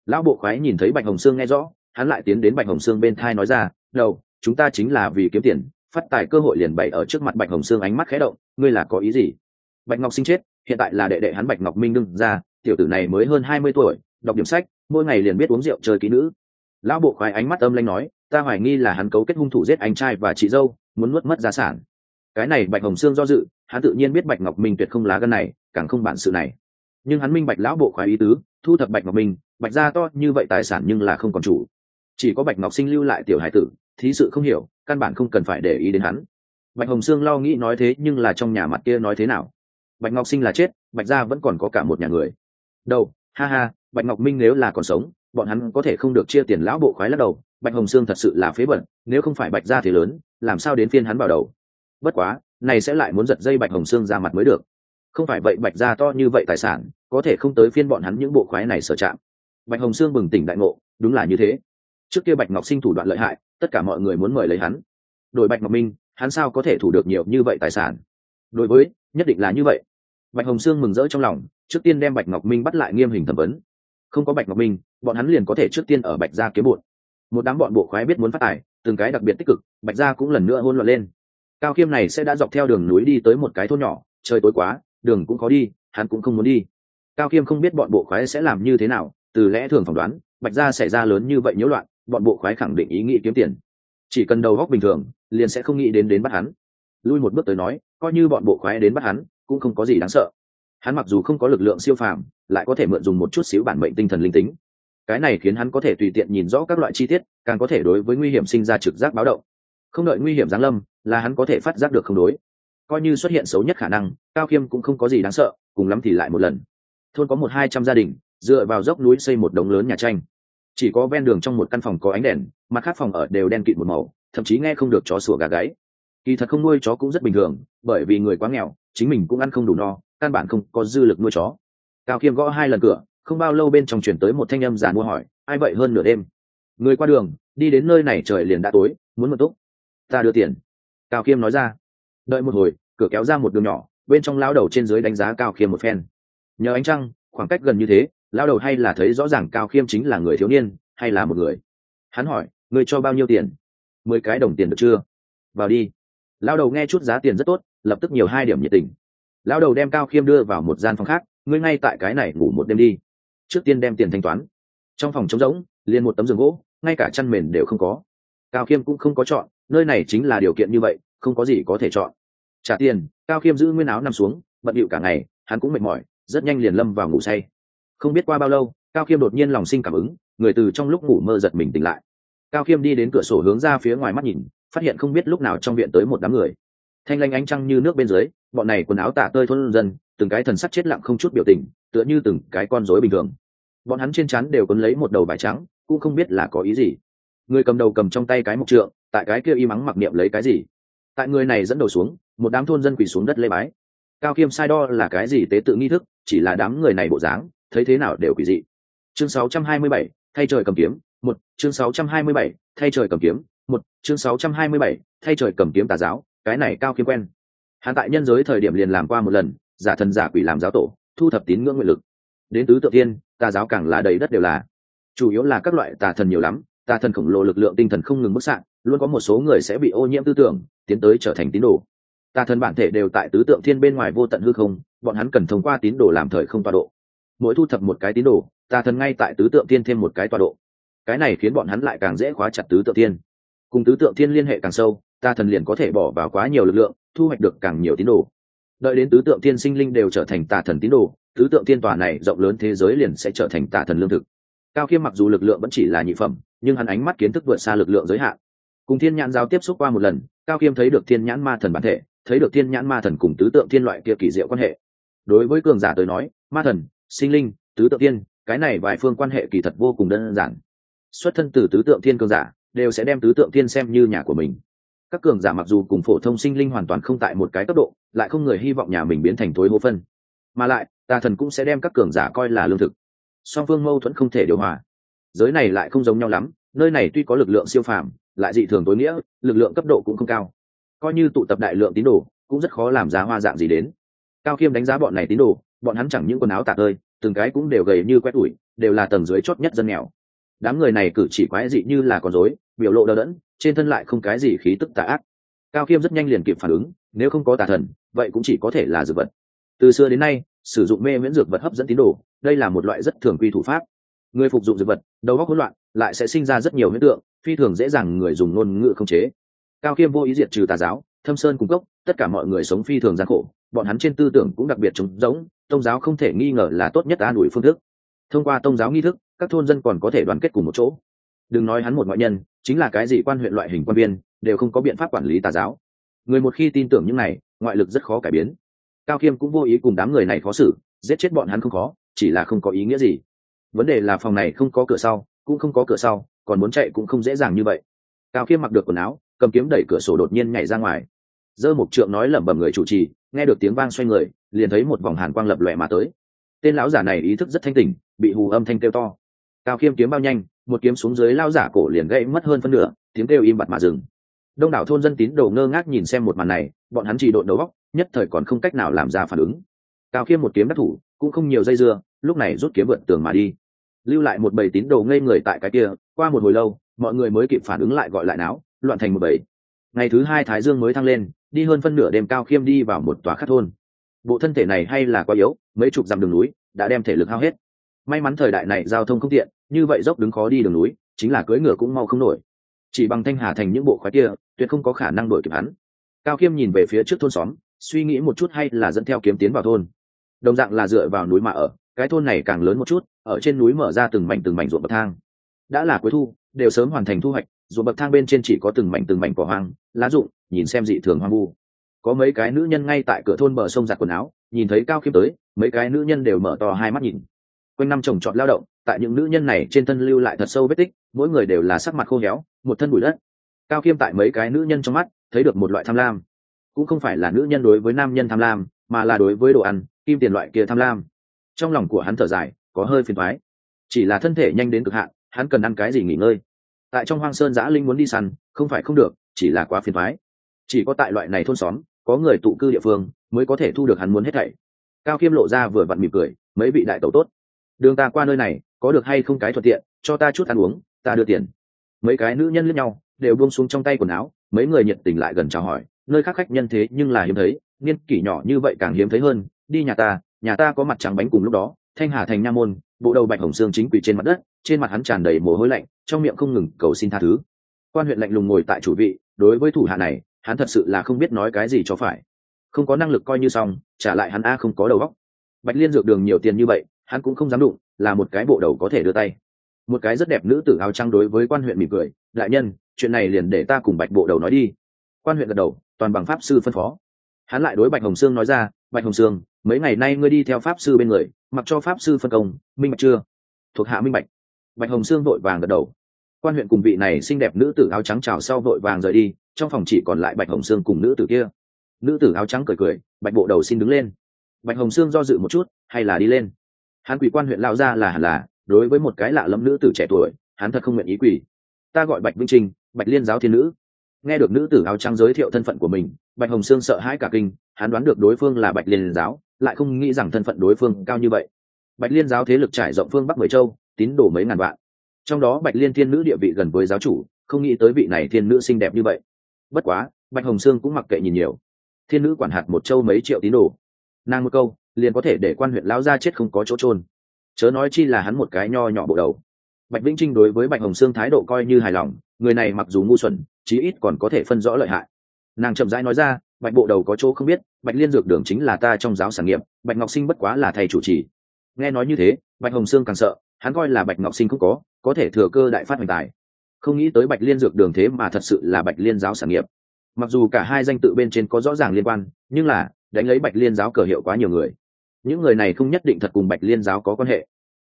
Lão bộ khoái nhìn thấy bạch hồng sương nghe rõ hắn lại tiến đến bạch hồng sương bên thai nói ra đầu chúng ta chính là vì kiếm tiền phát tài cơ hội liền bày ở trước mặt bạch hồng sương ánh mắt khẽ động ngươi là có ý gì? Bạch ngọc sinh chết hiện tại là đệ đệ hắn bạch ngọc minh đương ra tiểu tử này mới hơn hai mươi tuổi đọc điểm sách mỗi ngày liền biết uống rượu chơi ký nữ lão bộ khoái ánh mắt âm lanh nói, ta hoài nghi là hắn cấu kết hung thủ giết anh trai và chị dâu, muốn nuốt mất gia sản. Cái này bạch hồng sương do dự, hắn tự nhiên biết bạch ngọc minh tuyệt không lá gân này, càng không bản sự này. Nhưng hắn minh bạch lão bộ khoái ý tứ, thu thập bạch ngọc minh, bạch ra to như vậy tài sản nhưng là không còn chủ. Chỉ có bạch ngọc sinh lưu lại tiểu hải tử, thí sự không hiểu, căn bản không cần phải để ý đến hắn. Bạch hồng sương lo nghĩ nói thế nhưng là trong nhà mặt kia nói thế nào? Bạch ngọc sinh là chết, bạch gia vẫn còn có cả một nhà người. Đâu, ha ha, bạch ngọc minh nếu là còn sống bọn hắn có thể không được chia tiền lão bộ khoái lắc đầu, bạch hồng sương thật sự là phế bẩn, nếu không phải bạch gia thì lớn, làm sao đến phiên hắn vào đầu? Bất quá, này sẽ lại muốn giật dây bạch hồng sương ra mặt mới được. Không phải vậy bạch gia to như vậy tài sản, có thể không tới phiên bọn hắn những bộ khoái này sở chạm. Bạch hồng sương bừng tỉnh đại ngộ, đúng là như thế. Trước kia bạch ngọc sinh thủ đoạn lợi hại, tất cả mọi người muốn mời lấy hắn. Đổi bạch ngọc minh, hắn sao có thể thủ được nhiều như vậy tài sản? Đối với, nhất định là như vậy. Bạch hồng sương mừng rỡ trong lòng, trước tiên đem bạch ngọc minh bắt lại nghiêm hình thẩm vấn không có bạch ngọc minh, bọn hắn liền có thể trước tiên ở bạch gia kiếm bụt một đám bọn bộ khoái biết muốn phát tài, từng cái đặc biệt tích cực, bạch gia cũng lần nữa hôn loạn lên. Cao khiêm này sẽ đã dọc theo đường núi đi tới một cái thôn nhỏ, trời tối quá, đường cũng khó đi, hắn cũng không muốn đi. Cao khiêm không biết bọn bộ khoái sẽ làm như thế nào, từ lẽ thường phỏng đoán, bạch gia xảy ra lớn như vậy nhiễu loạn, bọn bộ khoái khẳng định ý nghĩ kiếm tiền. Chỉ cần đầu góc bình thường, liền sẽ không nghĩ đến đến bắt hắn. Lui một bước tới nói, coi như bọn bộ khoái đến bắt hắn, cũng không có gì đáng sợ hắn mặc dù không có lực lượng siêu phàm, lại có thể mượn dùng một chút xíu bản mệnh tinh thần linh tính. Cái này khiến hắn có thể tùy tiện nhìn rõ các loại chi tiết, càng có thể đối với nguy hiểm sinh ra trực giác báo động. Không đợi nguy hiểm giáng lâm, là hắn có thể phát giác được không đối. Coi như xuất hiện xấu nhất khả năng, cao khiêm cũng không có gì đáng sợ, cùng lắm thì lại một lần. Thôn có một hai trăm gia đình, dựa vào dốc núi xây một đống lớn nhà tranh. Chỉ có ven đường trong một căn phòng có ánh đèn, mặt khác phòng ở đều đen kịt một màu, thậm chí nghe không được chó sủa gà gáy. Kỳ thật không nuôi chó cũng rất bình thường, bởi vì người quá nghèo, chính mình cũng ăn không đủ no căn bản không có dư lực nuôi chó. Cao khiêm gõ hai lần cửa, không bao lâu bên trong chuyển tới một thanh âm giàn mua hỏi, ai vậy hơn nửa đêm? Người qua đường, đi đến nơi này trời liền đã tối, muốn một túc. Ta đưa tiền. Cao khiêm nói ra. Đợi một hồi, cửa kéo ra một đường nhỏ, bên trong lao đầu trên dưới đánh giá cao khiêm một phen. Nhờ ánh trăng, khoảng cách gần như thế lao đầu hay là thấy rõ ràng cao khiêm chính là người thiếu niên, hay là một người? Hắn hỏi người cho bao nhiêu tiền? Mười cái đồng tiền được chưa? Vào đi. Lao đầu nghe chút giá tiền rất tốt, lập tức nhiều hai điểm nhiệt tình. Lão đầu đem cao khiêm đưa vào một gian phòng khác, ngươi ngay tại cái này ngủ một đêm đi. Trước tiên đem tiền thanh toán. Trong phòng trống rỗng, liền một tấm giường gỗ, ngay cả chăn mền đều không có. Cao khiêm cũng không có chọn, nơi này chính là điều kiện như vậy, không có gì có thể chọn. Trả tiền, cao khiêm giữ nguyên áo nằm xuống, bận bịu cả ngày, hắn cũng mệt mỏi, rất nhanh liền lâm vào ngủ say. Không biết qua bao lâu, cao khiêm đột nhiên lòng sinh cảm ứng, người từ trong lúc ngủ mơ giật mình tỉnh lại. Cao khiêm đi đến cửa sổ hướng ra phía ngoài mắt nhìn, phát hiện không biết lúc nào trong viện tới một đám người thanh lanh ánh trăng như nước bên dưới bọn này quần áo tả tơi thôn dân từng cái thần sắc chết lặng không chút biểu tình tựa như từng cái con rối bình thường. Bọn hắn trên chắn đều quấn lấy một đầu vải trắng cũng không biết là có ý gì. Người cầm đầu cầm trong tay cái mộc trượng tại cái kia y mắng mặc niệm lấy cái gì? Tại người này dẫn đầu xuống một đám thôn dân quỳ xuống đất lê bái. Cao khiêm sai đo là cái gì tế tự nghi thức chỉ là đám người này bộ dáng thấy thế nào đều quỳ dị. Chương 627, thay trời cầm kiếm một chương 627, thay trời cầm kiếm một chương 627, thay trời cầm kiếm tà giáo cái này cao khiêm quen. Hắn tại nhân giới thời điểm liền làm qua một lần, giả thần giả quỷ làm giáo tổ, thu thập tín ngưỡng nguyện lực. Đến tứ tự tiên, tà giáo càng là đầy đất đều là. Chủ yếu là các loại tà thần nhiều lắm, tà thần khổng lồ lực lượng tinh thần không ngừng bức xạ, luôn có một số người sẽ bị ô nhiễm tư tưởng, tiến tới trở thành tín đồ. Tà thần bản thể đều tại tứ tượng thiên bên ngoài vô tận hư không, bọn hắn cần thông qua tín đồ làm thời không tọa độ. Mỗi thu thập một cái tín đồ, tà thần ngay tại tứ tượng thiên thêm một cái tọa độ. Cái này khiến bọn hắn lại càng dễ khóa chặt tứ tượng thiên. Cùng tứ tượng thiên liên hệ càng sâu Ta thần liền có thể bỏ vào quá nhiều lực lượng, thu hoạch được càng nhiều tín đồ. Đợi đến tứ tượng thiên sinh linh đều trở thành tà thần tín đồ, tứ tượng thiên tòa này rộng lớn thế giới liền sẽ trở thành tà thần lương thực. Cao khiêm mặc dù lực lượng vẫn chỉ là nhị phẩm, nhưng hắn ánh mắt kiến thức vượt xa lực lượng giới hạn. Cùng thiên nhãn giao tiếp xúc qua một lần, cao khiêm thấy được thiên nhãn ma thần bản thể, thấy được thiên nhãn ma thần cùng tứ tượng thiên loại kia kỳ diệu quan hệ. Đối với cường giả tới nói, ma thần, sinh linh, tứ tượng thiên, cái này vài phương quan hệ kỳ thật vô cùng đơn giản. Xuất thân từ tứ tượng thiên cường giả, đều sẽ đem tứ tượng thiên xem như nhà của mình các cường giả mặc dù cùng phổ thông sinh linh hoàn toàn không tại một cái cấp độ, lại không người hy vọng nhà mình biến thành thối hô phân. Mà lại, tà thần cũng sẽ đem các cường giả coi là lương thực. Song phương mâu thuẫn không thể điều hòa. Giới này lại không giống nhau lắm, nơi này tuy có lực lượng siêu phàm, lại dị thường tối nghĩa, lực lượng cấp độ cũng không cao. Coi như tụ tập đại lượng tín đồ, cũng rất khó làm giá hoa dạng gì đến. Cao khiêm đánh giá bọn này tín đồ, bọn hắn chẳng những quần áo tạc ơi từng cái cũng đều gầy như quét ủi, đều là tầng dưới chót nhất dân nghèo. Đám người này cử chỉ quái dị như là con rối biểu lộ đờ đẫn, trên thân lại không cái gì khí tức tà ác. Cao khiêm rất nhanh liền kịp phản ứng, nếu không có tà thần, vậy cũng chỉ có thể là dược vật. Từ xưa đến nay, sử dụng mê miễn dược vật hấp dẫn tín đồ, đây là một loại rất thường quy thủ pháp. Người phục dụng dược vật, đầu óc hỗn loạn, lại sẽ sinh ra rất nhiều hiện tượng, phi thường dễ dàng người dùng ngôn ngữ không chế. Cao khiêm vô ý diệt trừ tà giáo, thâm sơn cung cấp tất cả mọi người sống phi thường gian khổ, bọn hắn trên tư tưởng cũng đặc biệt trống giống tôn giáo không thể nghi ngờ là tốt nhất an ủi phương thức. Thông qua tôn giáo nghi thức, các thôn dân còn có thể đoàn kết cùng một chỗ đừng nói hắn một ngoại nhân, chính là cái gì quan huyện loại hình quan viên, đều không có biện pháp quản lý tà giáo. Người một khi tin tưởng những này, ngoại lực rất khó cải biến. Cao khiêm cũng vô ý cùng đám người này khó xử, giết chết bọn hắn không khó, chỉ là không có ý nghĩa gì. Vấn đề là phòng này không có cửa sau, cũng không có cửa sau, còn muốn chạy cũng không dễ dàng như vậy. Cao khiêm mặc được quần áo, cầm kiếm đẩy cửa sổ đột nhiên nhảy ra ngoài. Dơ mục trượng nói lẩm bẩm người chủ trì, nghe được tiếng vang xoay người, liền thấy một vòng hàn quang lập lòe mà tới. Tên lão giả này ý thức rất thanh tỉnh, bị hù âm thanh kêu to. Cao khiêm kiếm bao nhanh một kiếm xuống dưới lao giả cổ liền gãy mất hơn phân nửa, tiếng kêu im bặt mà dừng. Đông đảo thôn dân tín đồ ngơ ngác nhìn xem một màn này, bọn hắn chỉ đội đầu góc nhất thời còn không cách nào làm ra phản ứng. Cao khiêm một kiếm đắc thủ, cũng không nhiều dây dưa, lúc này rút kiếm vượt tường mà đi. Lưu lại một bầy tín đồ ngây người tại cái kia, qua một hồi lâu, mọi người mới kịp phản ứng lại gọi lại náo, loạn thành một bầy. Ngày thứ hai thái dương mới thăng lên, đi hơn phân nửa đêm cao khiêm đi vào một tòa khắc thôn. Bộ thân thể này hay là quá yếu, mấy chục dặm đường núi, đã đem thể lực hao hết. May mắn thời đại này giao thông không tiện như vậy dốc đứng khó đi đường núi, chính là cưỡi ngựa cũng mau không nổi. Chỉ bằng thanh hà thành những bộ khoái kia, tuyệt không có khả năng đổi kịp hắn. Cao khiêm nhìn về phía trước thôn xóm, suy nghĩ một chút hay là dẫn theo kiếm tiến vào thôn. Đồng dạng là dựa vào núi mà ở, cái thôn này càng lớn một chút, ở trên núi mở ra từng mảnh từng mảnh ruộng bậc thang. Đã là cuối thu, đều sớm hoàn thành thu hoạch, ruộng bậc thang bên trên chỉ có từng mảnh từng mảnh cỏ hoang, lá rụng, nhìn xem dị thường hoang vu. Có mấy cái nữ nhân ngay tại cửa thôn bờ sông giặt quần áo, nhìn thấy cao khiêm tới, mấy cái nữ nhân đều mở to hai mắt nhìn quanh năm trồng trọt lao động, tại những nữ nhân này trên thân lưu lại thật sâu vết tích, mỗi người đều là sắc mặt khô héo, một thân bụi đất. Cao khiêm tại mấy cái nữ nhân trong mắt, thấy được một loại tham lam. Cũng không phải là nữ nhân đối với nam nhân tham lam, mà là đối với đồ ăn, kim tiền loại kia tham lam. Trong lòng của hắn thở dài, có hơi phiền thoái chỉ là thân thể nhanh đến cực hạn, hắn cần ăn cái gì nghỉ ngơi. Tại trong hoang sơn giã linh muốn đi săn, không phải không được, chỉ là quá phiền thoái chỉ có tại loại này thôn xóm, có người tụ cư địa phương, mới có thể thu được hắn muốn hết thảy. Cao khiêm lộ ra vừa vặn mỉm cười, mấy vị đại tẩu tốt đường ta qua nơi này, có được hay không cái thuận tiện, cho ta chút ăn uống, ta đưa tiền. Mấy cái nữ nhân lẫn nhau, đều buông xuống trong tay quần áo, mấy người nhiệt tình lại gần chào hỏi, nơi khác khách nhân thế nhưng là hiếm thấy, niên kỷ nhỏ như vậy càng hiếm thấy hơn, đi nhà ta nhà ta có mặt trắng bánh cùng lúc đó, thanh hà thành nha môn, bộ đầu bạch hồng xương chính quỷ trên mặt đất, trên mặt hắn tràn đầy mồ hôi lạnh, trong miệng không ngừng cầu xin tha thứ. Quan huyện lạnh lùng ngồi tại chủ vị, đối với thủ hạ này, hắn thật sự là không biết nói cái gì cho phải. Không có năng lực coi như xong, trả lại hắn a không có đầu óc. Bạch liên dược đường nhiều tiền như vậy hắn cũng không dám đụng, là một cái bộ đầu có thể đưa tay. Một cái rất đẹp nữ tử áo trắng đối với quan huyện mỉm cười, đại nhân, chuyện này liền để ta cùng bạch bộ đầu nói đi. Quan huyện gật đầu, toàn bằng pháp sư phân phó. Hắn lại đối bạch hồng sương nói ra, bạch hồng sương, mấy ngày nay ngươi đi theo pháp sư bên người, mặc cho pháp sư phân công, minh bạch chưa? Thuộc hạ minh bạch. Bạch hồng sương vội vàng gật đầu. Quan huyện cùng vị này xinh đẹp nữ tử áo trắng chào sau vội vàng rời đi, trong phòng chỉ còn lại bạch hồng sương cùng nữ tử kia. Nữ tử áo trắng cười cười, bạch bộ đầu xin đứng lên. Bạch hồng sương do dự một chút, hay là đi lên hắn quỷ quan huyện lao ra là hẳn là, đối với một cái lạ lẫm nữ tử trẻ tuổi, hắn thật không nguyện ý quỷ. Ta gọi bạch vĩnh trinh bạch liên giáo thiên nữ. Nghe được nữ tử áo trắng giới thiệu thân phận của mình, bạch hồng sương sợ hãi cả kinh, hắn đoán được đối phương là bạch liên giáo, lại không nghĩ rằng thân phận đối phương cao như vậy. Bạch liên giáo thế lực trải rộng phương bắc mười châu, tín đổ mấy ngàn vạn. Trong đó bạch liên thiên nữ địa vị gần với giáo chủ, không nghĩ tới vị này thiên nữ xinh đẹp như vậy. Bất quá, bạch hồng sương cũng mặc kệ nhìn nhiều. Thiên nữ quản hạt một châu mấy triệu tín đồ. Nàng một câu liền có thể để quan huyện lão gia chết không có chỗ trôn chớ nói chi là hắn một cái nho nhỏ bộ đầu. Bạch vĩnh trinh đối với bạch hồng sương thái độ coi như hài lòng, người này mặc dù ngu xuẩn, chí ít còn có thể phân rõ lợi hại. Nàng chậm rãi nói ra, bạch bộ đầu có chỗ không biết, bạch liên dược đường chính là ta trong giáo sản nghiệp, bạch ngọc sinh bất quá là thầy chủ trì. Nghe nói như thế, bạch hồng sương càng sợ, hắn coi là bạch ngọc sinh cũng có có thể thừa cơ đại phát hoành tài. Không nghĩ tới bạch liên dược đường thế mà thật sự là bạch liên giáo sản nghiệp. Mặc dù cả hai danh tự bên trên có rõ ràng liên quan, nhưng là, đánh lấy bạch liên giáo cờ hiệu quá nhiều người những người này không nhất định thật cùng bạch liên giáo có quan hệ.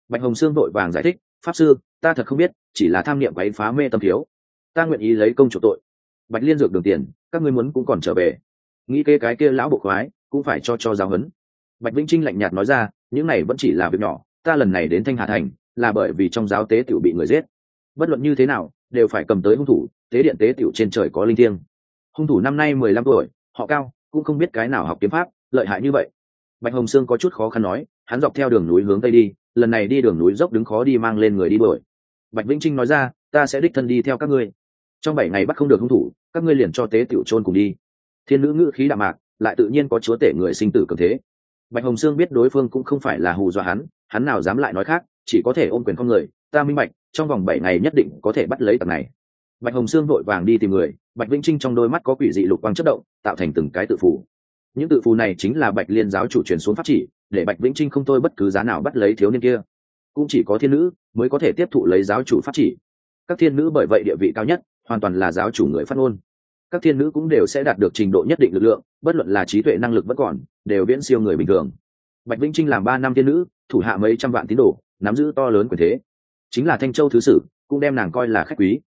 Bạch hồng sương vội vàng giải thích, pháp sư, ta thật không biết, chỉ là tham niệm quấy phá mê tâm thiếu. Ta nguyện ý lấy công chủ tội. Bạch liên dược đường tiền, các ngươi muốn cũng còn trở về. Nghĩ kê cái kia lão bộ khoái, cũng phải cho cho giáo huấn. Bạch vĩnh trinh lạnh nhạt nói ra, những này vẫn chỉ là việc nhỏ, ta lần này đến thanh hà thành, là bởi vì trong giáo tế tiểu bị người giết. Bất luận như thế nào, đều phải cầm tới hung thủ, tế điện tế tiểu trên trời có linh thiêng. Hung thủ năm nay mười lăm tuổi, họ cao, cũng không biết cái nào học kiếm pháp, lợi hại như vậy bạch hồng sương có chút khó khăn nói, hắn dọc theo đường núi hướng tây đi, lần này đi đường núi dốc đứng khó đi mang lên người đi đuổi. Bạch vĩnh trinh nói ra, ta sẽ đích thân đi theo các ngươi. Trong bảy ngày bắt không được hung thủ, các ngươi liền cho tế tiểu trôn cùng đi. Thiên nữ ngữ khí đạm mạc, lại tự nhiên có chúa tể người sinh tử cường thế. Bạch hồng sương biết đối phương cũng không phải là hù dọa hắn hắn nào dám lại nói khác, chỉ có thể ôm quyền con người. Ta minh bạch, trong vòng bảy ngày nhất định có thể bắt lấy tầng này. Bạch hồng sương vội vàng đi tìm người, bạch vĩnh trinh trong đôi mắt có quỷ dị lục quang chất động, tạo thành từng cái tự phủ những tự phù này chính là bạch liên giáo chủ truyền xuống pháp chỉ, để bạch vĩnh trinh không tôi bất cứ giá nào bắt lấy thiếu niên kia. Cũng chỉ có thiên nữ mới có thể tiếp thụ lấy giáo chủ pháp chỉ. Các thiên nữ bởi vậy địa vị cao nhất, hoàn toàn là giáo chủ người phát ngôn. Các thiên nữ cũng đều sẽ đạt được trình độ nhất định lực lượng, bất luận là trí tuệ năng lực vẫn còn, đều viễn siêu người bình thường. Bạch vĩnh trinh làm ba năm thiên nữ, thủ hạ mấy trăm vạn tín đồ, nắm giữ to lớn quyền thế. Chính là thanh châu thứ sử, cũng đem nàng coi là khách quý.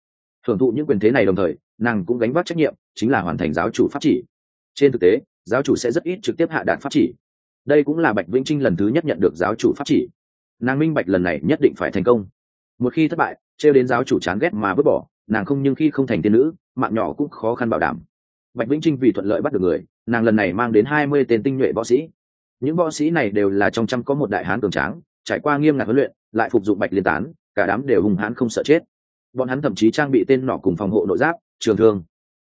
Thưởng thụ những quyền thế này đồng thời, nàng cũng gánh vác trách nhiệm, chính là hoàn thành giáo chủ pháp chỉ. Trên thực tế giáo chủ sẽ rất ít trực tiếp hạ đạt pháp chỉ. Đây cũng là bạch vĩnh trinh lần thứ nhất nhận được giáo chủ pháp chỉ. Nàng minh bạch lần này nhất định phải thành công. Một khi thất bại, trêu đến giáo chủ chán ghét mà vứt bỏ, nàng không nhưng khi không thành tiên nữ, mạng nhỏ cũng khó khăn bảo đảm. Bạch vĩnh trinh vì thuận lợi bắt được người, nàng lần này mang đến hai mươi tên tinh nhuệ võ sĩ. Những võ sĩ này đều là trong trăm có một đại hán cường tráng, trải qua nghiêm ngặt huấn luyện, lại phục dụng bạch liên tán, cả đám đều hùng hãn không sợ chết. Bọn hắn thậm chí trang bị tên nỏ cùng phòng hộ nội giáp, trường thương.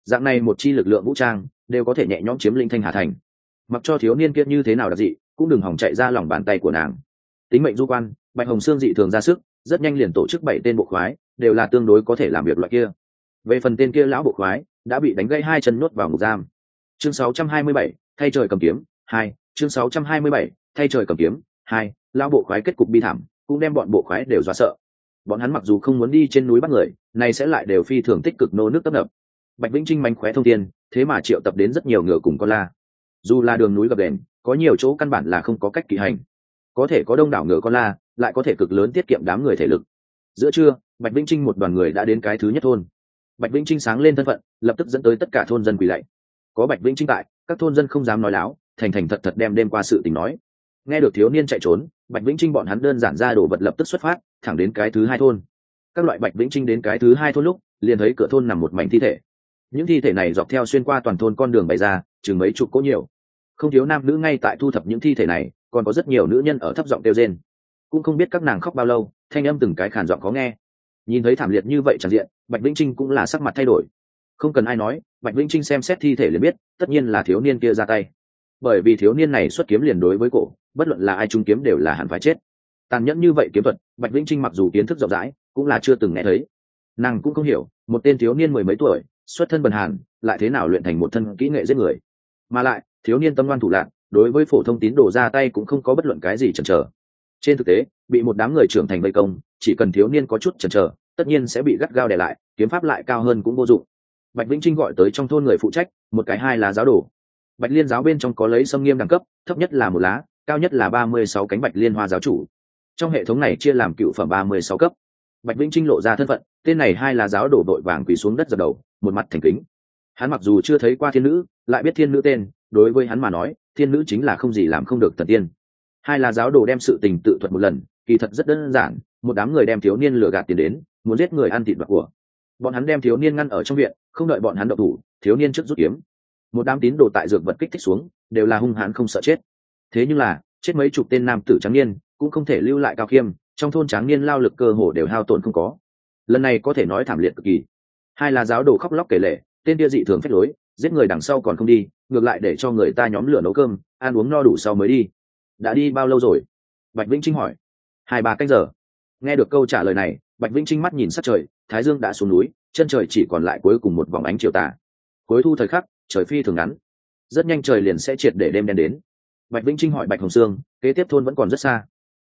Dạng này một chi lực lượng vũ trang đều có thể nhẹ nhõm chiếm linh thanh hà thành. Mặc cho thiếu niên kia như thế nào đặc dị cũng đừng hỏng chạy ra lòng bàn tay của nàng. Tính mệnh du quan bạch hồng sương dị thường ra sức rất nhanh liền tổ chức bảy tên bộ khoái đều là tương đối có thể làm việc loại kia. Về phần tên kia lão bộ khoái đã bị đánh gãy hai chân nuốt vào ngục giam. Chương 627, thay trời cầm kiếm hai chương 627, thay trời cầm kiếm hai lão bộ khoái kết cục bi thảm cũng đem bọn bộ khoái đều dọa sợ. Bọn hắn mặc dù không muốn đi trên núi bắt người này sẽ lại đều phi thường tích cực nô nước tấp nập bạch vĩnh trinh mánh khóe thông tiên, thế mà triệu tập đến rất nhiều ngựa cùng con la. Dù là đường núi gập đền có nhiều chỗ căn bản là không có cách kỵ hành. Có thể có đông đảo ngựa con la lại có thể cực lớn tiết kiệm đám người thể lực. Giữa trưa bạch vĩnh trinh một đoàn người đã đến cái thứ nhất thôn. Bạch vĩnh trinh sáng lên thân phận lập tức dẫn tới tất cả thôn dân quỳ lạy. Có bạch vĩnh trinh tại các thôn dân không dám nói láo thành thành thật thật đem đêm qua sự tình nói. Nghe được thiếu niên chạy trốn bạch vĩnh trinh bọn hắn đơn giản ra đồ vật lập tức xuất phát thẳng đến cái thứ hai thôn. Các loại bạch vĩnh trinh đến cái thứ hai thôn lúc liền thấy cửa thôn nằm một mảnh thi thể những thi thể này dọc theo xuyên qua toàn thôn con đường bày ra, chừng mấy chục cỗ nhiều. Không thiếu nam nữ ngay tại thu thập những thi thể này, còn có rất nhiều nữ nhân ở thấp giọng kêu rên. Cũng không biết các nàng khóc bao lâu, thanh âm từng cái khản giọng có nghe. Nhìn thấy thảm liệt như vậy tràn diện, bạch vĩnh trinh cũng là sắc mặt thay đổi. Không cần ai nói, bạch vĩnh trinh xem xét thi thể liền biết, tất nhiên là thiếu niên kia ra tay. Bởi vì thiếu niên này xuất kiếm liền đối với cổ, bất luận là ai trung kiếm đều là hẳn phải chết. Tàn nhẫn như vậy kiếm thuật, bạch vĩnh trinh mặc dù kiến thức rộng rãi, cũng là chưa từng nghe thấy. Nàng cũng không hiểu, một tên thiếu niên mười mấy tuổi xuất thân bần hàn, lại thế nào luyện thành một thân kỹ nghệ giết người. Mà lại, thiếu niên tâm ngoan thủ lạc đối với phổ thông tín đồ ra tay cũng không có bất luận cái gì chần chờ. Trên thực tế, bị một đám người trưởng thành vây công, chỉ cần thiếu niên có chút chần chờ, tất nhiên sẽ bị gắt gao đè lại, kiếm pháp lại cao hơn cũng vô dụng. Bạch vĩnh trinh gọi tới trong thôn người phụ trách, một cái hai là giáo đồ. Bạch liên giáo bên trong có lấy sâm nghiêm đẳng cấp, thấp nhất là một lá, cao nhất là ba mươi sáu cánh bạch liên hoa giáo chủ. Trong hệ thống này chia làm cựu phẩm ba mươi sáu cấp. Bạch vĩnh trinh lộ ra thân phận, tên này hai là giáo đổ đội vàng quỳ xuống đất dập đầu một mặt thành kính. Hắn mặc dù chưa thấy qua thiên nữ, lại biết thiên nữ tên, đối với hắn mà nói, thiên nữ chính là không gì làm không được thần tiên. Hai là giáo đồ đem sự tình tự thuật một lần, kỳ thật rất đơn giản, một đám người đem thiếu niên lừa gạt tiền đến, muốn giết người ăn thịt bạc của. Bọn hắn đem thiếu niên ngăn ở trong viện, không đợi bọn hắn đậu thủ, thiếu niên trước rút kiếm. Một đám tín đồ tại dược vật kích thích xuống, đều là hung hãn không sợ chết. Thế nhưng là, chết mấy chục tên nam tử tráng niên, cũng không thể lưu lại cao khiêm, trong thôn tráng niên lao lực cơ hồ đều hao tổn không có. Lần này có thể nói thảm liệt cực kỳ hai là giáo đồ khóc lóc kể lể, tên địa dị thường phép lối giết người đằng sau còn không đi ngược lại để cho người ta nhóm lửa nấu cơm ăn uống no đủ sau mới đi. Đã đi bao lâu rồi? Bạch vĩnh trinh hỏi. Hai ba cách giờ. Nghe được câu trả lời này bạch vĩnh trinh mắt nhìn sát trời thái dương đã xuống núi chân trời chỉ còn lại cuối cùng một vòng ánh chiều tà. Cuối thu thời khắc trời phi thường ngắn. Rất nhanh trời liền sẽ triệt để đêm đen đến. Bạch vĩnh trinh hỏi bạch hồng sương kế tiếp thôn vẫn còn rất xa.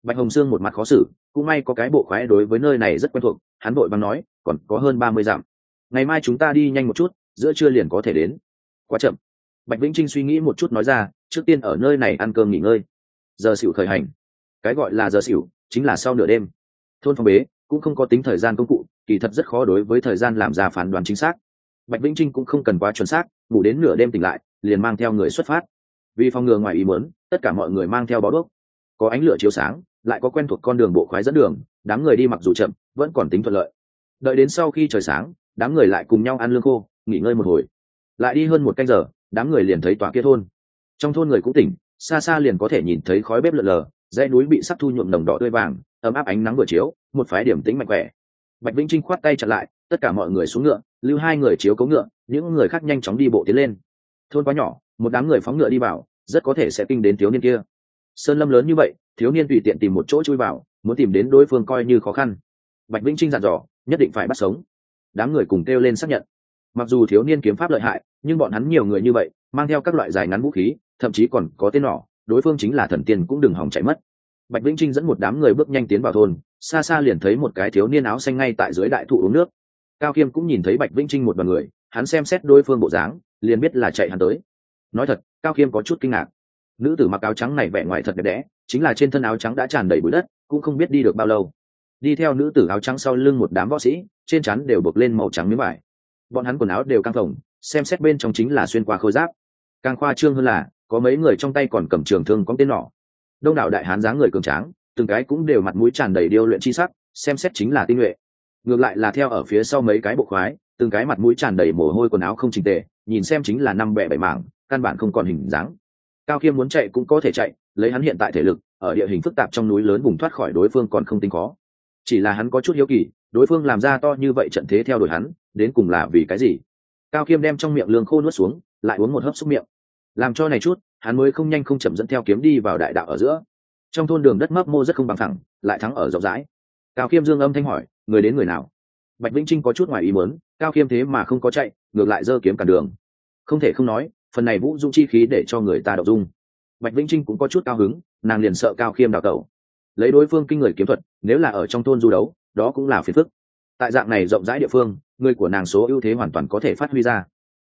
Bạch hồng sương một mặt khó xử cũng may có cái bộ khoái đối với nơi này rất quen thuộc hắn vội bằng nói còn có hơn ba mươi dặm ngày mai chúng ta đi nhanh một chút, giữa trưa liền có thể đến. Quá chậm. Bạch vĩnh trinh suy nghĩ một chút nói ra, trước tiên ở nơi này ăn cơm nghỉ ngơi. Giờ xỉu khởi hành. Cái gọi là giờ xỉu, chính là sau nửa đêm. Thôn phong bế, cũng không có tính thời gian công cụ, kỳ thật rất khó đối với thời gian làm ra phán đoán chính xác. Bạch vĩnh trinh cũng không cần quá chuẩn xác, ngủ đến nửa đêm tỉnh lại, liền mang theo người xuất phát. Vì phòng ngừa ngoài ý muốn, tất cả mọi người mang theo bó đuốc. Có ánh lửa chiếu sáng, lại có quen thuộc con đường bộ khoái dẫn đường, đám người đi mặc dù chậm, vẫn còn tính thuận lợi. Đợi đến sau khi trời sáng đám người lại cùng nhau ăn lương khô, nghỉ ngơi một hồi. Lại đi hơn một canh giờ, đám người liền thấy tòa kia thôn. Trong thôn người cũng tỉnh, xa xa liền có thể nhìn thấy khói bếp lợn lờ, dãy núi bị sắc thu nhuộm đồng đỏ tươi vàng, ấm áp ánh nắng vừa chiếu, một phái điểm tính mạnh khỏe. Bạch vĩnh trinh khoát tay chặn lại, tất cả mọi người xuống ngựa, lưu hai người chiếu cấu ngựa, những người khác nhanh chóng đi bộ tiến lên. Thôn quá nhỏ, một đám người phóng ngựa đi vào, rất có thể sẽ kinh đến thiếu niên kia. Sơn lâm lớn như vậy, thiếu niên tùy tiện tìm một chỗ chui vào, muốn tìm đến đối phương coi như khó khăn. Bạch vĩnh trinh dặn dò, nhất định phải bắt sống đám người cùng kêu lên xác nhận. Mặc dù thiếu niên kiếm pháp lợi hại, nhưng bọn hắn nhiều người như vậy, mang theo các loại dài ngắn vũ khí, thậm chí còn có tên nỏ, đối phương chính là thần tiên cũng đừng hòng chạy mất. Bạch vĩnh trinh dẫn một đám người bước nhanh tiến vào thôn, xa xa liền thấy một cái thiếu niên áo xanh ngay tại dưới đại thụ uống nước. Cao Kiêm cũng nhìn thấy bạch vĩnh trinh một đ o à n người, hắn xem xét đối phương bộ dáng, liền biết là chạy hắn tới. Nói thật, cao Kiêm có chút kinh ngạc. Nữ tử mặc áo trắng này vẻ ngoài thật đẹp đẽ, chính là trên thân áo trắng đã tràn đầy bụi đất, cũng không biết đi được bao lâu. Đi theo nữ tử áo trắng sau lưng một đám võ sĩ trên chắn đều buộc lên màu trắng miếng vải. Bọn hắn quần áo đều căng phồng, xem xét bên trong chính là xuyên qua khôi giáp. Càng khoa trương hơn là, có mấy người trong tay còn cầm trường thương có tên nỏ đông đảo đại hán dáng người cường tráng, từng cái cũng đều mặt mũi tràn đầy điêu luyện chi sắc, xem xét chính là tinh nhuệ. Ngược lại là theo ở phía sau mấy cái bộ khoái, từng cái mặt mũi tràn đầy mồ hôi quần áo không trình tề, nhìn xem chính là năm bẹ bảy mảng, căn bản không còn hình dáng. Cao khiêm muốn chạy cũng có thể chạy, lấy hắn hiện tại thể lực, ở địa hình phức tạp trong núi lớn vùng thoát khỏi đối phương còn không tính khó chỉ là hắn có chút hiếu kỳ, đối phương làm ra to như vậy trận thế theo đuổi hắn, đến cùng là vì cái gì? Cao khiêm đem trong miệng lương khô nuốt xuống, lại uống một hớp xúc miệng. Làm cho này chút, hắn mới không nhanh không chậm dẫn theo kiếm đi vào đại đạo ở giữa. Trong thôn đường đất mấp mô rất không bằng thẳng lại thắng ở rộng rãi. Cao khiêm dương âm thanh hỏi, người đến người nào? Bạch vĩnh trinh có chút ngoài ý muốn, cao khiêm thế mà không có chạy, ngược lại giơ kiếm cản đường. Không thể không nói, phần này vũ dung chi khí để cho người ta đậu dung. Bạch vĩnh trinh cũng có chút cao hứng, nàng liền sợ cao khiêm đào tẩu lấy đối phương kinh người kiếm thuật, nếu là ở trong thôn du đấu, đó cũng là phiền phức. Tại dạng này rộng rãi địa phương, người của nàng số ưu thế hoàn toàn có thể phát huy ra.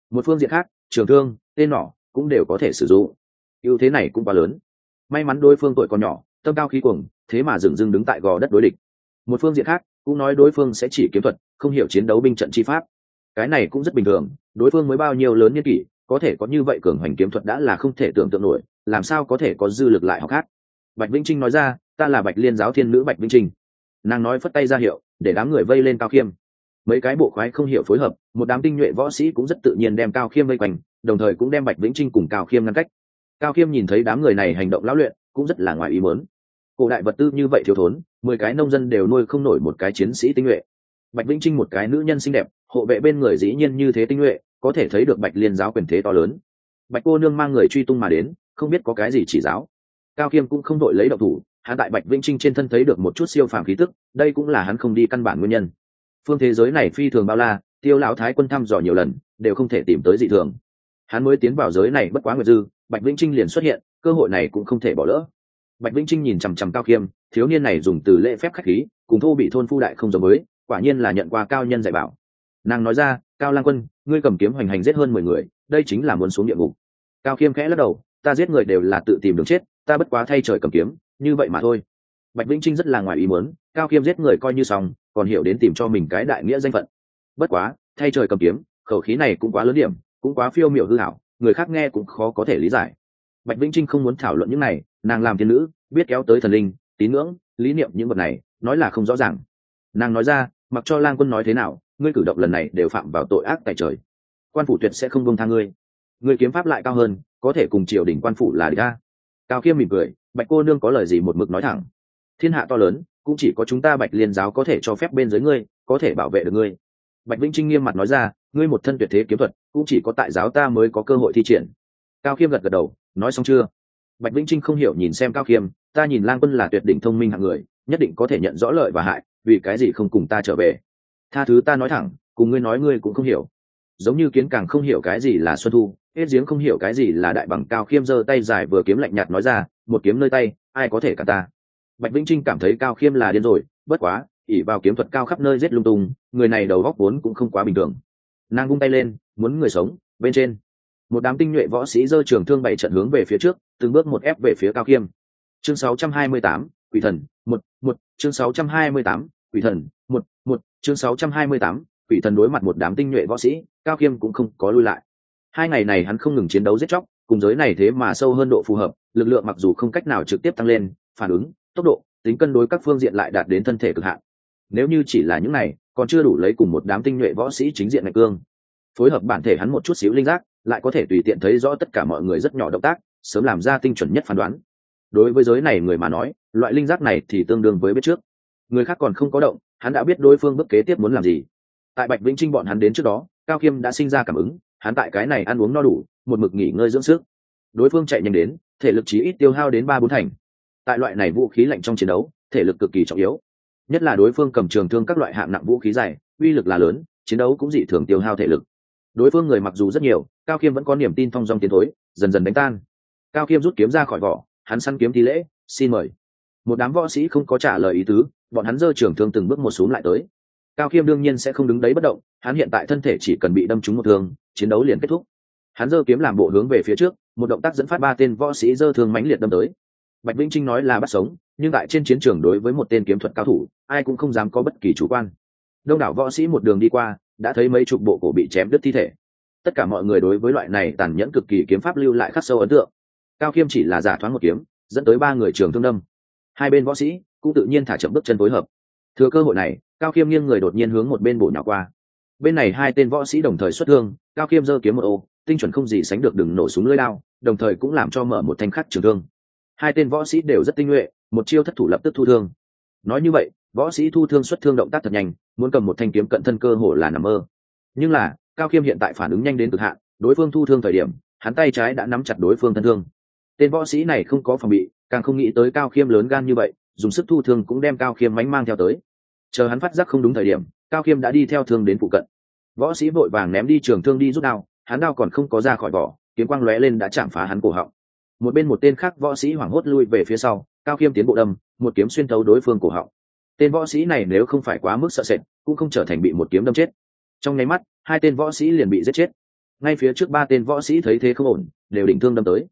Một phương diện khác, trường thương, tên nỏ cũng đều có thể sử dụng. Ưu thế này cũng quá lớn. May mắn đối phương tuổi còn nhỏ, tâm cao khí cuồng, thế mà dừng dưng đứng tại gò đất đối địch. Một phương diện khác, cũng nói đối phương sẽ chỉ kiếm thuật, không hiểu chiến đấu binh trận chi pháp. Cái này cũng rất bình thường, đối phương mới bao nhiêu lớn nhân kỷ, có thể có như vậy cường hoành kiếm thuật đã là không thể tưởng tượng nổi, làm sao có thể có dư lực lại học khác? Bạch vĩnh trinh nói ra ta là bạch liên giáo thiên nữ bạch vĩnh trinh nàng nói phất tay ra hiệu, để đám người vây lên cao khiêm. Mấy cái bộ khoái không hiểu phối hợp, một đám tinh nhuệ võ sĩ cũng rất tự nhiên đem cao khiêm vây quanh, đồng thời cũng đem bạch vĩnh trinh cùng cao khiêm ngăn cách. Cao khiêm nhìn thấy đám người này hành động lão luyện, cũng rất là ngoài ý muốn. Cổ đại vật tư như vậy thiếu thốn, mười cái nông dân đều nuôi không nổi một cái chiến sĩ tinh nhuệ. Bạch vĩnh trinh một cái nữ nhân xinh đẹp, hộ vệ bên người dĩ nhiên như thế tinh nhuệ, có thể thấy được bạch liên giáo quyền thế to lớn. Bạch cô nương mang người truy tung mà đến, không biết có cái gì chỉ giáo. Cao khiêm cũng không đội lấy độc thủ hắn tại bạch vĩnh trinh trên thân thấy được một chút siêu phàm khí tức, đây cũng là hắn không đi căn bản nguyên nhân. Phương thế giới này phi thường bao la, tiêu lão thái quân thăm dò nhiều lần, đều không thể tìm tới dị thường. Hắn mới tiến vào giới này bất quá nguyệt dư, bạch vĩnh trinh liền xuất hiện, cơ hội này cũng không thể bỏ lỡ. Bạch vĩnh trinh nhìn chằm chằm cao khiêm, thiếu niên này dùng từ lễ phép khách khí, cùng thô bị thôn phu đại không giống với, quả nhiên là nhận qua cao nhân dạy bảo. Nàng nói ra, cao lang quân, ngươi cầm kiếm hoành hành giết hơn mười người, đây chính là muốn xuống địa ngục. Cao khiêm khẽ lắc đầu, ta giết người đều là tự tìm đường chết, ta bất quá thay trời cầm kiếm như vậy mà thôi. Bạch vĩnh trinh rất là ngoài ý muốn, cao khiêm giết người coi như xong, còn hiểu đến tìm cho mình cái đại nghĩa danh phận. Bất quá, thay trời cầm kiếm, khẩu khí này cũng quá lớn điểm, cũng quá phiêu miểu hư hảo, người khác nghe cũng khó có thể lý giải. Bạch vĩnh trinh không muốn thảo luận những này, nàng làm thiên nữ, biết kéo tới thần linh, tín ngưỡng, lý niệm những vật này, nói là không rõ ràng. Nàng nói ra, mặc cho lang quân nói thế nào, ngươi cử động lần này đều phạm vào tội ác tại trời. Quan phủ tuyệt sẽ không bông tha ngươi. Ngươi kiếm pháp lại cao hơn, có thể cùng triều đình quan phủ là địch ta cao khiêm mỉm cười bạch cô nương có lời gì một mực nói thẳng. Thiên hạ to lớn, cũng chỉ có chúng ta bạch liên giáo có thể cho phép bên dưới ngươi, có thể bảo vệ được ngươi. Bạch vĩnh trinh nghiêm mặt nói ra, ngươi một thân tuyệt thế kiếm thuật, cũng chỉ có tại giáo ta mới có cơ hội thi triển. Cao khiêm gật gật đầu, nói xong chưa? Bạch vĩnh trinh không hiểu nhìn xem cao khiêm, ta nhìn lang quân là tuyệt đỉnh thông minh hạng người, nhất định có thể nhận rõ lợi và hại, vì cái gì không cùng ta trở về? Tha thứ ta nói thẳng, cùng ngươi nói ngươi cũng không hiểu. Giống như kiến càng không hiểu cái gì là xuân thu hết giếng không hiểu cái gì là đại bằng cao khiêm giơ tay dài vừa kiếm lạnh nhạt nói ra một kiếm nơi tay ai có thể cả ta? Bạch vĩnh trinh cảm thấy cao khiêm là điên rồi bất quá ỉ vào kiếm thuật cao khắp nơi rét lung tung người này đầu góc vốn cũng không quá bình thường. Nàng vung tay lên muốn người sống bên trên. Một đám tinh nhuệ võ sĩ dơ trường thương bày trận hướng về phía trước từng bước một ép về phía cao khiêm. Chương 628, quỷ thần một một chương 628, quỷ thần một một chương 628, quỷ thần đối mặt một đám tinh nhuệ võ sĩ cao khiêm cũng không có lui lại hai ngày này hắn không ngừng chiến đấu giết chóc, cùng giới này thế mà sâu hơn độ phù hợp, lực lượng mặc dù không cách nào trực tiếp tăng lên, phản ứng, tốc độ, tính cân đối các phương diện lại đạt đến thân thể cực hạn. Nếu như chỉ là những này, còn chưa đủ lấy cùng một đám tinh nhuệ võ sĩ chính diện ngạch cương. Phối hợp bản thể hắn một chút xíu linh giác, lại có thể tùy tiện thấy rõ tất cả mọi người rất nhỏ động tác, sớm làm ra tinh chuẩn nhất phán đoán. Đối với giới này người mà nói, loại linh giác này thì tương đương với biết trước. Người khác còn không có động, hắn đã biết đối phương bước kế tiếp muốn làm gì. Tại bạch vĩnh trinh bọn hắn đến trước đó, cao khiêm đã sinh ra cảm ứng hắn tại cái này ăn uống no đủ, một mực nghỉ ngơi dưỡng sức. Đối phương chạy nhanh đến, thể lực chí ít tiêu hao đến ba bốn thành. Tại loại này vũ khí lạnh trong chiến đấu, thể lực cực kỳ trọng yếu. Nhất là đối phương cầm trường thương các loại hạng nặng vũ khí dài, uy lực là lớn, chiến đấu cũng dị thường tiêu hao thể lực. Đối phương người mặc dù rất nhiều, cao khiêm vẫn có niềm tin thong dong tiến thối, dần dần đánh tan. Cao khiêm rút kiếm ra khỏi vỏ, hắn săn kiếm thi lễ, xin mời. Một đám võ sĩ không có trả lời ý tứ, bọn hắn giơ trường thương từng bước một xuống lại tới. Cao khiêm đương nhiên sẽ không đứng đấy bất động, hắn hiện tại thân thể chỉ cần bị đâm trúng một thương chiến đấu liền kết thúc. Hắn giơ kiếm làm bộ hướng về phía trước, một động tác dẫn phát ba tên võ sĩ dơ thương mãnh liệt đâm tới. Bạch vĩnh trinh nói là bắt sống, nhưng tại trên chiến trường đối với một tên kiếm thuật cao thủ, ai cũng không dám có bất kỳ chủ quan. Đông đảo võ sĩ một đường đi qua, đã thấy mấy chục bộ cổ bị chém đứt thi thể. Tất cả mọi người đối với loại này tàn nhẫn cực kỳ kiếm pháp lưu lại khắc sâu ấn tượng. Cao khiêm chỉ là giả thoáng một kiếm, dẫn tới ba người trường thương đâm. Hai bên võ sĩ cũng tự nhiên thả chậm bước chân phối hợp. Thừa cơ hội này, cao khiêm nghiêng người đột nhiên hướng một bên bổ nhỏ qua bên này hai tên võ sĩ đồng thời xuất thương, cao khiêm giơ kiếm một ô, tinh chuẩn không gì sánh được đừng nổ súng lưỡi lao, đồng thời cũng làm cho mở một thanh khắc trường thương. Hai tên võ sĩ đều rất tinh nhuệ, một chiêu thất thủ lập tức thu thương. Nói như vậy, võ sĩ thu thương xuất thương động tác thật nhanh, muốn cầm một thanh kiếm cận thân cơ hồ là nằm mơ. Nhưng là, cao khiêm hiện tại phản ứng nhanh đến cực hạn, đối phương thu thương thời điểm, hắn tay trái đã nắm chặt đối phương thân thương. Tên võ sĩ này không có phòng bị, càng không nghĩ tới cao khiêm lớn gan như vậy, dùng sức thu thương cũng đem cao khiêm mánh mang theo tới. Chờ hắn phát giác không đúng thời điểm cao khiêm đã đi theo thương đến phụ cận. Võ sĩ vội vàng ném đi trường thương đi rút đao, hắn đao còn không có ra khỏi vỏ, kiếm quang lóe lên đã chạm phá hắn cổ họng. Một bên một tên khác võ sĩ hoảng hốt lui về phía sau, cao khiêm tiến bộ đâm, một kiếm xuyên thấu đối phương cổ họng. Tên võ sĩ này nếu không phải quá mức sợ sệt, cũng không trở thành bị một kiếm đâm chết. Trong nháy mắt, hai tên võ sĩ liền bị giết chết. Ngay phía trước ba tên võ sĩ thấy thế không ổn, đều định thương đâm tới.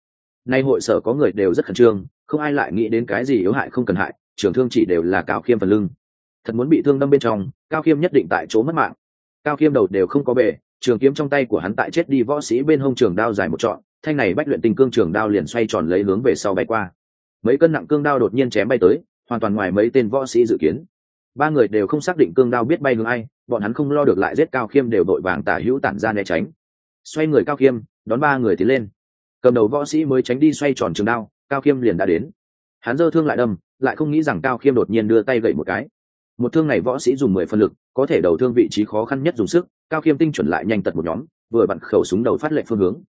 Nay hội sở có người đều rất khẩn trương, không ai lại nghĩ đến cái gì yếu hại không cần hại trưởng thương chỉ đều là cao khiêm phần lưng thật muốn bị thương đâm bên trong, cao khiêm nhất định tại chỗ mất mạng. Cao khiêm đầu đều không có bể, trường kiếm trong tay của hắn tại chết đi võ sĩ bên hông trường đao dài một trọn, thanh này bách luyện tình cương trường đao liền xoay tròn lấy hướng về sau bay qua. Mấy cân nặng cương đao đột nhiên chém bay tới, hoàn toàn ngoài mấy tên võ sĩ dự kiến. Ba người đều không xác định cương đao biết bay hướng ai, bọn hắn không lo được lại giết cao khiêm đều đội vàng tả hữu tản ra né tránh. Xoay người cao khiêm, đón ba người tiến lên. Cầm đầu võ sĩ mới tránh đi xoay tròn trường đao, cao khiêm liền đã đến. Hắn giơ thương lại đâm, lại không nghĩ rằng cao khiêm đột nhiên đưa tay gậy một cái một thương này võ sĩ dùng mười phân lực, có thể đầu thương vị trí khó khăn nhất dùng sức, cao khiêm tinh chuẩn lại nhanh tật một nhóm, vừa bặn khẩu súng đầu phát lệ phương hướng.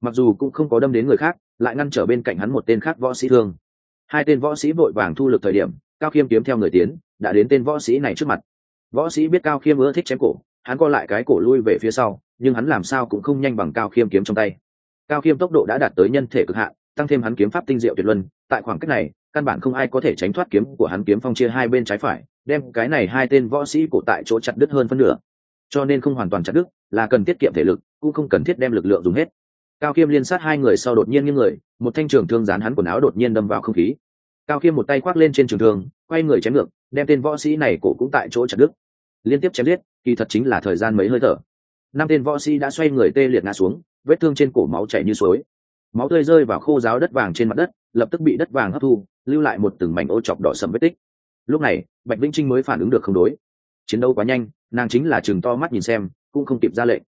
Mặc dù cũng không có đâm đến người khác, lại ngăn trở bên cạnh hắn một tên khác võ sĩ thương. Hai tên võ sĩ vội vàng thu lực thời điểm, cao khiêm kiếm theo người tiến, đã đến tên võ sĩ này trước mặt. Võ sĩ biết cao khiêm ưa thích chém cổ, hắn co lại cái cổ lui về phía sau, nhưng hắn làm sao cũng không nhanh bằng cao khiêm kiếm trong tay. Cao khiêm tốc độ đã đạt tới nhân thể cực hạn, tăng thêm hắn kiếm pháp tinh diệu tuyệt luân, tại khoảng cách này căn bản không ai có thể tránh thoát kiếm của hắn kiếm phong chia hai bên trái phải, đem cái này hai tên võ sĩ cổ tại chỗ chặt đứt hơn phân nửa. Cho nên không hoàn toàn chặt đứt, là cần tiết kiệm thể lực, cũng không cần thiết đem lực lượng dùng hết. Cao khiêm liên sát hai người sau đột nhiên những người, một thanh trường thương dán hắn quần áo đột nhiên đâm vào không khí. Cao khiêm một tay khoác lên trên trường thương, quay người chém ngược, đem tên võ sĩ này cổ cũng tại chỗ chặt đứt. Liên tiếp chém giết, kỳ thật chính là thời gian mấy hơi thở. Năm tên võ sĩ đã xoay người tê liệt ngã xuống, vết thương trên cổ máu chảy như suối. Máu tươi rơi vào khô giáo đất vàng trên mặt đất, lập tức bị đất vàng hấp thu lưu lại một từng mảnh ô chọc đỏ sầm vết tích. Lúc này, bạch vĩnh trinh mới phản ứng được không đối. Chiến đấu quá nhanh, nàng chính là chừng to mắt nhìn xem, cũng không kịp ra lệnh.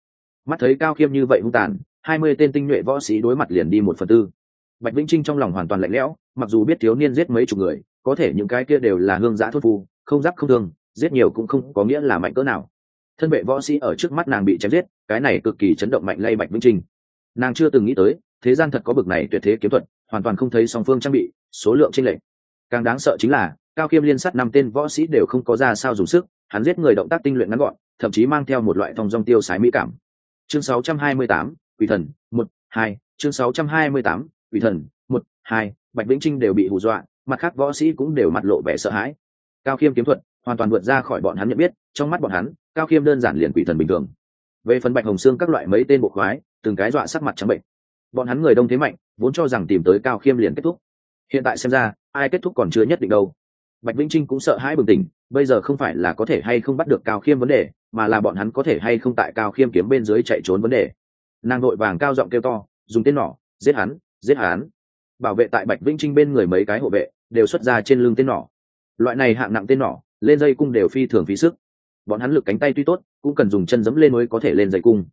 Mắt thấy cao khiêm như vậy hung tàn, hai mươi tên tinh nhuệ võ sĩ đối mặt liền đi một phần tư. Bạch vĩnh trinh trong lòng hoàn toàn lạnh lẽo, mặc dù biết thiếu niên giết mấy chục người, có thể những cái kia đều là hương giã thốt phu, không giáp không thương, giết nhiều cũng không có nghĩa là mạnh cỡ nào. Thân vệ võ sĩ ở trước mắt nàng bị chém giết, cái này cực kỳ chấn động mạnh lay bạch vĩnh trinh. Nàng chưa từng nghĩ tới, thế gian thật có bực này tuyệt thế kiếm thuật, hoàn toàn không thấy song phương trang bị số lượng chênh lệch. Càng đáng sợ chính là cao khiêm liên sát năm tên võ sĩ đều không có ra sao dùng sức hắn giết người động tác tinh luyện ngắn gọn thậm chí mang theo một loại thông dong tiêu sái mỹ cảm. Chương 628, quỷ thần một hai chương 628, quỷ thần một hai bạch vĩnh trinh đều bị hù dọa mặt khác võ sĩ cũng đều mặt lộ vẻ sợ hãi. Cao khiêm kiếm thuật hoàn toàn vượt ra khỏi bọn hắn nhận biết trong mắt bọn hắn cao khiêm đơn giản liền quỷ thần bình thường. Về phần bạch hồng xương các loại mấy tên bộ khoái từng cái dọa sắc mặt trắng bệnh. Bọn hắn người đông thế mạnh vốn cho rằng tìm tới cao khiêm liền kết thúc hiện tại xem ra, ai kết thúc còn chưa nhất định đâu. Bạch vĩnh trinh cũng sợ hãi bừng tỉnh, bây giờ không phải là có thể hay không bắt được cao khiêm vấn đề, mà là bọn hắn có thể hay không tại cao khiêm kiếm bên dưới chạy trốn vấn đề. Nàng nội vàng cao giọng kêu to, dùng tên nỏ, giết hắn giết hắn. Bảo vệ tại bạch vĩnh trinh bên người mấy cái hộ vệ, đều xuất ra trên lưng tên nỏ. Loại này hạng nặng tên nỏ, lên dây cung đều phi thường phí sức. Bọn hắn lực cánh tay tuy tốt, cũng cần dùng chân dẫm lên mới có thể lên dây cung.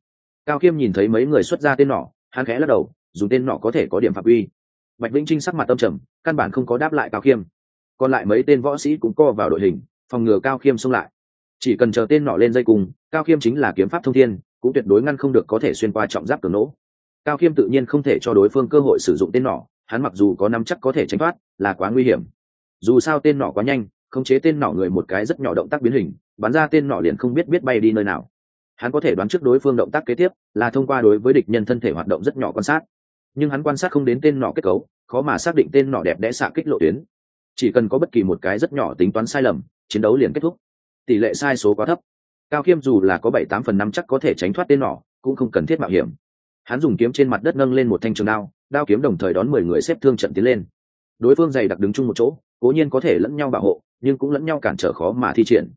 Cao khiêm nhìn thấy mấy người xuất ra tên nỏ, hắn khẽ lắc đầu, dùng tên nỏ có thể có điểm phạm uy bạch vĩnh trinh sắc mặt tâm trầm, căn bản không có đáp lại cao khiêm. Còn lại mấy tên võ sĩ cũng co vào đội hình, phòng ngừa cao khiêm xông lại. Chỉ cần chờ tên nọ lên dây cùng, cao khiêm chính là kiếm pháp thông thiên, cũng tuyệt đối ngăn không được có thể xuyên qua trọng giáp cường nỗ cao khiêm tự nhiên không thể cho đối phương cơ hội sử dụng tên nọ, hắn mặc dù có nắm chắc có thể tránh thoát, là quá nguy hiểm. Dù sao tên nọ quá nhanh, khống chế tên nọ người một cái rất nhỏ động tác biến hình, bắn ra tên nọ liền không biết biết bay đi nơi nào. Hắn có thể đoán trước đối phương động tác kế tiếp, là thông qua đối với địch nhân thân thể hoạt động rất nhỏ quan sát nhưng hắn quan sát không đến tên nọ kết cấu, khó mà xác định tên nọ đẹp đẽ xạ kích lộ tuyến. Chỉ cần có bất kỳ một cái rất nhỏ tính toán sai lầm, chiến đấu liền kết thúc. Tỷ lệ sai số quá thấp. Cao khiêm dù là có bảy tám phần năm chắc có thể tránh thoát tên nỏ cũng không cần thiết mạo hiểm. Hắn dùng kiếm trên mặt đất nâng lên một thanh trường đao đao kiếm đồng thời đón mười người xếp thương trận tiến lên. Đối phương dày đặc đứng chung một chỗ, cố nhiên có thể lẫn nhau bảo hộ, nhưng cũng lẫn nhau cản trở khó mà thi triển.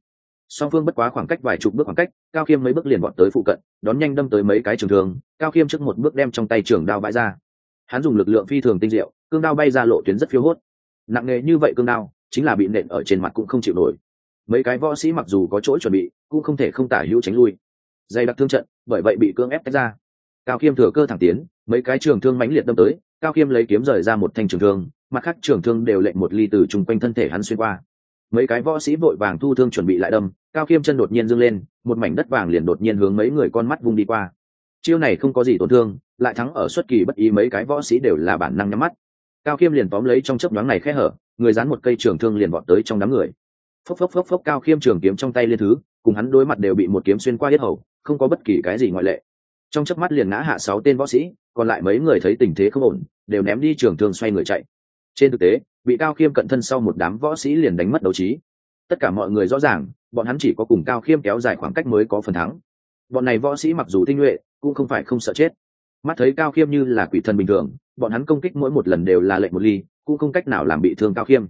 Song phương bất quá khoảng cách vài chục bước khoảng cách, cao khiêm mấy bước liền bọn tới phụ cận, đón nhanh đâm tới mấy cái trường thường cao khiêm trước một bước đem trong tay trường đao bãi ra hắn dùng lực lượng phi thường tinh diệu, cương đao bay ra lộ tuyến rất phiêu hốt. Nặng nề như vậy cương đao, chính là bị nện ở trên mặt cũng không chịu nổi. Mấy cái võ sĩ mặc dù có chỗ chuẩn bị, cũng không thể không tả hữu tránh lui. Dày đặc thương trận, bởi vậy bị cương ép tách ra. Cao khiêm thừa cơ thẳng tiến, mấy cái trường thương mãnh liệt đâm tới, cao khiêm lấy kiếm rời ra một thanh trường thương, mặt khác trường thương đều lệnh một ly từ chung quanh thân thể hắn xuyên qua. Mấy cái võ sĩ vội vàng thu thương chuẩn bị lại đâm, cao khiêm chân đột nhiên dâng lên, một mảnh đất vàng liền đột nhiên hướng mấy người con mắt vung đi qua. Chiêu này không có gì tổn thương lại thắng ở xuất kỳ bất ý mấy cái võ sĩ đều là bản năng nhắm mắt. Cao khiêm liền tóm lấy trong chớp nhoáng này khe hở, người dán một cây trường thương liền vọt tới trong đám người. Phốc phốc phốc phốc, cao khiêm trường kiếm trong tay liên thứ, cùng hắn đối mặt đều bị một kiếm xuyên qua hết hầu, không có bất kỳ cái gì ngoại lệ. Trong chớp mắt liền ngã hạ sáu tên võ sĩ, còn lại mấy người thấy tình thế không ổn, đều ném đi trường thương xoay người chạy. Trên thực tế, bị cao khiêm cận thân sau một đám võ sĩ liền đánh mất đấu trí. Tất cả mọi người rõ ràng, bọn hắn chỉ có cùng cao khiêm kéo dài khoảng cách mới có phần thắng. Bọn này võ sĩ mặc dù tinh nhuệ, cũng không phải không sợ chết mắt thấy cao khiêm như là quỷ thần bình thường, bọn hắn công kích mỗi một lần đều là lệnh một ly, cũng không cách nào làm bị thương cao khiêm.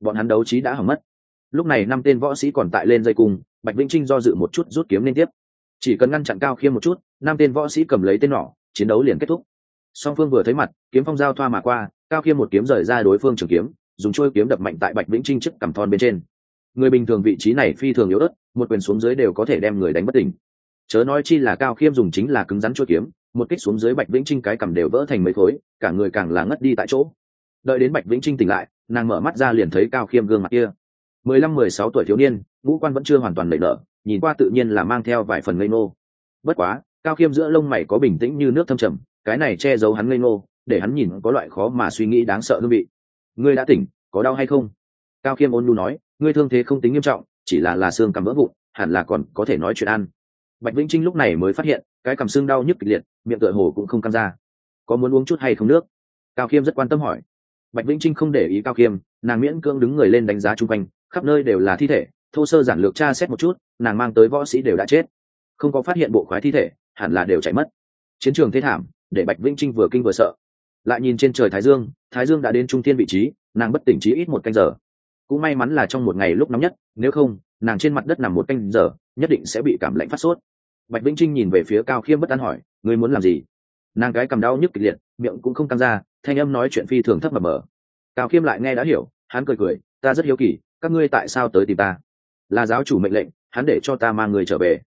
Bọn hắn đấu trí đã hỏng mất. Lúc này năm tên võ sĩ còn tại lên dây cung bạch vĩnh trinh do dự một chút rút kiếm liên tiếp. Chỉ cần ngăn chặn cao khiêm một chút, năm tên võ sĩ cầm lấy tên nỏ, chiến đấu liền kết thúc. Song phương vừa thấy mặt, kiếm phong giao thoa mà qua, cao khiêm một kiếm rời ra đối phương trường kiếm, dùng trôi kiếm đập mạnh tại bạch vĩnh trinh trước cằm thon bên trên. Người bình thường vị trí này phi thường yếu ớt, một quyền xuống dưới đều có thể đem người đánh bất tỉnh chớ nói chi là cao khiêm dùng chính là cứng rắn chuỗi kiếm, một kích xuống dưới bạch vĩnh trinh cái cầm đều vỡ thành mấy khối, cả người càng là ngất đi tại chỗ. Đợi đến bạch vĩnh trinh tỉnh lại, nàng mở mắt ra liền thấy cao khiêm gương mặt kia. Mười lăm, mười sáu tuổi thiếu niên, ngũ quan vẫn chưa hoàn toàn lệ nở, nhìn qua tự nhiên là mang theo vài phần ngây ngô. Bất quá, cao khiêm giữa lông mày có bình tĩnh như nước thâm trầm, cái này che giấu hắn ngây ngô, để hắn nhìn có loại khó mà suy nghĩ đáng sợ hương vị. Ngươi đã tỉnh, có đau hay không? Cao khiêm ôn lu nói, ngươi thương thế không tính nghiêm trọng, chỉ là là xương cầm vỡ vụn, hẳn là còn có thể nói chuyện ăn bạch vĩnh trinh lúc này mới phát hiện, cái cảm xương đau nhức kịch liệt, miệng tựa hồ cũng không căng ra. Có muốn uống chút hay không nước? Cao khiêm rất quan tâm hỏi. Bạch vĩnh trinh không để ý cao khiêm, nàng miễn cưỡng đứng người lên đánh giá chung quanh, khắp nơi đều là thi thể, thô sơ giản lược tra xét một chút, nàng mang tới võ sĩ đều đã chết. Không có phát hiện bộ khoái thi thể, hẳn là đều chạy mất. Chiến trường thế thảm, để bạch vĩnh trinh vừa kinh vừa sợ. Lại nhìn trên trời thái dương thái dương đã đến trung thiên vị trí, nàng bất tỉnh trí ít một canh giờ. Cũng may mắn là trong một ngày lúc nóng nhất, nếu không, nàng trên mặt đất nằm một canh giờ nhất định sẽ bị cảm lạnh phát sốt. Bạch vĩnh trinh nhìn về phía cao khiêm bất an hỏi, ngươi muốn làm gì? Nàng cái cầm đau nhức kịch liệt, miệng cũng không căng ra, thanh âm nói chuyện phi thường thấp mờ mờ cao khiêm lại nghe đã hiểu, hắn cười cười, ta rất hiếu kỳ, các ngươi tại sao tới tìm ta? Là giáo chủ mệnh lệnh, hắn để cho ta mang người trở về.